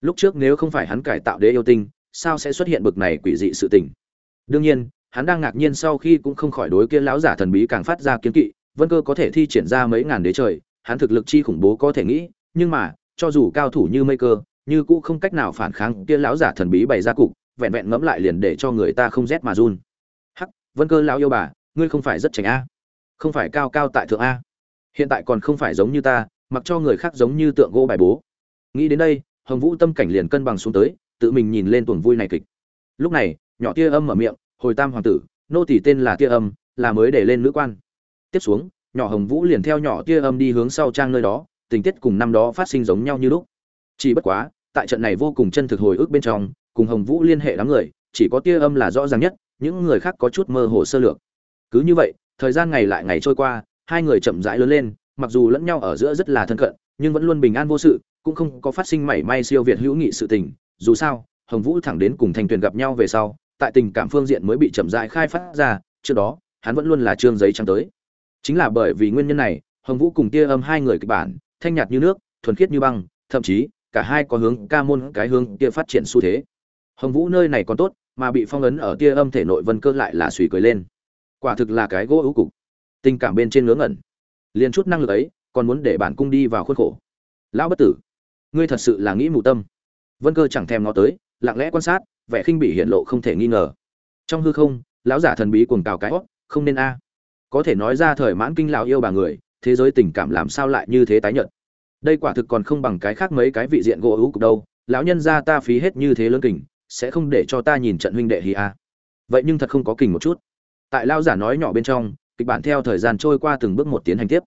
Lúc trước nếu không phải hắn cải tạo đế yêu tinh, sao sẽ xuất hiện bực này quỷ dị sự tình? Đương nhiên, hắn đang ngạc nhiên sau khi cũng không khỏi đối kia lão giả thần bí càng phát ra kiến kỵ, vân cơ có thể thi triển ra mấy ngàn đế trời, hắn thực lực chi khủng bố có thể nghĩ, nhưng mà, cho dù cao thủ như mây cơ, như cũ không cách nào phản kháng kia lão giả thần bí bày ra cục, vẹn vẹn ngẫm lại liền để cho người ta không rét mà run. Hắc, vân cơ lão yêu bà, ngươi không phải rất tránh a không phải cao cao tại thượng a. Hiện tại còn không phải giống như ta, mặc cho người khác giống như tượng gỗ bài bố. Nghĩ đến đây, hồng vũ tâm cảnh liền cân bằng xuống tới, tự mình nhìn lên tuồng vui này kịch. Lúc này, nhỏ tia âm mở miệng, hồi tam hoàng tử, nô tỷ tên là tia âm, là mới để lên nữ quan. Tiếp xuống, nhỏ hồng vũ liền theo nhỏ tia âm đi hướng sau trang nơi đó, tình tiết cùng năm đó phát sinh giống nhau như lúc. Chỉ bất quá, tại trận này vô cùng chân thực hồi ức bên trong, cùng hồng vũ liên hệ đám người, chỉ có tia âm là rõ ràng nhất, những người khác có chút mơ hồ sơ lược. Cứ như vậy thời gian ngày lại ngày trôi qua, hai người chậm rãi lớn lên, mặc dù lẫn nhau ở giữa rất là thân cận, nhưng vẫn luôn bình an vô sự, cũng không có phát sinh mảy may siêu việt hữu nghị sự tình. Dù sao, hồng vũ thẳng đến cùng thành tuyền gặp nhau về sau, tại tình cảm phương diện mới bị chậm rãi khai phát ra, trước đó, hắn vẫn luôn là trương giấy trắng tới. Chính là bởi vì nguyên nhân này, hồng vũ cùng tia âm hai người kịch bản, thanh nhạt như nước, thuần khiết như băng, thậm chí, cả hai có hướng ca môn, cái hướng kia phát triển xu thế. Hồng vũ nơi này còn tốt, mà bị phong ấn ở tia âm thể nội vân cơ lại là suy cười lên quả thực là cái gỗ ưu cục. Tình cảm bên trên ngớ ngẩn. Liền chút năng lực ấy, còn muốn để bản cung đi vào khuôn khổ. Lão bất tử, ngươi thật sự là nghĩ mù tâm. Vân cơ chẳng thèm ngó tới, lặng lẽ quan sát, vẻ khinh bị hiện lộ không thể nghi ngờ. Trong hư không, lão giả thần bí cuồng cào cái hót, không nên a. À. Có thể nói ra thời mãn kinh lão yêu bà người, thế giới tình cảm làm sao lại như thế tái nhợt. Đây quả thực còn không bằng cái khác mấy cái vị diện gỗ ưu cục đâu. Lão nhân gia ta phí hết như thế lớn kình, sẽ không để cho ta nhìn trận huynh đệ hì a. Vậy nhưng thật không có kình một chút tại lão giả nói nhỏ bên trong, kịch bản theo thời gian trôi qua từng bước một tiến hành tiếp.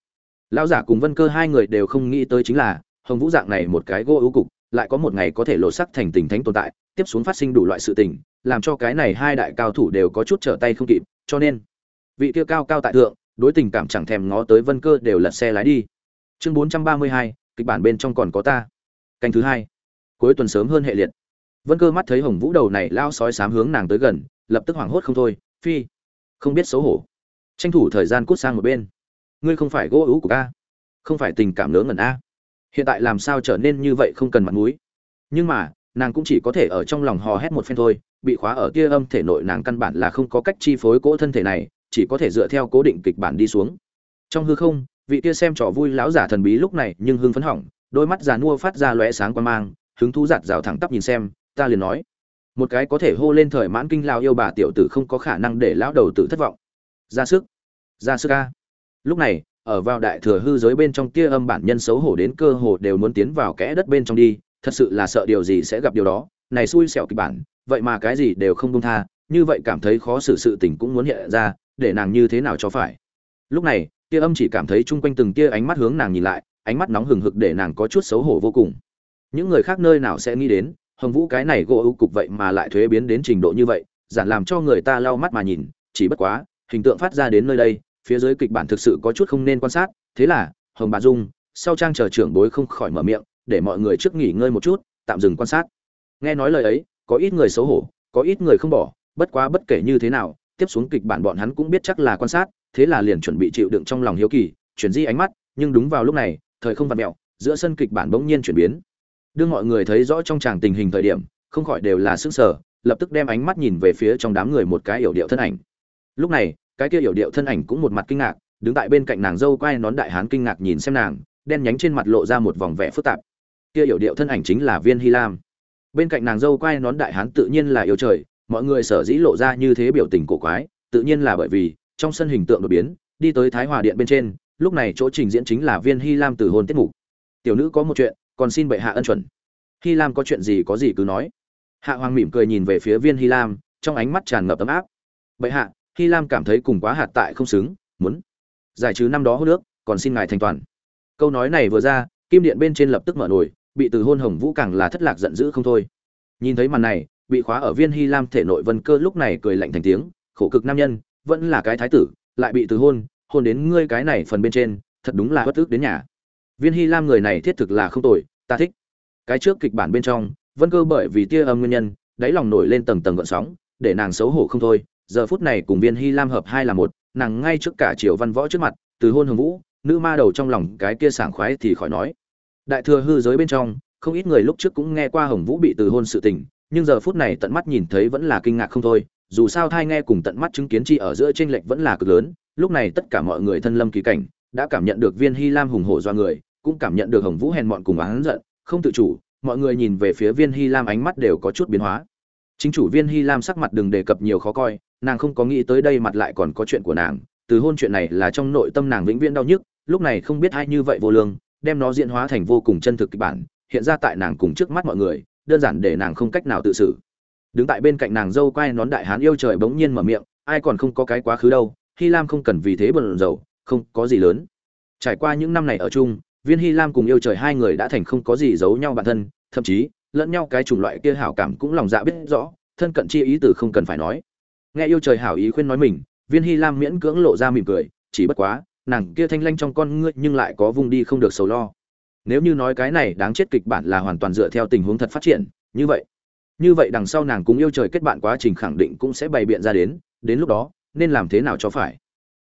Lão giả cùng vân cơ hai người đều không nghĩ tới chính là, hồng vũ dạng này một cái gỗ ưu cục, lại có một ngày có thể lộ sắc thành tình thánh tồn tại, tiếp xuống phát sinh đủ loại sự tình, làm cho cái này hai đại cao thủ đều có chút trở tay không kịp, cho nên, vị kia cao cao tại thượng, đối tình cảm chẳng thèm ngó tới vân cơ đều lật xe lái đi. Chương bốn trăm ba mươi hai, kịch bản bên trong còn có ta. Canh thứ hai. Cuối tuần sớm hơn hệ liệt. Vân cơ mắt thấy hồng vũ đầu này lao sói sám hướng nàng tới gần, lập tức hoảng hốt không thôi, phi không biết xấu hổ. Tranh thủ thời gian cút sang một bên. Ngươi không phải gỗ ú của ca không phải tình cảm lớn ngẩn a. Hiện tại làm sao trở nên như vậy không cần mặt mũi. Nhưng mà, nàng cũng chỉ có thể ở trong lòng hò hét một phen thôi, bị khóa ở kia âm thể nội nàng căn bản là không có cách chi phối cỗ thân thể này, chỉ có thể dựa theo cố định kịch bản đi xuống. Trong hư không, vị kia xem trò vui lão giả thần bí lúc này nhưng hưng phấn hỏng, đôi mắt già nua phát ra lóe sáng quan mang, hứng thú giạt rào thẳng tắp nhìn xem, ta liền nói một cái có thể hô lên thời mãn kinh lao yêu bà tiểu tử không có khả năng để lão đầu tử thất vọng. Ra sức ra sức ca lúc này, ở vào đại thừa hư giới bên trong tia âm bản nhân xấu hổ đến cơ hồ đều muốn tiến vào kẽ đất bên trong đi, thật sự là sợ điều gì sẽ gặp điều đó, này xui xẻo kịch bản, vậy mà cái gì đều không công tha, như vậy cảm thấy khó xử sự tình cũng muốn hiện ra, để nàng như thế nào cho phải. Lúc này, tia âm chỉ cảm thấy chung quanh từng tia ánh mắt hướng nàng nhìn lại, ánh mắt nóng hừng hực để nàng có chút xấu hổ vô cùng. Những người khác nơi nào sẽ nghĩ đến hồng vũ cái này gỗ ưu cục vậy mà lại thuế biến đến trình độ như vậy, giản làm cho người ta lau mắt mà nhìn, chỉ bất quá, hình tượng phát ra đến nơi đây, phía dưới kịch bản thực sự có chút không nên quan sát, thế là, hồng bà dung, sau trang chờ trưởng bối không khỏi mở miệng, để mọi người trước nghỉ ngơi một chút, tạm dừng quan sát. Nghe nói lời ấy, có ít người xấu hổ, có ít người không bỏ, bất quá bất kể như thế nào, tiếp xuống kịch bản bọn hắn cũng biết chắc là quan sát, thế là liền chuẩn bị chịu đựng trong lòng hiếu kỳ, chuyển di ánh mắt, nhưng đúng vào lúc này, thời không vặt mẹo, giữa sân kịch bản bỗng nhiên chuyển biến đưa mọi người thấy rõ trong tràng tình hình thời điểm, không khỏi đều là sức sở lập tức đem ánh mắt nhìn về phía trong đám người một cái yểu điệu thân ảnh. Lúc này, cái kia yểu điệu thân ảnh cũng một mặt kinh ngạc, đứng tại bên cạnh nàng dâu quay nón đại hán kinh ngạc nhìn xem nàng, đen nhánh trên mặt lộ ra một vòng vẻ phức tạp. Kia yểu điệu thân ảnh chính là viên hy lam. Bên cạnh nàng dâu quay nón đại hán tự nhiên là yêu trời, mọi người sở dĩ lộ ra như thế biểu tình cổ quái, tự nhiên là bởi vì, trong sân hình tượng đột biến, đi tới thái hòa điện bên trên, lúc này chỗ trình diễn chính là viên hy lam từ hôn tiết mục. Tiểu nữ có một chuyện còn xin bệ hạ ân chuẩn. Hy lam có chuyện gì có gì cứ nói. Hạ hoàng mỉm cười nhìn về phía viên hy lam, trong ánh mắt tràn ngập ấm áp. Bệ hạ, hy lam cảm thấy cùng quá hạt tại không xứng, muốn giải trừ năm đó hô nước còn xin ngài thành toàn. Câu nói này vừa ra, kim điện bên trên lập tức mở nổi bị từ hôn hồng vũ càng là thất lạc giận dữ không thôi. Nhìn thấy màn này, bị khóa ở viên hy lam thể nội vân cơ lúc này cười lạnh thành tiếng, khổ cực nam nhân, vẫn là cái thái tử, lại bị từ hôn hôn đến ngươi cái này phần bên trên, thật đúng là bất tức đến nhà viên hy lam người này thiết thực là không tồi, ta thích. Cái trước kịch bản bên trong, vân cơ bởi vì tia âm nguyên nhân, đáy lòng nổi lên tầng tầng gợn sóng, để nàng xấu hổ không thôi. Giờ phút này cùng viên hy lam hợp hai là một, nàng ngay trước cả triều văn võ trước mặt, từ hôn hồng vũ, nữ ma đầu trong lòng cái kia sảng khoái thì khỏi nói. Đại thừa hư giới bên trong, không ít người lúc trước cũng nghe qua hồng vũ bị từ hôn sự tình, nhưng giờ phút này tận mắt nhìn thấy vẫn là kinh ngạc không thôi. Dù sao thai nghe cùng tận mắt chứng kiến chi ở giữa tranh lệch vẫn là cực lớn, lúc này tất cả mọi người thân lâm kỳ cảnh, đã cảm nhận được viên hy lam hùng hổ do người cũng cảm nhận được hồng vũ hèn mọn cùng oán giận, không tự chủ, mọi người nhìn về phía viên hy lam ánh mắt đều có chút biến hóa. Chính chủ viên hy lam sắc mặt đừng đề cập nhiều khó coi, nàng không có nghĩ tới đây mặt lại còn có chuyện của nàng, từ hôn chuyện này là trong nội tâm nàng vĩnh viễn đau nhức, lúc này không biết ai như vậy vô lương, đem nó diễn hóa thành vô cùng chân thực kịch bản, hiện ra tại nàng cùng trước mắt mọi người, đơn giản để nàng không cách nào tự xử. Đứng tại bên cạnh nàng dâu quay nón đại hán yêu trời bỗng nhiên mở miệng, ai còn không có cái quá khứ đâu, hy lam không cần vì thế bận rầu không có gì lớn. Trải qua những năm này ở chung viên hy lam cùng yêu trời hai người đã thành không có gì giấu nhau bản thân, thậm chí, lẫn nhau cái chủng loại kia hảo cảm cũng lòng dạ biết rõ, thân cận chi ý từ không cần phải nói. Nghe yêu trời hảo ý khuyên nói mình, viên hy lam miễn cưỡng lộ ra mỉm cười, chỉ bất quá, nàng kia thanh lanh trong con ngươi nhưng lại có vùng đi không được sầu lo. Nếu như nói cái này đáng chết kịch bản là hoàn toàn dựa theo tình huống thật phát triển, như vậy như vậy đằng sau nàng cũng yêu trời kết bạn quá trình khẳng định cũng sẽ bày biện ra đến đến lúc đó, nên làm thế nào cho phải?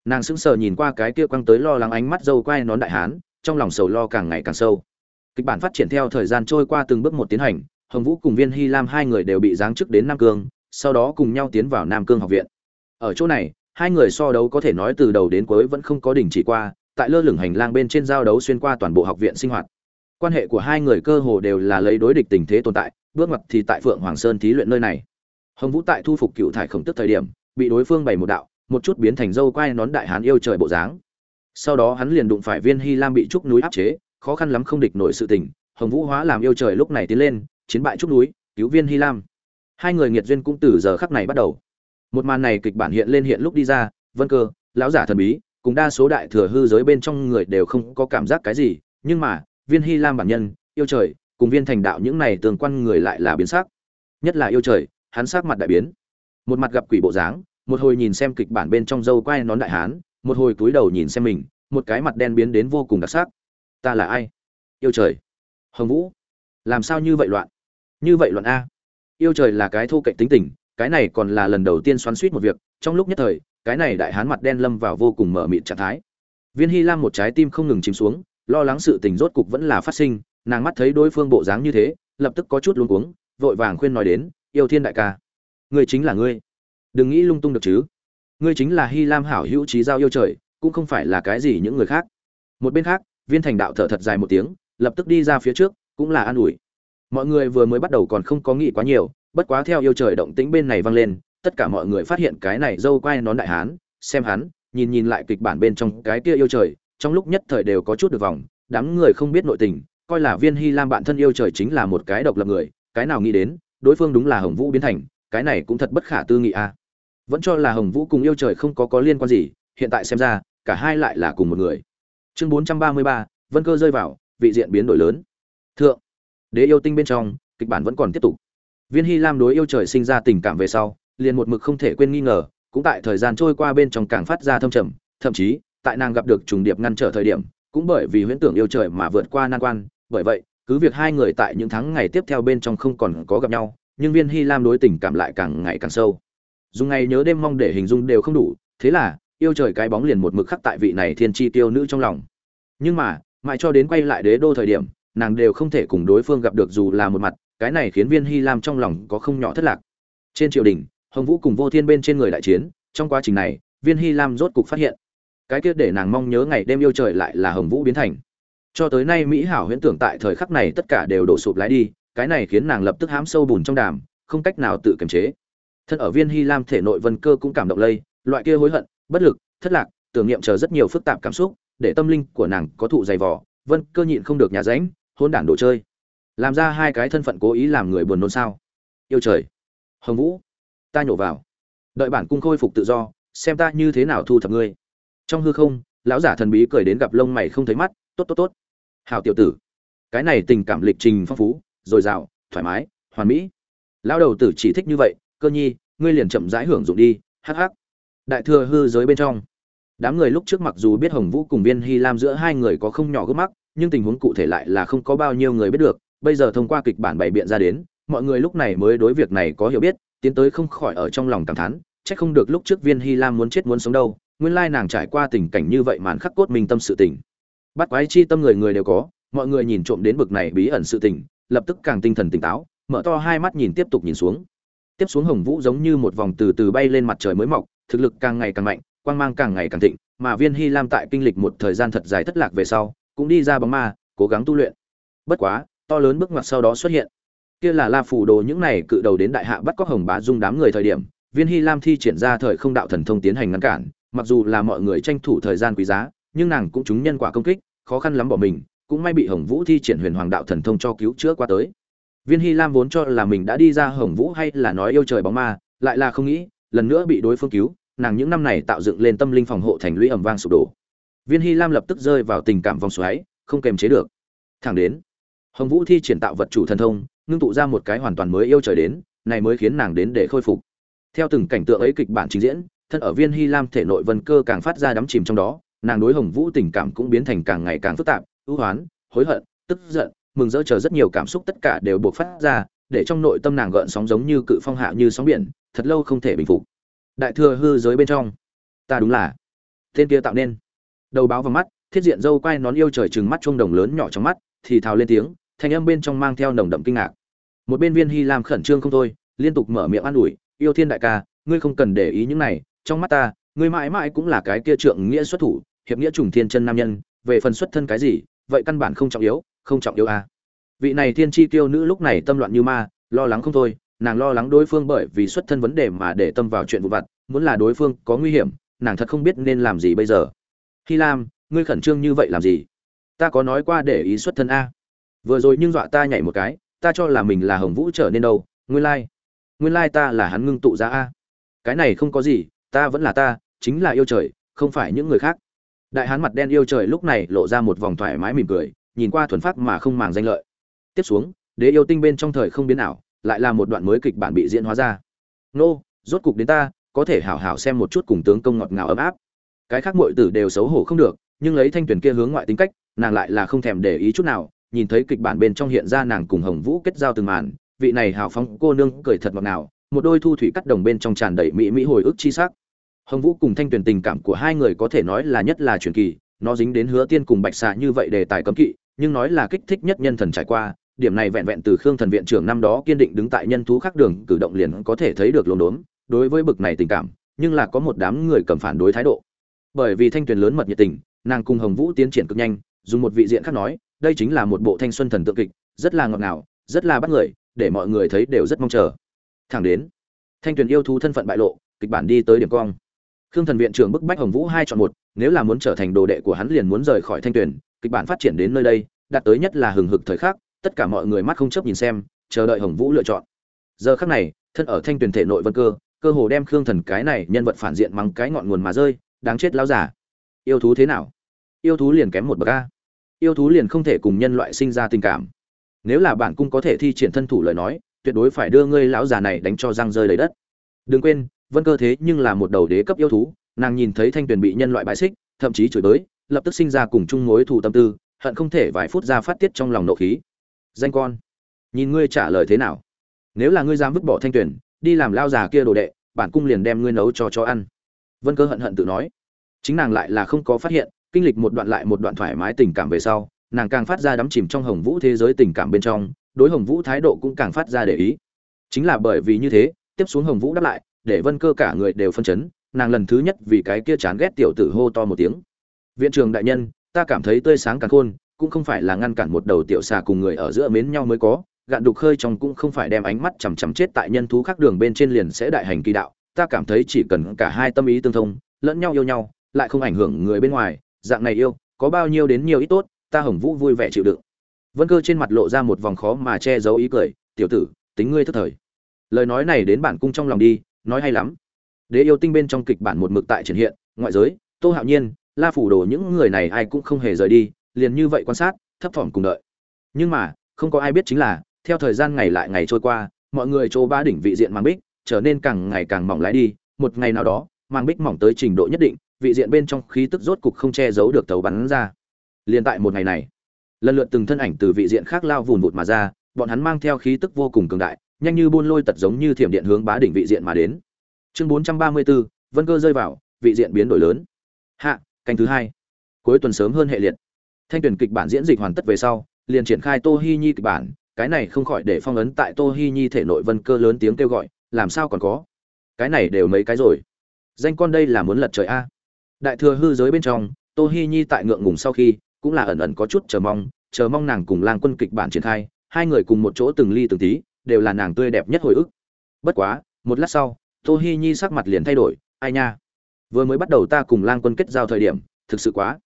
Nàng sững sờ nhìn qua cái kia quăng tới lo lắng ánh mắt dâu quai nón đại hán trong lòng sầu lo càng ngày càng sâu. Kịch bản phát triển theo thời gian trôi qua từng bước một tiến hành, hồng vũ cùng viên hy lam hai người đều bị giáng chức đến nam cương, sau đó cùng nhau tiến vào nam cương học viện. Ở chỗ này, hai người so đấu có thể nói từ đầu đến cuối vẫn không có đình chỉ qua, tại lơ lửng hành lang bên trên giao đấu xuyên qua toàn bộ học viện sinh hoạt. Quan hệ của hai người cơ hồ đều là lấy đối địch tình thế tồn tại, bước ngoặt thì tại phượng hoàng sơn thí luyện nơi này. Hồng vũ tại thu phục cựu thải khổng tức thời điểm, bị đối phương bày một đạo, một chút biến thành dâu quai nón đại hán yêu trời bộ dáng sau đó hắn liền đụng phải viên hy lam bị trúc núi áp chế, khó khăn lắm không địch nổi sự tình, hồng vũ hóa làm yêu trời lúc này tiến lên, chiến bại trúc núi, cứu viên hy lam. Hai người nghiệt duyên cũng từ giờ khắc này bắt đầu. Một màn này kịch bản hiện lên hiện lúc đi ra, vân cơ, lão giả thần bí, cùng đa số đại thừa hư giới bên trong người đều không có cảm giác cái gì, nhưng mà, viên hy lam bản nhân, yêu trời, cùng viên thành đạo những này tường quan người lại là biến sắc. Nhất là yêu trời, hắn sắc mặt đại biến. Một mặt gặp quỷ bộ dáng, một hồi nhìn xem kịch bản bên trong dâu quai nón đại hán một hồi túi đầu nhìn xem mình, một cái mặt đen biến đến vô cùng đặc sắc. Ta là ai? Yêu trời. Hồng vũ. Làm sao như vậy loạn? Như vậy loạn a. Yêu trời là cái thô cạnh tính tình, cái này còn là lần đầu tiên xoắn suýt một việc, trong lúc nhất thời, cái này đại hán mặt đen lâm vào vô cùng mở mịt trạng thái. Viên hy lam một trái tim không ngừng chìm xuống, lo lắng sự tình rốt cục vẫn là phát sinh, nàng mắt thấy đối phương bộ dáng như thế, lập tức có chút luống cuống, vội vàng khuyên nói đến, yêu thiên đại ca người chính là ngươi. Đừng nghĩ lung tung được chứ ngươi chính là hy lam hảo hữu trí giao yêu trời, cũng không phải là cái gì những người khác. Một bên khác, viên thành đạo thở thật dài một tiếng, lập tức đi ra phía trước, cũng là an ủi. Mọi người vừa mới bắt đầu còn không có nghĩ quá nhiều, bất quá theo yêu trời động tĩnh bên này vang lên, tất cả mọi người phát hiện cái này dâu quai nón đại hán, xem hắn, nhìn nhìn lại kịch bản bên trong cái kia yêu trời, trong lúc nhất thời đều có chút được vòng, đám người không biết nội tình, coi là viên hy lam bạn thân yêu trời chính là một cái độc lập người, cái nào nghĩ đến, đối phương đúng là hồng vũ biến thành, cái này cũng thật bất khả tư nghị a vẫn cho là hồng vũ cùng yêu trời không có có liên quan gì, hiện tại xem ra, cả hai lại là cùng một người. Chương bốn trăm ba mươi ba, vân cơ rơi vào, vị diện biến đổi lớn. Thượng, đế yêu tinh bên trong, kịch bản vẫn còn tiếp tục. Viên hy lam đối yêu trời sinh ra tình cảm về sau, liền một mực không thể quên nghi ngờ, cũng tại thời gian trôi qua bên trong càng phát ra thâm trầm, thậm chí, tại nàng gặp được trùng điệp ngăn trở thời điểm, cũng bởi vì huyễn tưởng yêu trời mà vượt qua nan quan. Bởi vậy, cứ việc hai người tại những tháng ngày tiếp theo bên trong không còn có gặp nhau, nhưng viên hy lam đối tình cảm lại càng ngày càng sâu dùng ngày nhớ đêm mong để hình dung đều không đủ, thế là, yêu trời cái bóng liền một mực khắc tại vị này thiên chi tiêu nữ trong lòng. Nhưng mà, mãi cho đến quay lại đế đô thời điểm, nàng đều không thể cùng đối phương gặp được dù là một mặt, cái này khiến viên hy lam trong lòng có không nhỏ thất lạc. Trên triều đình, hồng vũ cùng vô thiên bên trên người đại chiến, trong quá trình này, viên hy lam rốt cục phát hiện. Cái kia để nàng mong nhớ ngày đêm yêu trời lại là hồng vũ biến thành. Cho tới nay mỹ hảo huyễn tưởng tại thời khắc này tất cả đều đổ sụp lái đi, cái này khiến nàng lập tức hám sâu bùn trong đàm, không cách nào tự kiềm chế thân ở viên hy lam thể nội vân cơ cũng cảm động lây, loại kia hối hận, bất lực, thất lạc, tưởng niệm chờ rất nhiều phức tạp cảm xúc, để tâm linh của nàng có thụ dày vỏ vân cơ nhịn không được nhà ránh, hôn đản đồ chơi. Làm ra hai cái thân phận cố ý làm người buồn nôn sao? Yêu trời. Hồng vũ. Ta nhổ vào. Đợi bản cung khôi phục tự do, xem ta như thế nào thu thập ngươi. Trong hư không, lão giả thần bí cười đến gặp lông mày không thấy mắt, tốt tốt tốt. Hào tiểu tử. Cái này tình cảm lịch trình phong phú, dồi dào, thoải mái, hoàn mỹ. Lão đầu tử chỉ thích như vậy cơ nhi, ngươi liền chậm rãi hưởng dụng đi hh đại thừa hư giới bên trong, đám người lúc trước mặc dù biết hồng vũ cùng viên hy lam giữa hai người có không nhỏ gấp mắc, nhưng tình huống cụ thể lại là không có bao nhiêu người biết được. Bây giờ thông qua kịch bản bày biện ra đến, mọi người lúc này mới đối việc này có hiểu biết, tiến tới không khỏi ở trong lòng cảm thán, chắc không được lúc trước viên hy lam muốn chết muốn sống đâu, nguyên lai nàng trải qua tình cảnh như vậy màn khắc cốt mình tâm sự tình. Bắt quái chi tâm người người đều có, mọi người nhìn trộm đến bực này bí ẩn sự tình, lập tức càng tinh thần tỉnh táo, mở to hai mắt nhìn tiếp tục nhìn xuống tiếp xuống hồng vũ giống như một vòng từ từ bay lên mặt trời mới mọc, thực lực càng ngày càng mạnh, quang mang càng ngày càng thịnh, mà viên hy lam tại kinh lịch một thời gian thật dài thất lạc về sau, cũng đi ra bóng ma, cố gắng tu luyện. Bất quá, to lớn bước ngoặt sau đó xuất hiện. Kia là la phủ đồ những này cự đầu đến đại hạ bắt cóc hồng bá dung đám người thời điểm, viên hy lam thi triển ra thời không đạo thần thông tiến hành ngăn cản, mặc dù là mọi người tranh thủ thời gian quý giá, nhưng nàng cũng trúng nhân quả công kích, khó khăn lắm bỏ mình, cũng may bị hồng vũ thi triển huyền hoàng đạo thần thông cho cứu chữa qua tới viên hy lam vốn cho là mình đã đi ra hồng vũ hay là nói yêu trời bóng ma, lại là không nghĩ, lần nữa bị đối phương cứu, nàng những năm này tạo dựng lên tâm linh phòng hộ thành lũy ẩm vang sụp đổ. Viên hy lam lập tức rơi vào tình cảm vòng xoáy, không kềm chế được. Thẳng đến, hồng vũ thi triển tạo vật chủ thần thông, ngưng tụ ra một cái hoàn toàn mới yêu trời đến, này mới khiến nàng đến để khôi phục. Theo từng cảnh tượng ấy kịch bản trình diễn, thân ở viên hy lam thể nội vân cơ càng phát ra đắm chìm trong đó, nàng đối hồng vũ tình cảm cũng biến thành càng ngày càng phức tạp, ưu hoán, hối hận, tức giận mừng rỡ chờ rất nhiều cảm xúc tất cả đều buộc phát ra, để trong nội tâm nàng gợn sóng giống như cự phong hạ như sóng biển, thật lâu không thể bình phục. Đại thừa hư giới bên trong, ta đúng là tên kia tạo nên. Đầu báo vào mắt, thiết diện dâu quay nón yêu trời chừng mắt chuông đồng lớn nhỏ trong mắt, thì thào lên tiếng, thanh âm bên trong mang theo nồng đậm kinh ngạc. Một bên viên hy lam khẩn trương không thôi, liên tục mở miệng an ủi, yêu thiên đại ca, ngươi không cần để ý những này, trong mắt ta, ngươi mãi mãi cũng là cái kia trượng nghĩa xuất thủ, hiệp nghĩa trùng thiên chân nam nhân, về phần xuất thân cái gì, vậy căn bản không trọng yếu không trọng yếu à. vị này thiên chi tiêu nữ lúc này tâm loạn như ma, lo lắng không thôi, nàng lo lắng đối phương bởi vì xuất thân vấn đề mà để tâm vào chuyện vụ vặt, muốn là đối phương có nguy hiểm, nàng thật không biết nên làm gì bây giờ khi lam, ngươi khẩn trương như vậy làm gì ta có nói qua để ý xuất thân a vừa rồi nhưng dọa ta nhảy một cái, ta cho là mình là hồng vũ trở nên đâu, nguyên lai、like. nguyên lai、like、ta là hắn ngưng tụ ra a cái này không có gì, ta vẫn là ta, chính là yêu trời, không phải những người khác đại hán mặt đen yêu trời lúc này lộ ra một vòng thoải mái mỉm cười nhìn qua thuần phát mà không màng danh lợi. Tiếp xuống, đế yêu tinh bên trong thời không biến ảo, lại là một đoạn mới kịch bản bị diễn hóa ra. Nô, rốt cục đến ta, có thể hảo hảo xem một chút cùng tướng công ngọt ngào ấm áp. Cái khác mọi tử đều xấu hổ không được, nhưng lấy thanh tuyển kia hướng ngoại tính cách, nàng lại là không thèm để ý chút nào, nhìn thấy kịch bản bên trong hiện ra nàng cùng hồng vũ kết giao từng màn, vị này hào phóng cô nương cười thật ngọt ngào, một đôi thu thủy cắt đồng bên trong tràn đầy mỹ mỹ hồi ức chi sắc. Hồng vũ cùng thanh tuyển tình cảm của hai người có thể nói là nhất là truyền kỳ, nó dính đến hứa tiên cùng bạch xạ như vậy đề tài cấm kỵ nhưng nói là kích thích nhất nhân thần trải qua, điểm này vẹn vẹn từ khương thần viện trưởng năm đó kiên định đứng tại nhân thú khác đường cử động liền có thể thấy được lồn đốn, đối với bực này tình cảm, nhưng là có một đám người cầm phản đối thái độ. Bởi vì thanh tuyền lớn mật nhiệt tình, nàng cùng hồng vũ tiến triển cực nhanh, dùng một vị diện khác nói, đây chính là một bộ thanh xuân thần tượng kịch, rất là ngọt ngào, rất là bắt người, để mọi người thấy đều rất mong chờ. Thẳng đến, thanh tuyền yêu thú thân phận bại lộ, kịch bản đi tới điểm cong. Khương thần viện trưởng bức bách hồng vũ hai chọn một, nếu là muốn trở thành đồ đệ của hắn liền muốn rời khỏi thanh tuyền kịch bản phát triển đến nơi đây, đạt tới nhất là hừng hực thời khắc, tất cả mọi người mắt không chấp nhìn xem, chờ đợi hồng vũ lựa chọn. Giờ khắc này, thân ở thanh tuyền thể nội vân cơ cơ hồ đem khương thần cái này nhân vật phản diện mắng cái ngọn nguồn mà rơi, đáng chết lão giả yêu thú thế nào? Yêu thú liền kém một bậc a. Yêu thú liền không thể cùng nhân loại sinh ra tình cảm. Nếu là bạn cung có thể thi triển thân thủ lời nói, tuyệt đối phải đưa ngươi lão già này đánh cho răng rơi lấy đất. Đừng quên, vân cơ thế nhưng là một đầu đế cấp yêu thú, nàng nhìn thấy thanh tuyền bị nhân loại bãi xích, thậm chí chửi tới lập tức sinh ra cùng chung mối thù tâm tư, hận không thể vài phút ra phát tiết trong lòng nộ khí. Danh con, nhìn ngươi trả lời thế nào? Nếu là ngươi dám vứt bỏ thanh tuyển, đi làm lao già kia đồ đệ, bản cung liền đem ngươi nấu cho chó ăn. Vân cơ hận hận tự nói. Chính nàng lại là không có phát hiện, kinh lịch một đoạn lại một đoạn thoải mái tình cảm về sau, nàng càng phát ra đắm chìm trong hồng vũ thế giới tình cảm bên trong, đối hồng vũ thái độ cũng càng phát ra để ý. Chính là bởi vì như thế, tiếp xuống hồng vũ đáp lại, để vân cơ cả người đều phân chấn, nàng lần thứ nhất vì cái kia chán ghét tiểu tử hô to một tiếng viện trường đại nhân, ta cảm thấy tươi sáng càng khôn, cũng không phải là ngăn cản một đầu tiểu xà cùng người ở giữa mến nhau mới có, gạn đục khơi trong cũng không phải đem ánh mắt chằm chằm chết tại nhân thú khác đường bên trên liền sẽ đại hành kỳ đạo, ta cảm thấy chỉ cần cả hai tâm ý tương thông, lẫn nhau yêu nhau, lại không ảnh hưởng người bên ngoài, dạng này yêu, có bao nhiêu đến nhiều ít tốt, ta hồng vũ vui vẻ chịu đựng. Vân cơ trên mặt lộ ra một vòng khó mà che giấu ý cười, tiểu tử, tính ngươi thất thời. Lời nói này đến bản cung trong lòng đi, nói hay lắm. Đế yêu tinh bên trong kịch bản một mực tại triển hiện, ngoại giới, tô hạo nhiên la phủ đồ những người này ai cũng không hề rời đi liền như vậy quan sát thấp thỏm cùng đợi. Nhưng mà không có ai biết chính là theo thời gian ngày lại ngày trôi qua mọi người chỗ ba đỉnh vị diện mang bích trở nên càng ngày càng mỏng lái đi một ngày nào đó mang bích mỏng tới trình độ nhất định vị diện bên trong khí tức rốt cục không che giấu được tàu bắn ra. Liền tại một ngày này lần lượt từng thân ảnh từ vị diện khác lao vùn vụt mà ra bọn hắn mang theo khí tức vô cùng cường đại nhanh như buôn lôi tật giống như thiểm điện hướng bá đỉnh vị diện mà đến. Chương 434, vân cơ rơi vào vị diện biến đổi lớn. Hạ canh thứ hai. Cuối tuần sớm hơn hệ liệt. Thanh tuyển kịch bản diễn dịch hoàn tất về sau, liền triển khai tô hi nhi kịch bản. Cái này không khỏi để phong ấn tại tô hi nhi thể nội vân cơ lớn tiếng kêu gọi, làm sao còn có? Cái này đều mấy cái rồi. Danh con đây là muốn lật trời a. Đại thừa hư giới bên trong tô hi nhi tại ngượng ngùng sau khi, cũng là ẩn ẩn có chút chờ mong chờ mong nàng cùng lang quân kịch bản triển khai, hai người cùng một chỗ từng ly từng tí, đều là nàng tươi đẹp nhất hồi ức. Bất quá, một lát sau tô hi nhi sắc mặt liền thay đổi, ai nha? Vừa mới bắt đầu ta cùng lang quân kết giao thời điểm, thực sự quá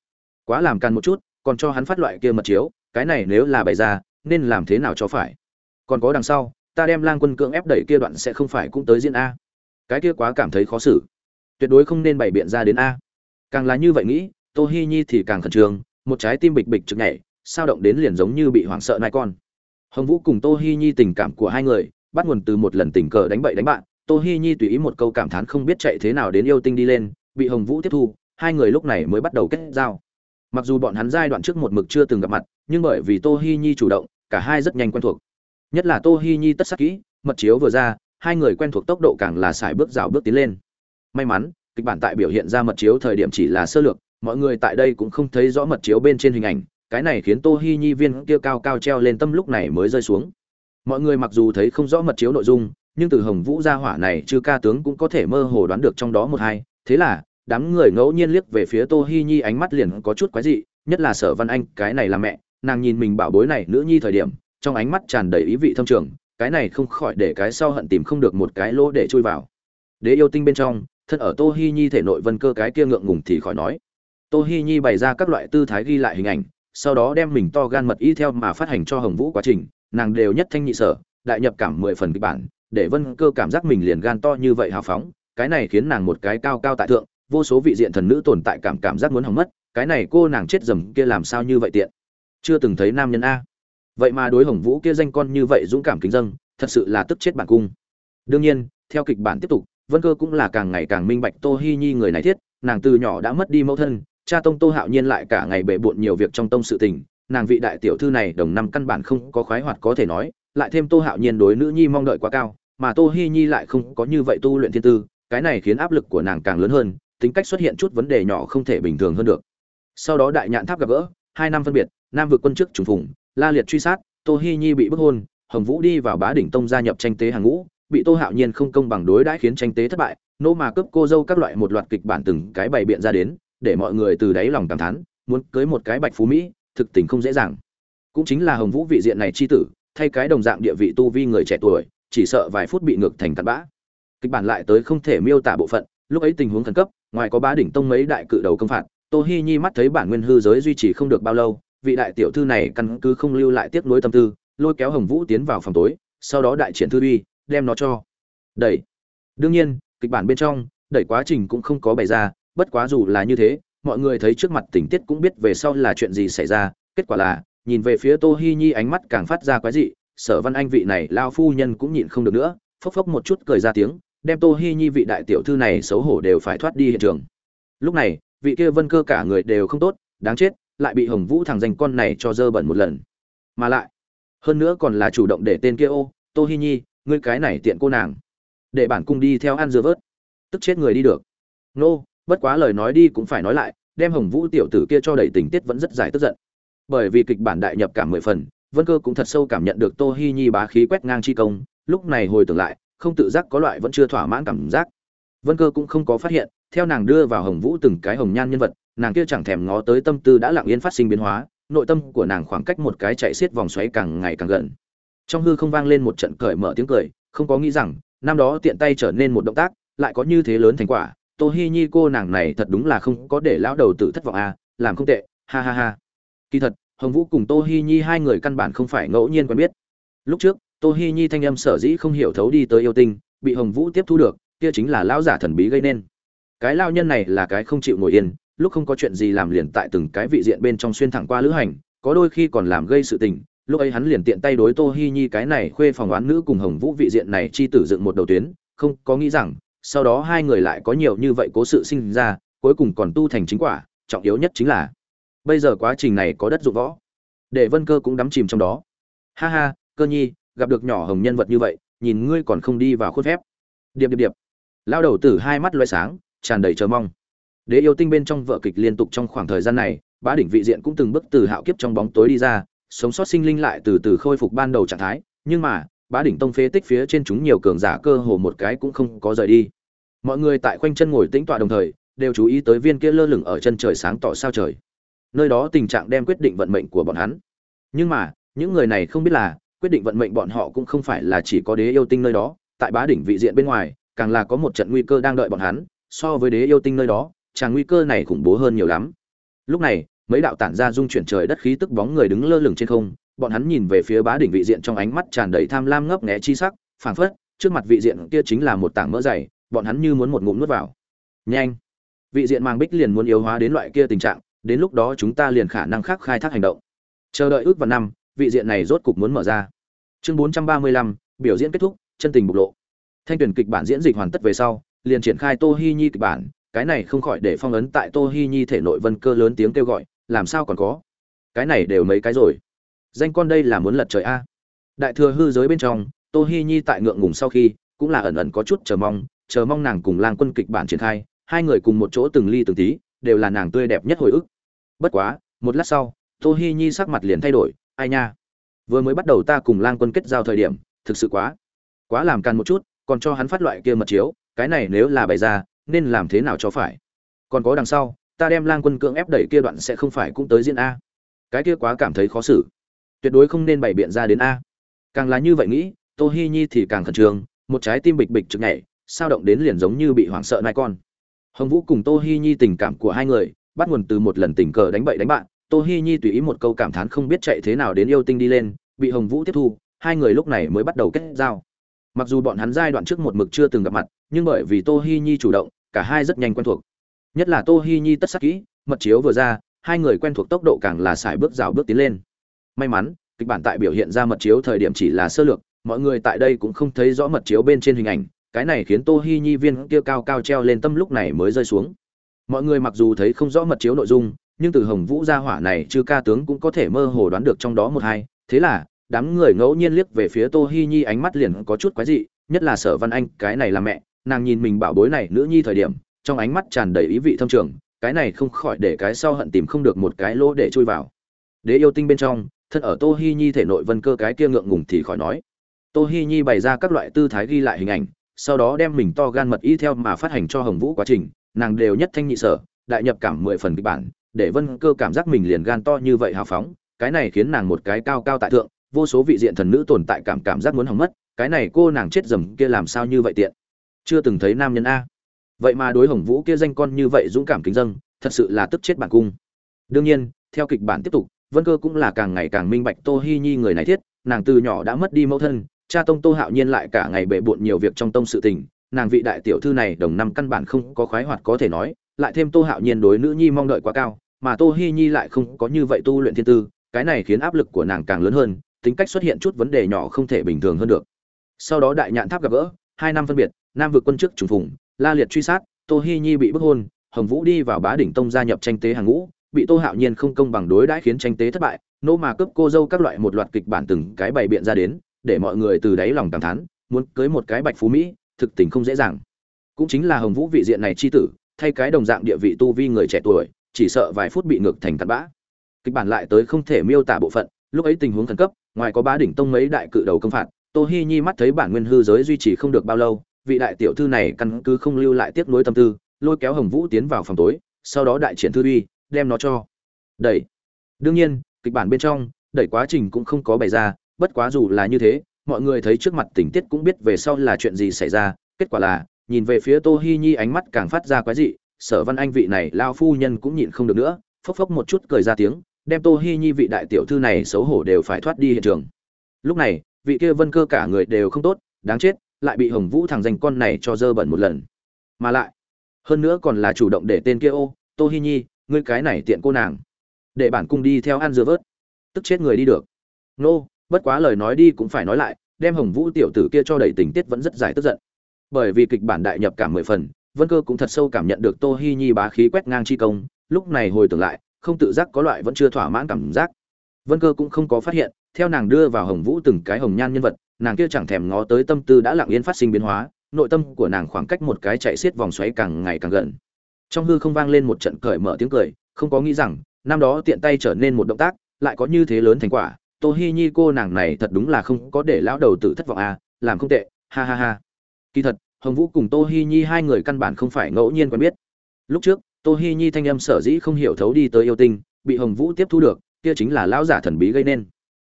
quá làm càn một chút, còn cho hắn phát loại kia mật chiếu, cái này nếu là bày ra, nên làm thế nào cho phải? Còn có đằng sau, ta đem lang quân cưỡng ép đẩy kia đoạn sẽ không phải cũng tới diễn a. Cái kia quá cảm thấy khó xử. Tuyệt đối không nên bày biện ra đến a. Càng là như vậy nghĩ, tô hi nhi thì càng khẩn trương, một trái tim bịch bịch trực nhảy, sao động đến liền giống như bị hoảng sợ nai con. Hồng vũ cùng tô hi nhi tình cảm của hai người, bắt nguồn từ một lần tình cờ đánh bậy đánh bạn tô hi nhi tùy ý một câu cảm thán không biết chạy thế nào đến yêu tinh đi lên, bị hồng vũ tiếp thu, hai người lúc này mới bắt đầu kết giao. Mặc dù bọn hắn giai đoạn trước một mực chưa từng gặp mặt, nhưng bởi vì tô hi nhi chủ động, cả hai rất nhanh quen thuộc. Nhất là tô hi nhi tất sắc kỹ, mật chiếu vừa ra, hai người quen thuộc tốc độ càng là xài bước rào bước tiến lên. May mắn, kịch bản tại biểu hiện ra mật chiếu thời điểm chỉ là sơ lược, mọi người tại đây cũng không thấy rõ mật chiếu bên trên hình ảnh, cái này khiến tô hi nhi viên kia cao cao treo lên tâm lúc này mới rơi xuống. Mọi người mặc dù thấy không rõ mật chiếu nội dung nhưng từ hồng vũ gia hỏa này chư ca tướng cũng có thể mơ hồ đoán được trong đó một hai. Thế là, đám người ngẫu nhiên liếc về phía tô hi nhi, ánh mắt liền có chút quái dị, nhất là sở văn anh, cái này là mẹ. Nàng nhìn mình bảo bối này nữ nhi thời điểm, trong ánh mắt tràn đầy ý vị thâm trường, cái này không khỏi để cái sau hận tìm không được một cái lỗ để chui vào. Đế yêu tinh bên trong, thân ở tô hi nhi thể nội vân cơ cái kia ngượng ngùng thì khỏi nói. Tô hi nhi bày ra các loại tư thái ghi lại hình ảnh, sau đó đem mình to gan mật y theo mà phát hành cho hồng vũ quá trình, nàng đều nhất thanh nhị sở, đại nhập cảm mười phần kịch bản để vân cơ cảm giác mình liền gan to như vậy hào phóng, cái này khiến nàng một cái cao cao tại thượng, vô số vị diện thần nữ tồn tại cảm cảm giác muốn hỏng mất, cái này cô nàng chết dầm kia làm sao như vậy tiện? Chưa từng thấy nam nhân a. Vậy mà đối hồng vũ kia danh con như vậy dũng cảm kính dâng, thật sự là tức chết bản cung. Đương nhiên, theo kịch bản tiếp tục, vân cơ cũng là càng ngày càng minh bạch tô hi nhi người này thiết, nàng từ nhỏ đã mất đi mẫu thân, cha tông tô hạo nhiên lại cả ngày bệ bộn nhiều việc trong tông sự tình, nàng vị đại tiểu thư này đồng năm căn bản không có khoái hoạt có thể nói, lại thêm tô hạo nhiên đối nữ nhi mong đợi quá cao mà tô hi nhi lại không có như vậy tu luyện thiên tư, cái này khiến áp lực của nàng càng lớn hơn, tính cách xuất hiện chút vấn đề nhỏ không thể bình thường hơn được. Sau đó đại nhạn tháp gặp gỡ, hai năm phân biệt, nam vượt quân chức trùng phùng, la liệt truy sát, tô hi nhi bị bức hôn, hồng vũ đi vào bá đỉnh tông gia nhập tranh tế hàng ngũ, bị tô hạo nhiên không công bằng đối đãi khiến tranh tế thất bại, nô mà cướp cô dâu các loại một loạt kịch bản từng cái bày biện ra đến, để mọi người từ đáy lòng cảm thán, muốn cưới một cái bạch phú mỹ, thực tình không dễ dàng. Cũng chính là hồng vũ vị diện này chi tử, thay cái đồng dạng địa vị tu vi người trẻ tuổi chỉ sợ vài phút bị ngược thành cặn bã. Kịch bản lại tới không thể miêu tả bộ phận, lúc ấy tình huống khẩn cấp, ngoài có bá đỉnh tông mấy đại cự đầu công phạt tô hi nhi mắt thấy bản nguyên hư giới duy trì không được bao lâu, vị đại tiểu thư này căn cứ không lưu lại tiếp nối tâm tư, lôi kéo hồng vũ tiến vào phòng tối, sau đó đại triển thư uy, đem nó cho đẩy. Đương nhiên, kịch bản bên trong, đẩy quá trình cũng không có bày ra, bất quá dù là như thế, mọi người thấy trước mặt tình tiết cũng biết về sau là chuyện gì xảy ra, kết quả là, nhìn về phía tô hi nhi ánh mắt càng phát ra quái dị sở văn anh vị này lao phu nhân cũng nhịn không được nữa, phốc phốc một chút cười ra tiếng, đem tô hi nhi vị đại tiểu thư này xấu hổ đều phải thoát đi hiện trường. Lúc này, vị kia vân cơ cả người đều không tốt, đáng chết, lại bị hồng vũ thằng danh con này cho dơ bẩn một lần. Mà lại, hơn nữa còn là chủ động để tên kia ô, tô hi nhi, ngươi cái này tiện cô nàng, để bản cung đi theo ăn dưa vớt, tức chết người đi được. Nô, bất quá lời nói đi cũng phải nói lại, đem hồng vũ tiểu tử kia cho đầy tình tiết vẫn rất dài tức giận. Bởi vì kịch bản đại nhập cả mười phần vân cơ cũng thật sâu cảm nhận được tô hi nhi bá khí quét ngang chi công, lúc này hồi tưởng lại, không tự giác có loại vẫn chưa thỏa mãn cảm giác. Vân cơ cũng không có phát hiện, theo nàng đưa vào hồng vũ từng cái hồng nhan nhân vật, nàng kia chẳng thèm ngó tới tâm tư đã lặng yên phát sinh biến hóa, nội tâm của nàng khoảng cách một cái chạy xiết vòng xoáy càng ngày càng gần. Trong hư không vang lên một trận cởi mở tiếng cười, không có nghĩ rằng, năm đó tiện tay trở nên một động tác, lại có như thế lớn thành quả. Tô hi nhi cô nàng này thật đúng là không có để lão đầu tử thất vọng à làm không tệ, ha ha ha. Kỳ thật hồng vũ cùng tô hi nhi hai người căn bản không phải ngẫu nhiên quen biết. Lúc trước, tô hi nhi thanh âm sở dĩ không hiểu thấu đi tới yêu tinh, bị hồng vũ tiếp thu được, kia chính là lão giả thần bí gây nên. Cái lao nhân này là cái không chịu ngồi yên, lúc không có chuyện gì làm liền tại từng cái vị diện bên trong xuyên thẳng qua lữ hành, có đôi khi còn làm gây sự tình, lúc ấy hắn liền tiện tay đối tô hi nhi cái này khuê phòng oán nữ cùng hồng vũ vị diện này chi tử dựng một đầu tuyến, không có nghĩ rằng, sau đó hai người lại có nhiều như vậy cố sự sinh ra, cuối cùng còn tu thành chính quả, trọng yếu nhất chính là bây giờ quá trình này có đất dụng võ. Để vân cơ cũng đắm chìm trong đó. Ha ha, cơ nhi, gặp được nhỏ hồng nhân vật như vậy, nhìn ngươi còn không đi vào khuôn phép. Điệp điệp điệp. Lao đầu tử hai mắt loay sáng, tràn đầy chờ mong. Đế yêu tinh bên trong vợ kịch liên tục trong khoảng thời gian này, bá đỉnh vị diện cũng từng bước từ hạo kiếp trong bóng tối đi ra, sống sót sinh linh lại từ từ khôi phục ban đầu trạng thái, nhưng mà, bá đỉnh tông phế tích phía trên chúng nhiều cường giả cơ hồ một cái cũng không có rời đi. Mọi người tại khoanh chân ngồi tĩnh tọa đồng thời, đều chú ý tới viên kia lơ lửng ở chân trời sáng tỏ sao trời nơi đó tình trạng đem quyết định vận mệnh của bọn hắn. Nhưng mà, những người này không biết là, quyết định vận mệnh bọn họ cũng không phải là chỉ có đế yêu tinh nơi đó. Tại bá đỉnh vị diện bên ngoài, càng là có một trận nguy cơ đang đợi bọn hắn. So với đế yêu tinh nơi đó, chàng nguy cơ này khủng bố hơn nhiều lắm. Lúc này, mấy đạo tản ra dung chuyển trời đất khí tức bóng người đứng lơ lửng trên không. Bọn hắn nhìn về phía bá đỉnh vị diện trong ánh mắt tràn đầy tham lam ngấp nghé chi sắc, phảng phất, trước mặt vị diện kia chính là một tảng mỡ dày, bọn hắn như muốn một ngụm nuốt vào. Nhanh! Vị diện mang bích liền muốn yếu hóa đến loại kia tình trạng đến lúc đó chúng ta liền khả năng khác khai thác hành động. Chờ đợi ước vào năm, vị diện này rốt cục muốn mở ra. Chương bốn trăm ba mươi lăm, biểu diễn kết thúc, chân tình bộc lộ. Thanh tuyển kịch bản diễn dịch hoàn tất về sau, liền triển khai tô hi nhi kịch bản, cái này không khỏi để phong ấn tại tô hi nhi thể nội vân cơ lớn tiếng kêu gọi, làm sao còn có? Cái này đều mấy cái rồi. Danh con đây là muốn lật trời a. Đại thừa hư giới bên trong tô hi nhi tại ngượng ngùng sau khi, cũng là ẩn ẩn có chút chờ mong chờ mong nàng cùng lang quân kịch bản triển khai, hai người cùng một chỗ từng ly từng tí đều là nàng tươi đẹp nhất hồi ức. Bất quá, một lát sau tô hi nhi sắc mặt liền thay đổi, ai nha, vừa mới bắt đầu ta cùng lang quân kết giao thời điểm, thực sự quá quá làm càn một chút, còn cho hắn phát loại kia mật chiếu, cái này nếu là bày ra, nên làm thế nào cho phải? Còn có đằng sau, ta đem lang quân cưỡng ép đẩy kia đoạn sẽ không phải cũng tới diễn a. Cái kia quá cảm thấy khó xử. Tuyệt đối không nên bày biện ra đến a. Càng là như vậy nghĩ tô hi nhi thì càng khẩn trương, một trái tim bịch bịch trực nhảy, sao động đến liền giống như bị hoảng sợ nai con hồng vũ cùng tô hi nhi tình cảm của hai người, bắt nguồn từ một lần tình cờ đánh bậy đánh bạn. Tô hi nhi tùy ý một câu cảm thán không biết chạy thế nào đến yêu tinh đi lên, bị hồng vũ tiếp thu, hai người lúc này mới bắt đầu kết giao. Mặc dù bọn hắn giai đoạn trước một mực chưa từng gặp mặt, nhưng bởi vì tô hi nhi chủ động, cả hai rất nhanh quen thuộc. Nhất là tô hi nhi tất sắc kỹ, mật chiếu vừa ra, hai người quen thuộc tốc độ càng là xài bước rào bước tiến lên. May mắn, kịch bản tại biểu hiện ra mật chiếu thời điểm chỉ là sơ lược, mọi người tại đây cũng không thấy rõ mật chiếu bên trên hình ảnh cái này khiến tô hi nhi viên kia cao cao treo lên tâm lúc này mới rơi xuống. Mọi người mặc dù thấy không rõ mật chiếu nội dung, nhưng từ hồng vũ gia hỏa này chư ca tướng cũng có thể mơ hồ đoán được trong đó một hai. Thế là, đám người ngẫu nhiên liếc về phía tô hi nhi, ánh mắt liền có chút quái dị, nhất là sở văn anh, cái này là mẹ, nàng nhìn mình bảo bối này nữ nhi thời điểm, trong ánh mắt tràn đầy ý vị thâm trường, cái này không khỏi để cái sau hận tìm không được một cái lỗ để chui vào. Đế yêu tinh bên trong, thân ở tô hi nhi thể nội vân cơ cái kia ngượng ngùng thì khỏi nói. Tô hi nhi bày ra các loại tư thái ghi lại hình ảnh sau đó đem mình to gan mật y theo mà phát hành cho hồng vũ quá trình, nàng đều nhất thanh nhị sở, đại nhập cảm mười phần kịch bản, để vân cơ cảm giác mình liền gan to như vậy hào phóng, cái này khiến nàng một cái cao cao tại thượng, vô số vị diện thần nữ tồn tại cảm cảm giác muốn hỏng mất, cái này cô nàng chết dầm kia làm sao như vậy tiện? Chưa từng thấy nam nhân a. Vậy mà đối hồng vũ kia danh con như vậy dũng cảm kính dâng, thật sự là tức chết bản cung. Đương nhiên, theo kịch bản tiếp tục, vân cơ cũng là càng ngày càng minh bạch tô hi nhi người này thiết, nàng từ nhỏ đã mất đi mẫu thân cha tông tô hạo nhiên lại cả ngày bệ bộn nhiều việc trong tông sự tình, nàng vị đại tiểu thư này đồng năm căn bản không có khoái hoạt có thể nói, lại thêm tô hạo nhiên đối nữ nhi mong đợi quá cao, mà tô hi nhi lại không có như vậy tu luyện thiên tư, cái này khiến áp lực của nàng càng lớn hơn, tính cách xuất hiện chút vấn đề nhỏ không thể bình thường hơn được. Sau đó đại nhạn tháp gặp gỡ, hai năm phân biệt, nam vượt quân chức trùng phùng, la liệt truy sát, tô hi nhi bị bức hôn, hồng vũ đi vào bá đỉnh tông gia nhập tranh tế hàng ngũ, bị tô hạo nhiên không công bằng đối đãi khiến tranh tế thất bại nô mà cướp cô dâu các loại một loạt kịch bản từng cái bày biện ra đến để mọi người từ đáy lòng cảm thán, muốn cưới một cái bạch phú mỹ, thực tình không dễ dàng. Cũng chính là hồng vũ vị diện này chi tử, thay cái đồng dạng địa vị tu vi người trẻ tuổi, chỉ sợ vài phút bị ngược thành tạt bã. Kịch bản lại tới không thể miêu tả bộ phận, lúc ấy tình huống khẩn cấp, ngoài có bá đỉnh tông mấy đại cự đầu công phạt, tô hi nhi mắt thấy bản nguyên hư giới duy trì không được bao lâu, vị đại tiểu thư này căn cứ không lưu lại tiếp nối tâm tư, lôi kéo hồng vũ tiến vào phòng tối, sau đó đại triển thư uy, đem nó cho đẩy. Đương nhiên, kịch bản bên trong, đẩy quá trình cũng không có bày ra bất quá dù là như thế, mọi người thấy trước mặt tình tiết cũng biết về sau là chuyện gì xảy ra. Kết quả là, nhìn về phía tô hi nhi ánh mắt càng phát ra quái dị, sở văn anh vị này lao phu nhân cũng nhịn không được nữa, phốc phốc một chút cười ra tiếng, đem tô hi nhi vị đại tiểu thư này xấu hổ đều phải thoát đi hiện trường. Lúc này, vị kia vân cơ cả người đều không tốt, đáng chết, lại bị hồng vũ thằng danh con này cho dơ bẩn một lần. Mà lại, hơn nữa còn là chủ động để tên kia ô tô hi nhi, ngươi cái này tiện cô nàng, để bản cung đi theo ăn dưa vớt, tức chết người đi được. Nô bất quá lời nói đi cũng phải nói lại, đem hồng vũ tiểu tử kia cho đầy tình tiết vẫn rất dài tức giận. Bởi vì kịch bản đại nhập cả mười phần, vân cơ cũng thật sâu cảm nhận được tô hi nhi bá khí quét ngang chi công, lúc này hồi tưởng lại, không tự giác có loại vẫn chưa thỏa mãn cảm giác. Vân cơ cũng không có phát hiện, theo nàng đưa vào hồng vũ từng cái hồng nhan nhân vật, nàng kia chẳng thèm ngó tới tâm tư đã lặng yên phát sinh biến hóa, nội tâm của nàng khoảng cách một cái chạy xiết vòng xoáy càng ngày càng gần. Trong hư không vang lên một trận cởi mở tiếng cười, không có nghĩ rằng, năm đó tiện tay trở nên một động tác, lại có như thế lớn thành quả tô hi nhi cô nàng này thật đúng là không có để lão đầu tử thất vọng à làm không tệ, ha ha ha. Kỳ thật, hồng vũ cùng tô hi nhi hai người căn bản không phải ngẫu nhiên quen biết. Lúc trước, tô hi nhi thanh âm sở dĩ không hiểu thấu đi tới yêu tinh, bị hồng vũ tiếp thu được, kia chính là lão giả thần bí gây nên.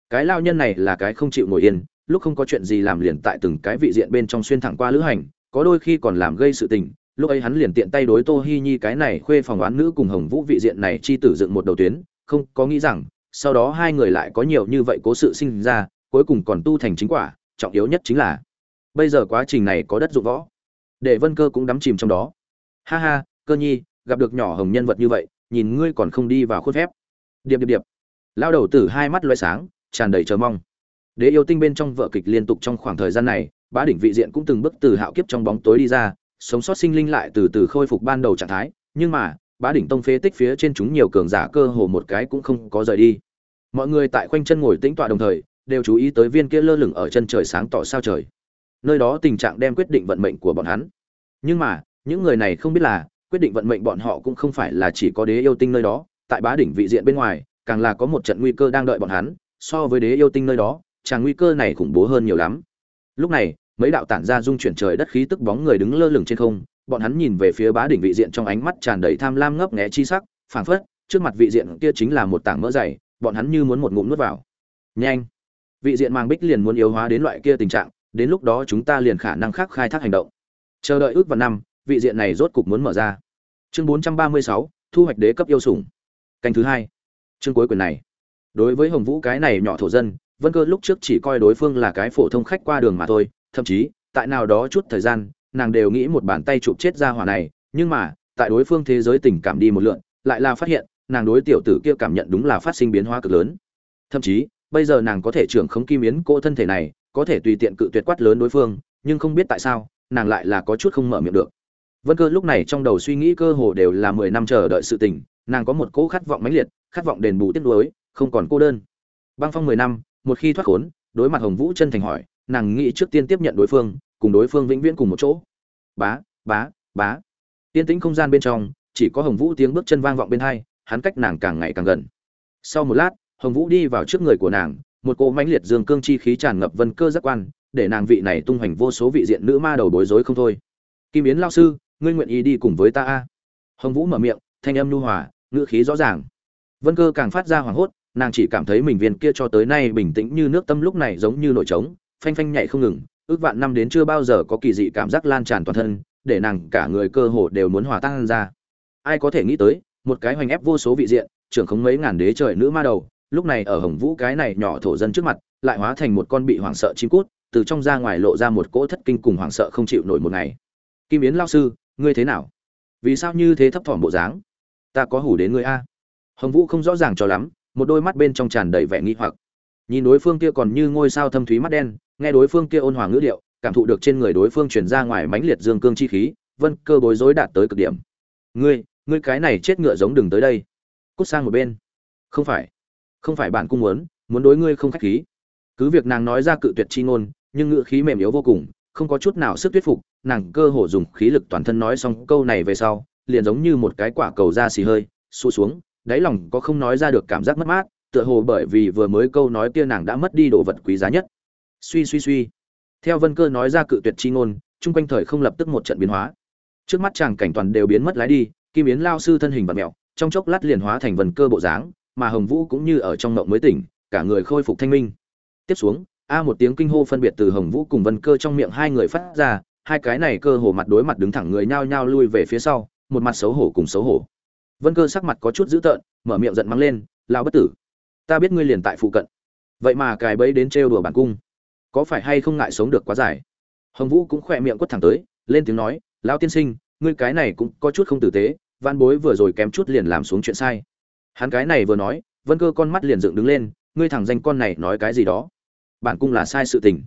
Cái lao nhân này là cái không chịu ngồi yên, lúc không có chuyện gì làm liền tại từng cái vị diện bên trong xuyên thẳng qua lữ hành, có đôi khi còn làm gây sự tình, lúc ấy hắn liền tiện tay đối tô hi nhi cái này khuê phòng oán nữ cùng hồng vũ vị diện này chi tử dựng một đầu tuyến, không có nghĩ rằng sau đó hai người lại có nhiều như vậy cố sự sinh ra, cuối cùng còn tu thành chính quả, trọng yếu nhất chính là, bây giờ quá trình này có đất dụng võ. Để vân cơ cũng đắm chìm trong đó. Ha ha, cơ nhi, gặp được nhỏ hồng nhân vật như vậy, nhìn ngươi còn không đi vào khuôn phép. Điệp điệp điệp. Lao đầu tử hai mắt loay sáng, tràn đầy chờ mong. Đế yêu tinh bên trong vợ kịch liên tục trong khoảng thời gian này, bá đỉnh vị diện cũng từng bước từ hạo kiếp trong bóng tối đi ra, sống sót sinh linh lại từ từ khôi phục ban đầu trạng thái, nhưng mà, bá đỉnh tông phế tích phía trên chúng nhiều cường giả cơ hồ một cái cũng không có rời đi mọi người tại khoanh chân ngồi tĩnh tọa đồng thời, đều chú ý tới viên kia lơ lửng ở chân trời sáng tỏ sao trời. Nơi đó tình trạng đem quyết định vận mệnh của bọn hắn. Nhưng mà, những người này không biết là, quyết định vận mệnh bọn họ cũng không phải là chỉ có đế yêu tinh nơi đó, tại bá đỉnh vị diện bên ngoài, càng là có một trận nguy cơ đang đợi bọn hắn, so với đế yêu tinh nơi đó, chàng nguy cơ này khủng bố hơn nhiều lắm. Lúc này, mấy đạo tản ra dung chuyển trời đất khí tức bóng người đứng lơ lửng trên không, bọn hắn nhìn về phía bá đỉnh vị diện trong ánh mắt tràn đầy tham lam ngấp nghé chi sắc, phảng phất, trước mặt vị diện kia chính là một tảng mỡ dày bọn hắn như muốn một ngụm nuốt vào. Nhanh. Vị diện mang bích liền muốn yếu hóa đến loại kia tình trạng đến lúc đó chúng ta liền khả năng khác khai thác hành động. Chờ đợi ước vào năm vị diện này rốt cục muốn mở ra. Chương 436, thu hoạch đế cấp yêu sủng. Canh thứ hai. Chương cuối quyền này. Đối với hồng vũ cái này nhỏ thổ dân vân cơ lúc trước chỉ coi đối phương là cái phổ thông khách qua đường mà thôi thậm chí tại nào đó chút thời gian nàng đều nghĩ một bàn tay chụp chết ra hỏa này nhưng mà tại đối phương thế giới tình cảm đi một lượn lại là phát hiện nàng đối tiểu tử kia cảm nhận đúng là phát sinh biến hóa cực lớn. Thậm chí, bây giờ nàng có thể trưởng khống kim yến cô thân thể này, có thể tùy tiện cự tuyệt quát lớn đối phương, nhưng không biết tại sao, nàng lại là có chút không mở miệng được. Vân cơ lúc này trong đầu suy nghĩ cơ hồ đều là mười năm chờ đợi sự tình, nàng có một cỗ khát vọng mãnh liệt, khát vọng đền bù tiếc nuối, không còn cô đơn. Băng phong mười năm, một khi thoát khốn, đối mặt hồng vũ chân thành hỏi, nàng nghĩ trước tiên tiếp nhận đối phương, cùng đối phương vĩnh viễn cùng một chỗ. Bá bá bá. Tiên tĩnh không gian bên trong, chỉ có hồng vũ tiếng bước chân vang vọng bên hai hắn cách nàng càng ngày càng gần. Sau một lát, hồng vũ đi vào trước người của nàng, một cỗ mãnh liệt dương cương chi khí tràn ngập vân cơ giác quan, để nàng vị này tung hoành vô số vị diện nữ ma đầu bối rối không thôi. Kim yến lao sư, ngươi nguyện ý đi cùng với ta a? Hồng vũ mở miệng, thanh âm nhu hòa, ngữ khí rõ ràng. Vân cơ càng phát ra hoảng hốt, nàng chỉ cảm thấy mình viên kia cho tới nay bình tĩnh như nước tâm lúc này giống như nổi trống, phanh phanh nhảy không ngừng, ước vạn năm đến chưa bao giờ có kỳ dị cảm giác lan tràn toàn thân, để nàng cả người cơ hồ đều muốn hòa tan ra. Ai có thể nghĩ tới một cái hoành ép vô số vị diện, trưởng không mấy ngàn đế trời nữ ma đầu, lúc này ở hồng vũ cái này nhỏ thổ dân trước mặt, lại hóa thành một con bị hoảng sợ chim cút, từ trong ra ngoài lộ ra một cỗ thất kinh cùng hoảng sợ không chịu nổi một ngày. Kim yến lao sư, ngươi thế nào? Vì sao như thế thấp thỏm bộ dáng? Ta có hủ đến ngươi a. Hồng vũ không rõ ràng cho lắm, một đôi mắt bên trong tràn đầy vẻ nghi hoặc. Nhìn đối phương kia còn như ngôi sao thâm thúy mắt đen, nghe đối phương kia ôn hòa ngữ điệu, cảm thụ được trên người đối phương truyền ra ngoài mãnh liệt dương cương chi khí, vân cơ bối rối đạt tới cực điểm. Ngươi ngươi cái này chết ngựa giống đừng tới đây. Cút sang một bên. Không phải. Không phải bạn cung muốn muốn đối ngươi không khách khí. Cứ việc nàng nói ra cự tuyệt chi ngôn, nhưng ngữ khí mềm yếu vô cùng, không có chút nào sức thuyết phục, nàng cơ hồ dùng khí lực toàn thân nói xong câu này về sau, liền giống như một cái quả cầu da xì hơi xu xuống, đáy lòng có không nói ra được cảm giác mất mát, tựa hồ bởi vì vừa mới câu nói kia nàng đã mất đi đồ vật quý giá nhất. Suy suy suy. Theo vân cơ nói ra cự tuyệt chi ngôn, chung quanh thời không lập tức một trận biến hóa. Trước mắt chàng cảnh toàn đều biến mất lái đi kim biến lao sư thân hình vật mẹo, trong chốc lát liền hóa thành vân cơ bộ dáng, mà hồng vũ cũng như ở trong mộng mới tỉnh, cả người khôi phục thanh minh. Tiếp xuống, a một tiếng kinh hô phân biệt từ hồng vũ cùng vân cơ trong miệng hai người phát ra, hai cái này cơ hồ mặt đối mặt đứng thẳng người nhao nhao lui về phía sau, một mặt xấu hổ cùng xấu hổ. Vân cơ sắc mặt có chút dữ tợn, mở miệng giận mắng lên lao bất tử, ta biết ngươi liền tại phụ cận. Vậy mà cài bẫy đến trêu đùa bản cung, có phải hay không ngại sống được quá dài? Hồng vũ cũng khỏe miệng quất thẳng tới, lên tiếng nói, lão tiên sinh, ngươi cái này cũng có chút không tử tế van bối vừa rồi kém chút liền làm xuống chuyện sai. Hắn cái này vừa nói, vân cơ con mắt liền dựng đứng lên, ngươi thẳng danh con này nói cái gì đó? Bản cung là sai sự tình.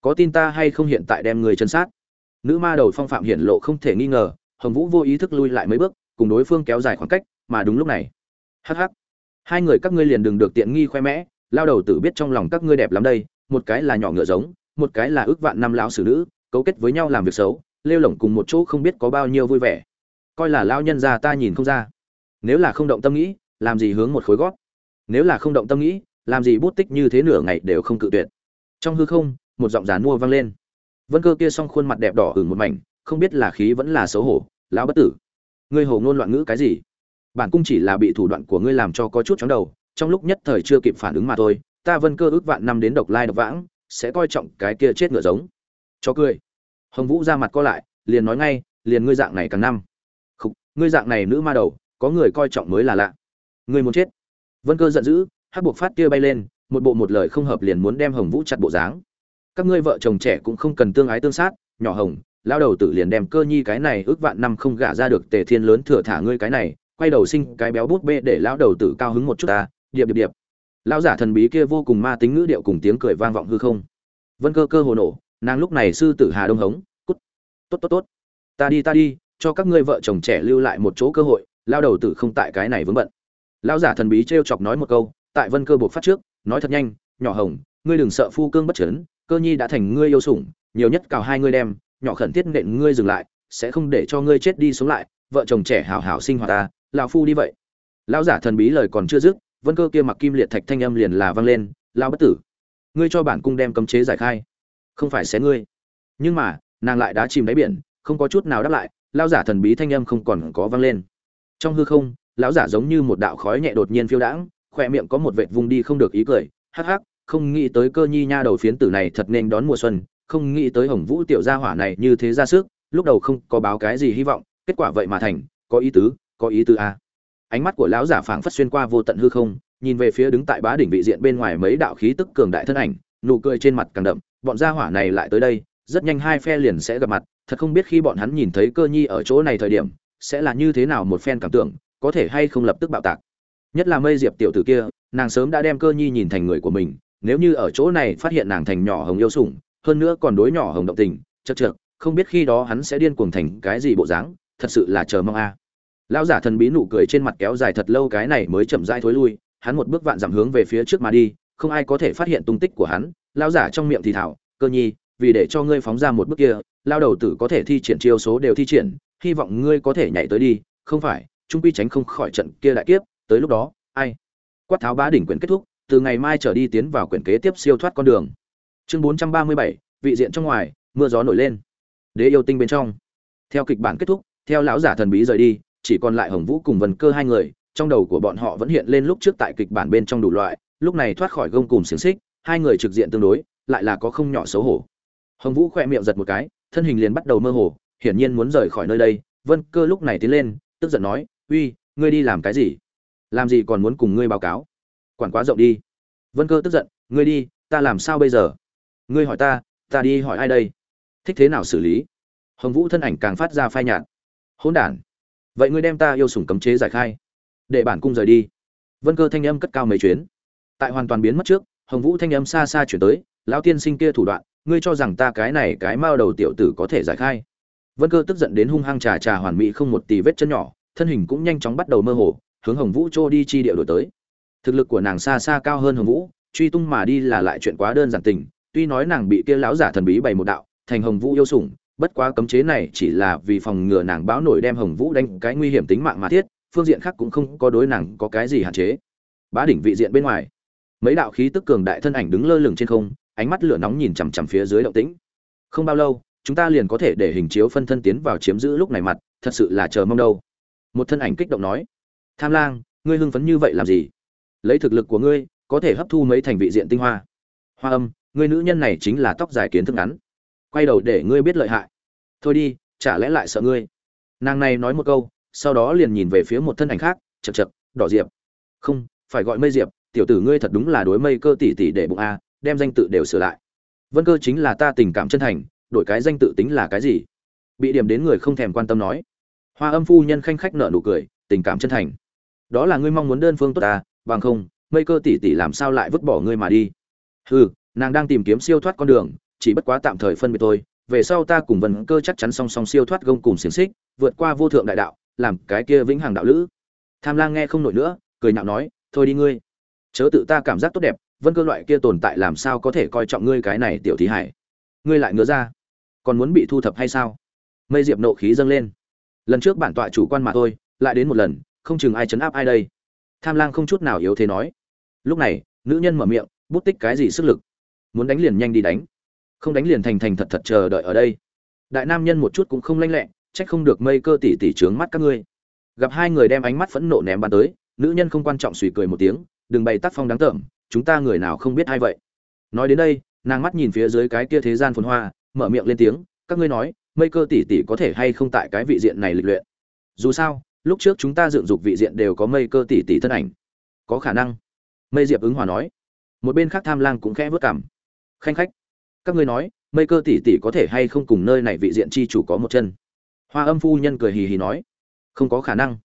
Có tin ta hay không hiện tại đem người chân sát? Nữ ma đầu phong phạm hiển lộ không thể nghi ngờ, hồng vũ vô ý thức lui lại mấy bước, cùng đối phương kéo dài khoảng cách, mà đúng lúc này. Hắc hắc. Hai người các ngươi liền đừng được tiện nghi khoe mẽ, lao đầu tử biết trong lòng các ngươi đẹp lắm đây, một cái là nhỏ ngựa giống, một cái là ước vạn năm lão xử nữ, cấu kết với nhau làm việc xấu, lêu lổng cùng một chỗ không biết có bao nhiêu vui vẻ coi là lao nhân ra ta nhìn không ra. Nếu là không động tâm nghĩ, làm gì hướng một khối gót? Nếu là không động tâm nghĩ, làm gì bút tích như thế nửa ngày đều không cự tuyệt? Trong hư không, một giọng giàn mua vang lên. Vân cơ kia s khuôn mặt đẹp đỏ hửng một mảnh, không biết là khí vẫn là xấu hổ, lão bất tử. Ngươi hồ ngôn loạn ngữ cái gì? Bản cung chỉ là bị thủ đoạn của ngươi làm cho có chút chóng đầu, trong lúc nhất thời chưa kịp phản ứng mà thôi, ta vân cơ ước vạn năm đến độc lai độc vãng, sẽ coi trọng cái kia chết ngựa giống. Cho cười. Hồng vũ ra mặt co lại, liền nói ngay, liền ngươi dạng này càng năm ngươi dạng này nữ ma đầu, có người coi trọng mới là lạ. Ngươi muốn chết. Vân cơ giận dữ, hắc buộc phát kia bay lên, một bộ một lời không hợp liền muốn đem hồng vũ chặt bộ dáng. Các ngươi vợ chồng trẻ cũng không cần tương ái tương sát, nhỏ hồng lao đầu tử liền đem cơ nhi cái này ước vạn năm không gả ra được tề thiên lớn thừa thả ngươi cái này, quay đầu sinh cái béo bút bê để lão đầu tử cao hứng một chút ta, điệp điệp điệp. Lão giả thần bí kia vô cùng ma tính ngữ điệu cùng tiếng cười vang vọng hư không. Vân cơ cơ hồ nổ, nàng lúc này sư tử hà đông hống, cút. Tốt tốt tốt. Ta đi ta đi cho các ngươi vợ chồng trẻ lưu lại một chỗ cơ hội lao đầu tử không tại cái này vướng bận. Lão giả thần bí t chọc nói một câu tại vân cơ buộc phát trước nói thật nhanh nhỏ hồng ngươi đừng sợ phu cương bất trấn, cơ nhi đã thành ngươi yêu sủng nhiều nhất cào hai ngươi đem nhỏ khẩn thiết nện ngươi dừng lại sẽ không để cho ngươi chết đi sống lại vợ chồng trẻ hảo hảo sinh hoạt ta lão phu đi vậy. Lão giả thần bí lời còn chưa dứt vân cơ kia mặc kim liệt thạch thanh âm liền là vang lên lao bất tử ngươi cho bản cung đem cấm chế giải khai không phải xé ngươi. Nhưng mà nàng lại đã chìm đáy biển không có chút nào đáp lại lão giả thần bí thanh âm không còn có vang lên. Trong hư không, lão giả giống như một đạo khói nhẹ đột nhiên phiêu đãng khoe miệng có một vệt vùng đi không được ý cười. Hắc hắc, không nghĩ tới cơ nhi nha đầu phiến tử này thật nên đón mùa xuân, không nghĩ tới hồng vũ tiểu gia hỏa này như thế ra sức, lúc đầu không có báo cái gì hy vọng, kết quả vậy mà thành, có ý tứ, có ý tứ a. Ánh mắt của lão giả phảng phất xuyên qua vô tận hư không, nhìn về phía đứng tại bá đỉnh vị diện bên ngoài mấy đạo khí tức cường đại thân ảnh, nụ cười trên mặt càng đậm, bọn gia hỏa này lại tới đây, rất nhanh hai phe liền sẽ gặp mặt thật không biết khi bọn hắn nhìn thấy cơ nhi ở chỗ này thời điểm, sẽ là như thế nào một phen cảm tưởng, có thể hay không lập tức bạo tạc. Nhất là mây diệp tiểu tử kia, nàng sớm đã đem cơ nhi nhìn thành người của mình, nếu như ở chỗ này phát hiện nàng thành nhỏ hồng yêu sủng, hơn nữa còn đối nhỏ hồng động tình, chật chật không biết khi đó hắn sẽ điên cuồng thành cái gì bộ dáng, thật sự là chờ mong a. Lão giả thần bí nụ cười trên mặt kéo dài thật lâu cái này mới chậm rãi thối lui, hắn một bước vạn dặm hướng về phía trước mà đi, không ai có thể phát hiện tung tích của hắn, lão giả trong miệng thì thảo, cơ nhi, vì để cho ngươi phóng ra một bước kia lao đầu tử có thể thi triển chiêu số đều thi triển, hy vọng ngươi có thể nhảy tới đi, không phải, trung quy tránh không khỏi trận kia đại kiếp, tới lúc đó, ai? Quát tháo bá đỉnh quyển kết thúc, từ ngày mai trở đi tiến vào quyển kế tiếp siêu thoát con đường. Chương bốn trăm ba mươi bảy, vị diện trong ngoài, mưa gió nổi lên. Đế yêu tinh bên trong. Theo kịch bản kết thúc, theo lão giả thần bí rời đi, chỉ còn lại hồng vũ cùng vần cơ hai người, trong đầu của bọn họ vẫn hiện lên lúc trước tại kịch bản bên trong đủ loại, lúc này thoát khỏi gông cùng xiềng xích, hai người trực diện tương đối, lại là có không nhỏ xấu hổ. Hồng vũ khỏe miệng giật một cái thân hình liền bắt đầu mơ hồ, hiển nhiên muốn rời khỏi nơi đây. Vân cơ lúc này tiến lên, tức giận nói, uy, ngươi đi làm cái gì? Làm gì còn muốn cùng ngươi báo cáo? Quản quá rộng đi. Vân cơ tức giận, ngươi đi, ta làm sao bây giờ? Ngươi hỏi ta ta đi hỏi ai đây? Thích thế nào xử lý? Hồng vũ thân ảnh càng phát ra phai nhạt. Hỗn đản, vậy ngươi đem ta yêu sủng cấm chế giải khai, để bản cung rời đi. Vân cơ thanh âm cất cao mấy chuyến. Tại hoàn toàn biến mất trước, hồng vũ thanh âm xa xa chuyển tới, lão tiên sinh kia thủ đoạn ngươi cho rằng ta cái này cái mao đầu tiểu tử có thể giải khai. Vân cơ tức giận đến hung hăng trà trà hoàn mỹ không một tì vết chân nhỏ, thân hình cũng nhanh chóng bắt đầu mơ hồ, hướng hồng vũ trô đi chi điệu đổi tới. Thực lực của nàng xa xa cao hơn hồng vũ, truy tung mà đi là lại chuyện quá đơn giản tình, tuy nói nàng bị kia lão giả thần bí bày một đạo, thành hồng vũ yêu sủng, bất quá cấm chế này chỉ là vì phòng ngừa nàng báo nổi đem hồng vũ đánh cái nguy hiểm tính mạng mà thiết, phương diện khác cũng không có đối nàng có cái gì hạn chế. Bá đỉnh vị diện bên ngoài, mấy đạo khí tức cường đại thân ảnh đứng lơ lửng trên không ánh mắt lửa nóng nhìn chằm chằm phía dưới động tĩnh. Không bao lâu, chúng ta liền có thể để hình chiếu phân thân tiến vào chiếm giữ lúc này mặt, thật sự là chờ mong đâu. Một thân ảnh kích động nói, tham lang, ngươi hưng phấn như vậy làm gì? Lấy thực lực của ngươi, có thể hấp thu mấy thành vị diện tinh hoa. Hoa âm, ngươi nữ nhân này chính là tóc dài kiến thức ngắn. Quay đầu để ngươi biết lợi hại. Thôi đi, chả lẽ lại sợ ngươi? Nàng này nói một câu, sau đó liền nhìn về phía một thân ảnh khác, chật chật, đỏ diệp. Không, phải gọi mây diệp, tiểu tử ngươi thật đúng là đối mây cơ tỷ tỷ để bụng a đem danh tự đều sửa lại. Vân cơ chính là ta tình cảm chân thành, đổi cái danh tự tính là cái gì? Bị điểm đến người không thèm quan tâm nói. Hoa âm phu nhân khanh khách nợ nụ cười, tình cảm chân thành. Đó là ngươi mong muốn đơn phương tốt ta bằng không, mây cơ tỷ tỷ làm sao lại vứt bỏ ngươi mà đi? Hừ, nàng đang tìm kiếm siêu thoát con đường, chỉ bất quá tạm thời phân biệt thôi, về sau ta cùng vân cơ chắc chắn song song siêu thoát gông cùng xiềng xích, vượt qua vô thượng đại đạo, làm cái kia vĩnh hằng đạo lữ. Tham lang nghe không nổi nữa, cười nhạo nói, thôi đi ngươi, chớ tự ta cảm giác tốt đẹp vân cơ loại kia tồn tại làm sao có thể coi trọng ngươi cái này tiểu thí hải? Ngươi lại ngứa ra. Còn muốn bị thu thập hay sao? Mây diệp nộ khí dâng lên. Lần trước bản tọa chủ quan mà thôi, lại đến một lần, không chừng ai chấn áp ai đây? Tham lang không chút nào yếu thế nói. Lúc này, nữ nhân mở miệng, bút tích cái gì sức lực? Muốn đánh liền nhanh đi đánh. Không đánh liền thành thành thật thật chờ đợi ở đây. Đại nam nhân một chút cũng không lanh lẹ, trách không được mây cơ tỷ tỷ trướng mắt các ngươi. Gặp hai người đem ánh mắt phẫn nộ ném bắn tới, nữ nhân không quan trọng suy cười một tiếng, đừng bày tác phong đáng tởm chúng ta người nào không biết ai vậy? Nói đến đây, nàng mắt nhìn phía dưới cái kia thế gian phồn hoa, mở miệng lên tiếng, các ngươi nói, mây cơ tỷ tỷ có thể hay không tại cái vị diện này lịch luyện? Dù sao, lúc trước chúng ta dựng dục vị diện đều có mây cơ tỷ tỷ thân ảnh. Có khả năng. Mây diệp ứng hòa nói. Một bên khác tham lang cũng khẽ vớt cảm. Khanh khách, các ngươi nói, mây cơ tỷ tỷ có thể hay không cùng nơi này vị diện chi chủ có một chân? Hoa âm phu nhân cười hì hì nói. Không có khả năng.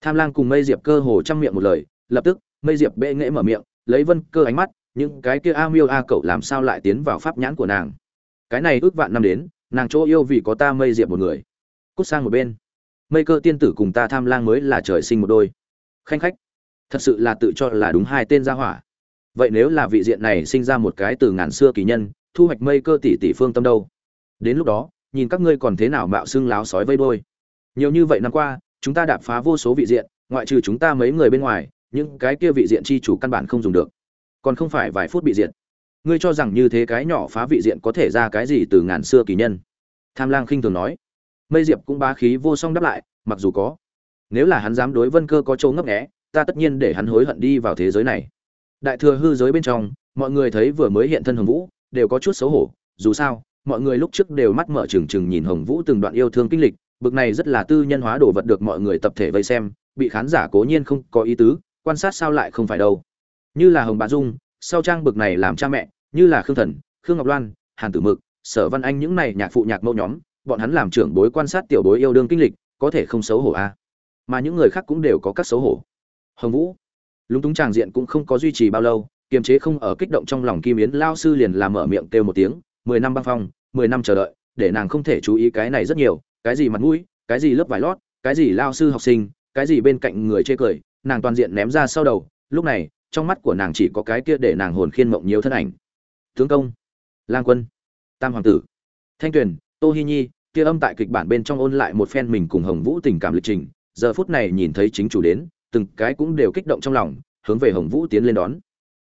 Tham lang cùng mây diệp cơ hồ chăm miệng một lời, lập tức, mây diệp bệ nghễ mở miệng lấy vân cơ ánh mắt, những cái kia a miêu a cậu làm sao lại tiến vào pháp nhãn của nàng? Cái này ước vạn năm đến, nàng chỗ yêu vì có ta mây diệp một người. Cút sang một bên. Mây cơ tiên tử cùng ta tham lang mới là trời sinh một đôi. Khanh khách, thật sự là tự cho là đúng hai tên gia hỏa. Vậy nếu là vị diện này sinh ra một cái từ ngàn xưa kỳ nhân, thu hoạch mây cơ tỷ tỷ phương tâm đâu? Đến lúc đó, nhìn các ngươi còn thế nào mạo xưng láo sói vây đôi nhiều như vậy năm qua, chúng ta đạp phá vô số vị diện, ngoại trừ chúng ta mấy người bên ngoài những cái kia vị diện chi chủ căn bản không dùng được. Còn không phải vài phút bị diện ngươi cho rằng như thế cái nhỏ phá vị diện có thể ra cái gì từ ngàn xưa kỳ nhân? Tham lang khinh thường nói. Mây diệp cũng bá khí vô song đáp lại, mặc dù có. Nếu là hắn dám đối vân cơ có châu ngấp nghẽ ta tất nhiên để hắn hối hận đi vào thế giới này. Đại thừa hư giới bên trong, mọi người thấy vừa mới hiện thân hồng vũ, đều có chút xấu hổ. Dù sao, mọi người lúc trước đều mắt mở trừng trừng nhìn hồng vũ từng đoạn yêu thương kinh lịch, bực này rất là tư nhân hóa đồ vật được mọi người tập thể vây xem, bị khán giả cố nhiên không có ý tứ quan sát sao lại không phải đâu như là hồng bá dung, sau trang bực này làm cha mẹ, như là khương thần, khương ngọc loan, hàn tử mực, sở văn anh những này nhạc phụ nhạc mẫu nhóm, bọn hắn làm trưởng bối quan sát tiểu bối yêu đương kinh lịch, có thể không xấu hổ a à. mà những người khác cũng đều có các xấu hổ hồng vũ, lúng túng tràng diện cũng không có duy trì bao lâu, kiềm chế không ở kích động trong lòng kim yến lao sư liền làm mở miệng kêu một tiếng, mười năm băng phong, mười năm chờ đợi, để nàng không thể chú ý cái này rất nhiều, cái gì mặt mũi, cái gì lớp vải lót, cái gì lao sư học sinh, cái gì bên cạnh người chê cười nàng toàn diện ném ra sau đầu, lúc này, trong mắt của nàng chỉ có cái kia để nàng hồn khiên mộng nhiều thân ảnh. Tướng công, lang quân, tam hoàng tử. Thanh tuyền, tô hi nhi, kia âm tại kịch bản bên trong ôn lại một phen mình cùng hồng vũ tình cảm lịch trình, giờ phút này nhìn thấy chính chủ đến, từng cái cũng đều kích động trong lòng, hướng về hồng vũ tiến lên đón.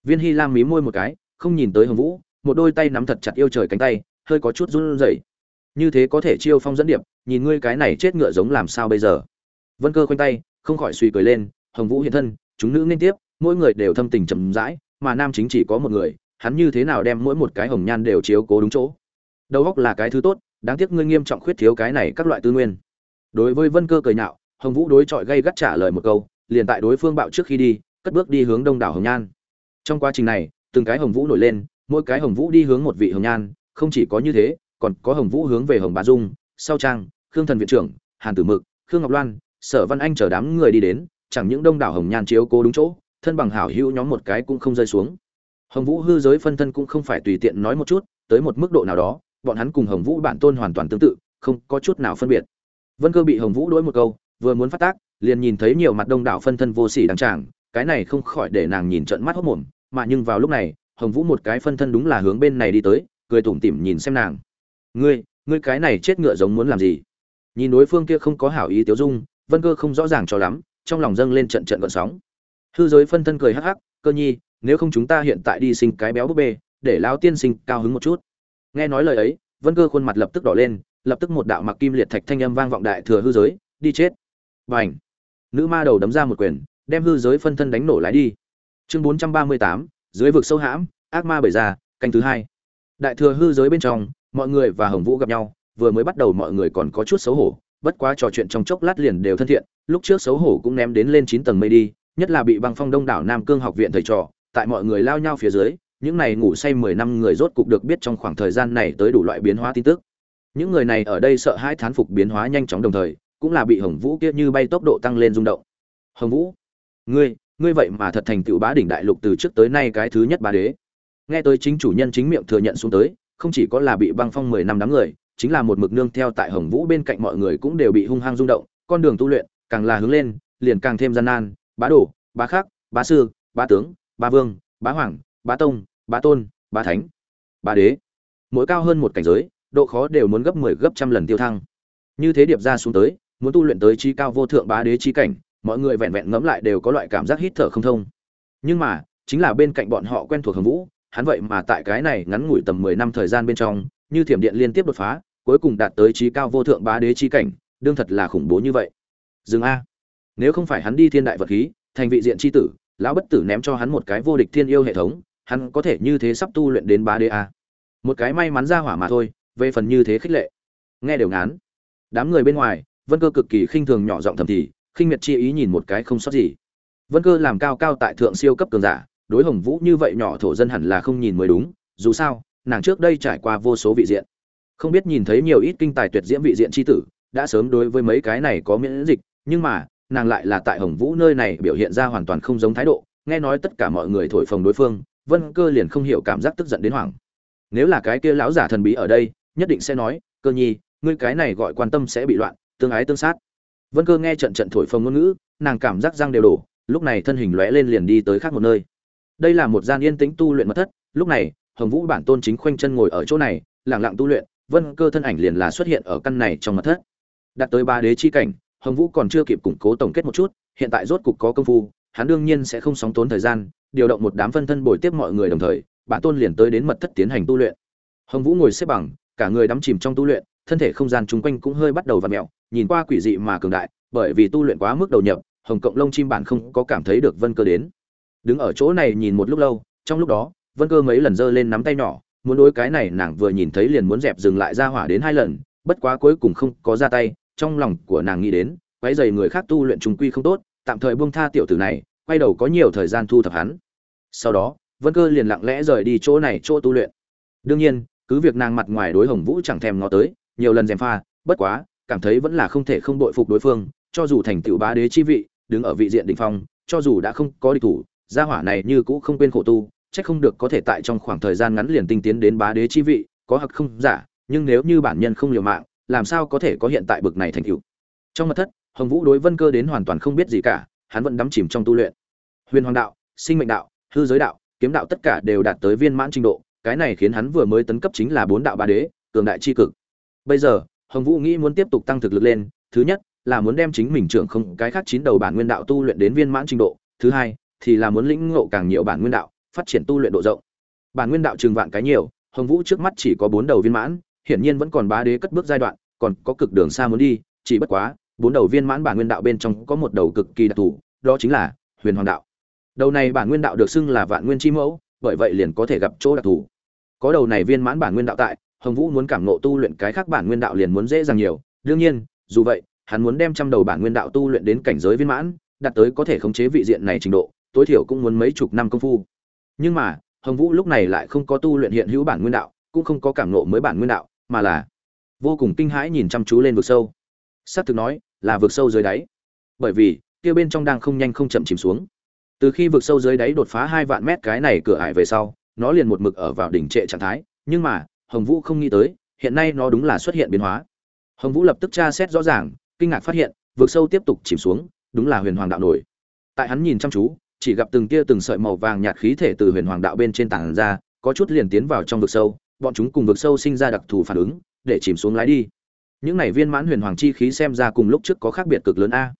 Viên hy lam mí môi một cái, không nhìn tới hồng vũ, một đôi tay nắm thật chặt yêu trời cánh tay, hơi có chút run rẩy. Như thế có thể chiêu phong dẫn điệp, nhìn ngươi cái này chết ngựa giống làm sao bây giờ? Vân cơ khoanh tay, không khỏi suy cười lên hồng vũ hiện thân, chúng nữ liên tiếp, mỗi người đều thâm tình chậm rãi, mà nam chính chỉ có một người, hắn như thế nào đem mỗi một cái hồng nhan đều chiếu cố đúng chỗ? Đầu góc là cái thứ tốt, đáng tiếc ngươi nghiêm trọng khuyết thiếu cái này các loại tư nguyên. Đối với vân cơ cười nhạo, hồng vũ đối chọi gây gắt trả lời một câu, liền tại đối phương bạo trước khi đi, cất bước đi hướng đông đảo hồng nhan. Trong quá trình này, từng cái hồng vũ nổi lên, mỗi cái hồng vũ đi hướng một vị hồng nhan, không chỉ có như thế, còn có hồng vũ hướng về hồng bà dung, sau trang, khương thần viện trưởng, hàn tử mực, khương ngọc loan, sở văn anh chờ đám người đi đến chẳng những đông đảo hồng nhan chiếu cố đúng chỗ, thân bằng hảo hữu nhóm một cái cũng không rơi xuống. Hồng vũ hư giới phân thân cũng không phải tùy tiện nói một chút, tới một mức độ nào đó, bọn hắn cùng hồng vũ bản tôn hoàn toàn tương tự, không có chút nào phân biệt. Vân cơ bị hồng vũ đỗi một câu, vừa muốn phát tác, liền nhìn thấy nhiều mặt đông đảo phân thân vô sỉ đằng tràng cái này không khỏi để nàng nhìn trận mắt hốc mồm, mà nhưng vào lúc này, hồng vũ một cái phân thân đúng là hướng bên này đi tới, cười tủm tỉm nhìn xem nàng. Ngươi ngươi cái này chết ngựa giống muốn làm gì? Nhìn đối phương kia không có hảo ý tiêu dung, vân cơ không rõ ràng cho lắm trong lòng dâng lên trận trận gợn sóng. Hư giới phân thân cười hắc hắc cơ nhi nếu không chúng ta hiện tại đi sinh cái béo búp bê để lão tiên sinh cao hứng một chút. Nghe nói lời ấy vân cơ khuôn mặt lập tức đỏ lên lập tức một đạo mặc kim liệt thạch thanh âm vang vọng đại thừa hư giới đi chết. Bành! Nữ ma đầu đấm ra một quyền đem hư giới phân thân đánh nổ lái đi. Chương bốn trăm ba mươi tám dưới vực sâu hãm ác ma bảy già, canh thứ hai. Đại thừa hư giới bên trong mọi người và hồng vũ gặp nhau vừa mới bắt đầu mọi người còn có chút xấu hổ bất quá trò chuyện trong chốc lát liền đều thân thiện, lúc trước xấu hổ cũng ném đến lên chín tầng mây đi, nhất là bị băng phong đông đảo nam cương học viện thầy trò, tại mọi người lao nhau phía dưới, những này ngủ say mười năm người rốt cục được biết trong khoảng thời gian này tới đủ loại biến hóa tin tức. Những người này ở đây sợ hai thán phục biến hóa nhanh chóng đồng thời, cũng là bị hồng vũ kia như bay tốc độ tăng lên rung động. Hồng vũ, ngươi ngươi vậy mà thật thành tựu bá đỉnh đại lục từ trước tới nay cái thứ nhất bá đế. Nghe tới chính chủ nhân chính miệng thừa nhận xuống tới, không chỉ có là bị băng phong mười năm đám người chính là một mực nương theo tại hồng vũ bên cạnh mọi người cũng đều bị hung hăng rung động con đường tu luyện càng là hướng lên liền càng thêm gian nan. Bá đổ, bá khắc bá sư bá tướng bá vương bá hoàng bá tông bá tôn bá thánh bá đế. Mỗi cao hơn một cảnh giới độ khó đều muốn gấp 10 gấp trăm lần tiêu thăng. Như thế điệp ra xuống tới muốn tu luyện tới chi cao vô thượng bá đế chi cảnh mọi người vẹn vẹn ngẫm lại đều có loại cảm giác hít thở không thông. Nhưng mà chính là bên cạnh bọn họ quen thuộc hồng vũ hắn vậy mà tại cái này ngắn ngủi tầm 10 năm thời gian bên trong như thiểm điện liên tiếp đột phá cuối cùng đạt tới trí cao vô thượng bá đế chi cảnh, đương thật là khủng bố như vậy. Dừng a. Nếu không phải hắn đi thiên đại vật khí, thành vị diện chi tử, lão bất tử ném cho hắn một cái vô địch thiên yêu hệ thống, hắn có thể như thế sắp tu luyện đến bá đế a. Một cái may mắn ra hỏa mà thôi, về phần như thế khích lệ. Nghe đều ngán. Đám người bên ngoài, vân cơ cực kỳ khinh thường nhỏ giọng thầm thì, khinh miệt chi ý nhìn một cái không sót gì. Vân cơ làm cao cao tại thượng siêu cấp cường giả, đối hồng vũ như vậy nhỏ thổ dân hẳn là không nhìn mới đúng, dù sao, nàng trước đây trải qua vô số vị diện không biết nhìn thấy nhiều ít kinh tài tuyệt diễm vị diện chi tử, đã sớm đối với mấy cái này có miễn dịch, nhưng mà, nàng lại là tại hồng vũ nơi này biểu hiện ra hoàn toàn không giống thái độ, nghe nói tất cả mọi người thổi phồng đối phương, vân cơ liền không hiểu cảm giác tức giận đến hoảng. Nếu là cái kia lão giả thần bí ở đây, nhất định sẽ nói, cơ nhi, ngươi cái này gọi quan tâm sẽ bị loạn, tương ái tương sát. Vân cơ nghe trận trận thổi phồng ngôn ngữ, nàng cảm giác răng đều đổ, lúc này thân hình lóe lên liền đi tới khác một nơi. Đây là một gian yên tĩnh tu luyện mật thất, lúc này, hồng vũ bản tôn chính khoanh chân ngồi ở chỗ này lẳng lặng tu luyện vân cơ thân ảnh liền là xuất hiện ở căn này trong mật thất. Đạt tới ba đế chi cảnh, hồng vũ còn chưa kịp củng cố tổng kết một chút, hiện tại rốt cục có công phu, hắn đương nhiên sẽ không sóng tốn thời gian, điều động một đám phân thân bồi tiếp mọi người đồng thời bản tôn liền tới đến mật thất tiến hành tu luyện. Hồng vũ ngồi xếp bằng, cả người đắm chìm trong tu luyện, thân thể không gian chung quanh cũng hơi bắt đầu vặn mẹo nhìn qua quỷ dị mà cường đại, bởi vì tu luyện quá mức đầu nhập, hồng cộng lông chim bản không có cảm thấy được vân cơ đến. Đứng ở chỗ này nhìn một lúc lâu, trong lúc đó, vân cơ mấy lần giơ lên nắm tay nhỏ muốn đối cái này nàng vừa nhìn thấy liền muốn dẹp dừng lại ra hỏa đến hai lần, bất quá cuối cùng không có ra tay, trong lòng của nàng nghĩ đến, quấy dày người khác tu luyện trùng quy không tốt, tạm thời buông tha tiểu tử này, quay đầu có nhiều thời gian thu thập hắn. Sau đó, vân cơ liền lặng lẽ rời đi chỗ này chỗ tu luyện. Đương nhiên, cứ việc nàng mặt ngoài đối hồng vũ chẳng thèm ngó tới, nhiều lần gièm pha, bất quá, cảm thấy vẫn là không thể không đội phục đối phương, cho dù thành tựu bá đế chi vị, đứng ở vị diện đỉnh phong, cho dù đã không có địch thủ, gia hỏa này như cũ không quên khổ tu chắc không được có thể tại trong khoảng thời gian ngắn liền tinh tiến đến bá đế chi vị, có hoặc không giả, nhưng nếu như bản nhân không liều mạng, làm sao có thể có hiện tại bực này thành tựu? Trong mật thất, hồng vũ đối vân cơ đến hoàn toàn không biết gì cả, hắn vẫn đắm chìm trong tu luyện. Huyền hoàng đạo, sinh mệnh đạo, hư giới đạo, kiếm đạo tất cả đều đạt tới viên mãn trình độ, cái này khiến hắn vừa mới tấn cấp chính là bốn đạo bá đế, cường đại chi cực. Bây giờ, hồng vũ nghĩ muốn tiếp tục tăng thực lực lên, thứ nhất là muốn đem chính mình trưởng không, cái khác chín đầu bản nguyên đạo tu luyện đến viên mãn trình độ, thứ hai thì là muốn lĩnh ngộ càng nhiều bản nguyên đạo phát triển tu luyện độ rộng. Bản nguyên đạo trường vạn cái nhiều, hồng vũ trước mắt chỉ có bốn đầu viên mãn, hiển nhiên vẫn còn ba đế cất bước giai đoạn, còn có cực đường xa muốn đi, chỉ bất quá, bốn đầu viên mãn bản nguyên đạo bên trong có một đầu cực kỳ đặc thù, đó chính là huyền hoàng đạo. Đầu này bản nguyên đạo được xưng là vạn nguyên chi mẫu, bởi vậy liền có thể gặp chỗ đặc thù. Có đầu này viên mãn bản nguyên đạo tại, hồng vũ muốn cảm ngộ tu luyện cái khác bản nguyên đạo liền muốn dễ dàng nhiều. Đương nhiên, dù vậy, hắn muốn đem trăm đầu bản nguyên đạo tu luyện đến cảnh giới viên mãn, đạt tới có thể khống chế vị diện này trình độ, tối thiểu cũng muốn mấy chục năm công phu nhưng mà, hồng vũ lúc này lại không có tu luyện hiện hữu bản nguyên đạo, cũng không có cảm nộ mới bản nguyên đạo, mà là vô cùng kinh hãi nhìn chăm chú lên vực sâu. S á c thực nói, là vực sâu dưới đáy. Bởi vì, kia bên trong đang không nhanh không chậm chìm xuống. Từ khi vực sâu dưới đáy đột phá hai vạn mét cái này cửa ải về sau, nó liền một mực ở vào đỉnh trệ trạng thái, nhưng mà, hồng vũ không nghĩ tới, hiện nay nó đúng là xuất hiện biến hóa. Hồng vũ lập tức tra xét rõ ràng, kinh ngạc phát hiện, vực sâu tiếp tục chìm xuống, đúng là huyền hoàng đạo nổi. Tại hắn nhìn chăm chú chỉ gặp từng tia từng sợi màu vàng nhạt khí thể từ huyền hoàng đạo bên trên tảng ra, có chút liền tiến vào trong vực sâu, bọn chúng cùng vực sâu sinh ra đặc thù phản ứng, để chìm xuống lái đi. Những này viên mãn huyền hoàng chi khí xem ra cùng lúc trước có khác biệt cực lớn a.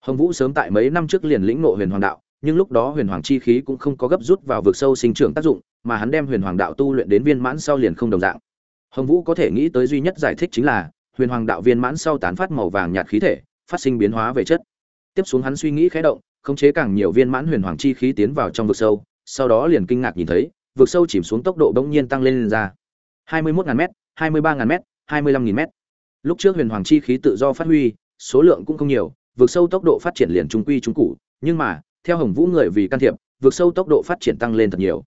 Hồng vũ sớm tại mấy năm trước liền lĩnh ngộ huyền hoàng đạo, nhưng lúc đó huyền hoàng chi khí cũng không có gấp rút vào vực sâu sinh trưởng tác dụng, mà hắn đem huyền hoàng đạo tu luyện đến viên mãn sau liền không đồng dạng. Hồng vũ có thể nghĩ tới duy nhất giải thích chính là, huyền hoàng đạo viên mãn sau tán phát màu vàng nhạt khí thể, phát sinh biến hóa về chất. Tiếp xuống hắn suy nghĩ khẽ động khống chế càng nhiều viên mãn huyền hoàng chi khí tiến vào trong vực sâu sau đó liền kinh ngạc nhìn thấy vực sâu chìm xuống tốc độ bỗng nhiên tăng lên, lên ra. 21.000 m 23.000 m 25.000 m lúc trước huyền hoàng chi khí tự do phát huy số lượng cũng không nhiều vực sâu tốc độ phát triển liền trung quy trung cụ nhưng mà theo hồng vũ người vì can thiệp vực sâu tốc độ phát triển tăng lên thật nhiều.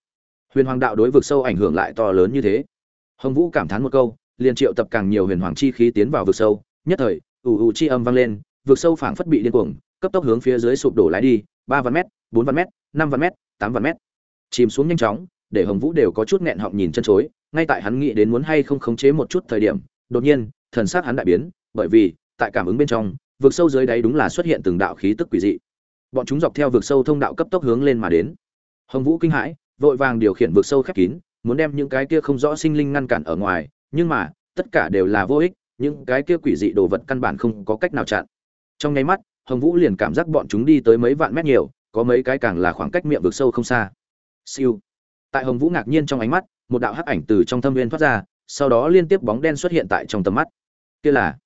Huyền hoàng đạo đối vực sâu ảnh hưởng lại to lớn như thế. Hồng vũ cảm thán một câu liền triệu tập càng nhiều huyền hoàng chi khí tiến vào vực sâu nhất thời ủ ủ chi âm vang lên vực sâu phảng phất bị điên cuồng cấp tốc hướng phía dưới sụp đổ lái đi, ba vạn mét, bốn vạn mét, năm vạn mét, tám vạn mét. Chìm xuống nhanh chóng, để hồng vũ đều có chút nghẹn họng nhìn chân chối, ngay tại hắn nghĩ đến muốn hay không khống chế một chút thời điểm, đột nhiên, thần sắc hắn đại biến, bởi vì, tại cảm ứng bên trong, vực sâu dưới đáy đúng là xuất hiện từng đạo khí tức quỷ dị. Bọn chúng dọc theo vực sâu thông đạo cấp tốc hướng lên mà đến. Hồng vũ kinh hãi, vội vàng điều khiển vực sâu khép kín, muốn đem những cái kia không rõ sinh linh ngăn cản ở ngoài, nhưng mà, tất cả đều là vô ích, những cái kia quỷ dị đồ vật căn bản không có cách nào chặn. Trong nháy mắt hồng vũ liền cảm giác bọn chúng đi tới mấy vạn mét nhiều, có mấy cái càng là khoảng cách miệng vực sâu không xa. Siêu. Tại hồng vũ ngạc nhiên trong ánh mắt, một đạo hắc ảnh từ trong thâm viên thoát ra, sau đó liên tiếp bóng đen xuất hiện tại trong tầm mắt. Kia là.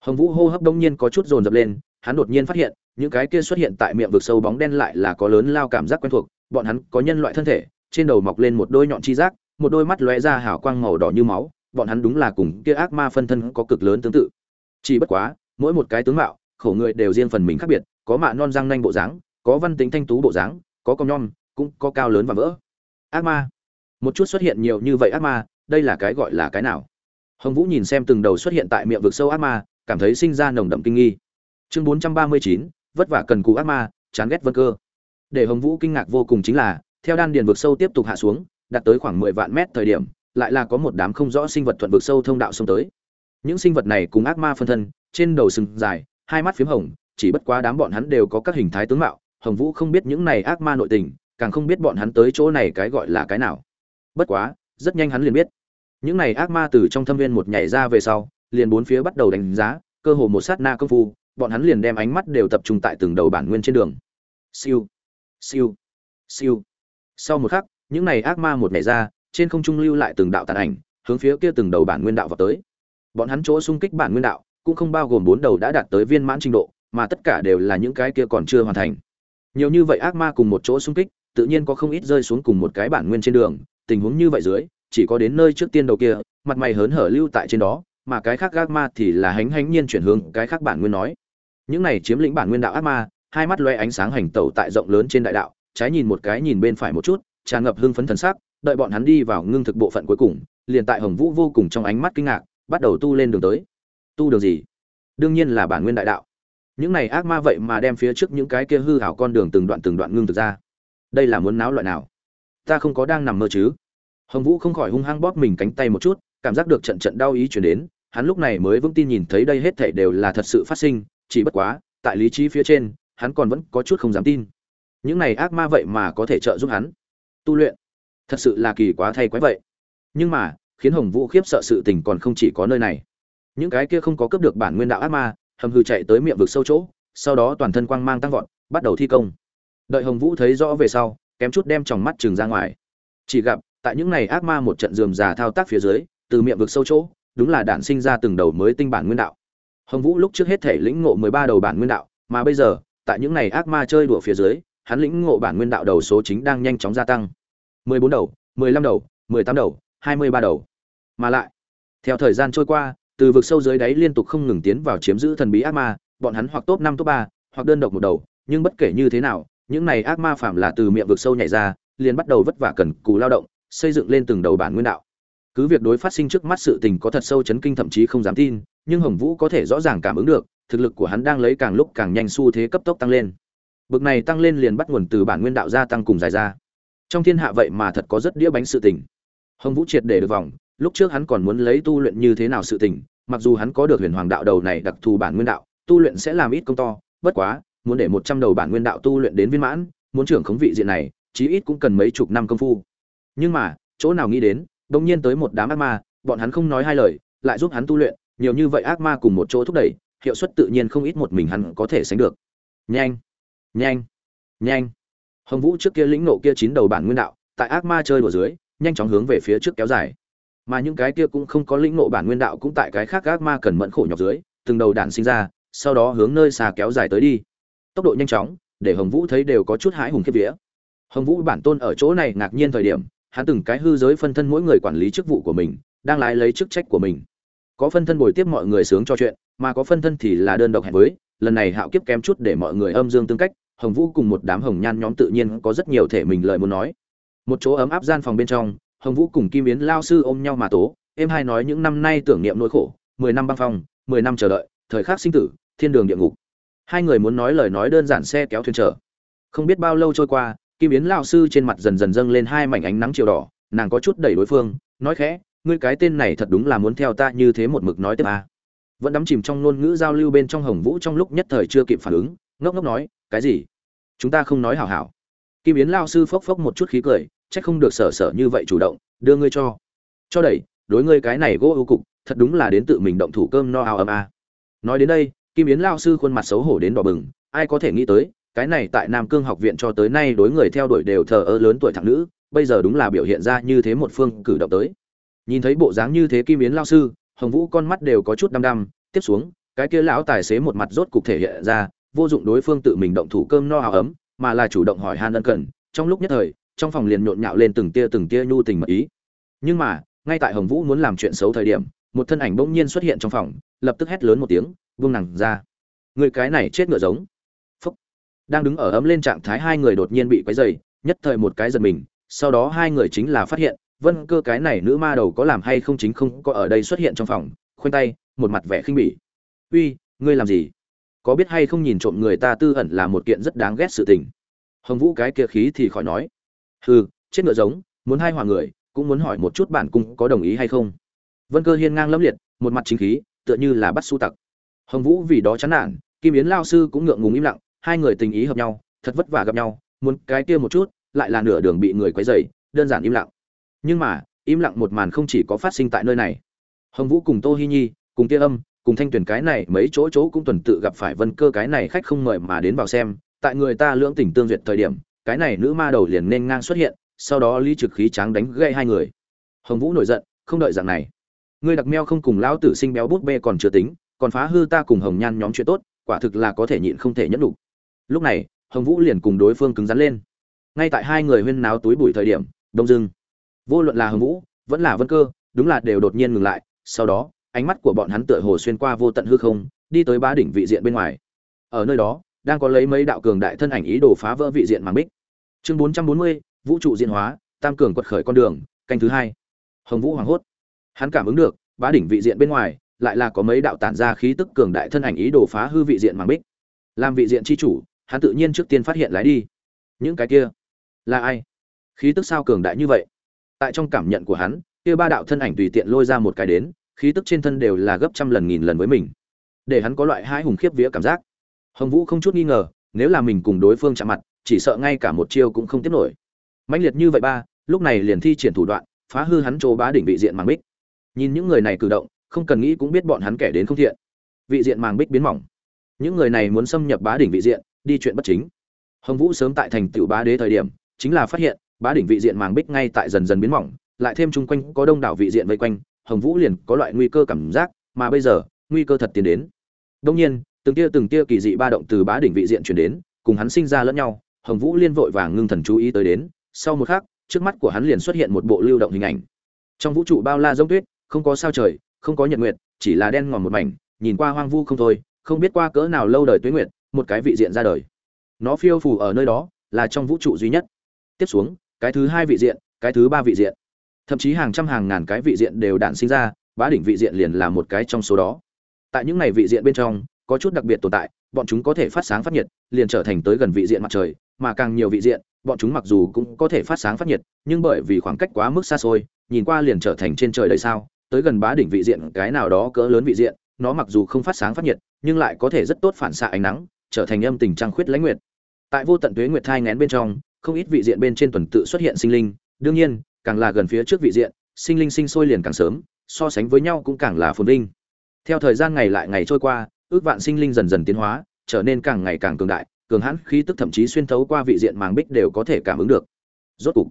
Hồng vũ hô hấp đông nhiên có chút dồn dập lên, hắn đột nhiên phát hiện, những cái kia xuất hiện tại miệng vực sâu bóng đen lại là có lớn lao cảm giác quen thuộc, bọn hắn có nhân loại thân thể, trên đầu mọc lên một đôi nhọn chi giác, một đôi mắt lóe ra hào quang màu đỏ như máu, bọn hắn đúng là cùng kia ác ma phân thân có cực lớn tương tự. Chỉ bất quá, mỗi một cái tướng mạo khổ người đều riêng phần mình khác biệt, có mạ non răng nanh bộ dáng, có văn tính thanh tú bộ dáng, có cong nhom, cũng có cao lớn và vỡ. Ác ma. Một chút xuất hiện nhiều như vậy ác ma, đây là cái gọi là cái nào? Hồng vũ nhìn xem từng đầu xuất hiện tại miệng vực sâu ác ma, cảm thấy sinh ra nồng đậm kinh nghi. Chương bốn trăm ba mươi chín, vất vả cần cù ác ma, chán ghét vân cơ. Để hồng vũ kinh ngạc vô cùng chính là, theo đan điền vực sâu tiếp tục hạ xuống, đạt tới khoảng mười vạn mét thời điểm, lại là có một đám không rõ sinh vật thuận vực sâu thông đạo xông tới. Những sinh vật này cùng ác ma phân thân, trên đầu sừng dài hai mắt p h í m hồng, chỉ bất quá đám bọn hắn đều có các hình thái tướng mạo, hồng vũ không biết những này ác ma nội tình, càng không biết bọn hắn tới chỗ này cái gọi là cái nào. Bất quá, rất nhanh hắn liền biết. Những này ác ma từ trong thâm viên một nhảy ra về sau, liền bốn phía bắt đầu đánh giá, cơ hồ một sát na công phu, bọn hắn liền đem ánh mắt đều tập trung tại từng đầu bản nguyên trên đường. Siêu siêu siêu. Sau một khắc, những này ác ma một nhảy ra, trên không trung lưu lại từng đạo tàn ảnh, hướng phía kia từng đầu bản nguyên đạo vào tới. Bọn hắn chỗ xung kích bản nguyên đạo cũng không bao gồm bốn đầu đã đạt tới viên mãn trình độ, mà tất cả đều là những cái kia còn chưa hoàn thành. Nhiều như vậy ác ma cùng một chỗ xung kích, tự nhiên có không ít rơi xuống cùng một cái bản nguyên trên đường, tình huống như vậy dưới, chỉ có đến nơi trước tiên đầu kia, mặt mày hớn hở lưu tại trên đó, mà cái khác ác ma thì là hánh hánh nhiên chuyển hướng cái khác bản nguyên nói. Những này chiếm lĩnh bản nguyên đạo ác ma, hai mắt loe ánh sáng hành tẩu tại rộng lớn trên đại đạo, trái nhìn một cái nhìn bên phải một chút, tràn ngập hưng phấn thần sắc, đợi bọn hắn đi vào ngưng thực bộ phận cuối cùng, liền tại hồng vũ vô cùng trong ánh mắt kinh ngạc, bắt đầu tu lên đường tới tu đường gì? Đương nhiên là bản nguyên đại đạo. Những này ác ma vậy mà đem phía trước những cái kia hư hảo con đường từng đoạn từng đoạn ngưng thực ra. Đây là muốn náo loại nào? Ta không có đang nằm mơ chứ. Hồng vũ không khỏi hung hăng bóp mình cánh tay một chút, cảm giác được trận trận đau ý chuyển đến. Hắn lúc này mới vững tin nhìn thấy đây hết thảy đều là thật sự phát sinh, chỉ bất quá, tại lý trí phía trên, hắn còn vẫn có chút không dám tin. Những này ác ma vậy mà có thể trợ giúp hắn? Tu luyện? Thật sự là kỳ quá thay quái vậy. Nhưng mà, khiến hồng vũ khiếp sợ sự tình còn không chỉ có nơi này những cái kia không có cướp được bản nguyên đạo ác ma, hầm hư chạy tới miệng vực sâu chỗ, sau đó toàn thân quang mang tăng vọt, bắt đầu thi công. Đợi hồng vũ thấy rõ về sau, kém chút đem tròng mắt trường ra ngoài. Chỉ gặp, tại những này ác ma một trận dườm già thao tác phía dưới, từ miệng vực sâu chỗ, đúng là đản sinh ra từng đầu mới tinh bản nguyên đạo. Hồng vũ lúc trước hết thể lĩnh ngộ mười ba đầu bản nguyên đạo, mà bây giờ, tại những này ác ma chơi đùa phía dưới, hắn lĩnh ngộ bản nguyên đạo đầu số chính đang nhanh chóng gia tăng. Mười bốn đầu, mười lăm đầu, mười tám đầu, hai mươi ba đầu. Mà lại, theo thời gian trôi qua từ vực sâu dưới đáy liên tục không ngừng tiến vào chiếm giữ thần bí ác ma, bọn hắn hoặc top năm, top ba, hoặc đơn độc một đầu, nhưng bất kể như thế nào, những này ác ma phạm là từ miệng vực sâu nhảy ra, liền bắt đầu vất vả cần cù lao động, xây dựng lên từng đầu bản nguyên đạo. Cứ việc đối phát sinh trước mắt sự tình có thật sâu chấn kinh thậm chí không dám tin, nhưng hồng vũ có thể rõ ràng cảm ứng được, thực lực của hắn đang lấy càng lúc càng nhanh xu thế cấp tốc tăng lên. Bực này tăng lên liền bắt nguồn từ bản nguyên đạo gia tăng cùng dài ra. Trong thiên hạ vậy mà thật có rất đĩa bánh sự tình. Hồng vũ triệt để được vòng lúc trước hắn còn muốn lấy tu luyện như thế nào sự tình mặc dù hắn có được huyền hoàng đạo đầu này đặc thù bản nguyên đạo, tu luyện sẽ làm ít công to, bất quá, muốn để một trăm đầu bản nguyên đạo tu luyện đến viên mãn, muốn trưởng khống vị diện này, chí ít cũng cần mấy chục năm công phu. Nhưng mà, chỗ nào nghĩ đến, bỗng nhiên tới một đám ác ma, bọn hắn không nói hai lời, lại giúp hắn tu luyện, nhiều như vậy ác ma cùng một chỗ thúc đẩy, hiệu suất tự nhiên không ít một mình hắn có thể sánh được. Nhanh! Nhanh! Nhanh! Hồng vũ trước kia lĩnh nộ kia chín đầu bản nguyên đạo, tại ác ma chơi đùa dưới, nhanh chóng hướng về phía trước kéo dài mà những cái kia cũng không có lĩnh ngộ bản nguyên đạo cũng tại cái khác ác ma cần mẫn khổ nhọc dưới, từng đầu đạn sinh ra, sau đó hướng nơi xa kéo dài tới đi. Tốc độ nhanh chóng, để hồng vũ thấy đều có chút hãi hùng kiếp vía. Hồng vũ bản tôn ở chỗ này ngạc nhiên thời điểm, hắn từng cái hư giới phân thân mỗi người quản lý chức vụ của mình, đang lái lấy chức trách của mình. Có phân thân bồi tiếp mọi người sướng cho chuyện, mà có phân thân thì là đơn độc hẹn với, lần này hạo kiếp kém chút để mọi người âm dương tương cách, hồng vũ cùng một đám hồng nhan nhóm tự nhiên có rất nhiều thể mình lời muốn nói. Một chỗ ấm áp gian phòng bên trong hồng vũ cùng kim yến lao sư ôm nhau mà tố, em hai nói những năm nay tưởng niệm nỗi khổ, mười năm băng phong, mười năm chờ đợi, thời khắc sinh tử, thiên đường địa ngục. Hai người muốn nói lời nói đơn giản xe kéo thuyền trở không biết bao lâu trôi qua, kim yến lao sư trên mặt dần dần dâng lên hai mảnh ánh nắng chiều đỏ, nàng có chút đẩy đối phương, nói khẽ, ngươi cái tên này thật đúng là muốn theo ta như thế một mực nói tiếp à. vẫn đắm chìm trong ngôn ngữ giao lưu bên trong hồng vũ trong lúc nhất thời chưa kịp phản ứng, ngốc ngốc nói, cái gì? Chúng ta không nói hảo hảo. Kim yến lao sư phốc phốc một chút khí cười trách không được sở sở như vậy chủ động, đưa ngươi cho. Cho đẩy, đối ngươi cái này gỗ ưu cục, thật đúng là đến tự mình động thủ cơm no ào ầm a. Nói đến đây, kim yến lao sư khuôn mặt xấu hổ đến đỏ bừng, ai có thể nghĩ tới, cái này tại nam cương học viện cho tới nay đối người theo đuổi đều thờ ơ lớn tuổi thẳng nữ, bây giờ đúng là biểu hiện ra như thế một phương cử động tới. Nhìn thấy bộ dáng như thế kim yến lao sư, hồng vũ con mắt đều có chút đăm đăm, tiếp xuống, cái kia lão tài xế một mặt rốt cục thể hiện ra, vô dụng đối phương tự mình động thủ cơm no áo ấm, mà là chủ động hỏi han ân cần, trong lúc nhất thời trong phòng liền nhộn nhạo lên từng tia từng tia nhu tình mật ý. Nhưng mà, ngay tại hồng vũ muốn làm chuyện xấu thời điểm, một thân ảnh bỗng nhiên xuất hiện trong phòng, lập tức hét lớn một tiếng, vung nàng ra. Người cái này chết ngựa giống. Phúc. Đang đứng ở ấm lên trạng thái hai người đột nhiên bị quấy dày nhất thời một cái giật mình, sau đó hai người chính là phát hiện, vân cơ cái này nữ ma đầu có làm hay không chính không có ở đây xuất hiện trong phòng, khoanh tay, một mặt vẻ khinh bỉ. Uy, ngươi làm gì? Có biết hay không nhìn trộm người ta tư ẩn là một kiện rất đáng ghét sự tình. Hồng vũ cái kia khí thì khỏi nói hừ, chết ngựa giống, muốn hai hòa người, cũng muốn hỏi một chút bản cung có đồng ý hay không. Vân cơ hiên ngang lâm liệt, một mặt chính khí, tựa như là bắt su tặc. Hồng vũ vì đó chán nản, kim yến lao sư cũng ngượng ngùng im lặng, hai người tình ý hợp nhau, thật vất vả gặp nhau, muốn cái kia một chút, lại là nửa đường bị người quấy rầy, đơn giản im lặng. Nhưng mà, im lặng một màn không chỉ có phát sinh tại nơi này. Hồng vũ cùng tô hi nhi, cùng tia âm, cùng thanh tuyển cái này mấy chỗ chỗ cũng tuần tự gặp phải vân cơ cái này khách không mời mà đến vào xem, tại người ta lưỡng tình tương duyệt thời điểm cái này nữ ma đầu liền nên ngang xuất hiện, sau đó ly trực khí tráng đánh gây hai người. Hồng vũ nổi giận, không đợi dạng này. Ngươi đặc meo không cùng lão tử sinh béo bút bê còn chưa tính, còn phá hư ta cùng hồng nhan nhóm chuyện tốt, quả thực là có thể nhịn không thể nhẫn đủ. Lúc này, hồng vũ liền cùng đối phương cứng rắn lên. Ngay tại hai người huyên náo túi bụi thời điểm, đông dưng. Vô luận là hồng vũ, vẫn là vân cơ, đúng là đều đột nhiên ngừng lại, sau đó, ánh mắt của bọn hắn tựa hồ xuyên qua vô tận hư không, đi tới ba đỉnh vị diện bên ngoài. Ở nơi đó, đang có lấy mấy đạo cường đại thân ảnh ý đồ phá vỡ vị diện màng bích chương bốn trăm bốn mươi, vũ trụ diễn hóa, tam cường quật khởi con đường, canh thứ hai. Hồng vũ hoảng hốt. Hắn cảm ứng được, bá đỉnh vị diện bên ngoài, lại là có mấy đạo tản ra khí tức cường đại thân ảnh ý đồ phá hư vị diện màng bích. Làm vị diện chi chủ, hắn tự nhiên trước tiên phát hiện lái đi. Những cái kia là ai? Khí tức sao cường đại như vậy? Tại trong cảm nhận của hắn, kia ba đạo thân ảnh tùy tiện lôi ra một cái đến, khí tức trên thân đều là gấp trăm lần nghìn lần với mình. Để hắn có loại hai hùng khiếp vía cảm giác. Hồng vũ không chút nghi ngờ, nếu là mình cùng đối phương chạm mặt chỉ sợ ngay cả một chiêu cũng không tiếp nổi. Mãnh liệt như vậy ba, lúc này liền thi triển thủ đoạn, phá hư hắn chỗ bá đỉnh vị diện màng bích. Nhìn những người này cử động, không cần nghĩ cũng biết bọn hắn kẻ đến không thiện. Vị diện màng bích biến mỏng. Những người này muốn xâm nhập bá đỉnh vị diện, đi chuyện bất chính. Hồng vũ sớm tại thành tựu bá đế thời điểm, chính là phát hiện, bá đỉnh vị diện màng bích ngay tại dần dần biến mỏng, lại thêm chung quanh có đông đảo vị diện vây quanh, hồng vũ liền có loại nguy cơ cảm giác, mà bây giờ, nguy cơ thật tiến đến. Đông nhiên, từng tia từng tia kỳ dị ba động từ bá đỉnh vị diện chuyển đến, cùng hắn sinh ra lẫn nhau hồng vũ liên vội vàng ngưng thần chú ý tới đến, sau một khắc, trước mắt của hắn liền xuất hiện một bộ lưu động hình ảnh. Trong vũ trụ bao la giống tuyết, không có sao trời, không có nhật nguyệt, chỉ là đen ngòm một mảnh, nhìn qua hoang vu không thôi, không biết qua cỡ nào lâu đời tuế nguyệt, một cái vị diện ra đời. Nó phiêu phù ở nơi đó, là trong vũ trụ duy nhất. Tiếp xuống, cái thứ hai vị diện, cái thứ ba vị diện. Thậm chí hàng trăm hàng ngàn cái vị diện đều đản sinh ra, bá đỉnh vị diện liền là một cái trong số đó. Tại những này vị diện bên trong, có chút đặc biệt tồn tại, bọn chúng có thể phát sáng phát nhiệt, liền trở thành tới gần vị diện mặt trời mà càng nhiều vị diện, bọn chúng mặc dù cũng có thể phát sáng phát nhiệt, nhưng bởi vì khoảng cách quá mức xa xôi, nhìn qua liền trở thành trên trời đầy sao, tới gần bá đỉnh vị diện, cái nào đó cỡ lớn vị diện, nó mặc dù không phát sáng phát nhiệt, nhưng lại có thể rất tốt phản xạ ánh nắng, trở thành âm tình trăng khuyết lãnh nguyệt. Tại vô tận tuế nguyệt thai ngén bên trong, không ít vị diện bên trên tuần tự xuất hiện sinh linh, đương nhiên, càng là gần phía trước vị diện, sinh linh sinh sôi liền càng sớm, so sánh với nhau cũng càng là phồn vinh. Theo thời gian ngày lại ngày trôi qua, ước vạn sinh linh dần dần tiến hóa, trở nên càng ngày càng cường đại cường hãn khí tức thậm chí xuyên thấu qua vị diện màng bích đều có thể cảm ứng được. Rốt cục,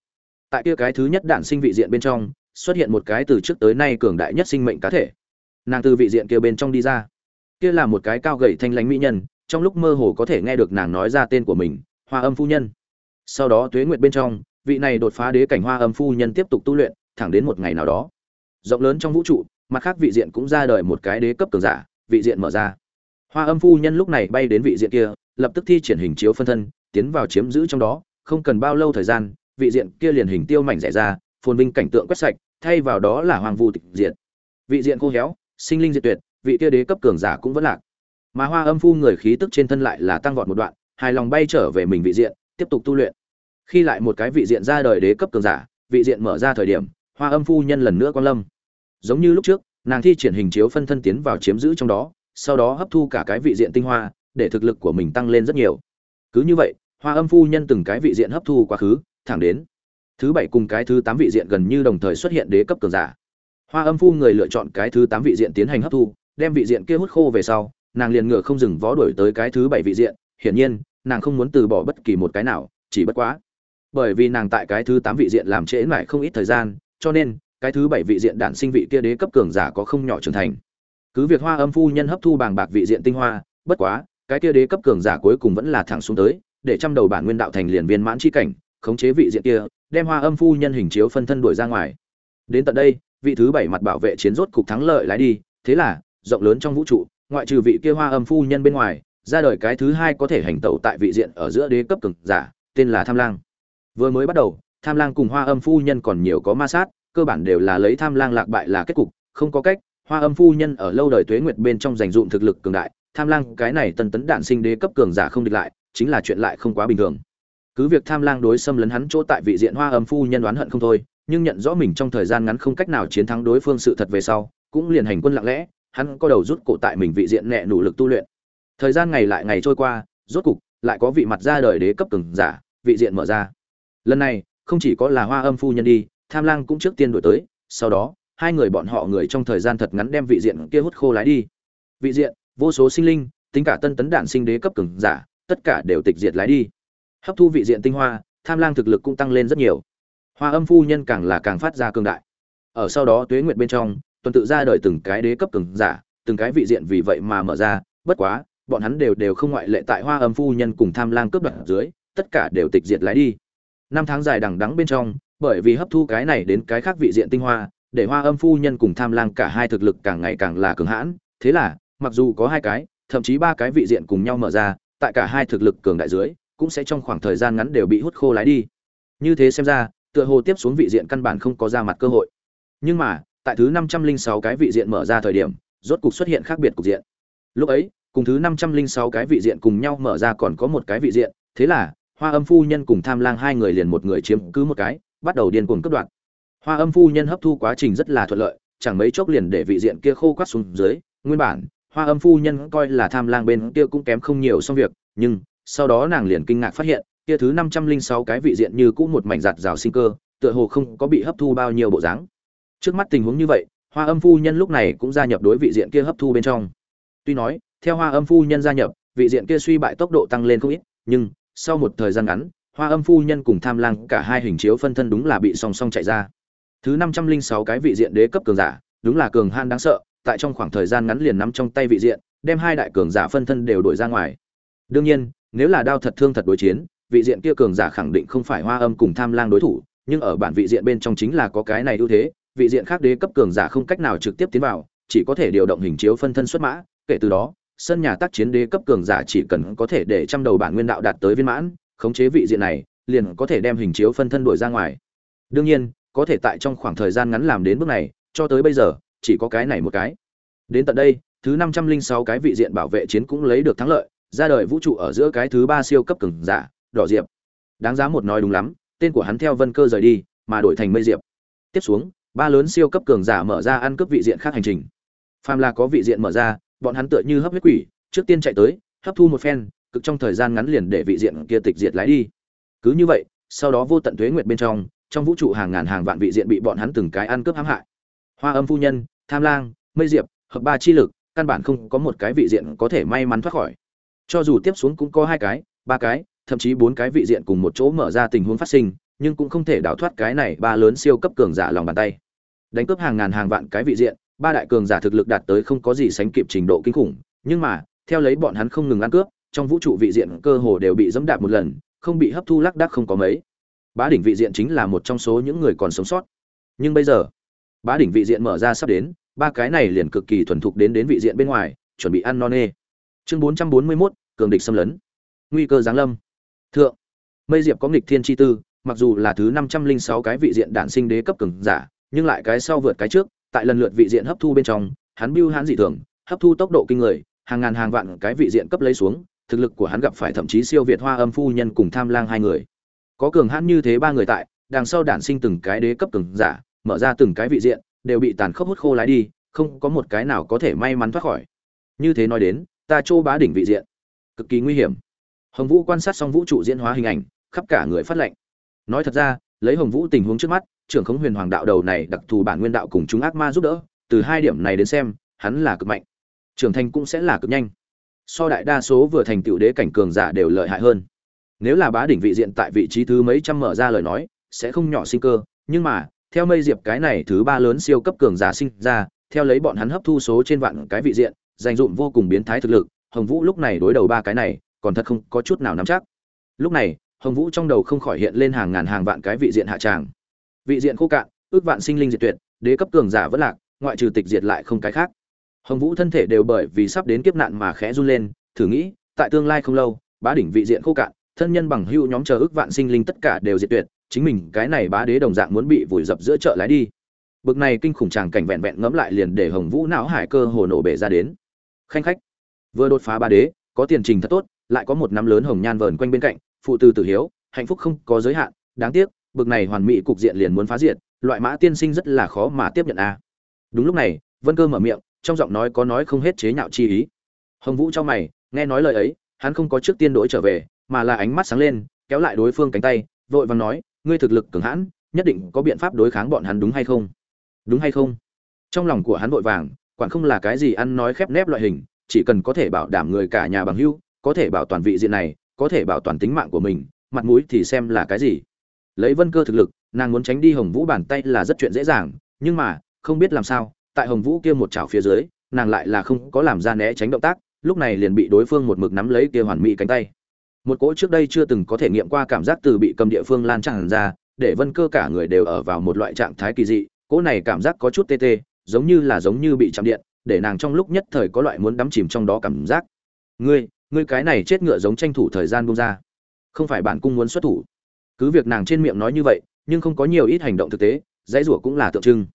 tại kia cái thứ nhất đản sinh vị diện bên trong, xuất hiện một cái từ trước tới nay cường đại nhất sinh mệnh cá thể. Nàng từ vị diện kia bên trong đi ra. Kia là một cái cao gầy thanh lãnh mỹ nhân, trong lúc mơ hồ có thể nghe được nàng nói ra tên của mình, hoa âm phu nhân. Sau đó tuế nguyệt bên trong, vị này đột phá đế cảnh hoa âm phu nhân tiếp tục tu luyện, thẳng đến một ngày nào đó. Rộng lớn trong vũ trụ, mặt khác vị diện cũng ra đời một cái đế cấp cường giả, vị diện mở ra hoa âm phu nhân lúc này bay đến vị diện kia, lập tức thi triển hình chiếu phân thân, tiến vào chiếm giữ trong đó, không cần bao lâu thời gian, vị diện kia liền hình tiêu mảnh rẻ ra, phồn vinh cảnh tượng quét sạch, thay vào đó là hoàng vu tịch diện vị diện khô héo, sinh linh diệt tuyệt, vị kia đế cấp cường giả cũng vẫn lạc. Mà hoa âm phu người khí tức trên thân lại là tăng vọt một đoạn, hài lòng bay trở về mình vị diện, tiếp tục tu luyện. Khi lại một cái vị diện ra đời đế cấp cường giả, vị diện mở ra thời điểm, hoa âm phu nhân lần nữa quan lâm. Giống như lúc trước, nàng thi triển hình chiếu phân thân tiến vào chiếm giữ trong đó sau đó hấp thu cả cái vị diện tinh hoa, để thực lực của mình tăng lên rất nhiều. Cứ như vậy, hoa âm phu nhân từng cái vị diện hấp thu quá khứ, thẳng đến thứ bảy cùng cái thứ tám vị diện gần như đồng thời xuất hiện đế cấp cường giả. Hoa âm phu người lựa chọn cái thứ tám vị diện tiến hành hấp thu, đem vị diện kia hút khô về sau, nàng liền ngựa không dừng vó đuổi tới cái thứ bảy vị diện. Hiển nhiên, nàng không muốn từ bỏ bất kỳ một cái nào, chỉ bất quá. Bởi vì nàng tại cái thứ tám vị diện làm trễ mãi không ít thời gian, cho nên, cái thứ bảy vị diện đản sinh vị kia đế cấp cường giả có không nhỏ trưởng thành cứ việc hoa âm phu nhân hấp thu bàng bạc vị diện tinh hoa, bất quá, cái kia đế cấp cường giả cuối cùng vẫn là thẳng xuống tới, để trăm đầu bản nguyên đạo thành liền viên mãn chi cảnh, khống chế vị diện kia, đem hoa âm phu nhân hình chiếu phân thân đuổi ra ngoài. Đến tận đây, vị thứ bảy mặt bảo vệ chiến rốt cục thắng lợi lái đi, thế là, rộng lớn trong vũ trụ, ngoại trừ vị kia hoa âm phu nhân bên ngoài, ra đời cái thứ hai có thể hành tẩu tại vị diện ở giữa đế cấp cường giả, tên là tham lang. Vừa mới bắt đầu, tham lang cùng hoa âm phu nhân còn nhiều có ma sát, cơ bản đều là lấy tham lang lạc bại là kết cục, không có cách hoa âm phu nhân ở lâu đời tuế nguyệt bên trong dành dụm thực lực cường đại, tham lang cái này tân tấn đạn sinh đế cấp cường giả không địch lại, chính là chuyện lại không quá bình thường. Cứ việc tham lang đối xâm lấn hắn chỗ tại vị diện hoa âm phu nhân đoán hận không thôi, nhưng nhận rõ mình trong thời gian ngắn không cách nào chiến thắng đối phương sự thật về sau, cũng liền hành quân lặng lẽ, hắn có đầu rút cổ tại mình vị diện nẹ nỗ lực tu luyện. Thời gian ngày lại ngày trôi qua, rốt cục lại có vị mặt ra đời đế cấp cường giả, vị diện mở ra. Lần này, không chỉ có là hoa âm phu nhân đi, tham lang cũng trước tiên đổi tới, sau đó hai người bọn họ người trong thời gian thật ngắn đem vị diện kia hút khô lái đi. Vị diện, vô số sinh linh, tính cả tân tấn đạn sinh đế cấp cường giả, tất cả đều tịch diệt lái đi. Hấp thu vị diện tinh hoa, tham lang thực lực cũng tăng lên rất nhiều. Hoa âm phu nhân càng là càng phát ra cường đại. Ở sau đó tuế nguyệt bên trong, tuần tự ra đời từng cái đế cấp cường giả, từng cái vị diện vì vậy mà mở ra, bất quá, bọn hắn đều đều không ngoại lệ tại hoa âm phu nhân cùng tham lang cướp đoạt dưới, tất cả đều tịch diệt lái đi. Năm tháng dài đằng đắng bên trong, bởi vì hấp thu cái này đến cái khác vị diện tinh hoa để hoa âm phu nhân cùng tham lang cả hai thực lực càng ngày càng là cường hãn. Thế là, mặc dù có hai cái, thậm chí ba cái vị diện cùng nhau mở ra, tại cả hai thực lực cường đại dưới, cũng sẽ trong khoảng thời gian ngắn đều bị hút khô lái đi. Như thế xem ra, tựa hồ tiếp xuống vị diện căn bản không có ra mặt cơ hội. Nhưng mà, tại thứ năm trăm linh sáu cái vị diện mở ra thời điểm, rốt cục xuất hiện khác biệt cục diện. Lúc ấy, cùng thứ năm trăm linh sáu cái vị diện cùng nhau mở ra còn có một cái vị diện, thế là, hoa âm phu nhân cùng tham lang hai người liền một người chiếm cứ một cái, bắt đầu điên cuồng cướp đoạt hoa âm phu nhân hấp thu quá trình rất là thuận lợi, chẳng mấy chốc liền để vị diện kia khô quát xuống dưới. Nguyên bản, hoa âm phu nhân coi là tham lang bên kia cũng kém không nhiều xong việc, nhưng sau đó nàng liền kinh ngạc phát hiện, kia thứ năm trăm linh sáu cái vị diện như cũ một mảnh giặt rào sinh cơ, tựa hồ không có bị hấp thu bao nhiêu bộ dáng. Trước mắt tình huống như vậy, hoa âm phu nhân lúc này cũng gia nhập đối vị diện kia hấp thu bên trong. Tuy nói, theo hoa âm phu nhân gia nhập, vị diện kia suy bại tốc độ tăng lên không ít, nhưng sau một thời gian ngắn, hoa âm phu nhân cùng tham lang cả hai hình chiếu phân thân đúng là bị song song chạy ra thứ năm trăm linh sáu cái vị diện đế cấp cường giả, đúng là cường han đáng sợ, tại trong khoảng thời gian ngắn liền nắm trong tay vị diện, đem hai đại cường giả phân thân đều đổi ra ngoài. Đương nhiên, nếu là đao thật thương thật đối chiến, vị diện kia cường giả khẳng định không phải hoa âm cùng tham lang đối thủ, nhưng ở bản vị diện bên trong chính là có cái này ưu thế, vị diện khác đế cấp cường giả không cách nào trực tiếp tiến vào, chỉ có thể điều động hình chiếu phân thân xuất mã, kể từ đó, sân nhà tác chiến đế cấp cường giả chỉ cần có thể để trăm đầu bản nguyên đạo đạt tới viên mãn, khống chế vị diện này, liền có thể đem hình chiếu phân thân đuổi ra ngoài. Đương nhiên có thể tại trong khoảng thời gian ngắn làm đến bước này, cho tới bây giờ, chỉ có cái này một cái. Đến tận đây, thứ năm trăm linh sáu cái vị diện bảo vệ chiến cũng lấy được thắng lợi, ra đời vũ trụ ở giữa cái thứ ba siêu cấp cường giả, đỏ diệp. Đáng giá một nói đúng lắm, tên của hắn theo vân cơ rời đi, mà đổi thành mây diệp. Tiếp xuống, ba lớn siêu cấp cường giả mở ra ăn cướp vị diện khác hành trình. Phàm là có vị diện mở ra, bọn hắn tựa như hấp huyết quỷ, trước tiên chạy tới, hấp thu một phen, cực trong thời gian ngắn liền để vị diện kia tịch diệt lái đi. Cứ như vậy, sau đó vô tận thuế nguyệt bên trong trong vũ trụ hàng ngàn hàng vạn vị diện bị bọn hắn từng cái ăn cướp hãm hại. Hoa âm phu nhân, tham lang, mây diệp, hợp ba chi lực, căn bản không có một cái vị diện có thể may mắn thoát khỏi. Cho dù tiếp xuống cũng có hai cái, ba cái, thậm chí bốn cái vị diện cùng một chỗ mở ra tình huống phát sinh, nhưng cũng không thể đào thoát cái này ba lớn siêu cấp cường giả lòng bàn tay. Đánh cướp hàng ngàn hàng vạn cái vị diện, ba đại cường giả thực lực đạt tới không có gì sánh kịp trình độ kinh khủng, nhưng mà, theo lấy bọn hắn không ngừng ăn cướp, trong vũ trụ vị diện cơ hồ đều bị dẫm đạp một lần, không bị hấp thu lác đác không có mấy bá đỉnh vị diện chính là một trong số những người còn sống sót. Nhưng bây giờ, bá đỉnh vị diện mở ra sắp đến, ba cái này liền cực kỳ thuần thục đến đến vị diện bên ngoài, chuẩn bị ăn non nê. Chương bốn trăm bốn mươi mốt, cường địch xâm lấn. Nguy cơ giáng lâm. Thượng, mây diệp có nghịch thiên chi tư, mặc dù là thứ năm trăm linh sáu cái vị diện đản sinh đế cấp cường giả, nhưng lại cái sau vượt cái trước, tại lần lượt vị diện hấp thu bên trong, hắn bưu hắn dị thường, hấp thu tốc độ kinh người, hàng ngàn hàng vạn cái vị diện cấp lấy xuống, thực lực của hắn gặp phải thậm chí siêu việt hoa âm phu nhân cùng tham lang hai người có cường hãn như thế ba người tại, đằng sau đản sinh từng cái đế cấp cường giả, mở ra từng cái vị diện, đều bị tàn khốc hút khô lái đi, không có một cái nào có thể may mắn thoát khỏi. Như thế nói đến, ta châu bá đỉnh vị diện. Cực kỳ nguy hiểm. Hồng vũ quan sát xong vũ trụ diễn hóa hình ảnh, khắp cả người phát lệnh. Nói thật ra, lấy hồng vũ tình huống trước mắt, trưởng khống huyền hoàng đạo đầu này đặc thù bản nguyên đạo cùng chúng ác ma giúp đỡ, từ hai điểm này đến xem, hắn là cực mạnh. Trưởng thành cũng sẽ là cực nhanh. So đại đa số vừa thành tựu đế cảnh cường giả đều lợi hại hơn nếu là bá đỉnh vị diện tại vị trí thứ mấy trăm mở ra lời nói, sẽ không nhỏ sinh cơ, nhưng mà, theo mây diệp cái này thứ ba lớn siêu cấp cường giả sinh ra, theo lấy bọn hắn hấp thu số trên vạn cái vị diện, dành dụm vô cùng biến thái thực lực, hồng vũ lúc này đối đầu ba cái này, còn thật không có chút nào nắm chắc. Lúc này, hồng vũ trong đầu không khỏi hiện lên hàng ngàn hàng vạn cái vị diện hạ tràng. Vị diện khô cạn, ước vạn sinh linh diệt tuyệt, đế cấp cường giả vẫn lạc, ngoại trừ tịch diệt lại không cái khác. Hồng vũ thân thể đều bởi vì sắp đến kiếp nạn mà khẽ run lên, thử nghĩ, tại tương lai không lâu, bá đỉnh vị diện khô cạn thân nhân bằng hưu nhóm chờ ước vạn sinh linh tất cả đều diệt tuyệt, chính mình cái này bá đế đồng dạng muốn bị vùi dập giữa chợ lái đi. Bực này kinh khủng tràng cảnh vẹn vẹn ngẫm lại liền để hồng vũ não hải cơ hồ nổ bể ra đến. Khanh khách, vừa đột phá bá đế, có tiền trình thật tốt, lại có một năm lớn hồng nhan vờn quanh bên cạnh, phụ tư tử hiếu, hạnh phúc không có giới hạn, đáng tiếc, bực này hoàn mỹ cục diện liền muốn phá diệt, loại mã tiên sinh rất là khó mà tiếp nhận a. Đúng lúc này, vân cơ mở miệng, trong giọng nói có nói không hết chế nhạo chi ý. Hồng vũ cho mày, nghe nói lời ấy, hắn không có trước tiên đổi trở về mà là ánh mắt sáng lên, kéo lại đối phương cánh tay, vội vàng nói, ngươi thực lực cường hãn, nhất định có biện pháp đối kháng bọn hắn đúng hay không? Đúng hay không? Trong lòng của hắn vội vàng, quản không là cái gì ăn nói khép nép loại hình, chỉ cần có thể bảo đảm người cả nhà bằng hưu có thể bảo toàn vị diện này, có thể bảo toàn tính mạng của mình, mặt mũi thì xem là cái gì. Lấy vân cơ thực lực, nàng muốn tránh đi hồng vũ bàn tay là rất chuyện dễ dàng, nhưng mà, không biết làm sao, tại hồng vũ kia một chảo phía dưới, nàng lại là không có làm ra né tránh động tác, lúc này liền bị đối phương một mực nắm lấy kia hoàn mỹ cánh tay một cỗ trước đây chưa từng có thể nghiệm qua cảm giác từ bị cầm địa phương lan tràn ra, để vân cơ cả người đều ở vào một loại trạng thái kỳ dị, cỗ này cảm giác có chút tê tê, giống như là giống như bị chạm điện, để nàng trong lúc nhất thời có loại muốn đắm chìm trong đó cảm giác. Ngươi ngươi cái này chết ngựa giống tranh thủ thời gian buông ra. Không phải bản cung muốn xuất thủ. Cứ việc nàng trên miệng nói như vậy, nhưng không có nhiều ít hành động thực tế, dãy rủa cũng là tượng trưng.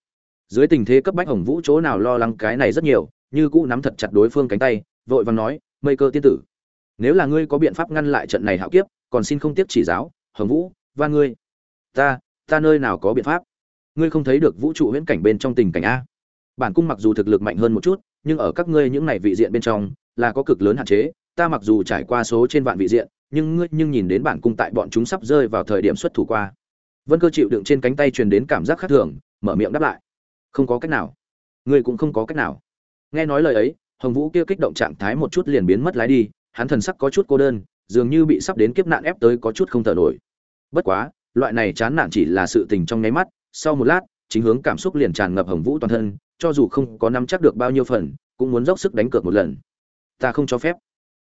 Dưới tình thế cấp bách hồng vũ chỗ nào lo lắng cái này rất nhiều, như cũ nắm thật chặt đối phương cánh tay, vội vàng nói, mây cơ tiên tử nếu là ngươi có biện pháp ngăn lại trận này hạo kiếp, còn xin không tiếp chỉ giáo, hồng vũ, và ngươi. Ta ta nơi nào có biện pháp? Ngươi không thấy được vũ trụ huyễn cảnh bên trong tình cảnh a. Bản cung mặc dù thực lực mạnh hơn một chút, nhưng ở các ngươi những này vị diện bên trong, là có cực lớn hạn chế. Ta mặc dù trải qua số trên vạn vị diện, nhưng ngươi nhưng nhìn đến bản cung tại bọn chúng sắp rơi vào thời điểm xuất thủ qua. Vân cơ chịu đựng trên cánh tay truyền đến cảm giác khác thường, mở miệng đáp lại. Không có cách nào. Ngươi cũng không có cách nào. Nghe nói lời ấy, hồng vũ kia kích động trạng thái một chút liền biến mất lái đi hắn thần sắc có chút cô đơn, dường như bị sắp đến kiếp nạn ép tới có chút không thở nổi. Bất quá, loại này chán nản chỉ là sự tình trong nháy mắt, sau một lát, chính hướng cảm xúc liền tràn ngập hồng vũ toàn thân, cho dù không có nắm chắc được bao nhiêu phần, cũng muốn dốc sức đánh cược một lần. Ta không cho phép.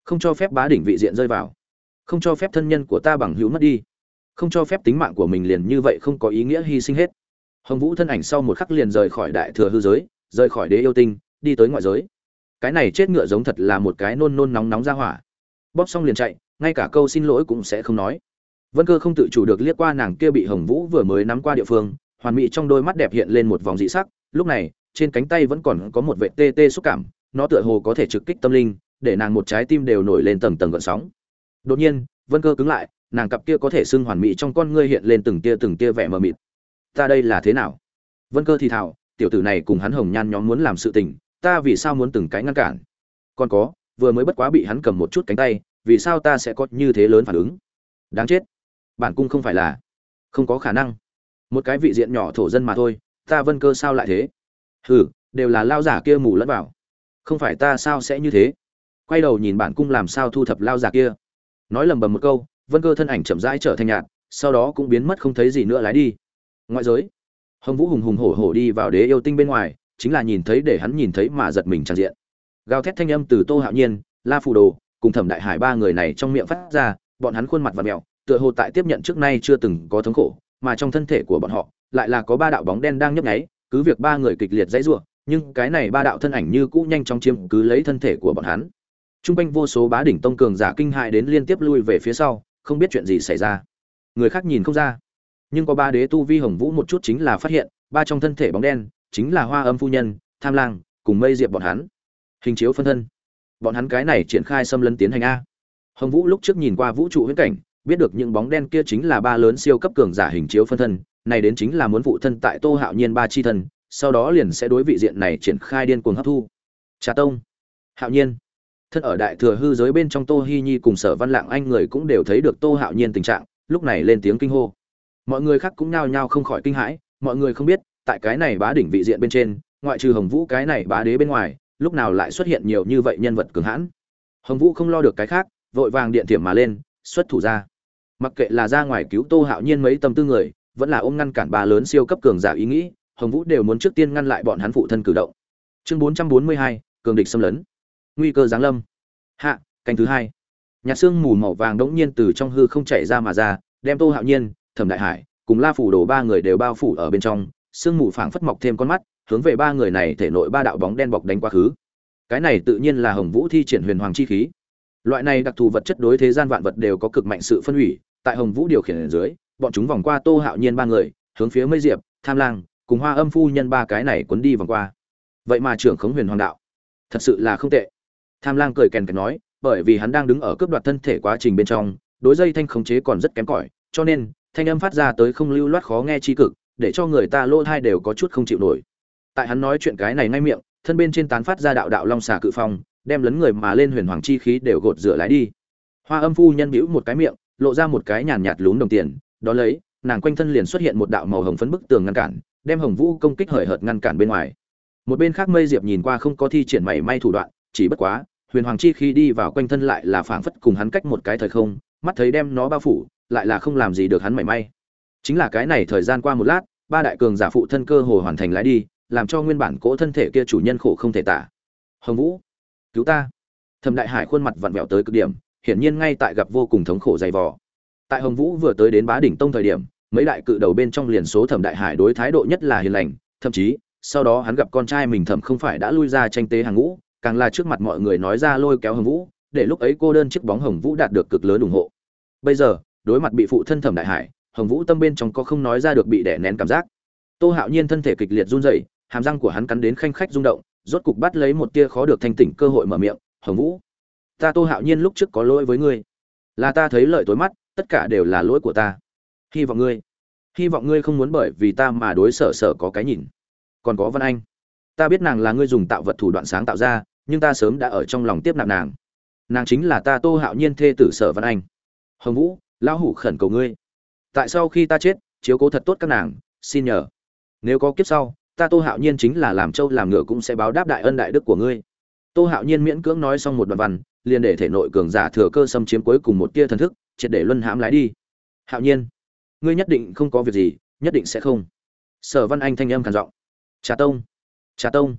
Không cho phép bá đỉnh vị diện rơi vào. Không cho phép thân nhân của ta bằng hữu mất đi. Không cho phép tính mạng của mình liền như vậy không có ý nghĩa hy sinh hết. Hồng vũ thân ảnh sau một khắc liền rời khỏi đại thừa hư giới, rời khỏi đế yêu tinh, đi tới ngoại giới cái này chết ngựa giống thật là một cái nôn nôn nóng nóng ra hỏa. Bóp xong liền chạy, ngay cả câu xin lỗi cũng sẽ không nói. Vân cơ không tự chủ được liếc qua nàng kia bị hồng vũ vừa mới nắm qua địa phương, hoàn mỹ trong đôi mắt đẹp hiện lên một vòng dị sắc, lúc này, trên cánh tay vẫn còn có một vệ tê tê xúc cảm, nó tựa hồ có thể trực kích tâm linh, để nàng một trái tim đều nổi lên tầng tầng gợn sóng. Đột nhiên, vân cơ cứng lại, nàng cặp kia có thể xưng hoàn mỹ trong con ngươi hiện lên từng tia từng tia vẻ mờ mịt. Ta đây là thế nào? Vân cơ thì thào, tiểu tử này cùng hắn hồng nhan nhóm muốn làm sự tình ta vì sao muốn từng cái ngăn cản? Còn có, vừa mới bất quá bị hắn cầm một chút cánh tay, vì sao ta sẽ có như thế lớn phản ứng? Đáng chết. Bản cung không phải là, không có khả năng. Một cái vị diện nhỏ thổ dân mà thôi, ta vân cơ sao lại thế? Hừ, đều là lao giả kia mù lẫn vào. Không phải ta sao sẽ như thế? Quay đầu nhìn bản cung làm sao thu thập lao giả kia. Nói lầm bầm một câu, vân cơ thân ảnh chậm rãi trở thành nhạt, sau đó cũng biến mất không thấy gì nữa lái đi. Ngoại giới, hồng vũ hùng hùng hổ hổ đi vào đế yêu tinh bên ngoài chính là nhìn thấy để hắn nhìn thấy mà giật mình tràn diện. Gào thét thanh âm từ tô hạo nhiên, la phù đồ, cùng thẩm đại hải ba người này trong miệng phát ra, bọn hắn khuôn mặt và mẹo tựa hồ tại tiếp nhận trước nay chưa từng có thống khổ, mà trong thân thể của bọn họ, lại là có ba đạo bóng đen đang nhấp nháy, cứ việc ba người kịch liệt dãy rủa, nhưng cái này ba đạo thân ảnh như cũ nhanh chóng chiếm cứ lấy thân thể của bọn hắn. Trung quanh vô số bá đỉnh tông cường giả kinh hại đến liên tiếp lui về phía sau, không biết chuyện gì xảy ra. Người khác nhìn không ra. Nhưng có ba đế tu vi hồng vũ một chút chính là phát hiện, ba trong thân thể bóng đen chính là hoa âm phu nhân, tham lang, cùng mây diệp bọn hắn. Hình chiếu phân thân. Bọn hắn cái này triển khai xâm lấn tiến hành a. Hồng vũ lúc trước nhìn qua vũ trụ huyễn cảnh, biết được những bóng đen kia chính là ba lớn siêu cấp cường giả hình chiếu phân thân, này đến chính là muốn phụ thân tại tô hạo nhiên ba chi thân sau đó liền sẽ đối vị diện này triển khai điên cuồng hấp thu. Trà tông. Hạo nhiên. Thân ở đại thừa hư giới bên trong tô hi nhi cùng sở văn lạng anh người cũng đều thấy được tô hạo nhiên tình trạng, lúc này lên tiếng kinh hô. Mọi người khác cũng nhao nhao không khỏi kinh hãi, mọi người không biết tại cái này bá đỉnh vị diện bên trên, ngoại trừ hồng vũ cái này bá đế bên ngoài, lúc nào lại xuất hiện nhiều như vậy nhân vật cường hãn? Hồng vũ không lo được cái khác, vội vàng điện thiểm mà lên, xuất thủ ra. Mặc kệ là ra ngoài cứu tô hạo nhiên mấy tâm tư người, vẫn là ôm ngăn cản bà lớn siêu cấp cường giả ý nghĩ, hồng vũ đều muốn trước tiên ngăn lại bọn hắn phụ thân cử động. Chương bốn trăm bốn mươi hai, cường địch xâm lấn. Nguy cơ giáng lâm. Hạ, canh thứ hai. Nhạt xương mù màu vàng đống nhiên từ trong hư không chảy ra mà ra, đem tô hạo nhiên, thẩm đại hải, cùng la phủ đồ ba người đều bao phủ ở bên trong sương mù phảng phất mọc thêm con mắt, hướng về ba người này thể nội ba đạo bóng đen bọc đánh quá khứ. Cái này tự nhiên là hồng vũ thi triển huyền hoàng chi khí. Loại này đặc thù vật chất đối thế gian vạn vật đều có cực mạnh sự phân hủy, tại hồng vũ điều khiển ở dưới, bọn chúng vòng qua tô hạo nhiên ba người, hướng phía mây diệp, tham lang, cùng hoa âm phu nhân ba cái này cuốn đi vòng qua. Vậy mà trưởng khống huyền hoàng đạo, thật sự là không tệ. Tham lang cười kèn kèn nói, bởi vì hắn đang đứng ở cướp đoạt thân thể quá trình bên trong, đối dây thanh khống chế còn rất kém cỏi, cho nên thanh âm phát ra tới không lưu loát khó nghe chi cực để cho người ta lỗ thai đều có chút không chịu nổi. Tại hắn nói chuyện cái này ngay miệng, thân bên trên tán phát ra đạo đạo long xà cự phong, đem lấn người mà lên huyền hoàng chi khí đều gột rửa lái đi. Hoa âm phu nhân bĩu một cái miệng, lộ ra một cái nhàn nhạt lún đồng tiền, đó lấy, nàng quanh thân liền xuất hiện một đạo màu hồng phấn bức tường ngăn cản, đem hồng vũ công kích hời hợt ngăn cản bên ngoài. Một bên khác mây diệp nhìn qua không có thi triển mảy may thủ đoạn, chỉ bất quá, huyền hoàng chi khi đi vào quanh thân lại là phảng phất cùng hắn cách một cái thời không, mắt thấy đem nó bao phủ, lại là không làm gì được hắn mảy may chính là cái này thời gian qua một lát, ba đại cường giả phụ thân cơ hồ hoàn thành lái đi, làm cho nguyên bản cỗ thân thể kia chủ nhân khổ không thể tả. Hồng vũ, cứu ta. Thẩm đại hải khuôn mặt vặn vẹo tới cực điểm, hiển nhiên ngay tại gặp vô cùng thống khổ dày vò. Tại hồng vũ vừa tới đến bá đỉnh tông thời điểm, mấy đại cự đầu bên trong liền số thẩm đại hải đối thái độ nhất là hiền lành, thậm chí, sau đó hắn gặp con trai mình thẩm không phải đã lui ra tranh tế hàng ngũ, càng là trước mặt mọi người nói ra lôi kéo hồng vũ, để lúc ấy cô đơn chiếc bóng hồng vũ đạt được cực lớn ủng hộ. Bây giờ, đối mặt bị phụ thân thẩm đại hải hồng vũ tâm bên trong có không nói ra được bị đè nén cảm giác. Tô hạo nhiên thân thể kịch liệt run rẩy, hàm răng của hắn cắn đến khanh khách rung động, rốt cục bắt lấy một tia khó được thanh tỉnh cơ hội mở miệng, hồng vũ, ta tô hạo nhiên lúc trước có lỗi với ngươi. Là ta thấy lợi tối mắt, tất cả đều là lỗi của ta. Hy vọng ngươi, hy vọng ngươi không muốn bởi vì ta mà đối sở sở có cái nhìn. Còn có văn anh, ta biết nàng là ngươi dùng tạo vật thủ đoạn sáng tạo ra, nhưng ta sớm đã ở trong lòng tiếp nạp nàng. Nàng chính là ta tô hạo nhiên thê tử sở văn anh. Hồng vũ, lão hủ khẩn cầu ngươi tại sau khi ta chết, chiếu cố thật tốt các nàng, xin nhờ. Nếu có kiếp sau, ta tô hạo nhiên chính là làm trâu làm ngựa cũng sẽ báo đáp đại ân đại đức của ngươi. Tô hạo nhiên miễn cưỡng nói xong một đoạn văn, liền để thể nội cường giả thừa cơ xâm chiếm cuối cùng một tia thần thức, triệt để luân hãm lái đi. Hạo nhiên, ngươi nhất định không có việc gì, nhất định sẽ không. Sở văn anh thanh âm khàn giọng. Trà tông trà tông.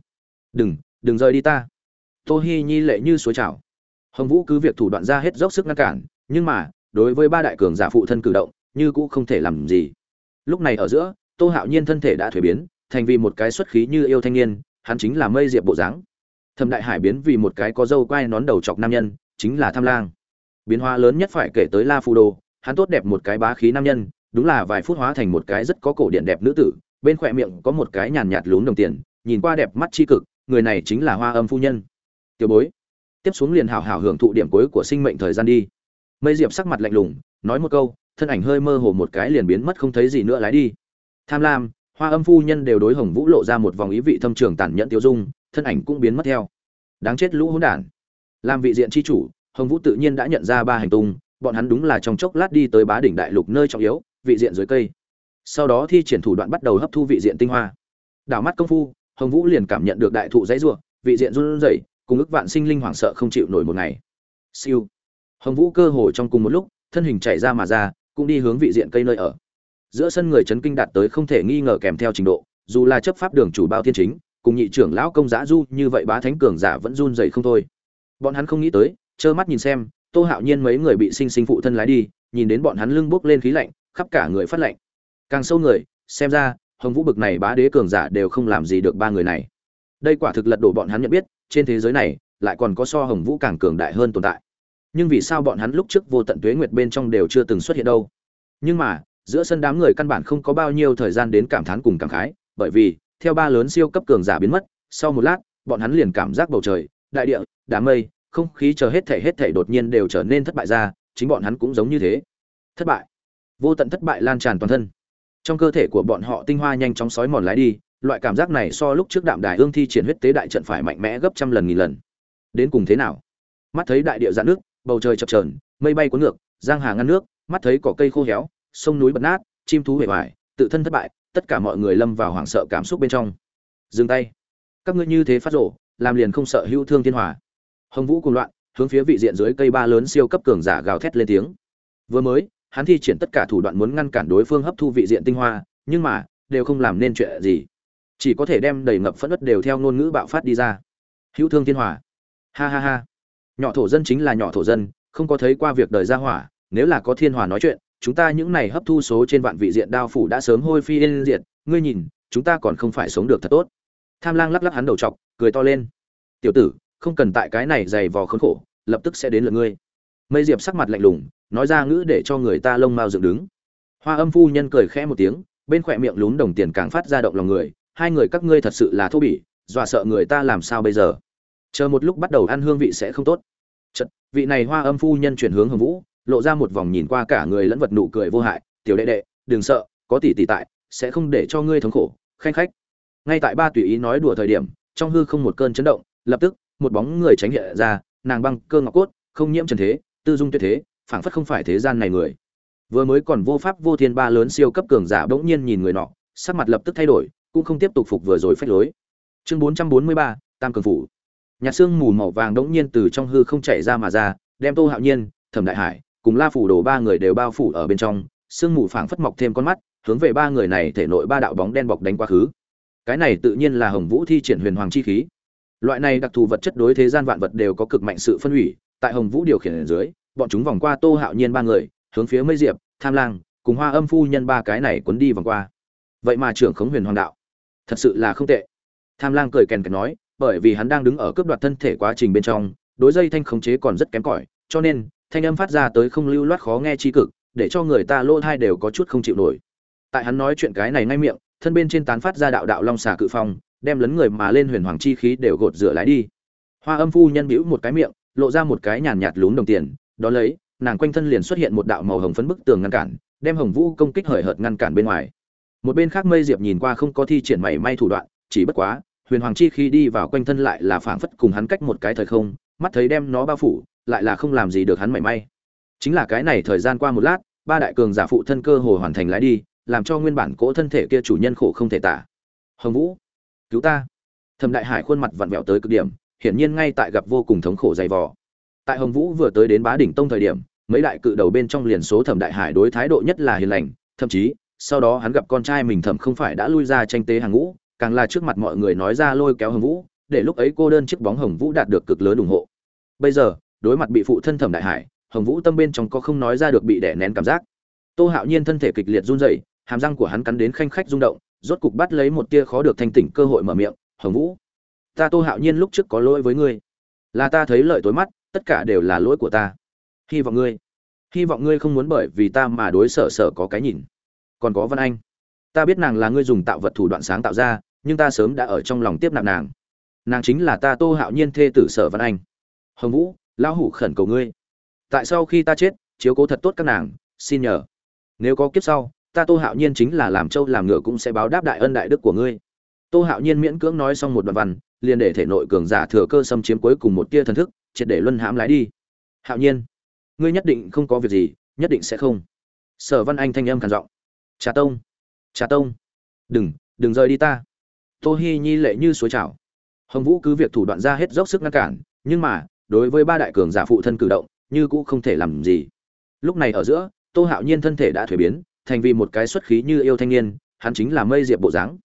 Đừng đừng rời đi ta. Tô hi nhi lệ như suối trào. Hồng vũ cứ việc thủ đoạn ra hết dốc sức ngăn cản, nhưng mà, đối với ba đại cường giả phụ thân cử động như cũ không thể làm gì. Lúc này ở giữa, tô hạo nhiên thân thể đã thuế biến, thành vì một cái xuất khí như yêu thanh niên, hắn chính là mây diệp bộ dáng. Thẩm đại hải biến vì một cái có dâu quai nón đầu chọc nam nhân, chính là tham lang. Biến hóa lớn nhất phải kể tới la phù đồ hắn tốt đẹp một cái bá khí nam nhân, đúng là vài phút hóa thành một cái rất có cổ điện đẹp nữ tử, bên khỏe miệng có một cái nhàn nhạt lún đồng tiền, nhìn qua đẹp mắt chi cực, người này chính là hoa âm phu nhân. Tiểu bối, tiếp xuống liền hào hào hưởng thụ điểm cuối của sinh mệnh thời gian đi. Mây diệp sắc mặt lạnh lùng, nói một câu thân ảnh hơi mơ hồ một cái liền biến mất không thấy gì nữa lái đi. Tham lam, hoa âm phu nhân đều đối hồng vũ lộ ra một vòng ý vị thâm trường tàn nhẫn tiêu dung, thân ảnh cũng biến mất theo. Đáng chết lũ hỗn đản. Làm vị diện chi chủ, hồng vũ tự nhiên đã nhận ra ba hành tung, bọn hắn đúng là trong chốc lát đi tới bá đỉnh đại lục nơi trọng yếu, vị diện dưới cây. Sau đó thi triển thủ đoạn bắt đầu hấp thu vị diện tinh hoa. Đảo mắt công phu, hồng vũ liền cảm nhận được đại thụ dãy ruộng vị diện run rẩy, cùng ức vạn sinh linh hoảng sợ không chịu nổi một ngày. Siêu. Hồng vũ cơ hồ trong cùng một lúc, thân hình chạy ra mà ra cũng đi hướng vị diện cây nơi ở. Giữa sân người chấn kinh đạt tới không thể nghi ngờ kèm theo trình độ, dù là chấp pháp đường chủ bao thiên chính, cùng nhị trưởng lão công giã du, như vậy bá thánh cường giả vẫn run rẩy không thôi. Bọn hắn không nghĩ tới, trơ mắt nhìn xem, tô hạo nhiên mấy người bị sinh sinh phụ thân lái đi, nhìn đến bọn hắn lưng buốc lên khí lạnh, khắp cả người phát lạnh. Càng sâu người, xem ra, hồng vũ bực này bá đế cường giả đều không làm gì được ba người này. Đây quả thực lật đổ bọn hắn nhận biết, trên thế giới này, lại còn có so hồng vũ càng cường đại hơn tồn tại nhưng vì sao bọn hắn lúc trước vô tận tuế nguyệt bên trong đều chưa từng xuất hiện đâu? Nhưng mà, giữa sân đám người căn bản không có bao nhiêu thời gian đến cảm thán cùng cảm khái, bởi vì, theo ba lớn siêu cấp cường giả biến mất, sau một lát, bọn hắn liền cảm giác bầu trời, đại địa, đám mây, không khí chờ hết thể hết thể đột nhiên đều trở nên thất bại ra, chính bọn hắn cũng giống như thế. Thất bại. Vô tận thất bại lan tràn toàn thân. Trong cơ thể của bọn họ tinh hoa nhanh chóng sói mòn lái đi, loại cảm giác này so lúc trước đạm đài ương thi triển huyết tế đại trận phải mạnh mẽ gấp trăm lần nghìn lần. Đến cùng thế nào? Mắt thấy đại địa dạn nước bầu trời chập chờn, mây bay cuốn ngược giang hà ngăn nước mắt thấy cỏ cây khô héo sông núi bật nát chim thú hề hoài tự thân thất bại tất cả mọi người lâm vào hoảng sợ cảm xúc bên trong. Dừng tay. Các ngươi như thế phát rổ làm liền không sợ hữu thương thiên hòa. Hồng vũ cùng loạn hướng phía vị diện dưới cây ba lớn siêu cấp cường giả gào thét lên tiếng. Vừa mới hắn thi triển tất cả thủ đoạn muốn ngăn cản đối phương hấp thu vị diện tinh hoa nhưng mà đều không làm nên chuyện gì. Chỉ có thể đem đầy ngập phẫn nứt đều theo ngôn ngữ bạo phát đi ra. Hữu thương thiên hòa. Ha ha ha nhỏ thổ dân chính là nhỏ thổ dân, không có thấy qua việc đời gia hỏa, nếu là có thiên hòa nói chuyện, chúng ta những này hấp thu số trên vạn vị diện đao phủ đã sớm hôi phi yên diệt, ngươi nhìn, chúng ta còn không phải sống được thật tốt. Tham lang lắc lắc hắn đầu chọc, cười to lên. Tiểu tử, không cần tại cái này dày vò khốn khổ, lập tức sẽ đến lượt ngươi. Mây diệp sắc mặt lạnh lùng, nói ra ngữ để cho người ta lông mao dựng đứng. Hoa âm phu nhân cười khẽ một tiếng, bên khỏe miệng lún đồng tiền càng phát ra động lòng người, hai người các ngươi thật sự là thô bỉ, dọa sợ người ta làm sao bây giờ? Chờ một lúc bắt đầu ăn hương vị sẽ không tốt. Chật, vị này hoa âm phu nhân chuyển hướng hồng vũ lộ ra một vòng nhìn qua cả người lẫn vật nụ cười vô hại. Tiểu đệ đệ đừng sợ có tỷ tỷ tại sẽ không để cho ngươi thống khổ khanh khách. Ngay tại ba tùy ý nói đùa thời điểm trong hư không một cơn chấn động lập tức một bóng người tránh hiện ra nàng băng cơ ngọc cốt không nhiễm trần thế tư dung tuyệt thế phảng phất không phải thế gian này người. Vừa mới còn vô pháp vô thiên ba lớn siêu cấp cường giả bỗng nhiên nhìn người nọ sắc mặt lập tức thay đổi cũng không tiếp tục phục vừa rồi phách lối. Chương bốn trăm bốn mươi ba tam cường phủ nhạt xương mù màu vàng đống nhiên từ trong hư không chảy ra mà ra, đem tô hạo nhiên, thẩm đại hải cùng la phủ đồ ba người đều bao phủ ở bên trong. Sương mù phảng phất mọc thêm con mắt, hướng về ba người này thể nội ba đạo bóng đen bọc đánh quá khứ. Cái này tự nhiên là hồng vũ thi triển huyền hoàng chi khí. Loại này đặc thù vật chất đối thế gian vạn vật đều có cực mạnh sự phân hủy, tại hồng vũ điều khiển ở dưới, bọn chúng vòng qua tô hạo nhiên ba người, hướng phía mây diệp, tham lang cùng hoa âm phu nhân ba cái này quấn đi vòng qua. Vậy mà trưởng khống huyền hoàng đạo, thật sự là không tệ. Tham lang cười kèn kèn nói bởi vì hắn đang đứng ở cướp đoạt thân thể quá trình bên trong, đối dây thanh khống chế còn rất kém cỏi, cho nên, thanh âm phát ra tới không lưu loát khó nghe chi cực, để cho người ta lỗ tai đều có chút không chịu nổi. Tại hắn nói chuyện cái này ngay miệng, thân bên trên tán phát ra đạo đạo long xà cự phong, đem lấn người mà lên huyền hoàng chi khí đều gột rửa lái đi. Hoa âm phu nhân bĩu một cái miệng, lộ ra một cái nhàn nhạt lún đồng tiền, đó lấy, nàng quanh thân liền xuất hiện một đạo màu hồng phấn bức tường ngăn cản, đem hồng vũ công kích hời hợt ngăn cản bên ngoài. Một bên khác mây diệp nhìn qua không có thi triển mảy may thủ đoạn, chỉ bất quá huyền hoàng chi khi đi vào quanh thân lại là phảng phất cùng hắn cách một cái thời không, mắt thấy đem nó bao phủ, lại là không làm gì được hắn mảy may. Chính là cái này thời gian qua một lát, ba đại cường giả phụ thân cơ hồ hoàn thành lái đi, làm cho nguyên bản cỗ thân thể kia chủ nhân khổ không thể tả. Hồng vũ, cứu ta. Thẩm đại hải khuôn mặt vặn vẹo tới cực điểm, hiển nhiên ngay tại gặp vô cùng thống khổ dày vò. Tại hồng vũ vừa tới đến bá đỉnh tông thời điểm, mấy đại cự đầu bên trong liền số thẩm đại hải đối thái độ nhất là hiền lành, thậm chí, sau đó hắn gặp con trai mình thẩm không phải đã lui ra tranh tế hàng ngũ càng là trước mặt mọi người nói ra lôi kéo hồng vũ, để lúc ấy cô đơn chiếc bóng hồng vũ đạt được cực lớn ủng hộ. Bây giờ, đối mặt bị phụ thân thẩm đại hải, hồng vũ tâm bên trong có không nói ra được bị đè nén cảm giác. Tô hạo nhiên thân thể kịch liệt run rẩy, hàm răng của hắn cắn đến khanh khách rung động, rốt cục bắt lấy một tia khó được thanh tỉnh cơ hội mở miệng, hồng vũ, ta tô hạo nhiên lúc trước có lỗi với ngươi. Là ta thấy lợi tối mắt, tất cả đều là lỗi của ta. Hy vọng ngươi, hy vọng ngươi không muốn bởi vì ta mà đối sở sở có cái nhìn. Còn có văn anh, ta biết nàng là ngươi dùng tạo vật thủ đoạn sáng tạo ra nhưng ta sớm đã ở trong lòng tiếp nạp nàng. Nàng chính là ta tô hạo nhiên thê tử sở văn anh. Hồng vũ, lão hủ khẩn cầu ngươi. Tại sau khi ta chết, chiếu cố thật tốt các nàng, xin nhờ. Nếu có kiếp sau, ta tô hạo nhiên chính là làm trâu làm ngựa cũng sẽ báo đáp đại ân đại đức của ngươi. Tô hạo nhiên miễn cưỡng nói xong một đoạn văn, liền để thể nội cường giả thừa cơ xâm chiếm cuối cùng một tia thần thức, triệt để luân hãm lái đi. Hạo nhiên, ngươi nhất định không có việc gì, nhất định sẽ không. Sở văn anh thanh âm khàn giọng. Trà tông trà tông. Đừng đừng rời đi ta tô hi nhi lệ như suối trào hồng vũ cứ việc thủ đoạn ra hết dốc sức ngăn cản, nhưng mà, đối với ba đại cường giả phụ thân cử động, như cũng không thể làm gì. Lúc này ở giữa, tô hạo nhiên thân thể đã thuế biến, thành vì một cái xuất khí như yêu thanh niên, hắn chính là mây diệp bộ dáng.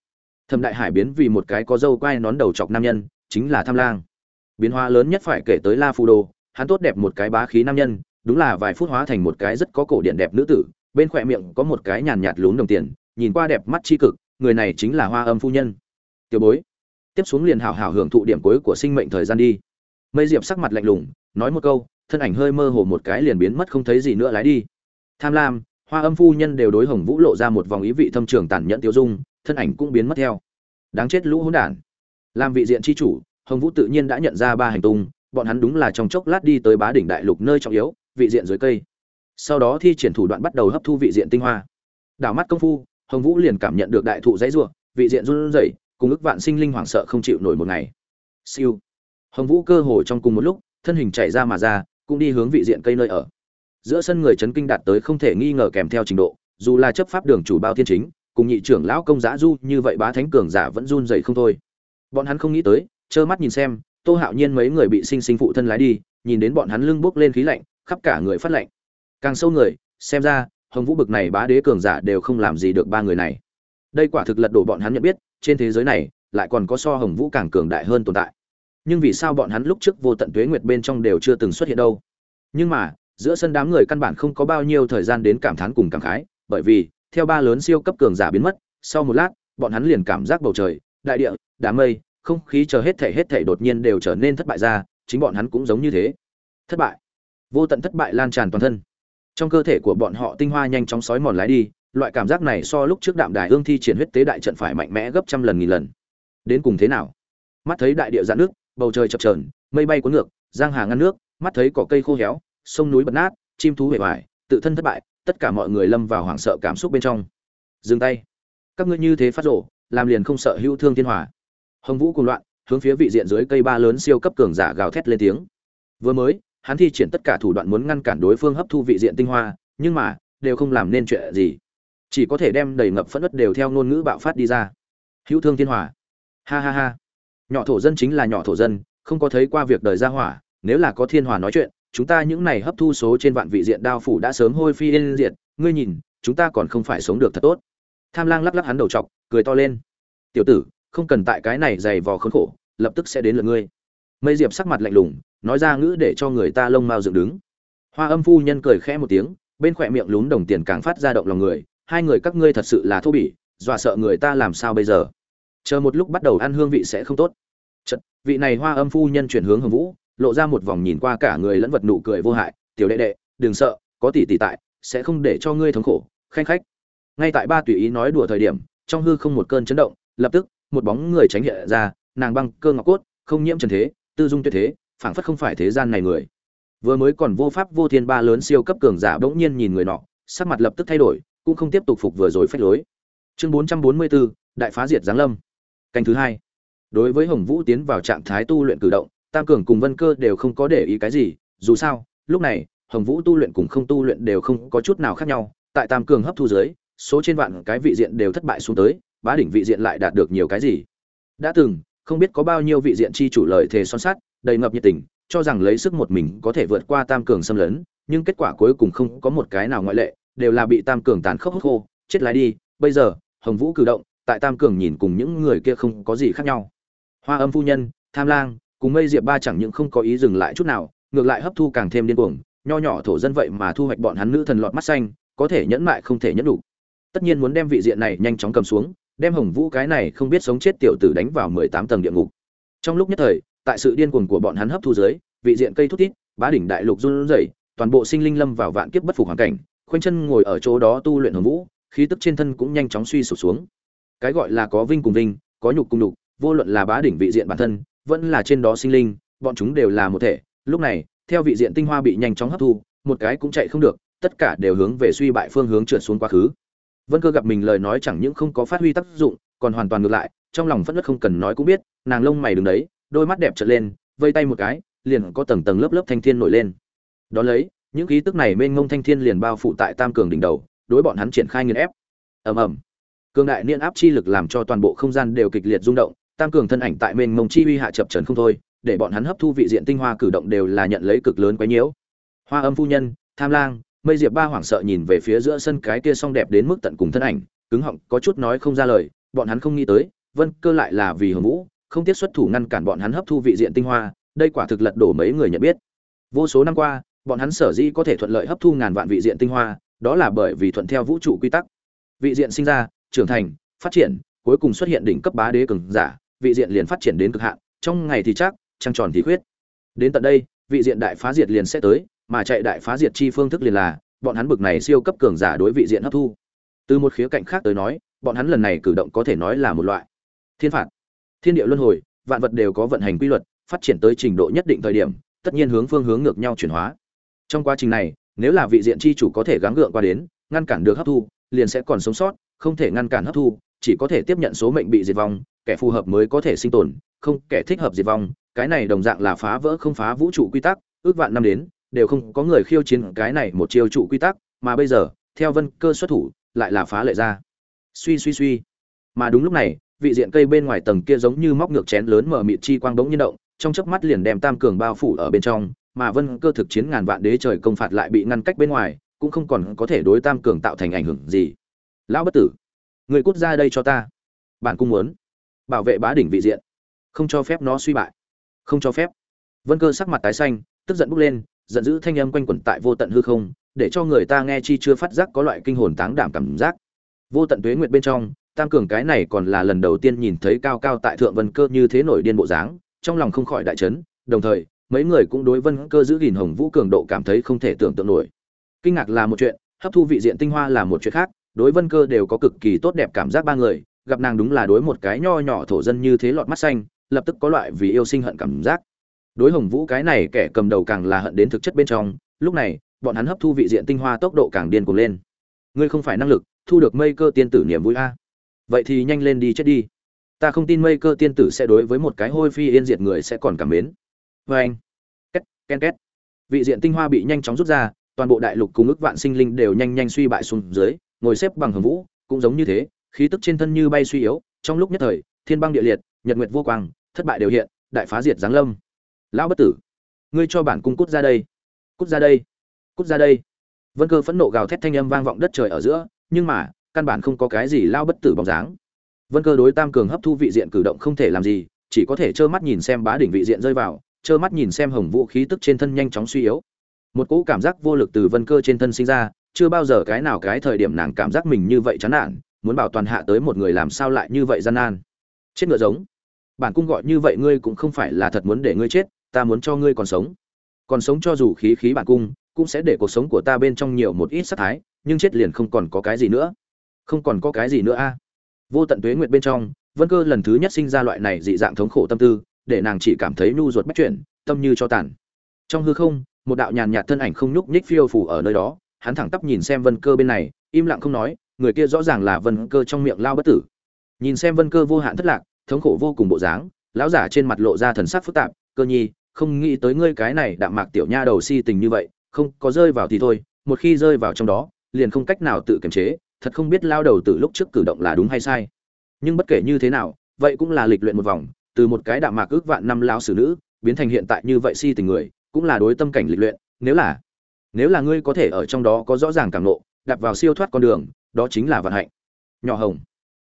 Thâm đại hải biến vì một cái có dâu quai nón đầu chọc nam nhân, chính là tham lang. Biến hóa lớn nhất phải kể tới la phù đồ hắn tốt đẹp một cái bá khí nam nhân, đúng là vài phút hóa thành một cái rất có cổ điện đẹp nữ tử, bên khỏe miệng có một cái nhàn nhạt lún đồng tiền, nhìn qua đẹp mắt tri cực, người này chính là hoa âm phu nhân tiểu bối. Tiếp xuống liền hảo hảo hưởng thụ điểm cuối của sinh mệnh thời gian đi. Mây diệp sắc mặt lạnh lùng, nói một câu, thân ảnh hơi mơ hồ một cái liền biến mất không thấy gì nữa lái đi. Tham lam, hoa âm phu nhân đều đối hồng vũ lộ ra một vòng ý vị thâm trường tàn nhẫn tiêu dung, thân ảnh cũng biến mất theo. Đáng chết lũ hỗn đản. Làm vị diện chi chủ, hồng vũ tự nhiên đã nhận ra ba hành tung, bọn hắn đúng là trong chốc lát đi tới bá đỉnh đại lục nơi trọng yếu, vị diện dưới cây. Sau đó thi triển thủ đoạn bắt đầu hấp thu vị diện tinh hoa. Đảo mắt công phu, hồng vũ liền cảm nhận được đại thụ dãy ruộng vị diện run rẩy cùng ức vạn sinh linh hoảng sợ không chịu nổi một ngày. Siêu. Hồng vũ cơ hồ trong cùng một lúc, thân hình chạy ra mà ra, cũng đi hướng vị diện cây nơi ở. Giữa sân người chấn kinh đạt tới không thể nghi ngờ kèm theo trình độ, dù là chấp pháp đường chủ bao thiên chính, cùng nhị trưởng lão công giã du, như vậy bá thánh cường giả vẫn run rẩy không thôi. Bọn hắn không nghĩ tới, trơ mắt nhìn xem, tô hạo nhiên mấy người bị sinh sinh phụ thân lái đi, nhìn đến bọn hắn lưng bốc lên khí lạnh, khắp cả người phát lạnh. Càng sâu người, xem ra, hồng vũ bực này bá đế cường giả đều không làm gì được ba người này đây quả thực lật đổ bọn hắn nhận biết, trên thế giới này, lại còn có so hồng vũ càng cường đại hơn tồn tại. Nhưng vì sao bọn hắn lúc trước vô tận tuế nguyệt bên trong đều chưa từng xuất hiện đâu? Nhưng mà, giữa sân đám người căn bản không có bao nhiêu thời gian đến cảm thán cùng cảm khái, bởi vì, theo ba lớn siêu cấp cường giả biến mất, sau một lát, bọn hắn liền cảm giác bầu trời, đại địa, đám mây, không khí chờ hết thể hết thể đột nhiên đều trở nên thất bại ra, chính bọn hắn cũng giống như thế. Thất bại. Vô tận thất bại lan tràn toàn thân. Trong cơ thể của bọn họ tinh hoa nhanh chóng sói mòn lái đi loại cảm giác này so lúc trước đạm đài hương thi triển huyết tế đại trận phải mạnh mẽ gấp trăm lần nghìn lần. Đến cùng thế nào? Mắt thấy đại địa dạn nước, bầu trời chập trờn mây bay cuốn ngược, giang hà ngăn nước, mắt thấy cỏ cây khô héo, sông núi bật nát, chim thú hề hoài, tự thân thất bại, tất cả mọi người lâm vào hoảng sợ cảm xúc bên trong. Dừng tay. Các ngươi như thế phát rổ làm liền không sợ hữu thương thiên hòa. Hồng vũ cùng loạn, hướng phía vị diện dưới cây ba lớn siêu cấp cường giả gào thét lên tiếng. Vừa mới, hắn thi triển tất cả thủ đoạn muốn ngăn cản đối phương hấp thu vị diện tinh hoa, nhưng mà, đều không làm nên chuyện gì chỉ có thể đem đầy ngập phẫn nứt đều theo ngôn ngữ bạo phát đi ra. Hữu thương thiên hòa. Ha ha ha. Nhỏ thổ dân chính là nhỏ thổ dân, không có thấy qua việc đời gia hỏa, nếu là có thiên hòa nói chuyện, chúng ta những này hấp thu số trên vạn vị diện đao phủ đã sớm hôi phi yên diện ngươi nhìn, chúng ta còn không phải sống được thật tốt. Tham lang lắc lắc hắn đầu chọc, cười to lên. Tiểu tử, không cần tại cái này dày vò khốn khổ, lập tức sẽ đến lượt ngươi. Mây diệp sắc mặt lạnh lùng, nói ra ngữ để cho người ta lông mao dựng đứng. Hoa âm phu nhân cười khẽ một tiếng, bên khỏe miệng lún đồng tiền càng phát ra động lòng người hai người các ngươi thật sự là thô bỉ dọa sợ người ta làm sao bây giờ? Chờ một lúc bắt đầu ăn hương vị sẽ không tốt. Chật, vị này hoa âm phu nhân chuyển hướng hồng vũ lộ ra một vòng nhìn qua cả người lẫn vật nụ cười vô hại. Tiểu đệ đệ đừng sợ có tỷ tỷ tại sẽ không để cho ngươi thống khổ khanh khách. Ngay tại ba tùy ý nói đùa thời điểm trong hư không một cơn chấn động lập tức một bóng người tránh hiện ra nàng băng cơ ngọc cốt không nhiễm trần thế tư dung tuyệt thế phảng phất không phải thế gian này người. Vừa mới còn vô pháp vô thiên ba lớn siêu cấp cường giả bỗng nhiên nhìn người nọ sắc mặt lập tức thay đổi cũng không tiếp tục phục vừa rồi phách lối. Chương 444, đại phá diệt giáng lâm. Canh thứ hai. Đối với hồng vũ tiến vào trạng thái tu luyện cử động tam cường cùng vân cơ đều không có để ý cái gì dù sao lúc này hồng vũ tu luyện cùng không tu luyện đều không có chút nào khác nhau tại tam cường hấp thu dưới số trên vạn cái vị diện đều thất bại xuống tới bá đỉnh vị diện lại đạt được nhiều cái gì. Đã từng không biết có bao nhiêu vị diện chi chủ lời thề son sắt đầy ngập nhiệt tình cho rằng lấy sức một mình có thể vượt qua tam cường xâm lấn nhưng kết quả cuối cùng không có một cái nào ngoại lệ đều là bị tam cường tàn khốc hút khô, chết lái đi. Bây giờ, hồng vũ cử động, tại tam cường nhìn cùng những người kia không có gì khác nhau. Hoa âm phu nhân, tham lang, cùng mây diệp ba chẳng những không có ý dừng lại chút nào, ngược lại hấp thu càng thêm điên cuồng. Nho nhỏ thổ dân vậy mà thu hoạch bọn hắn nữ thần lọt mắt xanh, có thể nhẫn mại không thể nhẫn đủ. Tất nhiên muốn đem vị diện này nhanh chóng cầm xuống, đem hồng vũ cái này không biết sống chết tiểu tử đánh vào mười tám tầng địa ngục. Trong lúc nhất thời, tại sự điên cuồng của bọn hắn hấp thu dưới, vị diện cây thút tít bá đỉnh đại lục run rẩy, toàn bộ sinh linh lâm vào vạn kiếp bất phục hoàn cảnh khoanh chân ngồi ở chỗ đó tu luyện hồng vũ, khí tức trên thân cũng nhanh chóng suy sụp xuống. Cái gọi là có vinh cùng vinh, có nhục cùng nhục, vô luận là bá đỉnh vị diện bản thân, vẫn là trên đó sinh linh, bọn chúng đều là một thể. Lúc này, theo vị diện tinh hoa bị nhanh chóng hấp thu, một cái cũng chạy không được, tất cả đều hướng về suy bại phương hướng trượt xuống quá khứ. Vân cơ gặp mình lời nói chẳng những không có phát huy tác dụng, còn hoàn toàn ngược lại, trong lòng phất đất không cần nói cũng biết, nàng lông mày đứng đấy, đôi mắt đẹp trợn lên, vây tay một cái, liền có tầng tầng lớp lớp thanh thiên nổi lên. Đó lấy những khí tức này mênh ngông thanh thiên liền bao phủ tại tam cường đỉnh đầu, đối bọn hắn triển khai nghiền ép. Ầm ầm. Cường đại niên áp chi lực làm cho toàn bộ không gian đều kịch liệt rung động, tam cường thân ảnh tại mênh mông chi uy hạ chập trần không thôi, để bọn hắn hấp thu vị diện tinh hoa cử động đều là nhận lấy cực lớn quấy nhiễu. Hoa âm phu nhân, tham lang, mây diệp ba hoảng sợ nhìn về phía giữa sân cái kia song đẹp đến mức tận cùng thân ảnh, cứng họng, có chút nói không ra lời, bọn hắn không nghĩ tới, vân cơ lại là vì hồng vũ, không tiết xuất thủ ngăn cản bọn hắn hấp thu vị diện tinh hoa, đây quả thực lật đổ mấy người nhận biết. Vô số năm qua bọn hắn sở dĩ có thể thuận lợi hấp thu ngàn vạn vị diện tinh hoa, đó là bởi vì thuận theo vũ trụ quy tắc. Vị diện sinh ra, trưởng thành, phát triển, cuối cùng xuất hiện đỉnh cấp bá đế cường giả, vị diện liền phát triển đến cực hạn, trong ngày thì chắc, trăng tròn thì khuyết. Đến tận đây, vị diện đại phá diệt liền sẽ tới, mà chạy đại phá diệt chi phương thức liền là, bọn hắn bực này siêu cấp cường giả đối vị diện hấp thu. Từ một khía cạnh khác tới nói, bọn hắn lần này cử động có thể nói là một loại. Thiên phạt. Thiên địa luân hồi, vạn vật đều có vận hành quy luật, phát triển tới trình độ nhất định thời điểm, tất nhiên hướng phương hướng ngược nhau chuyển hóa trong quá trình này, nếu là vị diện chi chủ có thể gắng gượng qua đến, ngăn cản được hấp thu, liền sẽ còn sống sót, không thể ngăn cản hấp thu, chỉ có thể tiếp nhận số mệnh bị diệt vong, kẻ phù hợp mới có thể sinh tồn, không kẻ thích hợp diệt vong. Cái này đồng dạng là phá vỡ không phá vũ trụ quy tắc, ước vạn năm đến, đều không có người khiêu chiến cái này một chiêu trụ quy tắc, mà bây giờ, theo vân cơ xuất thủ, lại là phá lệ ra. Suy suy suy. Mà đúng lúc này, vị diện cây bên ngoài tầng kia giống như móc ngược chén lớn mở mịt chi quang bỗng nhiên động, trong chớp mắt liền đem tam cường bao phủ ở bên trong mà vân cơ thực chiến ngàn vạn đế trời công phạt lại bị ngăn cách bên ngoài, cũng không còn có thể đối tam cường tạo thành ảnh hưởng gì. Lão bất tử, người cút ra đây cho ta. Bản cung muốn bảo vệ bá đỉnh vị diện. Không cho phép nó suy bại. Không cho phép. Vân cơ sắc mặt tái xanh, tức giận bốc lên, giận dữ thanh âm quanh quẩn tại vô tận hư không, để cho người ta nghe chi chưa phát giác có loại kinh hồn táng đảm cảm giác. Vô tận tuế nguyệt bên trong, tam cường cái này còn là lần đầu tiên nhìn thấy cao cao tại thượng vân cơ như thế nổi điên bộ dáng, trong lòng không khỏi đại chấn, đồng thời mấy người cũng đối vân cơ giữ gìn hồng vũ cường độ cảm thấy không thể tưởng tượng nổi. Kinh ngạc là một chuyện, hấp thu vị diện tinh hoa là một chuyện khác, đối vân cơ đều có cực kỳ tốt đẹp cảm giác ba người, gặp nàng đúng là đối một cái nho nhỏ thổ dân như thế lọt mắt xanh, lập tức có loại vì yêu sinh hận cảm giác. Đối hồng vũ cái này kẻ cầm đầu càng là hận đến thực chất bên trong, lúc này, bọn hắn hấp thu vị diện tinh hoa tốc độ càng điên cuồng lên. Ngươi không phải năng lực, thu được mây cơ tiên tử niềm vui a. Vậy thì nhanh lên đi chết đi. Ta không tin mây cơ tiên tử sẽ đối với một cái hôi phi yên diệt người sẽ còn cảm mến vê anh. Két ken két. Vị diện tinh hoa bị nhanh chóng rút ra, toàn bộ đại lục cùng ức vạn sinh linh đều nhanh nhanh suy bại xuống dưới, ngồi xếp bằng hồng vũ, cũng giống như thế, khí tức trên thân như bay suy yếu, trong lúc nhất thời, thiên băng địa liệt, nhật nguyệt vô quang, thất bại đều hiện, đại phá diệt giáng lâm. Lão bất tử, ngươi cho bản cung cút ra đây. Cút ra đây. Cút ra đây. Vân cơ phẫn nộ gào thét thanh âm vang vọng đất trời ở giữa, nhưng mà, căn bản không có cái gì lao bất tử bóng dáng. Vân cơ đối tam cường hấp thu vị diện cử động không thể làm gì, chỉ có thể trơ mắt nhìn xem bá đỉnh vị diện rơi vào trơ mắt nhìn xem hồng vũ khí tức trên thân nhanh chóng suy yếu. Một cỗ cảm giác vô lực từ vân cơ trên thân sinh ra, chưa bao giờ cái nào cái thời điểm nàng cảm giác mình như vậy chán nản, muốn bảo toàn hạ tới một người làm sao lại như vậy gian nan. Chết ngựa giống. Bản cung gọi như vậy ngươi cũng không phải là thật muốn để ngươi chết, ta muốn cho ngươi còn sống. Còn sống cho dù khí khí bản cung, cũng sẽ để cuộc sống của ta bên trong nhiều một ít sát thái, nhưng chết liền không còn có cái gì nữa. Không còn có cái gì nữa a. Vô tận tuế nguyệt bên trong, vân cơ lần thứ nhất sinh ra loại này dị dạng thống khổ tâm tư để nàng chỉ cảm thấy nhu ruột bách chuyển, tâm như cho tàn. Trong hư không, một đạo nhàn nhạt thân ảnh không nhúc nhích phiêu phủ ở nơi đó, hắn thẳng tắp nhìn xem vân cơ bên này, im lặng không nói, người kia rõ ràng là vân cơ trong miệng lao bất tử. Nhìn xem vân cơ vô hạn thất lạc, thống khổ vô cùng bộ dáng, lão giả trên mặt lộ ra thần sắc phức tạp, cơ nhi, không nghĩ tới ngươi cái này đạm mạc tiểu nha đầu si tình như vậy, không, có rơi vào thì thôi, một khi rơi vào trong đó, liền không cách nào tự kiềm chế, thật không biết lao đầu từ lúc trước cử động là đúng hay sai. Nhưng bất kể như thế nào, vậy cũng là lịch luyện một vòng từ một cái đạm mạc ước vạn năm lao xử nữ, biến thành hiện tại như vậy si tình người, cũng là đối tâm cảnh lịch luyện, nếu là nếu là ngươi có thể ở trong đó có rõ ràng cảm nộ đặt vào siêu thoát con đường, đó chính là vận hạnh. Nhỏ hồng,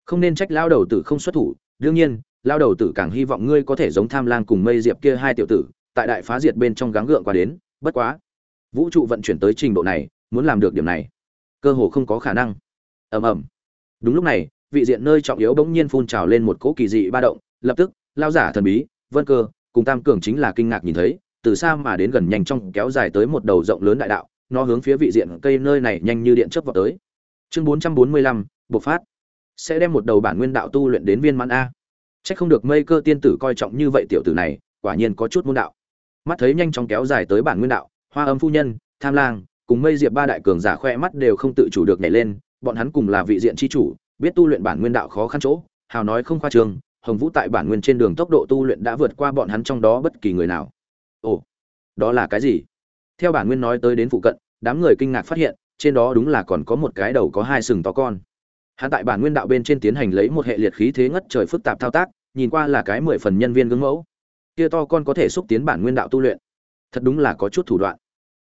không nên trách lao đầu tử không xuất thủ, đương nhiên, lao đầu tử càng hy vọng ngươi có thể giống tham lang cùng mây diệp kia hai tiểu tử, tại đại phá diệt bên trong gắng gượng qua đến, bất quá, vũ trụ vận chuyển tới trình độ này, muốn làm được điểm này, cơ hồ không có khả năng. Ầm ầm. Đúng lúc này, vị diện nơi trọng yếu bỗng nhiên phun trào lên một cỗ kỳ dị ba động, lập tức lao giả thần bí vân cơ cùng tam cường chính là kinh ngạc nhìn thấy từ xa mà đến gần nhanh trong kéo dài tới một đầu rộng lớn đại đạo nó hướng phía vị diện cây nơi này nhanh như điện chớp vào tới chương bốn trăm bốn mươi lăm bộc phát sẽ đem một đầu bản nguyên đạo tu luyện đến viên mãn a Chắc không được mây cơ tiên tử coi trọng như vậy tiểu tử này, quả nhiên có chút môn đạo. Mắt thấy nhanh chóng kéo dài tới bản nguyên đạo, Hoa Âm phu nhân, Tham Lang, cùng Mây Diệp ba đại cường giả khoe mắt đều không tự chủ được nhảy lên, bọn hắn cùng là vị diện chi chủ, biết tu luyện bản nguyên đạo khó khăn chỗ, hào nói không khoa trường. Hồng Vũ tại bản nguyên trên đường tốc độ tu luyện đã vượt qua bọn hắn trong đó bất kỳ người nào. Ồ, đó là cái gì? Theo bản nguyên nói tới đến phụ cận, đám người kinh ngạc phát hiện, trên đó đúng là còn có một cái đầu có hai sừng to con. Hắn tại bản nguyên đạo bên trên tiến hành lấy một hệ liệt khí thế ngất trời phức tạp thao tác, nhìn qua là cái mười phần nhân viên gương mẫu. Kia to con có thể xúc tiến bản nguyên đạo tu luyện. Thật đúng là có chút thủ đoạn.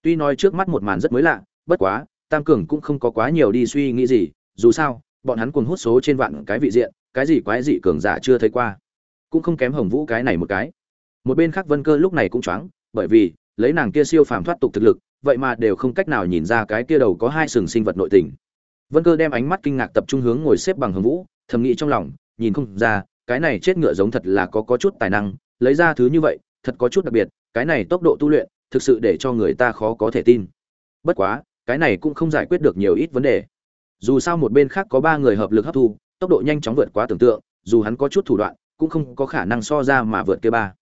Tuy nói trước mắt một màn rất mới lạ, bất quá, Tam Cường cũng không có quá nhiều đi suy nghĩ gì, dù sao, bọn hắn cuồng hút số trên vạn cái vị diện, cái gì quái dị cường giả chưa thấy qua, cũng không kém Hồng Vũ cái này một cái. Một bên khác Vân Cơ lúc này cũng choáng, bởi vì, lấy nàng kia siêu phàm thoát tục thực lực, vậy mà đều không cách nào nhìn ra cái kia đầu có hai sừng sinh vật nội tình. Vân Cơ đem ánh mắt kinh ngạc tập trung hướng ngồi xếp bằng Hồng Vũ, thầm nghĩ trong lòng, nhìn không ra, cái này chết ngựa giống thật là có có chút tài năng, lấy ra thứ như vậy, thật có chút đặc biệt, cái này tốc độ tu luyện, thực sự để cho người ta khó có thể tin. Bất quá, cái này cũng không giải quyết được nhiều ít vấn đề. Dù sao một bên khác có ba người hợp lực hấp thu, tốc độ nhanh chóng vượt quá tưởng tượng, dù hắn có chút thủ đoạn, cũng không có khả năng so ra mà vượt kia ba.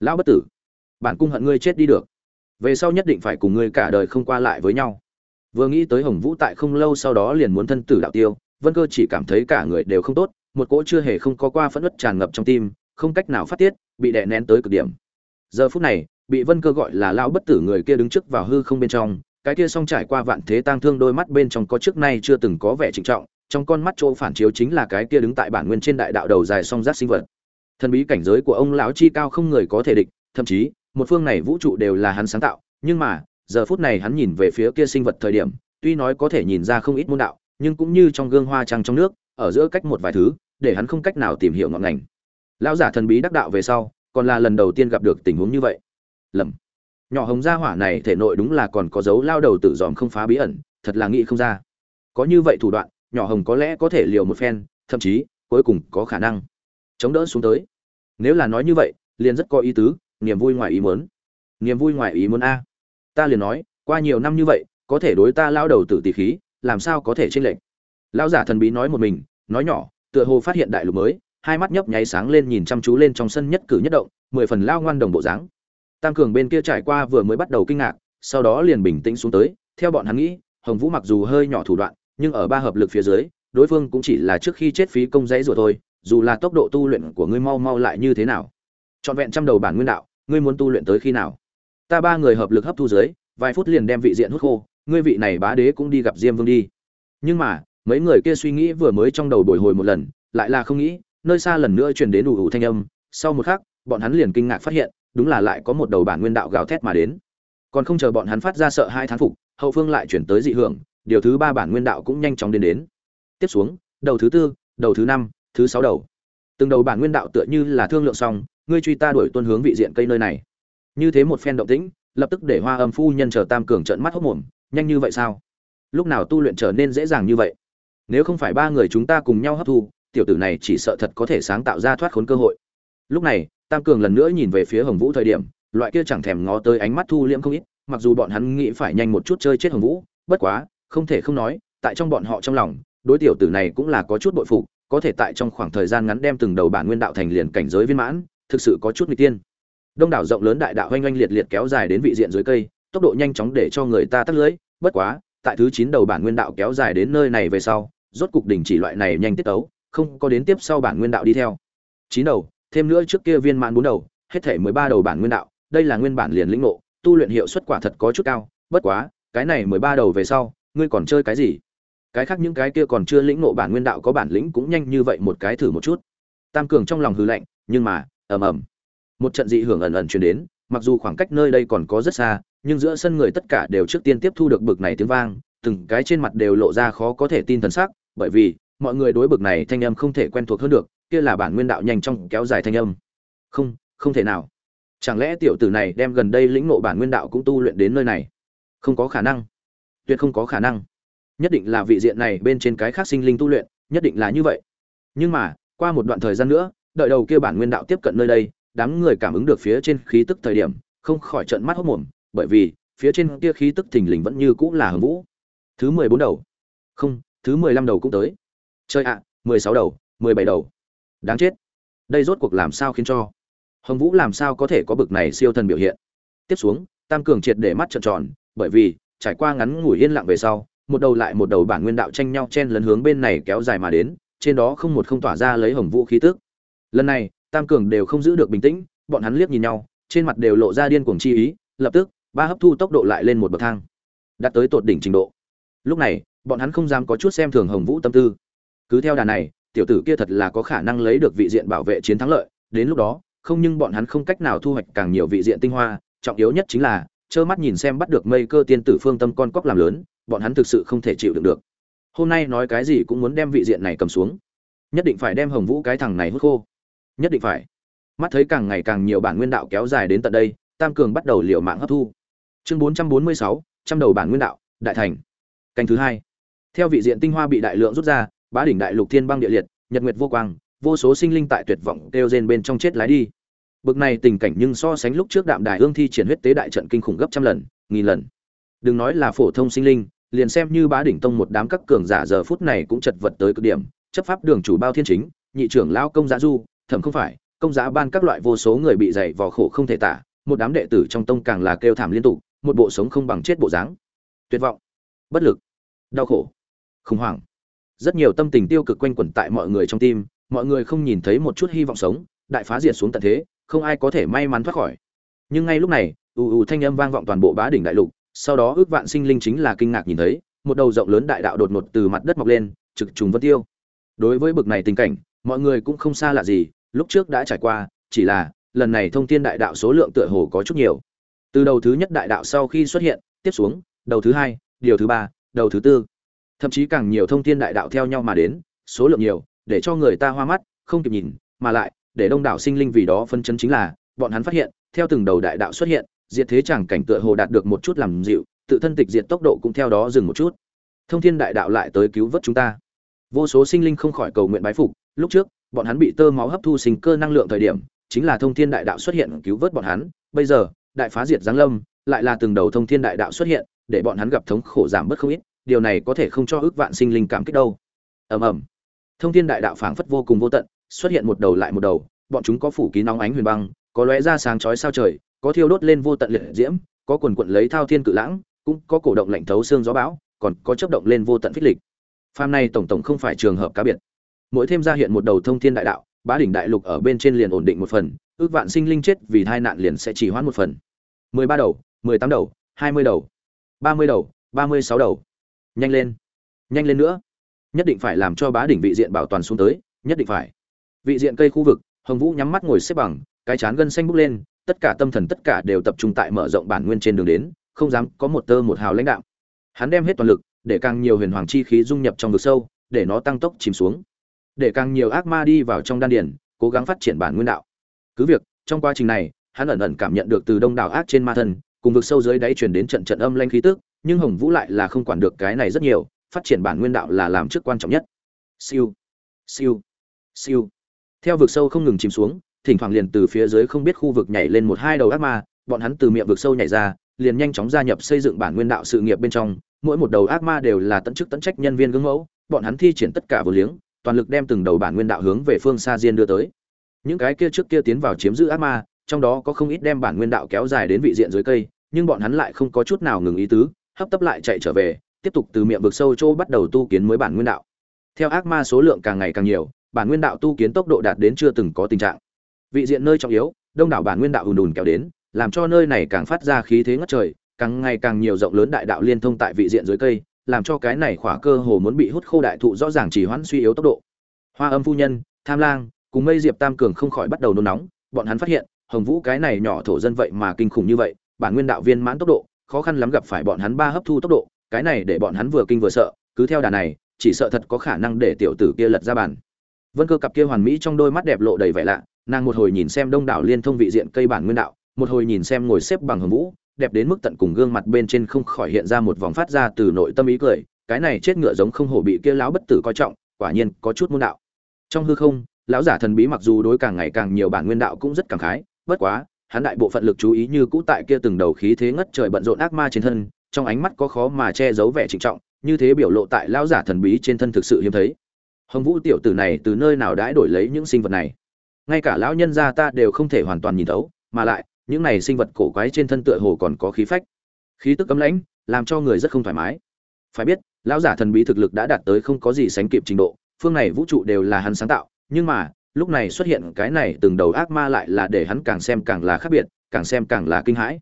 Lão bất tử, bản cung hận ngươi chết đi được. Về sau nhất định phải cùng ngươi cả đời không qua lại với nhau vừa nghĩ tới hồng vũ tại không lâu sau đó liền muốn thân tử đạo tiêu vân cơ chỉ cảm thấy cả người đều không tốt một cỗ chưa hề không có qua phẫn nứt tràn ngập trong tim không cách nào phát tiết bị đè nén tới cực điểm giờ phút này bị vân cơ gọi là lão bất tử người kia đứng trước vào hư không bên trong cái kia song trải qua vạn thế tang thương đôi mắt bên trong có trước nay chưa từng có vẻ trịnh trọng trong con mắt chỗ phản chiếu chính là cái kia đứng tại bản nguyên trên đại đạo đầu dài song giác sinh vật. Thần bí cảnh giới của ông lão chi cao không người có thể địch, thậm chí, một phương này vũ trụ đều là hắn sáng tạo, nhưng mà, giờ phút này hắn nhìn về phía kia sinh vật thời điểm, tuy nói có thể nhìn ra không ít môn đạo, nhưng cũng như trong gương hoa trăng trong nước, ở giữa cách một vài thứ, để hắn không cách nào tìm hiểu ngọn ngành. Lão giả thần bí đắc đạo về sau, còn là lần đầu tiên gặp được tình huống như vậy. Lầm. Nhỏ hồng gia hỏa này thể nội đúng là còn có dấu lao đầu tự dòm không phá bí ẩn, thật là nghĩ không ra. Có như vậy thủ đoạn nhỏ hồng có lẽ có thể liều một phen, thậm chí, cuối cùng có khả năng. Chống đỡ xuống tới. Nếu là nói như vậy, liền rất có ý tứ, niềm vui ngoài ý muốn. Niềm vui ngoài ý muốn a. Ta liền nói, qua nhiều năm như vậy, có thể đối ta lao đầu tử tỷ khí, làm sao có thể chênh lệch? Lão giả thần bí nói một mình, nói nhỏ, tựa hồ phát hiện đại lục mới, hai mắt nhấp nháy sáng lên nhìn chăm chú lên trong sân nhất cử nhất động, mười phần lao ngoan đồng bộ dáng. Tam cường bên kia trải qua vừa mới bắt đầu kinh ngạc, sau đó liền bình tĩnh xuống tới, theo bọn hắn nghĩ, hồng vũ mặc dù hơi nhỏ thủ đoạn nhưng ở ba hợp lực phía dưới, đối phương cũng chỉ là trước khi chết phí công dãy rồi thôi, dù là tốc độ tu luyện của ngươi mau mau lại như thế nào. Trọn vẹn trăm đầu bản nguyên đạo, ngươi muốn tu luyện tới khi nào? Ta ba người hợp lực hấp thu dưới, vài phút liền đem vị diện hút khô, ngươi vị này bá đế cũng đi gặp diêm vương đi. Nhưng mà, mấy người kia suy nghĩ vừa mới trong đầu bồi hồi một lần, lại là không nghĩ, nơi xa lần nữa truyền đến đủ ủ thanh âm. Sau một khắc, bọn hắn liền kinh ngạc phát hiện, đúng là lại có một đầu bản nguyên đạo gào thét mà đến. Còn không chờ bọn hắn phát ra sợ hai thán phục, hậu phương lại chuyển tới dị hưởng điều thứ ba bản nguyên đạo cũng nhanh chóng đến đến. Tiếp xuống, đầu thứ tư, đầu thứ năm, thứ sáu đầu. Từng đầu bản nguyên đạo tựa như là thương lượng xong, ngươi truy ta đuổi tuân hướng vị diện cây nơi này. Như thế một phen động tĩnh, lập tức để hoa âm phu nhân chờ tam cường trợn mắt hốc mồm, nhanh như vậy sao? Lúc nào tu luyện trở nên dễ dàng như vậy? Nếu không phải ba người chúng ta cùng nhau hấp thu, tiểu tử này chỉ sợ thật có thể sáng tạo ra thoát khốn cơ hội. Lúc này, tam cường lần nữa nhìn về phía hồng vũ thời điểm, loại kia chẳng thèm ngó tới ánh mắt thu liễm không ít, mặc dù bọn hắn nghĩ phải nhanh một chút chơi chết hồng vũ, bất quá không thể không nói tại trong bọn họ trong lòng đối tiểu tử này cũng là có chút bội phục có thể tại trong khoảng thời gian ngắn đem từng đầu bản nguyên đạo thành liền cảnh giới viên mãn thực sự có chút nguy tiên. Đông đảo rộng lớn đại đạo oanh oanh liệt liệt kéo dài đến vị diện dưới cây tốc độ nhanh chóng để cho người ta tắt lưỡi, bất quá tại thứ chín đầu bản nguyên đạo kéo dài đến nơi này về sau rốt cục đình chỉ loại này nhanh tiết tấu không có đến tiếp sau bản nguyên đạo đi theo. Chín đầu thêm nữa trước kia viên mãn bốn đầu hết thể mười ba đầu bản nguyên đạo đây là nguyên bản liền lĩnh ngộ tu luyện hiệu suất quả thật có chút cao bất quá cái này mười ba đầu về sau ngươi còn chơi cái gì? Cái khác những cái kia còn chưa lĩnh ngộ bản nguyên đạo có bản lĩnh cũng nhanh như vậy một cái thử một chút. Tam cường trong lòng hư lạnh, nhưng mà, ầm ầm. Một trận dị hưởng ẩn ẩn truyền đến, mặc dù khoảng cách nơi đây còn có rất xa, nhưng giữa sân người tất cả đều trước tiên tiếp thu được bực này tiếng vang, từng cái trên mặt đều lộ ra khó có thể tin thần sắc, bởi vì, mọi người đối bực này thanh âm không thể quen thuộc hơn được, kia là bản nguyên đạo nhanh trong kéo dài thanh âm. Không không thể nào. Chẳng lẽ tiểu tử này đem gần đây lĩnh ngộ bản nguyên đạo cũng tu luyện đến nơi này? Không có khả năng tuyệt không có khả năng. Nhất định là vị diện này bên trên cái khác sinh linh tu luyện, nhất định là như vậy. Nhưng mà, qua một đoạn thời gian nữa, đợi đầu kia bản nguyên đạo tiếp cận nơi đây, đám người cảm ứng được phía trên khí tức thời điểm, không khỏi trận mắt hốc mồm, bởi vì, phía trên kia khí tức thình lình vẫn như cũng là hưng vũ. Thứ mười bốn đầu. Không, thứ mười lăm đầu cũng tới. Chơi ạ, mười sáu đầu, mười bảy đầu. Đáng chết. Đây rốt cuộc làm sao khiến cho? Hồng vũ làm sao có thể có bực này siêu thần biểu hiện? Tiếp xuống, tam cường triệt để mắt trợn tròn, bởi vì trải qua ngắn ngủi yên lặng về sau, một đầu lại một đầu bản nguyên đạo tranh nhau chen lấn hướng bên này kéo dài mà đến, trên đó không một không tỏa ra lấy hồng vũ khí tức. Lần này, tam cường đều không giữ được bình tĩnh, bọn hắn liếc nhìn nhau, trên mặt đều lộ ra điên cuồng chi ý, lập tức, ba hấp thu tốc độ lại lên một bậc thang, đạt tới tột đỉnh trình độ. Lúc này, bọn hắn không dám có chút xem thường hồng vũ tâm tư. Cứ theo đà này, tiểu tử kia thật là có khả năng lấy được vị diện bảo vệ chiến thắng lợi, đến lúc đó, không nhưng bọn hắn không cách nào thu hoạch càng nhiều vị diện tinh hoa, trọng yếu nhất chính là trơ mắt nhìn xem bắt được mây cơ tiên tử phương tâm con cóc làm lớn, bọn hắn thực sự không thể chịu đựng được. Hôm nay nói cái gì cũng muốn đem vị diện này cầm xuống. Nhất định phải đem hồng vũ cái thằng này hút khô. Nhất định phải. Mắt thấy càng ngày càng nhiều bản nguyên đạo kéo dài đến tận đây, tam cường bắt đầu liều mạng hấp thu. Chương bốn trăm bốn mươi sáu, trăm đầu bản nguyên đạo, đại thành. Canh thứ hai. Theo vị diện tinh hoa bị đại lượng rút ra, bá đỉnh đại lục thiên băng địa liệt, nhật nguyệt vô quang, vô số sinh linh tại tuyệt vọng kêu rên bên trong chết lái đi bực này tình cảnh nhưng so sánh lúc trước đạm đài ương thi triển huyết tế đại trận kinh khủng gấp trăm lần, nghìn lần. Đừng nói là phổ thông sinh linh, liền xem như bá đỉnh tông một đám các cường giả giờ phút này cũng chật vật tới cực điểm, chấp pháp đường chủ bao thiên chính, nhị trưởng lão công giá du thẩm không phải, công giá ban các loại vô số người bị dày vò khổ không thể tả, một đám đệ tử trong tông càng là kêu thảm liên tục, một bộ sống không bằng chết bộ dáng. Tuyệt vọng, bất lực, đau khổ, khủng hoảng. Rất nhiều tâm tình tiêu cực quanh quẩn tại mọi người trong tim, mọi người không nhìn thấy một chút hy vọng sống, đại phá diệt xuống tận thế không ai có thể may mắn thoát khỏi. Nhưng ngay lúc này, ù ù thanh âm vang vọng toàn bộ bá đỉnh đại lục, sau đó ước vạn sinh linh chính là kinh ngạc nhìn thấy, một đầu rộng lớn đại đạo đột ngột từ mặt đất mọc lên, trực trùng vân tiêu. Đối với bực này tình cảnh, mọi người cũng không xa lạ gì, lúc trước đã trải qua, chỉ là, lần này thông thiên đại đạo số lượng tựa hồ có chút nhiều. Từ đầu thứ nhất đại đạo sau khi xuất hiện, tiếp xuống, đầu thứ hai, điều thứ ba, đầu thứ tư. Thậm chí càng nhiều thông thiên đại đạo theo nhau mà đến, số lượng nhiều, để cho người ta hoa mắt, không kịp nhìn, mà lại để đông đảo sinh linh vì đó phân chấn chính là, bọn hắn phát hiện, theo từng đầu đại đạo xuất hiện, diệt thế chẳng cảnh tựa hồ đạt được một chút làm dịu, tự thân tịch diệt tốc độ cũng theo đó dừng một chút. Thông thiên đại đạo lại tới cứu vớt chúng ta. Vô số sinh linh không khỏi cầu nguyện bái phục, lúc trước, bọn hắn bị tơ máu hấp thu sinh cơ năng lượng thời điểm, chính là thông thiên đại đạo xuất hiện cứu vớt bọn hắn, bây giờ, đại phá diệt giáng lâm, lại là từng đầu thông thiên đại đạo xuất hiện, để bọn hắn gặp thống khổ giảm bớt không ít, điều này có thể không cho ước vạn sinh linh cảm kích đâu. Ầm ầm. Thông thiên đại đạo phảng phất vô cùng vô tận xuất hiện một đầu lại một đầu, bọn chúng có phủ kín nóng ánh huyền băng, có lóe ra sáng chói sao trời, có thiêu đốt lên vô tận liệt diễm, có quần quần lấy thao thiên cự lãng, cũng có cổ động lạnh thấu xương gió bão, còn có chấp động lên vô tận phích lịch. Phàm này tổng tổng không phải trường hợp cá biệt. Mỗi thêm ra hiện một đầu thông thiên đại đạo, bá đỉnh đại lục ở bên trên liền ổn định một phần, ước vạn sinh linh chết vì tai nạn liền sẽ chỉ hoãn một phần. Mười ba đầu, mười tám đầu, hai mươi đầu, ba mươi đầu, ba mươi sáu đầu. Nhanh lên nhanh lên nữa. Nhất định phải làm cho bá đỉnh vị diện bảo toàn xuống tới, nhất định phải vị diện cây khu vực, hồng vũ nhắm mắt ngồi xếp bằng, cái chán gân xanh bốc lên, tất cả tâm thần tất cả đều tập trung tại mở rộng bản nguyên trên đường đến, không dám có một tơ một hào lãnh đạo. Hắn đem hết toàn lực, để càng nhiều huyền hoàng chi khí dung nhập trong vực sâu, để nó tăng tốc chìm xuống. Để càng nhiều ác ma đi vào trong đan điền, cố gắng phát triển bản nguyên đạo. Cứ việc, trong quá trình này, hắn ẩn ẩn cảm nhận được từ đông đảo ác trên ma thân cùng vực sâu dưới đáy truyền đến trận trận âm lanh khí tức, nhưng hồng vũ lại là không quản được cái này rất nhiều, phát triển bản nguyên đạo là làm trước quan trọng nhất. Siêu. Siêu. Siêu theo vực sâu không ngừng chìm xuống, thỉnh thoảng liền từ phía dưới không biết khu vực nhảy lên một hai đầu ác ma, bọn hắn từ miệng vực sâu nhảy ra, liền nhanh chóng gia nhập xây dựng bản nguyên đạo sự nghiệp bên trong, mỗi một đầu ác ma đều là tận chức tận trách nhân viên gương mẫu, bọn hắn thi triển tất cả vừa liếng, toàn lực đem từng đầu bản nguyên đạo hướng về phương xa diên đưa tới. Những cái kia trước kia tiến vào chiếm giữ ác ma, trong đó có không ít đem bản nguyên đạo kéo dài đến vị diện dưới cây, nhưng bọn hắn lại không có chút nào ngừng ý tứ, hấp tấp lại chạy trở về, tiếp tục từ miệng vực sâu chỗ bắt đầu tu kiến mới bản nguyên đạo. Theo ác ma số lượng càng ngày càng nhiều bản nguyên đạo tu kiến tốc độ đạt đến chưa từng có tình trạng. Vị diện nơi trọng yếu, đông đảo bản nguyên đạo ùn ùn kéo đến, làm cho nơi này càng phát ra khí thế ngất trời, càng ngày càng nhiều rộng lớn đại đạo liên thông tại vị diện dưới cây, làm cho cái này khỏa cơ hồ muốn bị hút khô đại thụ rõ ràng chỉ hoãn suy yếu tốc độ. Hoa âm phu nhân, tham lang, cùng mây diệp tam cường không khỏi bắt đầu nôn nóng, bọn hắn phát hiện, hồng vũ cái này nhỏ thổ dân vậy mà kinh khủng như vậy, bản nguyên đạo viên mãn tốc độ, khó khăn lắm gặp phải bọn hắn ba hấp thu tốc độ, cái này để bọn hắn vừa kinh vừa sợ, cứ theo đà này, chỉ sợ thật có khả năng để tiểu tử kia lật ra bàn vân cơ cặp kia hoàn mỹ trong đôi mắt đẹp lộ đầy vẻ lạ, nàng một hồi nhìn xem đông đảo liên thông vị diện cây bản nguyên đạo, một hồi nhìn xem ngồi xếp bằng hồng vũ, đẹp đến mức tận cùng gương mặt bên trên không khỏi hiện ra một vòng phát ra từ nội tâm ý cười, cái này chết ngựa giống không hổ bị kia lão bất tử coi trọng, quả nhiên có chút môn đạo. Trong hư không, lão giả thần bí mặc dù đối càng ngày càng nhiều bản nguyên đạo cũng rất cảm khái, bất quá, hắn đại bộ phận lực chú ý như cũ tại kia từng đầu khí thế ngất trời bận rộn ác ma trên thân, trong ánh mắt có khó mà che giấu vẻ trịnh trọng, như thế biểu lộ tại lão giả thần bí trên thân thực sự hiếm thấy hồng vũ tiểu tử này từ nơi nào đãi đổi lấy những sinh vật này? Ngay cả lão nhân gia ta đều không thể hoàn toàn nhìn thấu, mà lại, những này sinh vật cổ quái trên thân tựa hồ còn có khí phách. Khí tức cấm lãnh, làm cho người rất không thoải mái. Phải biết, lão giả thần bí thực lực đã đạt tới không có gì sánh kịp trình độ, phương này vũ trụ đều là hắn sáng tạo, nhưng mà, lúc này xuất hiện cái này từng đầu ác ma lại là để hắn càng xem càng là khác biệt, càng xem càng là kinh hãi.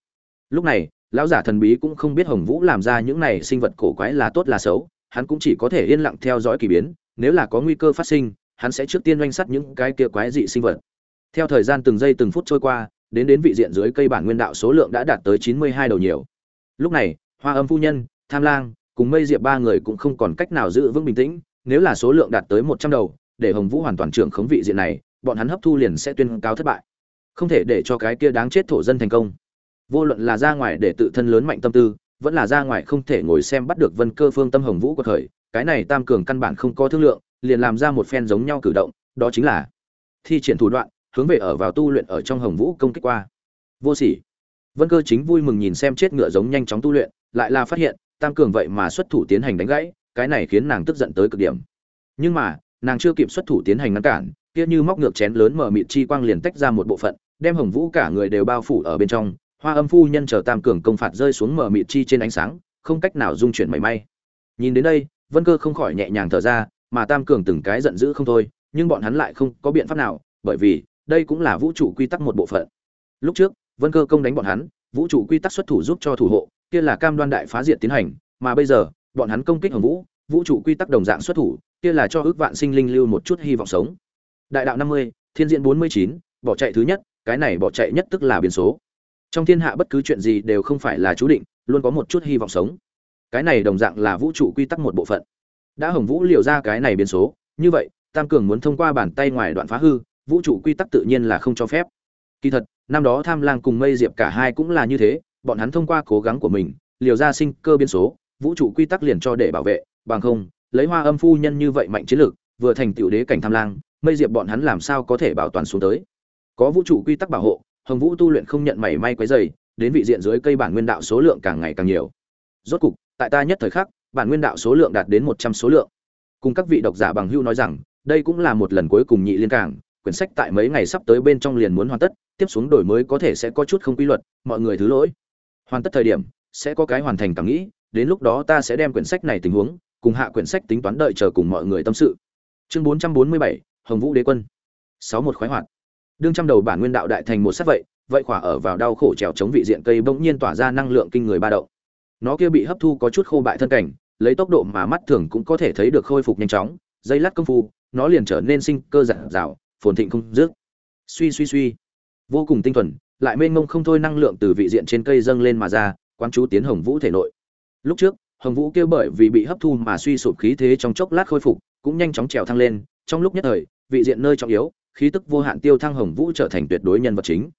Lúc này, lão giả thần bí cũng không biết hồng vũ làm ra những này sinh vật cổ quái là tốt là xấu, hắn cũng chỉ có thể yên lặng theo dõi kỳ biến nếu là có nguy cơ phát sinh, hắn sẽ trước tiên doanh sắt những cái kia quái dị sinh vật. Theo thời gian từng giây từng phút trôi qua, đến đến vị diện dưới cây bản nguyên đạo số lượng đã đạt tới chín mươi hai đầu nhiều. Lúc này, hoa âm phu nhân, tham lang, cùng mây diệp ba người cũng không còn cách nào giữ vững bình tĩnh, nếu là số lượng đạt tới một trăm đầu, để hồng vũ hoàn toàn trưởng khống vị diện này, bọn hắn hấp thu liền sẽ tuyên cáo thất bại. Không thể để cho cái kia đáng chết thổ dân thành công. Vô luận là ra ngoài để tự thân lớn mạnh tâm tư, vẫn là ra ngoài không thể ngồi xem bắt được vân cơ phương tâm hồng vũ của thời cái này tam cường căn bản không có thương lượng, liền làm ra một phen giống nhau cử động, đó chính là thi triển thủ đoạn, hướng về ở vào tu luyện ở trong hồng vũ công kích qua. Vô sỉ. Vân cơ chính vui mừng nhìn xem chết ngựa giống nhanh chóng tu luyện, lại là phát hiện, tam cường vậy mà xuất thủ tiến hành đánh gãy, cái này khiến nàng tức giận tới cực điểm. Nhưng mà, nàng chưa kịp xuất thủ tiến hành ngăn cản, kia như móc ngược chén lớn mở mịt chi quang liền tách ra một bộ phận, đem hồng vũ cả người đều bao phủ ở bên trong. Hoa âm phu nhân chờ tam cường công phạt rơi xuống mở mịt chi trên ánh sáng, không cách nào dung chuyển mảy may. Nhìn đến đây vân cơ không khỏi nhẹ nhàng thở ra, mà tam cường từng cái giận dữ không thôi, nhưng bọn hắn lại không có biện pháp nào, bởi vì đây cũng là vũ trụ quy tắc một bộ phận. Lúc trước, vân cơ công đánh bọn hắn, vũ trụ quy tắc xuất thủ giúp cho thủ hộ, kia là cam đoan đại phá diệt tiến hành, mà bây giờ, bọn hắn công kích hồng vũ vũ trụ quy tắc đồng dạng xuất thủ, kia là cho ước vạn sinh linh lưu một chút hy vọng sống. Đại đạo năm mươi, thiên diện bốn mươi chín, bỏ chạy thứ nhất, cái này bỏ chạy nhất tức là biến số. Trong thiên hạ bất cứ chuyện gì đều không phải là chú định, luôn có một chút hy vọng sống cái này đồng dạng là vũ trụ quy tắc một bộ phận. Đã hồng vũ liều ra cái này biến số, như vậy, tam cường muốn thông qua bàn tay ngoài đoạn phá hư, vũ trụ quy tắc tự nhiên là không cho phép. Kỳ thật, năm đó tham lang cùng mây diệp cả hai cũng là như thế, bọn hắn thông qua cố gắng của mình, liều ra sinh cơ biến số, vũ trụ quy tắc liền cho để bảo vệ, bằng không, lấy hoa âm phu nhân như vậy mạnh chiến lược, vừa thành tiểu đế cảnh tham lang, mây diệp bọn hắn làm sao có thể bảo toàn xuống tới. Có vũ trụ quy tắc bảo hộ, hồng vũ tu luyện không nhận mảy may quấy dày đến vị diện dưới cây bản nguyên đạo số lượng càng ngày càng nhiều rốt cục, tại ta nhất thời khắc, bản nguyên đạo số lượng đạt đến một trăm số lượng. Cùng các vị độc giả bằng hưu nói rằng, đây cũng là một lần cuối cùng nhị liên cảng, quyển sách tại mấy ngày sắp tới bên trong liền muốn hoàn tất, tiếp xuống đổi mới có thể sẽ có chút không quy luật, mọi người thứ lỗi. Hoàn tất thời điểm, sẽ có cái hoàn thành cảm nghĩ, đến lúc đó ta sẽ đem quyển sách này tình huống, cùng hạ quyển sách tính toán đợi chờ cùng mọi người tâm sự. Chương bốn trăm bốn mươi bảy, hồng vũ đế quân. Sáu một khoái hoạt. Đương trăm đầu bản nguyên đạo đại thành một sát vậy vậy khỏa ở vào đau khổ trèo chống vị diện cây bỗng nhiên tỏa ra năng lượng kinh người ba đậu nó kia bị hấp thu có chút khô bại thân cảnh, lấy tốc độ mà mắt thường cũng có thể thấy được khôi phục nhanh chóng, dây lát công phu, nó liền trở nên sinh cơ giản rào phồn thịnh không dứt. Suy suy suy. Vô cùng tinh thuần, lại mênh mông không thôi năng lượng từ vị diện trên cây dâng lên mà ra, quán chú tiến hồng vũ thể nội. Lúc trước, hồng vũ kêu bởi vì bị hấp thu mà suy sụp khí thế trong chốc lát khôi phục, cũng nhanh chóng trèo thăng lên, trong lúc nhất thời, vị diện nơi trọng yếu, khí tức vô hạn tiêu thăng hồng vũ trở thành tuyệt đối nhân vật chính.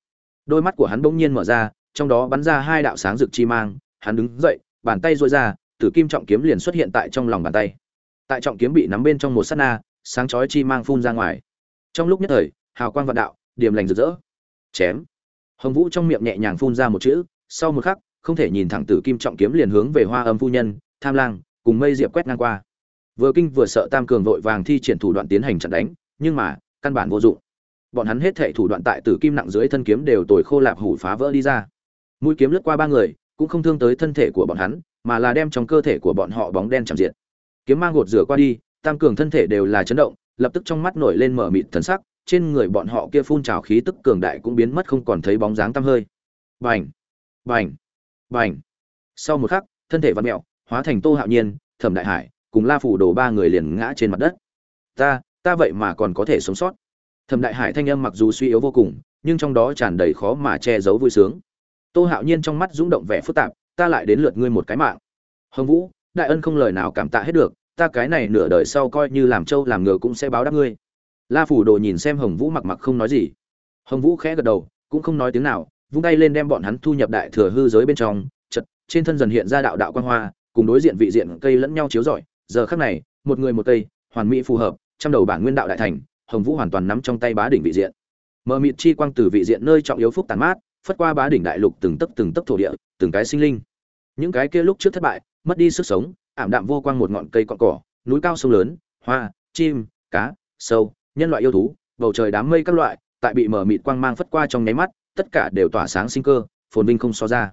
Đôi mắt của hắn bỗng nhiên mở ra, trong đó bắn ra hai đạo sáng rực chi mang hắn đứng dậy, bàn tay duỗi ra, tử kim trọng kiếm liền xuất hiện tại trong lòng bàn tay. Tại trọng kiếm bị nắm bên trong một sát na, sáng chói chi mang phun ra ngoài. Trong lúc nhất thời, hào quang vạn đạo điểm lành rực rỡ. Chém. Hồng vũ trong miệng nhẹ nhàng phun ra một chữ, sau một khắc, không thể nhìn thẳng tử kim trọng kiếm liền hướng về hoa âm phu nhân, tham lang, cùng mây diệp quét ngang qua. Vừa kinh vừa sợ tam cường vội vàng thi triển thủ đoạn tiến hành trận đánh, nhưng mà, căn bản vô dụng. Bọn hắn hết thệ thủ đoạn tại tử kim nặng dưới thân kiếm đều tồi khô lạp hủ phá vỡ đi ra. Mũi kiếm lướt qua ba người cũng không thương tới thân thể của bọn hắn, mà là đem trong cơ thể của bọn họ bóng đen chạm diệt. Kiếm mang gột rửa qua đi, tam cường thân thể đều là chấn động, lập tức trong mắt nổi lên mở mịt thần sắc, trên người bọn họ kia phun trào khí tức cường đại cũng biến mất không còn thấy bóng dáng tăm hơi. Bành! Bành! Bành! Sau một khắc, thân thể vặn mẹo, hóa thành tô hạo nhiên, thẩm đại hải, cùng la phủ đổ ba người liền ngã trên mặt đất. Ta ta vậy mà còn có thể sống sót. Thẩm đại hải thanh âm mặc dù suy yếu vô cùng, nhưng trong đó tràn đầy khó mà che giấu vui sướng tô hạo nhiên trong mắt rung động vẻ phức tạp, ta lại đến lượt ngươi một cái mạng. Hồng vũ, đại ân không lời nào cảm tạ hết được, ta cái này nửa đời sau coi như làm trâu làm ngựa cũng sẽ báo đáp ngươi. La phủ đồ nhìn xem hồng vũ mặc mặc không nói gì. Hồng vũ khẽ gật đầu, cũng không nói tiếng nào, vung tay lên đem bọn hắn thu nhập đại thừa hư giới bên trong. Chật trên thân dần hiện ra đạo đạo quan hoa, cùng đối diện vị diện cây lẫn nhau chiếu rọi. Giờ khắc này, một người một cây, hoàn mỹ phù hợp, trăm đầu bản nguyên đạo đại thành, hồng vũ hoàn toàn nắm trong tay bá đỉnh vị diện. Mờ mịt chi quang từ vị diện nơi trọng yếu phúc tàn mát phất qua bá đỉnh đại lục từng tấc từng tấc thổ địa, từng cái sinh linh. Những cái kia lúc trước thất bại, mất đi sức sống, ảm đạm vô quang một ngọn cây cọn cỏ, núi cao sông lớn, hoa, chim, cá, sâu, nhân loại yêu thú, bầu trời đám mây các loại, tại bị mở mịt quang mang phất qua trong nháy mắt, tất cả đều tỏa sáng sinh cơ, phồn vinh không so ra.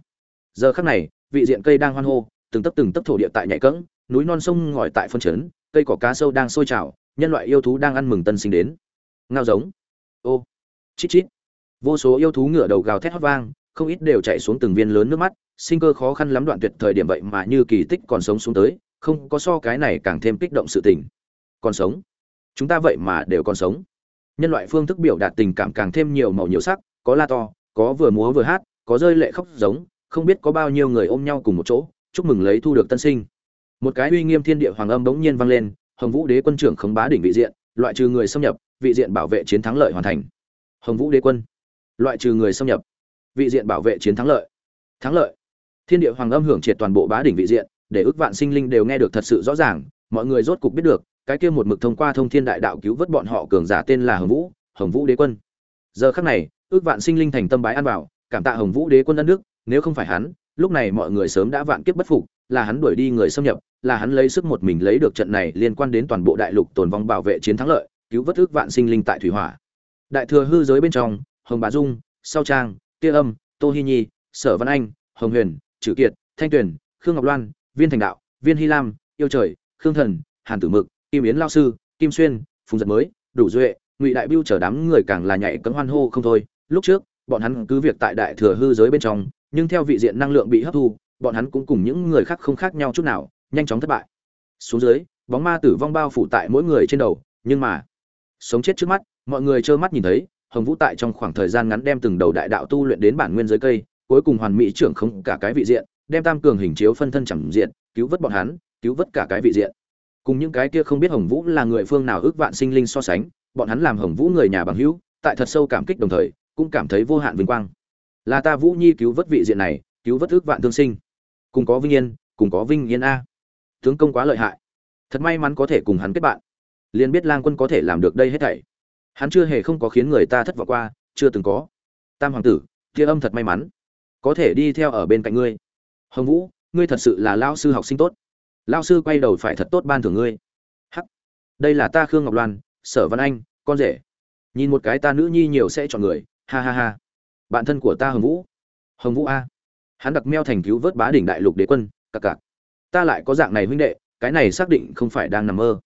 Giờ khắc này, vị diện cây đang hoan hô, từng tấc từng tấc thổ địa tại nhảy cẫng, núi non sông ngòi tại phân chấn, cây cỏ cá sâu đang sôi trào, nhân loại yêu thú đang ăn mừng tân sinh đến. Ngao giống. Ô. Chít chít vô số yêu thú ngửa đầu gào thét hót vang, không ít đều chạy xuống từng viên lớn nước mắt, sinh cơ khó khăn lắm đoạn tuyệt thời điểm vậy mà như kỳ tích còn sống xuống tới, không có so cái này càng thêm kích động sự tình. Còn sống? Chúng ta vậy mà đều còn sống. Nhân loại phương thức biểu đạt tình cảm càng thêm nhiều màu nhiều sắc, có la to, có vừa múa vừa hát, có rơi lệ khóc giống, không biết có bao nhiêu người ôm nhau cùng một chỗ, chúc mừng lấy thu được tân sinh. Một cái uy nghiêm thiên địa hoàng âm bỗng nhiên vang lên, hồng vũ đế quân trưởng khống bá đỉnh vị diện, loại trừ người xâm nhập, vị diện bảo vệ chiến thắng lợi hoàn thành. Hồng vũ đế quân loại trừ người xâm nhập. Vị diện bảo vệ chiến thắng lợi. Thắng lợi. Thiên địa hoàng âm hưởng triệt toàn bộ bá đỉnh vị diện, để ước vạn sinh linh đều nghe được thật sự rõ ràng, mọi người rốt cục biết được, cái kia một mực thông qua thông thiên đại đạo cứu vớt bọn họ cường giả tên là hồng vũ hồng vũ đế quân. Giờ khắc này, ước vạn sinh linh thành tâm bái an bảo, cảm tạ hồng vũ đế quân ân đức, nếu không phải hắn, lúc này mọi người sớm đã vạn kiếp bất phục, là hắn đuổi đi người xâm nhập, là hắn lấy sức một mình lấy được trận này liên quan đến toàn bộ đại lục tồn vong bảo vệ chiến thắng lợi, cứu vớt ước vạn sinh linh tại thủy hỏa. Đại thừa hư giới bên trong hồng bà dung, sau trang, tia âm, tô hy nhi, sở văn anh, hồng huyền trừ kiệt, thanh tuyền, khương ngọc loan, viên thành đạo, viên hy lam, yêu trời, khương thần, hàn tử mực, kim yến lao sư, kim xuyên, phùng giật mới, đủ duệ, ngụy đại biêu chở đám người càng là nhảy cấm hoan hô không thôi. Lúc trước, bọn hắn cứ việc tại đại thừa hư giới bên trong, nhưng theo vị diện năng lượng bị hấp thu, bọn hắn cũng cùng những người khác không khác nhau chút nào, nhanh chóng thất bại. Xuống dưới, bóng ma tử vong bao phủ tại mỗi người trên đầu, nhưng mà, sống chết trước mắt, mọi người trơ mắt nhìn thấy hồng vũ tại trong khoảng thời gian ngắn đem từng đầu đại đạo tu luyện đến bản nguyên giới cây, cuối cùng hoàn mỹ trưởng không cả cái vị diện, đem tam cường hình chiếu phân thân chẳng diện, cứu vớt bọn hắn, cứu vớt cả cái vị diện. Cùng những cái kia không biết hồng vũ là người phương nào ước vạn sinh linh so sánh, bọn hắn làm hồng vũ người nhà bằng hữu, tại thật sâu cảm kích đồng thời, cũng cảm thấy vô hạn vinh quang. Là ta vũ nhi cứu vớt vị diện này, cứu vớt ước vạn thương sinh. Cùng có vinh yên, cùng có vinh yên a. Tướng công quá lợi hại. Thật may mắn có thể cùng hắn kết bạn. Liên biết lang quân có thể làm được đây hết thảy hắn chưa hề không có khiến người ta thất vọng qua, chưa từng có. Tam hoàng tử, kia âm thật may mắn. Có thể đi theo ở bên cạnh ngươi. Hồng vũ, ngươi thật sự là lao sư học sinh tốt. Lao sư quay đầu phải thật tốt ban thưởng ngươi. Hắc. Đây là ta khương ngọc loan, sở văn anh, con rể. Nhìn một cái ta nữ nhi nhiều sẽ chọn người. Ha ha ha. Bạn thân của ta hồng vũ. Hồng vũ a. Hắn đặc meo thành cứu vớt bá đỉnh đại lục đế quân, cặc cặc. Ta lại có dạng này huynh đệ, cái này xác định không phải đang nằm mơ.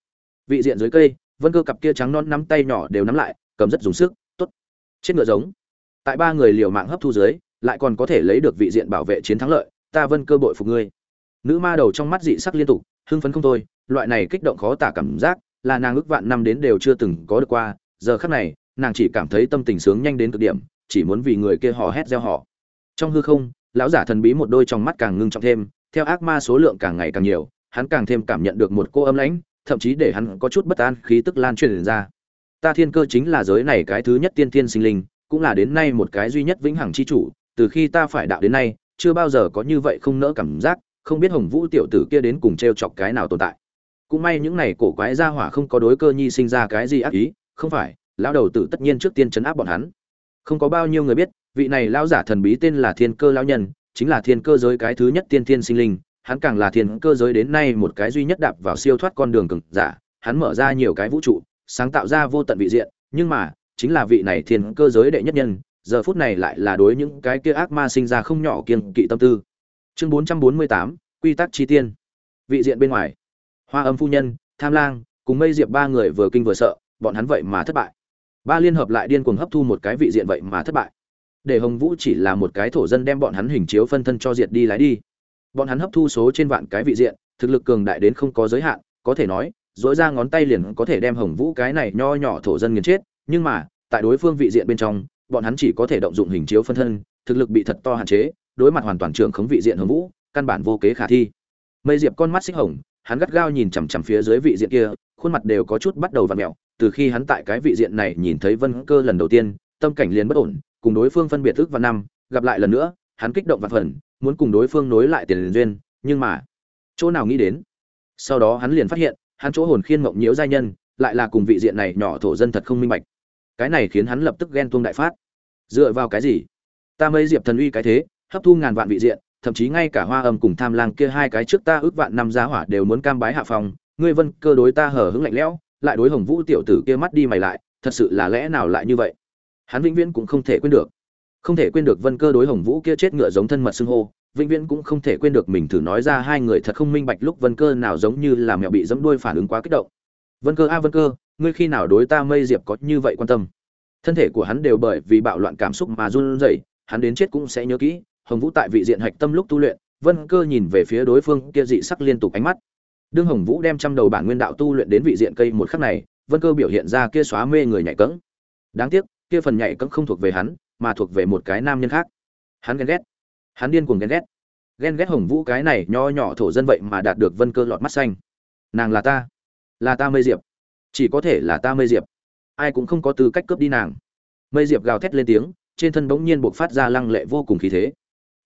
Vị diện dưới cây vân cơ cặp kia trắng non nắm tay nhỏ đều nắm lại, cầm rất dùng sức t ố t chết ngựa giống. Tại ba người liều mạng hấp thu dưới, lại còn có thể lấy được vị diện bảo vệ chiến thắng lợi, ta vân cơ bội phục ngươi. Nữ ma đầu trong mắt dị sắc liên tục, hưng phấn không thôi, loại này kích động khó tả cảm giác, là nàng ước vạn năm đến đều chưa từng có được qua, giờ khắc này, nàng chỉ cảm thấy tâm tình sướng nhanh đến cực điểm, chỉ muốn vì người kia hò hét gieo họ. Trong hư không, lão giả thần bí một đôi trong mắt càng ngưng trọng thêm, theo ác ma số lượng càng ngày càng nhiều, hắn càng thêm cảm nhận được một cô âm lãnh thậm chí để hắn có chút bất an khí tức lan truyền ra. Ta thiên cơ chính là giới này cái thứ nhất tiên tiên sinh linh, cũng là đến nay một cái duy nhất vĩnh hằng chi chủ, từ khi ta phải đạo đến nay, chưa bao giờ có như vậy không nỡ cảm giác, không biết hồng vũ tiểu tử kia đến cùng t r e o chọc cái nào tồn tại. Cũng may những này cổ quái ra hỏa không có đối cơ nhi sinh ra cái gì ác ý, không phải, lão đầu tử tất nhiên trước tiên chấn áp bọn hắn. Không có bao nhiêu người biết, vị này lão giả thần bí tên là thiên cơ lão nhân, chính là thiên cơ giới cái thứ nhất tiên tiên sinh linh hắn càng là thiên cơ giới đến nay một cái duy nhất đạp vào siêu thoát con đường cực giả, hắn mở ra nhiều cái vũ trụ, sáng tạo ra vô tận vị diện, nhưng mà, chính là vị này thiên cơ giới đệ nhất nhân, giờ phút này lại là đối những cái kia ác ma sinh ra không nhỏ kiêng kỵ tâm tư. Chương 448, quy tắc chi tiên. Vị diện bên ngoài, Hoa Âm phu nhân, Tham Lang, cùng Mây Diệp ba người vừa kinh vừa sợ, bọn hắn vậy mà thất bại. Ba liên hợp lại điên cuồng hấp thu một cái vị diện vậy mà thất bại. Để Hồng Vũ chỉ là một cái thổ dân đem bọn hắn hình chiếu phân thân cho diệt đi lái đi bọn hắn hấp thu số trên vạn cái vị diện, thực lực cường đại đến không có giới hạn, có thể nói, dỗi ra ngón tay liền có thể đem hồng vũ cái này nho nhỏ thổ dân nghiền chết, nhưng mà, tại đối phương vị diện bên trong, bọn hắn chỉ có thể động dụng hình chiếu phân thân, thực lực bị thật to hạn chế, đối mặt hoàn toàn trưởng khống vị diện hồng vũ, căn bản vô kế khả thi. Mây diệp con mắt xích hồng, hắn gắt gao nhìn chằm chằm phía dưới vị diện kia, khuôn mặt đều có chút bắt đầu v ặ mẹo từ khi hắn tại cái vị diện này nhìn thấy vân cơ lần đầu tiên, tâm cảnh liền bất ổn, cùng đối phương phân biệt ước và năm, gặp lại lần nữa, hắn kích động và phần muốn cùng đối phương nối lại tiền duyên, nhưng mà, chỗ nào nghĩ đến. Sau đó hắn liền phát hiện, hắn chỗ hồn khiên mộng nhiễu giai nhân, lại là cùng vị diện này nhỏ thổ dân thật không minh bạch. Cái này khiến hắn lập tức ghen tuông đại phát. Dựa vào cái gì? Ta mấy diệp thần uy cái thế, hấp thu ngàn vạn vị diện, thậm chí ngay cả hoa âm cùng tham lang kia hai cái trước ta ước vạn năm giá hỏa đều muốn cam bái hạ phòng, ngươi vân cơ đối ta hở hững lạnh lẽo, lại đối hồng vũ tiểu tử kia mắt đi mày lại, thật sự là lẽ nào lại như vậy? Hắn vĩnh viễn cũng không thể quên được không thể quên được vân cơ đối hồng vũ kia chết ngựa giống thân mật xưng hô, vĩnh viễn cũng không thể quên được mình thử nói ra hai người thật không minh bạch lúc vân cơ nào giống như là mẹo bị dẫm đuôi phản ứng quá kích động. Vân cơ a, vân cơ, ngươi khi nào đối ta mây diệp có như vậy quan tâm? Thân thể của hắn đều bởi vì bạo loạn cảm xúc mà run rẩy, hắn đến chết cũng sẽ nhớ kỹ, hồng vũ tại vị diện hạch tâm lúc tu luyện, vân cơ nhìn về phía đối phương kia dị sắc liên tục ánh mắt. Đương hồng vũ đem trăm đầu bản nguyên đạo tu luyện đến vị diện cây một khắc này, vân cơ biểu hiện ra kia xóa mê người nhảy cẫng. Đáng tiếc, kia phần nhảy cẫng không thuộc về hắn mà thuộc về một cái nam nhân khác. Hắn ghen ghét. Hắn điên cuồng ghen ghét. Ghen ghét hồng vũ cái này nho nhỏ thổ dân vậy mà đạt được vân cơ lọt mắt xanh. Nàng là ta. Là ta mây diệp. Chỉ có thể là ta mây diệp. Ai cũng không có tư cách cướp đi nàng. Mây diệp gào thét lên tiếng, trên thân bỗng nhiên buộc phát ra lăng lệ vô cùng khí thế.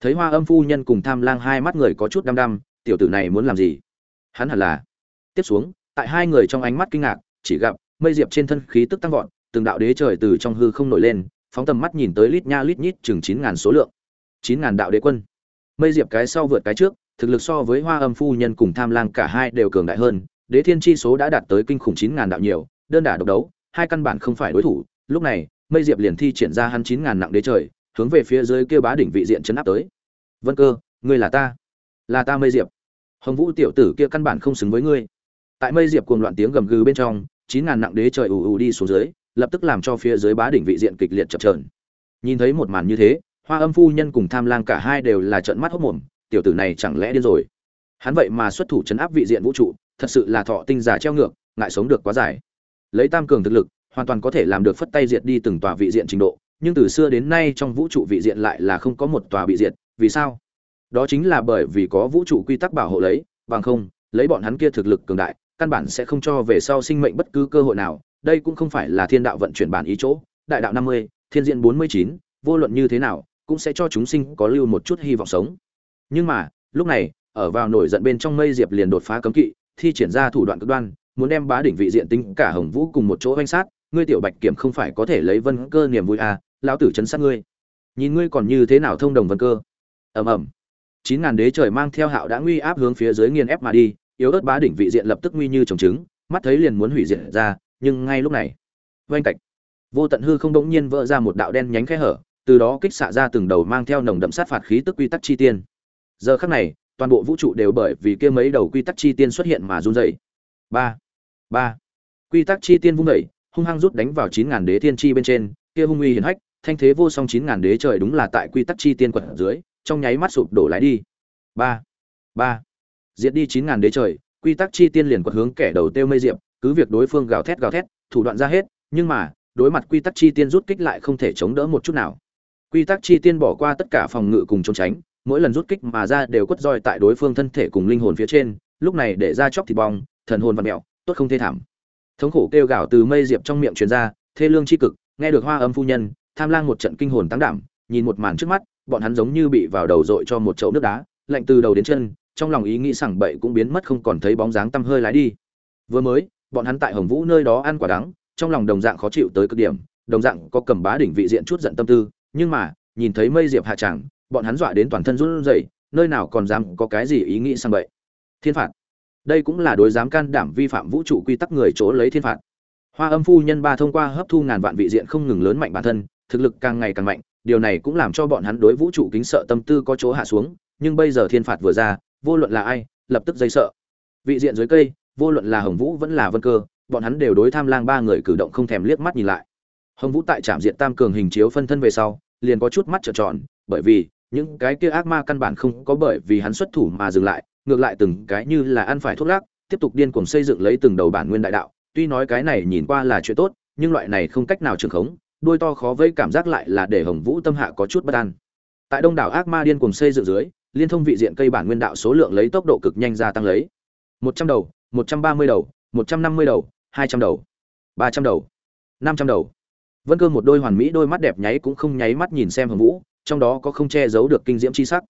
Thấy hoa âm phu nhân cùng tham lang hai mắt người có chút đăm đăm, tiểu tử này muốn làm gì? Hắn hẳn là tiếp xuống, tại hai người trong ánh mắt kinh ngạc, chỉ gặp mây diệp trên thân khí tức tăng vọt, từng đạo đế trời từ trong hư không nổi lên phóng tầm mắt nhìn tới lít nha lít nhít chừng chín ngàn số lượng. Chín ngàn đạo đế quân. Mây diệp cái sau vượt cái trước, thực lực so với hoa âm phu nhân cùng tham lang cả hai đều cường đại hơn, đế thiên chi số đã đạt tới kinh khủng chín ngàn đạo nhiều, đơn đả độc đấu, hai căn bản không phải đối thủ. Lúc này, mây diệp liền thi triển ra hắn chín ngàn nặng đế trời, hướng về phía dưới kêu bá đỉnh vị diện chấn áp tới. Vân cơ, ngươi là ta. Là ta mây diệp. Hồng vũ tiểu tử kia căn bản không xứng với ngươi. Tại mây diệp cuồng loạn tiếng gầm gừ bên trong, chín ngàn nặng đế trời ù ù đi xuống dưới lập tức làm cho phía dưới bá đỉnh vị diện kịch liệt chập chờn. nhìn thấy một màn như thế, hoa âm phu nhân cùng tham lang cả hai đều là trợn mắt hốt mồm, tiểu tử này chẳng lẽ điên rồi? Hắn vậy mà xuất thủ chấn áp vị diện vũ trụ, thật sự là thọ tinh giả treo ngược, ngại sống được quá dài. Lấy tam cường thực lực, hoàn toàn có thể làm được phất tay diệt đi từng tòa vị diện trình độ, nhưng từ xưa đến nay trong vũ trụ vị diện lại là không có một tòa bị diệt, vì sao? Đó chính là bởi vì có vũ trụ quy tắc bảo hộ lấy, bằng không, lấy bọn hắn kia thực lực cường đại, căn bản sẽ không cho về sau sinh mệnh bất cứ cơ hội nào đây cũng không phải là thiên đạo vận chuyển bản ý chỗ đại đạo năm mươi thiên diện bốn mươi chín vô luận như thế nào cũng sẽ cho chúng sinh có lưu một chút hy vọng sống. Nhưng mà lúc này ở vào nổi giận bên trong mây diệp liền đột phá cấm kỵ thi triển ra thủ đoạn cực đoan muốn đem bá đỉnh vị diện tính cả hồng vũ cùng một chỗ oanh sát ngươi tiểu bạch kiểm không phải có thể lấy vân cơ niềm vui à, lão tử chấn sát ngươi. Nhìn ngươi còn như thế nào thông đồng vân cơ. Ầm ầm. Chín ngàn đế trời mang theo hạo đã nguy áp hướng phía dưới nghiền ép mà đi yếu ớt bá đỉnh vị diện lập tức nguy như trồng trứng mắt thấy liền muốn hủy diệt ra nhưng ngay lúc này vênh cạch, vô tận hư không đống nhiên vỡ ra một đạo đen nhánh khe hở, từ đó kích xạ ra từng đầu mang theo nồng đậm sát phạt khí tức quy tắc chi tiên. Giờ khắc này, toàn bộ vũ trụ đều bởi vì kia mấy đầu quy tắc chi tiên xuất hiện mà run rẩy. Ba ba, quy tắc chi tiên vung đẩy hung hăng rút đánh vào chín ngàn đế thiên chi bên trên, kia hung uy hiển hách, thanh thế vô song chín ngàn đế trời đúng là tại quy tắc chi tiên quật dưới, trong nháy mắt sụp đổ lái đi. Ba ba, diệt đi chín ngàn đế trời, quy tắc chi tiên liền quật hướng kẻ đầu tiêu mây diệp cứ việc đối phương gào thét gào thét, thủ đoạn ra hết, nhưng mà, đối mặt quy tắc chi tiên rút kích lại không thể chống đỡ một chút nào. Quy tắc chi tiên bỏ qua tất cả phòng ngự cùng trốn tránh, mỗi lần rút kích mà ra đều quất roi tại đối phương thân thể cùng linh hồn phía trên, lúc này để ra chóc thịt bong, thần hồn và mẹo tốt không thê thảm. Thống khổ kêu gào từ mây diệp trong miệng truyền ra, thê lương chi cực, nghe được hoa âm phu nhân, tham lang một trận kinh hồn tăng đảm, nhìn một màn trước mắt, bọn hắn giống như bị vào đầu dội cho một chậu nước đá, lạnh từ đầu đến chân, trong lòng ý nghĩ sảng bậy cũng biến mất không còn thấy bóng dáng tăm hơi lái đi. Vừa mới bọn hắn tại hồng vũ nơi đó ăn quả đắng, trong lòng đồng dạng khó chịu tới cực điểm, đồng dạng có cầm bá đỉnh vị diện chút giận tâm tư, nhưng mà, nhìn thấy mây diệp hạ tràng bọn hắn dọa đến toàn thân run rẩy, nơi nào còn dám có cái gì ý nghĩ sang vậy thiên phạt. Đây cũng là đối dám can đảm vi phạm vũ trụ quy tắc người chỗ lấy thiên phạt. Hoa âm phu nhân ba thông qua hấp thu ngàn vạn vị diện không ngừng lớn mạnh bản thân, thực lực càng ngày càng mạnh, điều này cũng làm cho bọn hắn đối vũ trụ kính sợ tâm tư có chỗ hạ xuống, nhưng bây giờ thiên phạt vừa ra, vô luận là ai, lập tức dây sợ. Vị diện dưới cây vô luận là hồng vũ vẫn là vân cơ, bọn hắn đều đối tham lang ba người cử động không thèm liếc mắt nhìn lại. Hồng vũ tại trạm diện tam cường hình chiếu phân thân về sau, liền có chút mắt trợn tròn, bởi vì những cái kia ác ma căn bản không có bởi vì hắn xuất thủ mà dừng lại, ngược lại từng cái như là ăn phải thuốc lắc, tiếp tục điên cuồng xây dựng lấy từng đầu bản nguyên đại đạo. Tuy nói cái này nhìn qua là chuyện tốt, nhưng loại này không cách nào trường khống, đôi to khó với cảm giác lại là để hồng vũ tâm hạ có chút bất an. Tại đông đảo ác ma điên cuồng xây dựng dưới, liên thông vị diện cây bản nguyên đạo số lượng lấy tốc độ cực nhanh gia tăng lấy. Một trăm đầu một trăm ba mươi đầu, một trăm năm mươi đầu, hai trăm đầu, ba trăm đầu, năm trăm đầu. Vân cơ một đôi hoàn mỹ đôi mắt đẹp nháy cũng không nháy mắt nhìn xem hồng vũ, trong đó có không che giấu được kinh diễm chi sắc.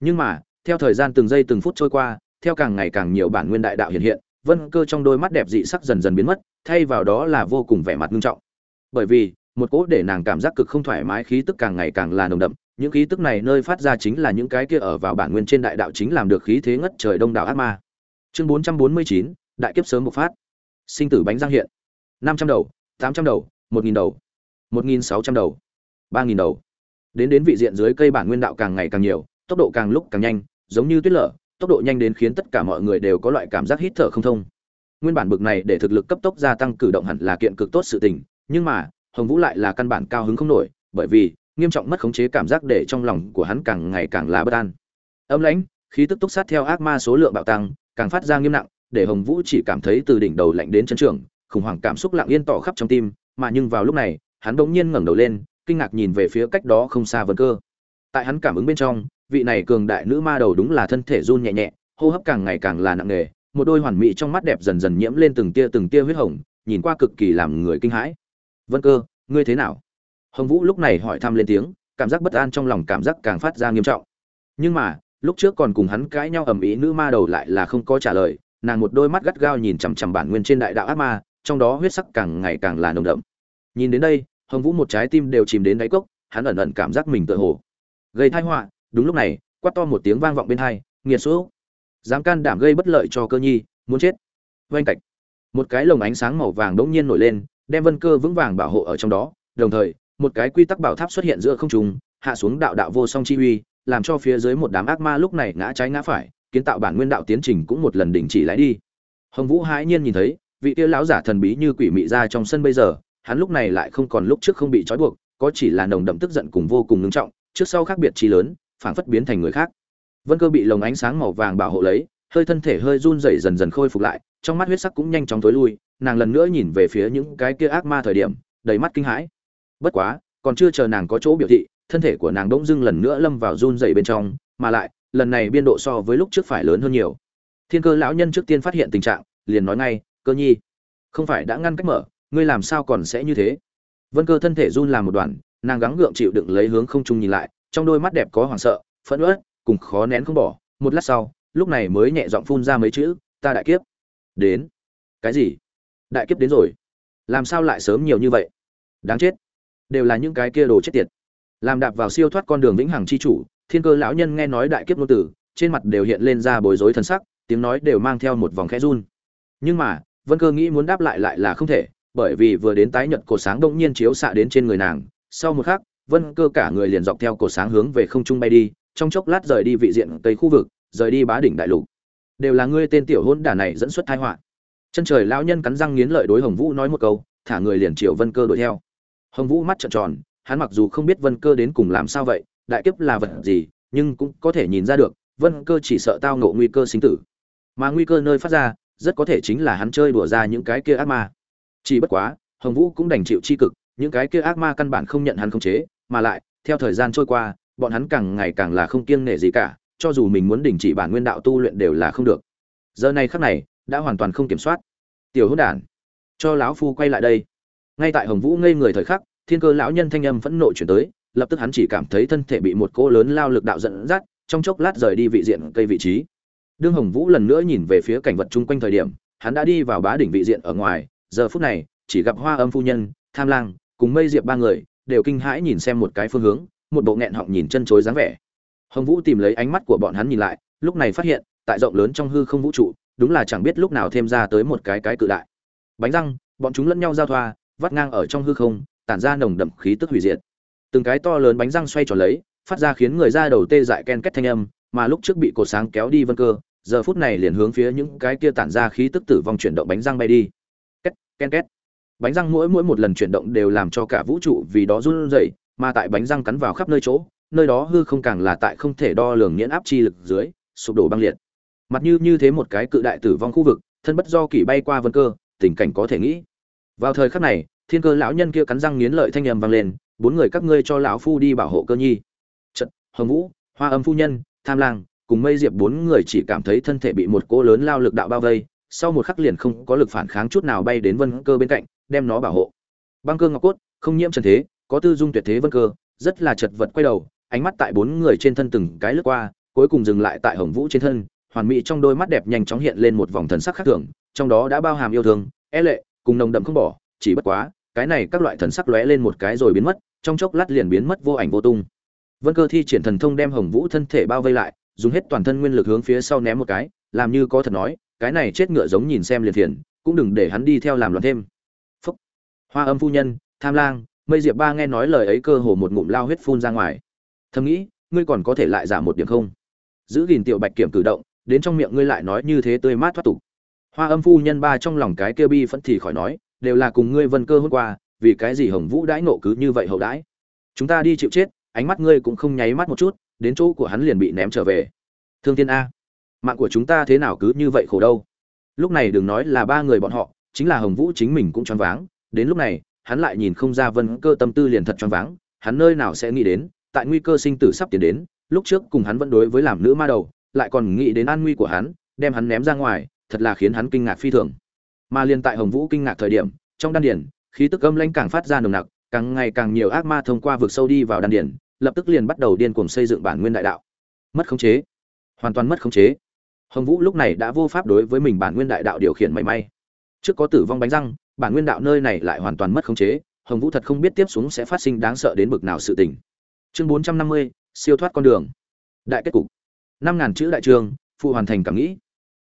Nhưng mà, theo thời gian từng giây từng phút trôi qua, theo càng ngày càng nhiều bản nguyên đại đạo hiện hiện, vân cơ trong đôi mắt đẹp dị sắc dần dần biến mất, thay vào đó là vô cùng vẻ mặt nghiêm trọng. Bởi vì, một cỗ để nàng cảm giác cực không thoải mái khí tức càng ngày càng là nồng đậm, những khí tức này nơi phát ra chính là những cái kia ở vào bản nguyên trên đại đạo chính làm được khí thế ngất trời đông đảo ác ma chương bốn trăm bốn mươi chín, đại kiếp sớm bộc phát. Sinh tử bánh răng hiện. năm trăm đầu, tám trăm đầu, một nghìn đầu, một nghìn sáu trăm đầu, ba nghìn đầu. Đến đến vị diện dưới cây bản nguyên đạo càng ngày càng nhiều, tốc độ càng lúc càng nhanh, giống như tuyết lở, tốc độ nhanh đến khiến tất cả mọi người đều có loại cảm giác hít thở không thông. Nguyên bản bực này để thực lực cấp tốc gia tăng cử động hẳn là kiện cực tốt sự tình, nhưng mà, hồng vũ lại là căn bản cao hứng không nổi, bởi vì, nghiêm trọng mất khống chế cảm giác để trong lòng của hắn càng ngày càng là bất an. Âm lãnh, khí tức túc sát theo ác ma số lượng bạo tăng càng phát ra nghiêm nặng, để hồng vũ chỉ cảm thấy từ đỉnh đầu lạnh đến chân trường, khủng hoảng cảm xúc lặng yên tỏ khắp trong tim, mà nhưng vào lúc này, hắn bỗng nhiên ngẩng đầu lên, kinh ngạc nhìn về phía cách đó không xa vân cơ. Tại hắn cảm ứng bên trong, vị này cường đại nữ ma đầu đúng là thân thể run nhẹ nhẹ, hô hấp càng ngày càng là nặng nề, một đôi hoàn mỹ trong mắt đẹp dần dần nhiễm lên từng tia từng tia huyết hồng, nhìn qua cực kỳ làm người kinh hãi. Vân cơ, ngươi thế nào? Hồng vũ lúc này hỏi thăm lên tiếng, cảm giác bất an trong lòng cảm giác càng phát ra nghiêm trọng. Nhưng mà lúc trước còn cùng hắn cãi nhau ầm ĩ nữ ma đầu lại là không có trả lời, nàng một đôi mắt gắt gao nhìn chằm chằm bản nguyên trên đại đạo ác ma, trong đó huyết sắc càng ngày càng là nồng đậm. Nhìn đến đây, hồng vũ một trái tim đều chìm đến đáy cốc, hắn ẩn ẩn cảm giác mình tựa hồ gây thai họa. Đúng lúc này, quát to một tiếng vang vọng bên hai nghiệt số dám can đảm gây bất lợi cho cơ nhi, muốn chết. Vênh cạch. Một cái lồng ánh sáng màu vàng đống nhiên nổi lên, đem vân cơ vững vàng bảo hộ ở trong đó. Đồng thời, một cái quy tắc bảo tháp xuất hiện giữa không trung, hạ xuống đạo đạo vô song chi uy làm cho phía dưới một đám ác ma lúc này ngã trái ngã phải, kiến tạo bản nguyên đạo tiến trình cũng một lần đình chỉ lái đi. Hồng vũ hãi nhiên nhìn thấy, vị kia lão giả thần bí như quỷ mị ra trong sân bây giờ, hắn lúc này lại không còn lúc trước không bị trói buộc, có chỉ là nồng đậm tức giận cùng vô cùng ngưng trọng, trước sau khác biệt chi lớn, phảng phất biến thành người khác. Vân cơ bị lồng ánh sáng màu vàng bảo hộ lấy, hơi thân thể hơi run rẩy dần dần khôi phục lại, trong mắt huyết sắc cũng nhanh chóng tối lui, nàng lần nữa nhìn về phía những cái kia ác ma thời điểm, đầy mắt kinh hãi. Bất quá, còn chưa chờ nàng có chỗ biểu thị thân thể của nàng đỗng dưng lần nữa lâm vào run rẩy bên trong, mà lại, lần này biên độ so với lúc trước phải lớn hơn nhiều. Thiên cơ lão nhân trước tiên phát hiện tình trạng, liền nói ngay, cơ nhi, không phải đã ngăn cách mở, ngươi làm sao còn sẽ như thế? Vân cơ thân thể run làm một đoàn nàng gắng gượng chịu đựng lấy hướng không trung nhìn lại, trong đôi mắt đẹp có hoảng sợ, phẫn uất, cùng khó nén không bỏ. Một lát sau, lúc này mới nhẹ giọng phun ra mấy chữ, ta đại kiếp. Đến. Cái gì? Đại kiếp đến rồi. Làm sao lại sớm nhiều như vậy? Đáng chết. Đều là những cái kia đồ chết tiệt làm đạp vào siêu thoát con đường vĩnh hằng chi chủ, thiên cơ lão nhân nghe nói đại kiếp ngôn tử, trên mặt đều hiện lên ra bối rối thân sắc, tiếng nói đều mang theo một vòng khẽ run. Nhưng mà, vân cơ nghĩ muốn đáp lại lại là không thể, bởi vì vừa đến tái nhật cổ sáng đông nhiên chiếu xạ đến trên người nàng, sau một khắc, vân cơ cả người liền dọc theo cổ sáng hướng về không trung bay đi, trong chốc lát rời đi vị diện tây khu vực, rời đi bá đỉnh đại lục. Đều là ngươi tên tiểu hôn đả này dẫn xuất tai họa. Chân trời lão nhân cắn răng nghiến lợi đối hồng vũ nói một câu, thả người liền triệu vân cơ đuổi theo. Hồng vũ mắt trợn tròn hắn mặc dù không biết vân cơ đến cùng làm sao vậy, đại kiếp là vật gì, nhưng cũng có thể nhìn ra được, vân cơ chỉ sợ tao ngộ nguy cơ sinh tử. Mà nguy cơ nơi phát ra, rất có thể chính là hắn chơi đùa ra những cái kia ác ma. Chỉ bất quá, hồng vũ cũng đành chịu chi cực, những cái kia ác ma căn bản không nhận hắn khống chế, mà lại, theo thời gian trôi qua, bọn hắn càng ngày càng là không kiêng nể gì cả, cho dù mình muốn đình chỉ bản nguyên đạo tu luyện đều là không được. Giờ này khắc này, đã hoàn toàn không kiểm soát. Tiểu hỗn đản, cho lão phu quay lại đây. Ngay tại hồng vũ ngây người thời khắc thiên cơ lão nhân thanh âm phẫn nộ chuyển tới, lập tức hắn chỉ cảm thấy thân thể bị một cỗ lớn lao lực đạo dẫn dắt, trong chốc lát rời đi vị diện cây vị trí. Đương hồng vũ lần nữa nhìn về phía cảnh vật chung quanh thời điểm, hắn đã đi vào bá đỉnh vị diện ở ngoài, giờ phút này, chỉ gặp hoa âm phu nhân, tham lang, cùng mây diệp ba người, đều kinh hãi nhìn xem một cái phương hướng, một bộ nghẹn họng nhìn chân chối dáng vẻ. Hồng vũ tìm lấy ánh mắt của bọn hắn nhìn lại, lúc này phát hiện, tại rộng lớn trong hư không vũ trụ, đúng là chẳng biết lúc nào thêm ra tới một cái cái cự đại. Bánh răng, bọn chúng lẫn nhau giao thoa, vắt ngang ở trong hư không tản ra nồng đậm khí tức hủy diệt. Từng cái to lớn bánh răng xoay tròn lấy, phát ra khiến người da đầu tê dại ken két thanh âm, mà lúc trước bị cột sáng kéo đi vân cơ, giờ phút này liền hướng phía những cái kia tản ra khí tức tử vong chuyển động bánh răng bay đi. Két, ken két. Bánh răng mỗi mỗi một lần chuyển động đều làm cho cả vũ trụ vì đó run rẩy, mà tại bánh răng cắn vào khắp nơi chỗ, nơi đó hư không càng là tại không thể đo lường nghiễn áp chi lực dưới, sụp đổ băng liệt. Mặt như như thế một cái cự đại tử vong khu vực, thân bất do kỷ bay qua vân cơ, tình cảnh có thể nghĩ. Vào thời khắc này thiên cơ lão nhân kia cắn răng nghiến lợi thanh âm vang lên, bốn người các ngươi cho lão phu đi bảo hộ cơ nhi. Trận hồng vũ, hoa âm phu nhân, tham lang cùng mây diệp bốn người chỉ cảm thấy thân thể bị một cỗ lớn lao lực đạo bao vây, sau một khắc liền không có lực phản kháng chút nào bay đến vân cơ bên cạnh, đem nó bảo hộ. Băng cơ ngọc cốt, không nhiễm trần thế, có tư dung tuyệt thế vân cơ, rất là chật vật quay đầu, ánh mắt tại bốn người trên thân từng cái lướt qua, cuối cùng dừng lại tại hồng vũ trên thân, hoàn mỹ trong đôi mắt đẹp nhanh chóng hiện lên một vòng thần sắc khác thường, trong đó đã bao hàm yêu thương e lệ, cùng nồng đậm không bỏ chỉ bất quá, cái này các loại thần sắc lóe lên một cái rồi biến mất, trong chốc lát liền biến mất vô ảnh vô tung. Vân cơ thi triển thần thông đem hồng vũ thân thể bao vây lại, dùng hết toàn thân nguyên lực hướng phía sau ném một cái, làm như có thật nói, cái này chết ngựa giống nhìn xem liền thiền cũng đừng để hắn đi theo làm loạn thêm. Phúc. Hoa âm phu nhân, tham lang, mây diệp ba nghe nói lời ấy cơ hồ một ngụm lao huyết phun ra ngoài. Thầm nghĩ, ngươi còn có thể lại giảm một điểm không? Giữ gìn tiểu bạch kiểm cử động, đến trong miệng ngươi lại nói như thế tươi mát thoát tục. Hoa âm phu nhân ba trong lòng cái kia bi phẫn thì khỏi nói đều là cùng ngươi vân cơ hôm qua, vì cái gì hồng vũ đãi nộ cứ như vậy hậu đãi? Chúng ta đi chịu chết, ánh mắt ngươi cũng không nháy mắt một chút, đến chỗ của hắn liền bị ném trở về. Thương thiên a, mạng của chúng ta thế nào cứ như vậy khổ đâu? Lúc này đừng nói là ba người bọn họ, chính là hồng vũ chính mình cũng choáng váng. Đến lúc này, hắn lại nhìn không ra vân cơ tâm tư liền thật choáng váng. Hắn nơi nào sẽ nghĩ đến, tại nguy cơ sinh tử sắp tiến đến, lúc trước cùng hắn vẫn đối với làm nữ ma đầu, lại còn nghĩ đến an nguy của hắn, đem hắn ném ra ngoài, thật là khiến hắn kinh ngạc phi thường mà liền tại hồng vũ kinh ngạc thời điểm, trong đan điển khí tức âm lãnh càng phát ra nồng nặc, càng ngày càng nhiều ác ma thông qua vực sâu đi vào đan điển lập tức liền bắt đầu điên cuồng xây dựng bản nguyên đại đạo. Mất khống chế. Hoàn toàn mất khống chế. Hồng vũ lúc này đã vô pháp đối với mình bản nguyên đại đạo điều khiển mảy may. Trước có tử vong bánh răng, bản nguyên đạo nơi này lại hoàn toàn mất khống chế, hồng vũ thật không biết tiếp xuống sẽ phát sinh đáng sợ đến bực nào sự tình. Chương bốn trăm năm mươi, siêu thoát con đường. Đại kết cục. Năm ngàn chữ đại trường, phụ hoàn thành cảm nghĩ.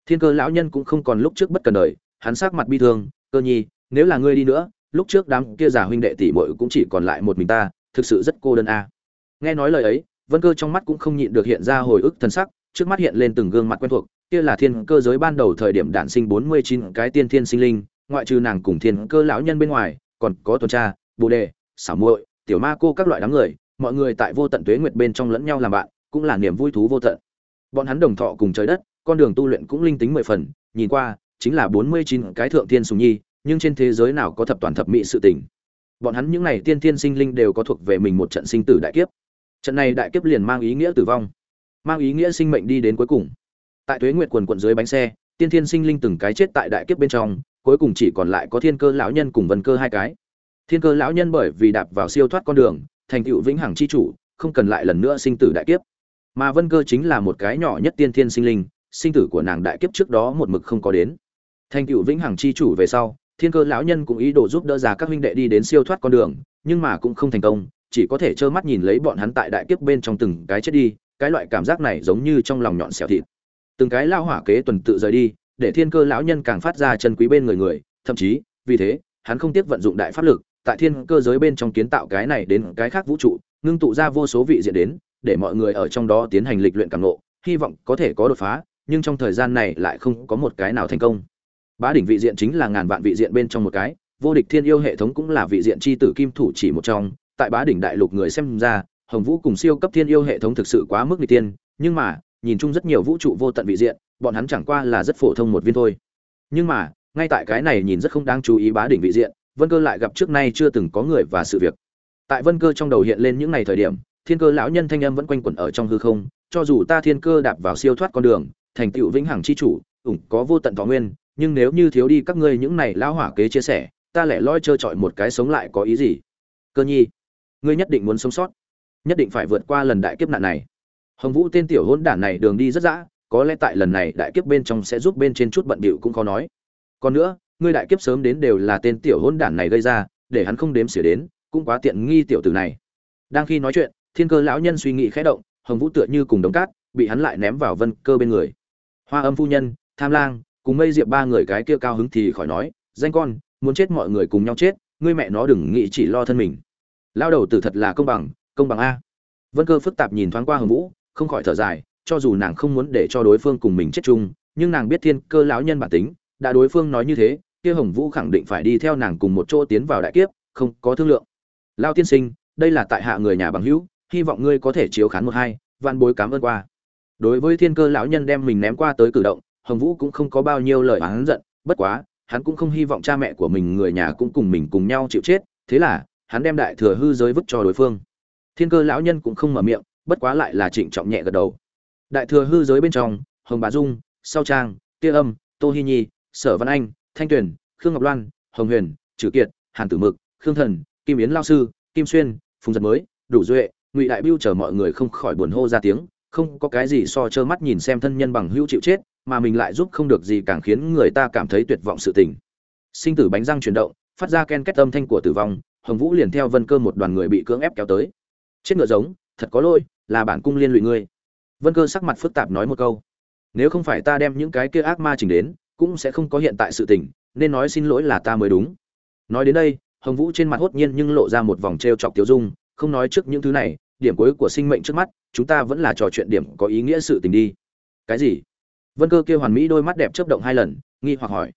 Thiên cơ lão nhân cũng không còn lúc trước bất cần đời hắn sắc mặt bi thương, cơ nhi, nếu là ngươi đi nữa, lúc trước đám kia giả huynh đệ tỷ muội cũng chỉ còn lại một mình ta, thực sự rất cô đơn a. Nghe nói lời ấy, vân cơ trong mắt cũng không nhịn được hiện ra hồi ức thân sắc, trước mắt hiện lên từng gương mặt quen thuộc, kia là thiên cơ giới ban đầu thời điểm đản sinh bốn mươi chín cái tiên thiên sinh linh, ngoại trừ nàng cùng thiên cơ lão nhân bên ngoài, còn có tuần tra, bồ đề, xảo muội, tiểu ma cô các loại đám người, mọi người tại vô tận tuế nguyệt bên trong lẫn nhau làm bạn, cũng là niềm vui thú vô tận. Bọn hắn đồng thọ cùng trời đất, con đường tu luyện cũng linh tính mười phần, nhìn qua chính là bốn mươi chín cái thượng thiên sùng nhi, nhưng trên thế giới nào có thập toàn thập mỹ sự tình? Bọn hắn những này tiên thiên sinh linh đều có thuộc về mình một trận sinh tử đại kiếp. Trận này đại kiếp liền mang ý nghĩa tử vong, mang ý nghĩa sinh mệnh đi đến cuối cùng. Tại tuế nguyệt quần quần dưới bánh xe, tiên thiên sinh linh từng cái chết tại đại kiếp bên trong, cuối cùng chỉ còn lại có thiên cơ lão nhân cùng vân cơ hai cái. Thiên cơ lão nhân bởi vì đạp vào siêu thoát con đường, thành tựu vĩnh hằng chi chủ, không cần lại lần nữa sinh tử đại kiếp. Mà vân cơ chính là một cái nhỏ nhất tiên thiên sinh linh, sinh tử của nàng đại kiếp trước đó một mực không có đến thành cựu vĩnh hằng chi chủ về sau, thiên cơ lão nhân cũng ý đồ giúp đỡ ra các huynh đệ đi đến siêu thoát con đường, nhưng mà cũng không thành công, chỉ có thể trơ mắt nhìn lấy bọn hắn tại đại kiếp bên trong từng cái chết đi, cái loại cảm giác này giống như trong lòng nhọn xẻo thịt. Từng cái lao hỏa kế tuần tự rời đi, để thiên cơ lão nhân càng phát ra chân quý bên người người, thậm chí, vì thế, hắn không tiếc vận dụng đại pháp lực, tại thiên cơ giới bên trong kiến tạo cái này đến cái khác vũ trụ, ngưng tụ ra vô số vị diện đến, để mọi người ở trong đó tiến hành lịch luyện càng ngộ, hy vọng có thể có đột phá, nhưng trong thời gian này lại không có một cái nào thành công bá đỉnh vị diện chính là ngàn vạn vị diện bên trong một cái, vô địch thiên yêu hệ thống cũng là vị diện c h i tử kim thủ chỉ một trong. Tại bá đỉnh đại lục người xem ra, hồng vũ cùng siêu cấp thiên yêu hệ thống thực sự quá mức n g tiên nhưng mà, nhìn chung rất nhiều vũ trụ vô tận vị diện, bọn hắn chẳng qua là rất phổ thông một viên thôi. Nhưng mà, ngay tại cái này nhìn rất không đáng chú ý bá đỉnh vị diện, vân cơ lại gặp trước nay chưa từng có người và sự việc. Tại vân cơ trong đầu hiện lên những ngày thời điểm, thiên cơ lão nhân thanh âm vẫn quanh quẩn ở trong hư không, cho dù ta thiên cơ đạp vào siêu thoát con đường, thành tựu vĩnh hằng chi chủ, ủng có vô tận thọ nguyên nhưng nếu như thiếu đi các ngươi những này lao hỏa kế chia sẻ, ta lẻ loi trơ trọi một cái sống lại có ý gì? Cơ nhi, ngươi nhất định muốn sống sót, nhất định phải vượt qua lần đại kiếp nạn này. Hồng vũ tên tiểu hôn đản này đường đi rất dã, có lẽ tại lần này đại kiếp bên trong sẽ giúp bên trên chút bận bịu cũng khó nói. Còn nữa, ngươi đại kiếp sớm đến đều là tên tiểu hôn đản này gây ra, để hắn không đếm xỉa đến, cũng quá tiện nghi tiểu tử này. Đang khi nói chuyện, thiên cơ lão nhân suy nghĩ khẽ động, hồng vũ tựa như cùng đống cát, bị hắn lại ném vào vân cơ bên người. Hoa âm phu nhân, tham lang cùng mây diệp ba người cái kia cao hứng thì khỏi nói, danh con, muốn chết mọi người cùng nhau chết, ngươi mẹ nó đừng nghĩ chỉ lo thân mình. Lao đầu tử thật là công bằng công bằng a. Vân cơ phức tạp nhìn thoáng qua hồng vũ, không khỏi thở dài, cho dù nàng không muốn để cho đối phương cùng mình chết chung, nhưng nàng biết thiên cơ lão nhân bản tính, đã đối phương nói như thế, kia hồng vũ khẳng định phải đi theo nàng cùng một chỗ tiến vào đại kiếp, không có thương lượng. Lao tiên sinh, đây là tại hạ người nhà bằng hữu, hy vọng ngươi có thể chiếu khán một hai van bối cảm ơn qua. Đối với thiên cơ lão nhân đem mình ném qua tới cử động hồng vũ cũng không có bao nhiêu lời oán giận, bất quá, hắn cũng không hy vọng cha mẹ của mình người nhà cũng cùng mình cùng nhau chịu chết, thế là, hắn đem đại thừa hư giới vứt cho đối phương. Thiên cơ lão nhân cũng không mở miệng, bất quá lại là trịnh trọng nhẹ gật đầu. Đại thừa hư giới bên trong, hồng bà dung sao trang, tia âm, tô hi nhi, sở văn anh, thanh tuyền, khương ngọc loan, hồng huyền trừ kiệt, hàn tử mực, khương thần, kim yến lao sư, kim xuyên, phùng giật mới, đủ duệ, ngụy đại biêu chờ mọi người không khỏi buồn hô ra tiếng, không có cái gì so trơ mắt nhìn xem thân nhân bằng hữu chịu chết mà mình lại giúp không được gì càng khiến người ta cảm thấy tuyệt vọng sự tình. Sinh tử bánh răng chuyển động, phát ra ken két âm thanh của tử vong, hồng vũ liền theo vân cơ một đoàn người bị cưỡng ép kéo tới. Chết ngựa giống, thật có lỗi, là bản cung liên lụy ngươi. Vân cơ sắc mặt phức tạp nói một câu. Nếu không phải ta đem những cái kia ác ma chỉnh đến, cũng sẽ không có hiện tại sự tình, nên nói xin lỗi là ta mới đúng. Nói đến đây, hồng vũ trên mặt hốt nhiên nhưng lộ ra một vòng trêu chọc tiêu dung, không nói trước những thứ này, điểm cuối của sinh mệnh trước mắt, chúng ta vẫn là trò chuyện điểm có ý nghĩa sự tình đi. Cái gì? Vân cơ kia hoàn mỹ đôi mắt đẹp chớp động hai lần, nghi hoặc hỏi.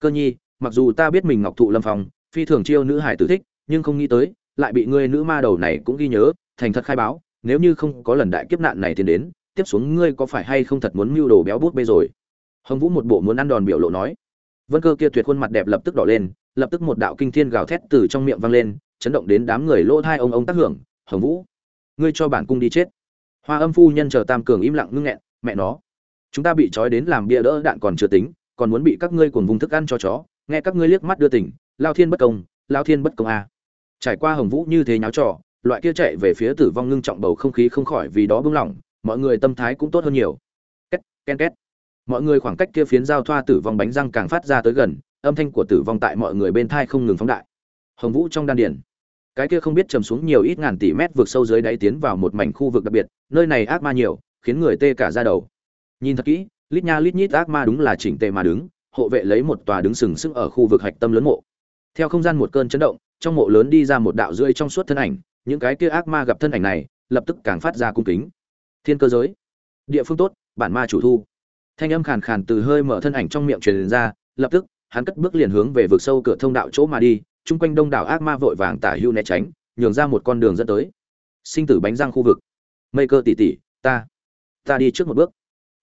Cơ nhi, mặc dù ta biết mình ngọc thụ lâm phong, phi thường chiêu nữ hải tử thích, nhưng không nghĩ tới, lại bị ngươi nữ ma đầu này cũng ghi nhớ, thành thật khai báo, nếu như không có lần đại kiếp nạn này tiến đến, tiếp xuống ngươi có phải hay không thật muốn mưu đồ béo bút bê rồi? Hồng vũ một bộ muốn ăn đòn biểu lộ nói. Vân cơ kia tuyệt khuôn mặt đẹp lập tức đỏ lên, lập tức một đạo kinh thiên gào thét từ trong miệng vang lên, chấn động đến đám người lỗ thai ông ông tác hưởng. Hồng vũ, ngươi cho bản cung đi chết. Hoa âm phu nhân chờ tam cường im lặng ngưng nghẹn, mẹ nó chúng ta bị trói đến làm bia đỡ đạn còn chưa tính, còn muốn bị các ngươi cuồng vùng thức ăn cho chó. Nghe các ngươi liếc mắt đưa tỉnh lao thiên bất công, lao thiên bất công a. Trải qua hồng vũ như thế nháo trò, loại kia chạy về phía tử vong ngưng trọng bầu không khí không khỏi vì đó bưng lỏng mọi người tâm thái cũng tốt hơn nhiều. Két ken két. Mọi người khoảng cách kia phiến giao thoa tử vong bánh răng càng phát ra tới gần, âm thanh của tử vong tại mọi người bên thai không ngừng phóng đại. Hồng vũ trong đan điển cái kia không biết trầm xuống nhiều ít ngàn tỷ mét vượt sâu dưới đáy tiến vào một mảnh khu vực đặc biệt, nơi này ác ma nhiều, khiến người tê cả ra đầu nhìn thật kỹ, lít nha lít nhít ác ma đúng là chỉnh tề mà đứng, hộ vệ lấy một tòa đứng sừng sững ở khu vực hạch tâm lớn mộ. Theo không gian một cơn chấn động, trong mộ lớn đi ra một đạo rưỡi trong suốt thân ảnh, những cái kia ác ma gặp thân ảnh này, lập tức càng phát ra cung kính. Thiên cơ giới. Địa phương tốt, bản ma chủ thu. Thanh âm khàn khàn từ hơi mở thân ảnh trong miệng truyền ra, lập tức, hắn cất bước liền hướng về vực sâu cửa thông đạo chỗ mà đi, chung quanh đông đảo ác ma vội vàng tả hưu né tránh, nhường ra một con đường dẫn tới. Sinh tử bánh răng khu vực. Mây cơ tỉ tỉ ta ta đi trước một bước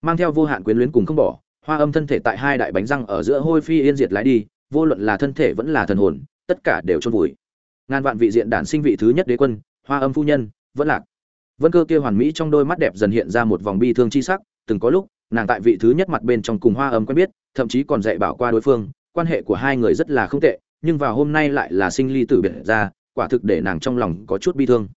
mang theo vô hạn quyến luyến cùng không bỏ, hoa âm thân thể tại hai đại bánh răng ở giữa hôi phi yên diệt lái đi, vô luận là thân thể vẫn là thần hồn, tất cả đều trôn vùi. Ngàn vạn vị diện đản sinh vị thứ nhất đế quân, hoa âm phu nhân, vẫn lạc. Vân cơ kia hoàn mỹ trong đôi mắt đẹp dần hiện ra một vòng bi thương chi sắc, từng có lúc, nàng tại vị thứ nhất mặt bên trong cùng hoa âm quen biết, thậm chí còn dạy bảo qua đối phương, quan hệ của hai người rất là không tệ, nhưng vào hôm nay lại là sinh ly tử biệt ra, quả thực để nàng trong lòng có chút bi thương.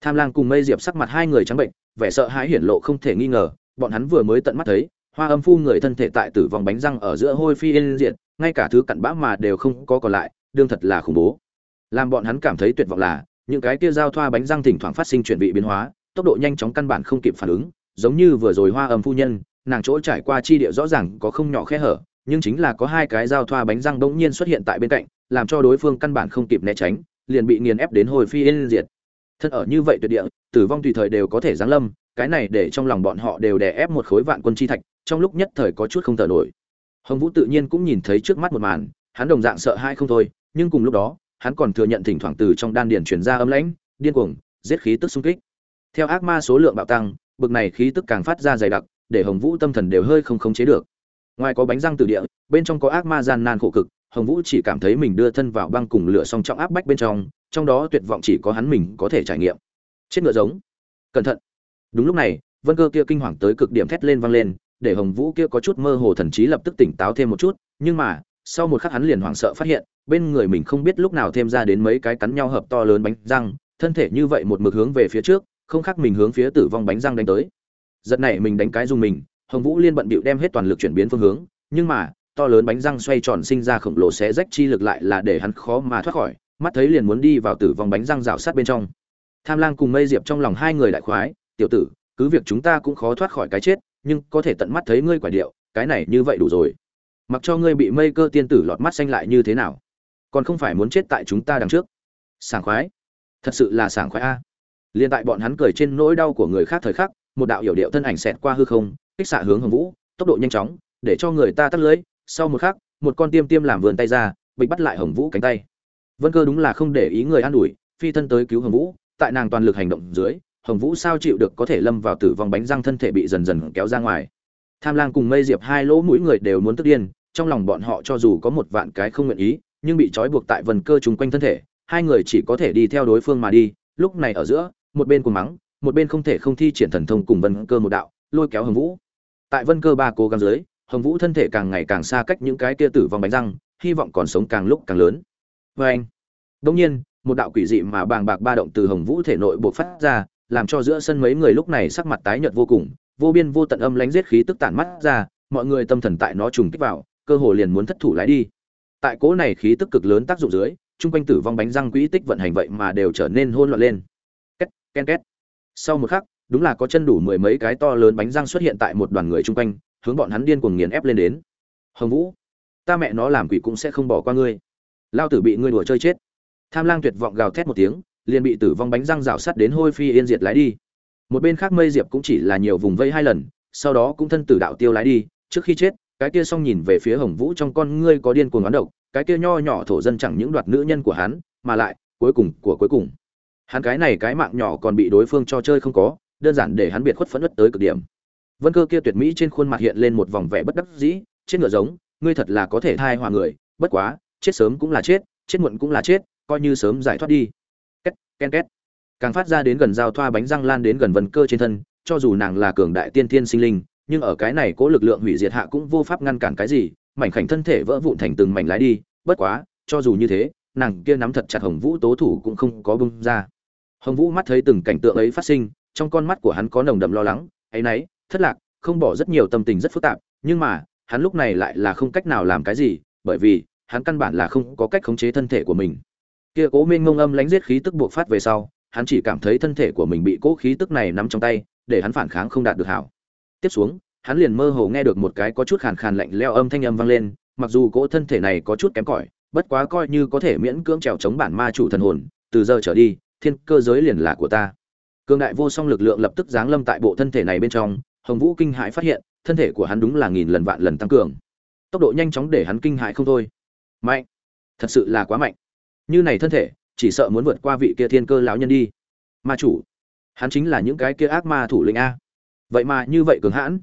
Tham lang cùng mây diệp sắc mặt hai người trắng bệnh, vẻ sợ hãi hiển lộ không thể nghi ngờ bọn hắn vừa mới tận mắt thấy, hoa âm phu người thân thể tại tử vong bánh răng ở giữa hôi phi yên diện ngay cả thứ cặn bã mà đều không có còn lại, đương thật là khủng bố. Làm bọn hắn cảm thấy tuyệt vọng là, những cái kia giao thoa bánh răng thỉnh thoảng phát sinh chuyển vị biến hóa, tốc độ nhanh chóng căn bản không kịp phản ứng, giống như vừa rồi hoa âm phu nhân, nàng chỗ trải qua chi địa rõ ràng có không nhỏ khe hở, nhưng chính là có hai cái giao thoa bánh răng bỗng nhiên xuất hiện tại bên cạnh, làm cho đối phương căn bản không kịp né tránh, liền bị nghiền ép đến hồi phi yên diệt. Thân ở như vậy tuyệt địa, tử vong tùy thời đều có thể giáng lâm cái này để trong lòng bọn họ đều đè ép một khối vạn quân chi thạch, trong lúc nhất thời có chút không thở nổi. Hồng vũ tự nhiên cũng nhìn thấy trước mắt một màn, hắn đồng dạng sợ hãi không thôi, nhưng cùng lúc đó, hắn còn thừa nhận thỉnh thoảng từ trong đan điền truyền ra âm lãnh, điên cuồng, giết khí tức xung kích. Theo ác ma số lượng bạo tăng, bực này khí tức càng phát ra dày đặc, để hồng vũ tâm thần đều hơi không khống chế được. Ngoài có bánh răng từ địa, bên trong có ác ma gian nan khổ cực, hồng vũ chỉ cảm thấy mình đưa thân vào băng cùng lửa song trọng áp bách bên trong trong đó tuyệt vọng chỉ có hắn mình có thể trải nghiệm. Chết ngựa giống. Cẩn thận đúng lúc này, vân cơ kia kinh hoàng tới cực điểm thét lên vang lên, để hồng vũ kia có chút mơ hồ thần trí lập tức tỉnh táo thêm một chút, nhưng mà, sau một khắc hắn liền hoảng sợ phát hiện, bên người mình không biết lúc nào thêm ra đến mấy cái cắn nhau hợp to lớn bánh răng, thân thể như vậy một mực hướng về phía trước, không khác mình hướng phía tử vong bánh răng đánh tới. Giật này mình đánh cái dùng mình, hồng vũ liên bận bịu đem hết toàn lực chuyển biến phương hướng, nhưng mà, to lớn bánh răng xoay tròn sinh ra khổng lồ xé rách chi lực lại là để hắn khó mà thoát khỏi, mắt thấy liền muốn đi vào tử vong bánh răng rào sát bên trong. Tham lang cùng mây diệp trong lòng hai người đại khoái tiểu tử, cứ việc chúng ta cũng khó thoát khỏi cái chết, nhưng có thể tận mắt thấy ngươi quả điệu, cái này như vậy đủ rồi. Mặc cho ngươi bị mây cơ tiên tử lọt mắt xanh lại như thế nào, còn không phải muốn chết tại chúng ta đằng trước. Sảng khoái. Thật sự là sảng khoái a. Liên tại bọn hắn cười trên nỗi đau của người khác thời khắc, một đạo hiểu điệu thân ảnh xẹt qua hư không, kích xạ hướng hồng vũ, tốc độ nhanh chóng, để cho người ta tắt lưới. Sau một khắc, một con tiêm tiêm làm vườn tay ra, bịch bắt lại hồng vũ cánh tay. Vân cơ đúng là không để ý người an ủi, phi thân tới cứu hồng vũ, tại nàng toàn lực hành động dưới hồng vũ sao chịu được có thể lâm vào tử vong bánh răng thân thể bị dần dần kéo ra ngoài. Tham lang cùng mây diệp hai lỗ mũi người đều muốn tức điên, trong lòng bọn họ cho dù có một vạn cái không nguyện ý, nhưng bị trói buộc tại vần cơ chung quanh thân thể, hai người chỉ có thể đi theo đối phương mà đi. Lúc này ở giữa, một bên cùng mắng, một bên không thể không thi triển thần thông cùng vân cơ một đạo, lôi kéo hồng vũ. Tại vân cơ ba cố gắng dưới, hồng vũ thân thể càng ngày càng xa cách những cái kia tử vong bánh răng, hy vọng còn sống càng lúc càng lớn. Vê anh đông nhiên, một đạo quỷ dị mà bàng bạc ba động từ hồng vũ thể nội buộc phát ra làm cho giữa sân mấy người lúc này sắc mặt tái nhợt vô cùng, vô biên vô tận âm lãnh giết khí tức tản mắt ra, mọi người tâm thần tại nó trùng kích vào, cơ hồ liền muốn thất thủ lái đi. Tại cố này khí tức cực lớn tác dụng dưới trung quanh tử vong bánh răng quỹ tích vận hành vậy mà đều trở nên hỗn loạn lên. Két ken két. Sau một khắc, đúng là có chân đủ mười mấy cái to lớn bánh răng xuất hiện tại một đoàn người trung quanh, hướng bọn hắn điên cuồng nghiền ép lên đến. Hồng vũ, ta mẹ nó làm quỷ cũng sẽ không bỏ qua ngươi. Lao tử bị ngươi đùa chơi chết. Tham lang tuyệt vọng gào thét một tiếng liền bị tử vong bánh răng rào sắt đến hôi phi yên diệt lái đi. Một bên khác mây diệp cũng chỉ là nhiều vùng vây hai lần, sau đó cũng thân tử đạo tiêu lái đi. Trước khi chết, cái kia xong nhìn về phía hồng vũ trong con ngươi có điên cuồng oán độc, cái kia nho nhỏ thổ dân chẳng những đoạt nữ nhân của hắn, mà lại cuối cùng của cuối cùng. Hắn cái này cái mạng nhỏ còn bị đối phương cho chơi không có, đơn giản để hắn biệt khuất phẫn ất tới cực điểm. Vân cơ kia tuyệt mỹ trên khuôn mặt hiện lên một vòng vẻ bất đắc dĩ chết ngựa giống, ngươi thật là có thể thai hòa người, bất quá, chết sớm cũng là chết chết muộn cũng là chết, coi như sớm giải thoát đi ken két. Càng phát ra đến gần giao thoa bánh răng lan đến gần vần cơ trên thân, cho dù nàng là cường đại tiên thiên sinh linh, nhưng ở cái này cố lực lượng hủy diệt hạ cũng vô pháp ngăn cản cái gì, mảnh khảnh thân thể vỡ vụn thành từng mảnh lái đi, bất quá, cho dù như thế, nàng kia nắm thật chặt hồng vũ tố thủ cũng không có bung ra. Hồng vũ mắt thấy từng cảnh tượng ấy phát sinh, trong con mắt của hắn có nồng đậm lo lắng áy náy thất lạc, không bỏ rất nhiều tâm tình rất phức tạp, nhưng mà, hắn lúc này lại là không cách nào làm cái gì, bởi vì, hắn căn bản là không có cách khống chế thân thể của mình kia cố minh ngông âm lánh giết khí tức buộc phát về sau, hắn chỉ cảm thấy thân thể của mình bị cố khí tức này nắm trong tay, để hắn phản kháng không đạt được hảo. Tiếp xuống, hắn liền mơ hồ nghe được một cái có chút khàn khàn lạnh leo âm thanh âm vang lên, mặc dù cỗ thân thể này có chút kém cỏi, bất quá coi như có thể miễn cưỡng trèo chống bản ma chủ thần hồn, từ giờ trở đi, thiên cơ giới liền là của ta. Cương đại vô song lực lượng lập tức giáng lâm tại bộ thân thể này bên trong, hồng vũ kinh hãi phát hiện, thân thể của hắn đúng là nghìn lần vạn lần tăng cường. Tốc độ nhanh chóng để hắn kinh hãi không thôi. Mạnh. Thật sự là quá mạnh như này thân thể, chỉ sợ muốn vượt qua vị kia thiên cơ lão nhân đi. Ma chủ, hắn chính là những cái kia ác ma thủ lĩnh a. Vậy mà như vậy cường hãn.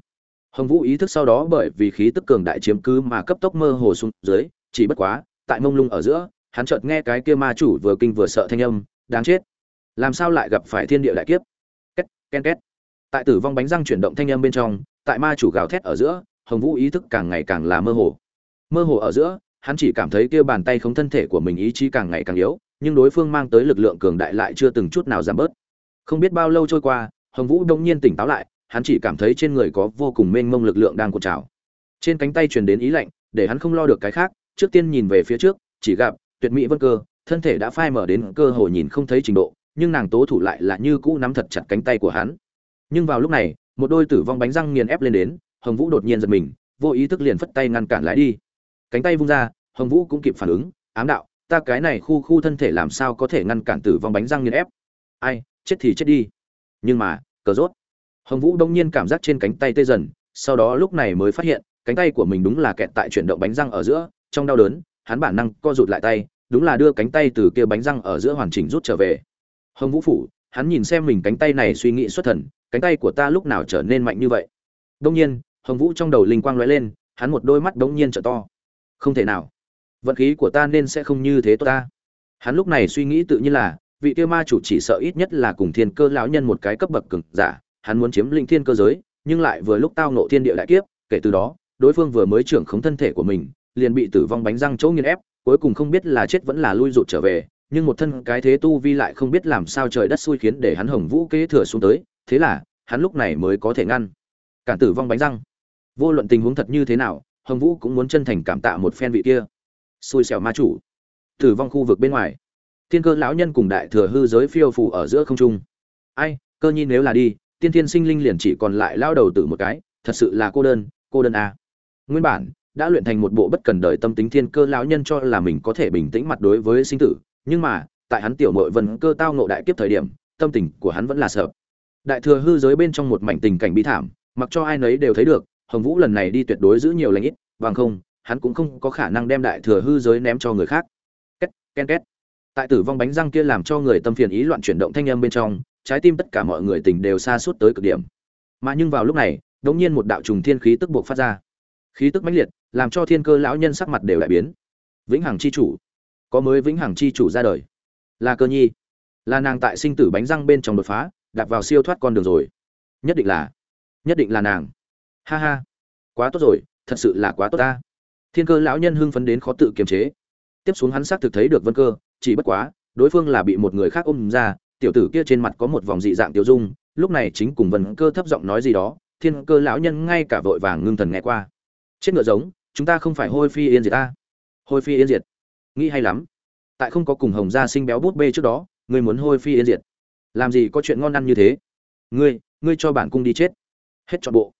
Hồng vũ ý thức sau đó bởi vì khí tức cường đại chiếm cứ mà cấp tốc mơ hồ xuống dưới, chỉ bất quá, tại mông lung ở giữa, hắn chợt nghe cái kia ma chủ vừa kinh vừa sợ thanh âm, đáng chết. Làm sao lại gặp phải thiên địa đại kiếp? Két ken két. Tại tử vong bánh răng chuyển động thanh âm bên trong, tại ma chủ gào thét ở giữa, hồng vũ ý thức càng ngày càng là mơ hồ. Mơ hồ ở giữa hắn chỉ cảm thấy kia bàn tay không thân thể của mình ý chí càng ngày càng yếu, nhưng đối phương mang tới lực lượng cường đại lại chưa từng chút nào giảm bớt. Không biết bao lâu trôi qua, hồng vũ đông nhiên tỉnh táo lại, hắn chỉ cảm thấy trên người có vô cùng mênh mông lực lượng đang cột trào. Trên cánh tay truyền đến ý lạnh, để hắn không lo được cái khác, trước tiên nhìn về phía trước, chỉ gặp, tuyệt mỹ vân cơ, thân thể đã phai mở đến cơ hồ nhìn không thấy trình độ, nhưng nàng tố thủ lại là như cũ nắm thật chặt cánh tay của hắn. Nhưng vào lúc này, một đôi tử vong bánh răng nghiền ép lên đến, hồng vũ đột nhiên giật mình, vô ý thức liền phất tay ngăn cản lái đi. Cánh tay vung ra hồng vũ cũng kịp phản ứng, ám đạo, ta cái này khu khu thân thể làm sao có thể ngăn cản tử vong bánh răng nghiền ép? Ai, chết thì chết đi. Nhưng mà, cờ rốt. Hồng vũ đông nhiên cảm giác trên cánh tay tê dần, sau đó lúc này mới phát hiện, cánh tay của mình đúng là kẹt tại chuyển động bánh răng ở giữa, trong đau đớn, hắn bản năng co rụt lại tay, đúng là đưa cánh tay từ kia bánh răng ở giữa hoàn chỉnh rút trở về. Hồng vũ phủ, hắn nhìn xem mình cánh tay này suy nghĩ xuất thần, cánh tay của ta lúc nào trở nên mạnh như vậy? Đông nhiên, hồng vũ trong đầu linh quang lóe lên, hắn một đôi mắt đông nhiên trở to. Không thể nào vận khí của ta nên sẽ không như thế tốt ta. Hắn lúc này suy nghĩ tự nhiên là, vị kia ma chủ chỉ sợ ít nhất là cùng thiên cơ lão nhân một cái cấp bậc cực giả, hắn muốn chiếm linh thiên cơ giới, nhưng lại vừa lúc tao nộ thiên địa đại kiếp, kể từ đó, đối phương vừa mới trưởng khống thân thể của mình, liền bị tử vong bánh răng chỗ nghiền ép, cuối cùng không biết là chết vẫn là lui rụt trở về, nhưng một thân cái thế tu vi lại không biết làm sao trời đất xui khiến để hắn hồng vũ kế thừa xuống tới, thế là, hắn lúc này mới có thể ngăn. Cản tử vong bánh răng. Vô luận tình huống thật như thế nào, hồng vũ cũng muốn chân thành cảm tạ một phen vị kia xui xẻo ma chủ. Tử vong khu vực bên ngoài. Thiên cơ lão nhân cùng đại thừa hư giới phiêu phù ở giữa không trung. Ai, cơ nhi nếu là đi, tiên thiên sinh linh liền chỉ còn lại lao đầu tử một cái, thật sự là cô đơn cô đơn à. nguyên bản, đã luyện thành một bộ bất cần đời tâm tính thiên cơ lão nhân cho là mình có thể bình tĩnh mặt đối với sinh tử, nhưng mà, tại hắn tiểu nội vân cơ tao nộ đại kiếp thời điểm, tâm tình của hắn vẫn là sợ. Đại thừa hư giới bên trong một mảnh tình cảnh bi thảm, mặc cho ai nấy đều thấy được, hồng vũ lần này đi tuyệt đối giữ nhiều lãnh ít, bằng không hắn cũng không có khả năng đem đại thừa hư giới ném cho người khác. Két ken két. Tại tử vong bánh răng kia làm cho người tâm phiền ý loạn chuyển động thanh âm bên trong, trái tim tất cả mọi người tình đều xa suốt tới cực điểm. Mà nhưng vào lúc này đống nhiên một đạo trùng thiên khí tức buộc phát ra. Khí tức mãnh liệt, làm cho thiên cơ lão nhân sắc mặt đều đại biến. Vĩnh hằng chi chủ. Có mới vĩnh hằng chi chủ ra đời. Là cơ nhi. Là nàng tại sinh tử bánh răng bên trong đột phá, đạp vào siêu thoát con đường rồi. Nhất định là. Nhất định là nàng. Ha ha. Quá tốt rồi, thật sự là quá tốt ta thiên cơ lão nhân hưng phấn đến khó tự kiềm chế. Tiếp xuống hắn xác thực thấy được vân cơ, chỉ bất quá, đối phương là bị một người khác ôm ra, tiểu tử kia trên mặt có một vòng dị dạng tiêu dung, lúc này chính cùng vân cơ thấp giọng nói gì đó, thiên cơ lão nhân ngay cả vội vàng ngưng thần nghe qua. Chết ngựa giống, chúng ta không phải hôi phi yên diệt ta. Hôi phi yên diệt. Nghĩ hay lắm. Tại không có cùng hồng gia sinh béo bút bê trước đó, ngươi muốn hôi phi yên diệt. Làm gì có chuyện ngon ăn như thế? Ngươi ngươi cho bản cung đi chết. Hết trọn bộ.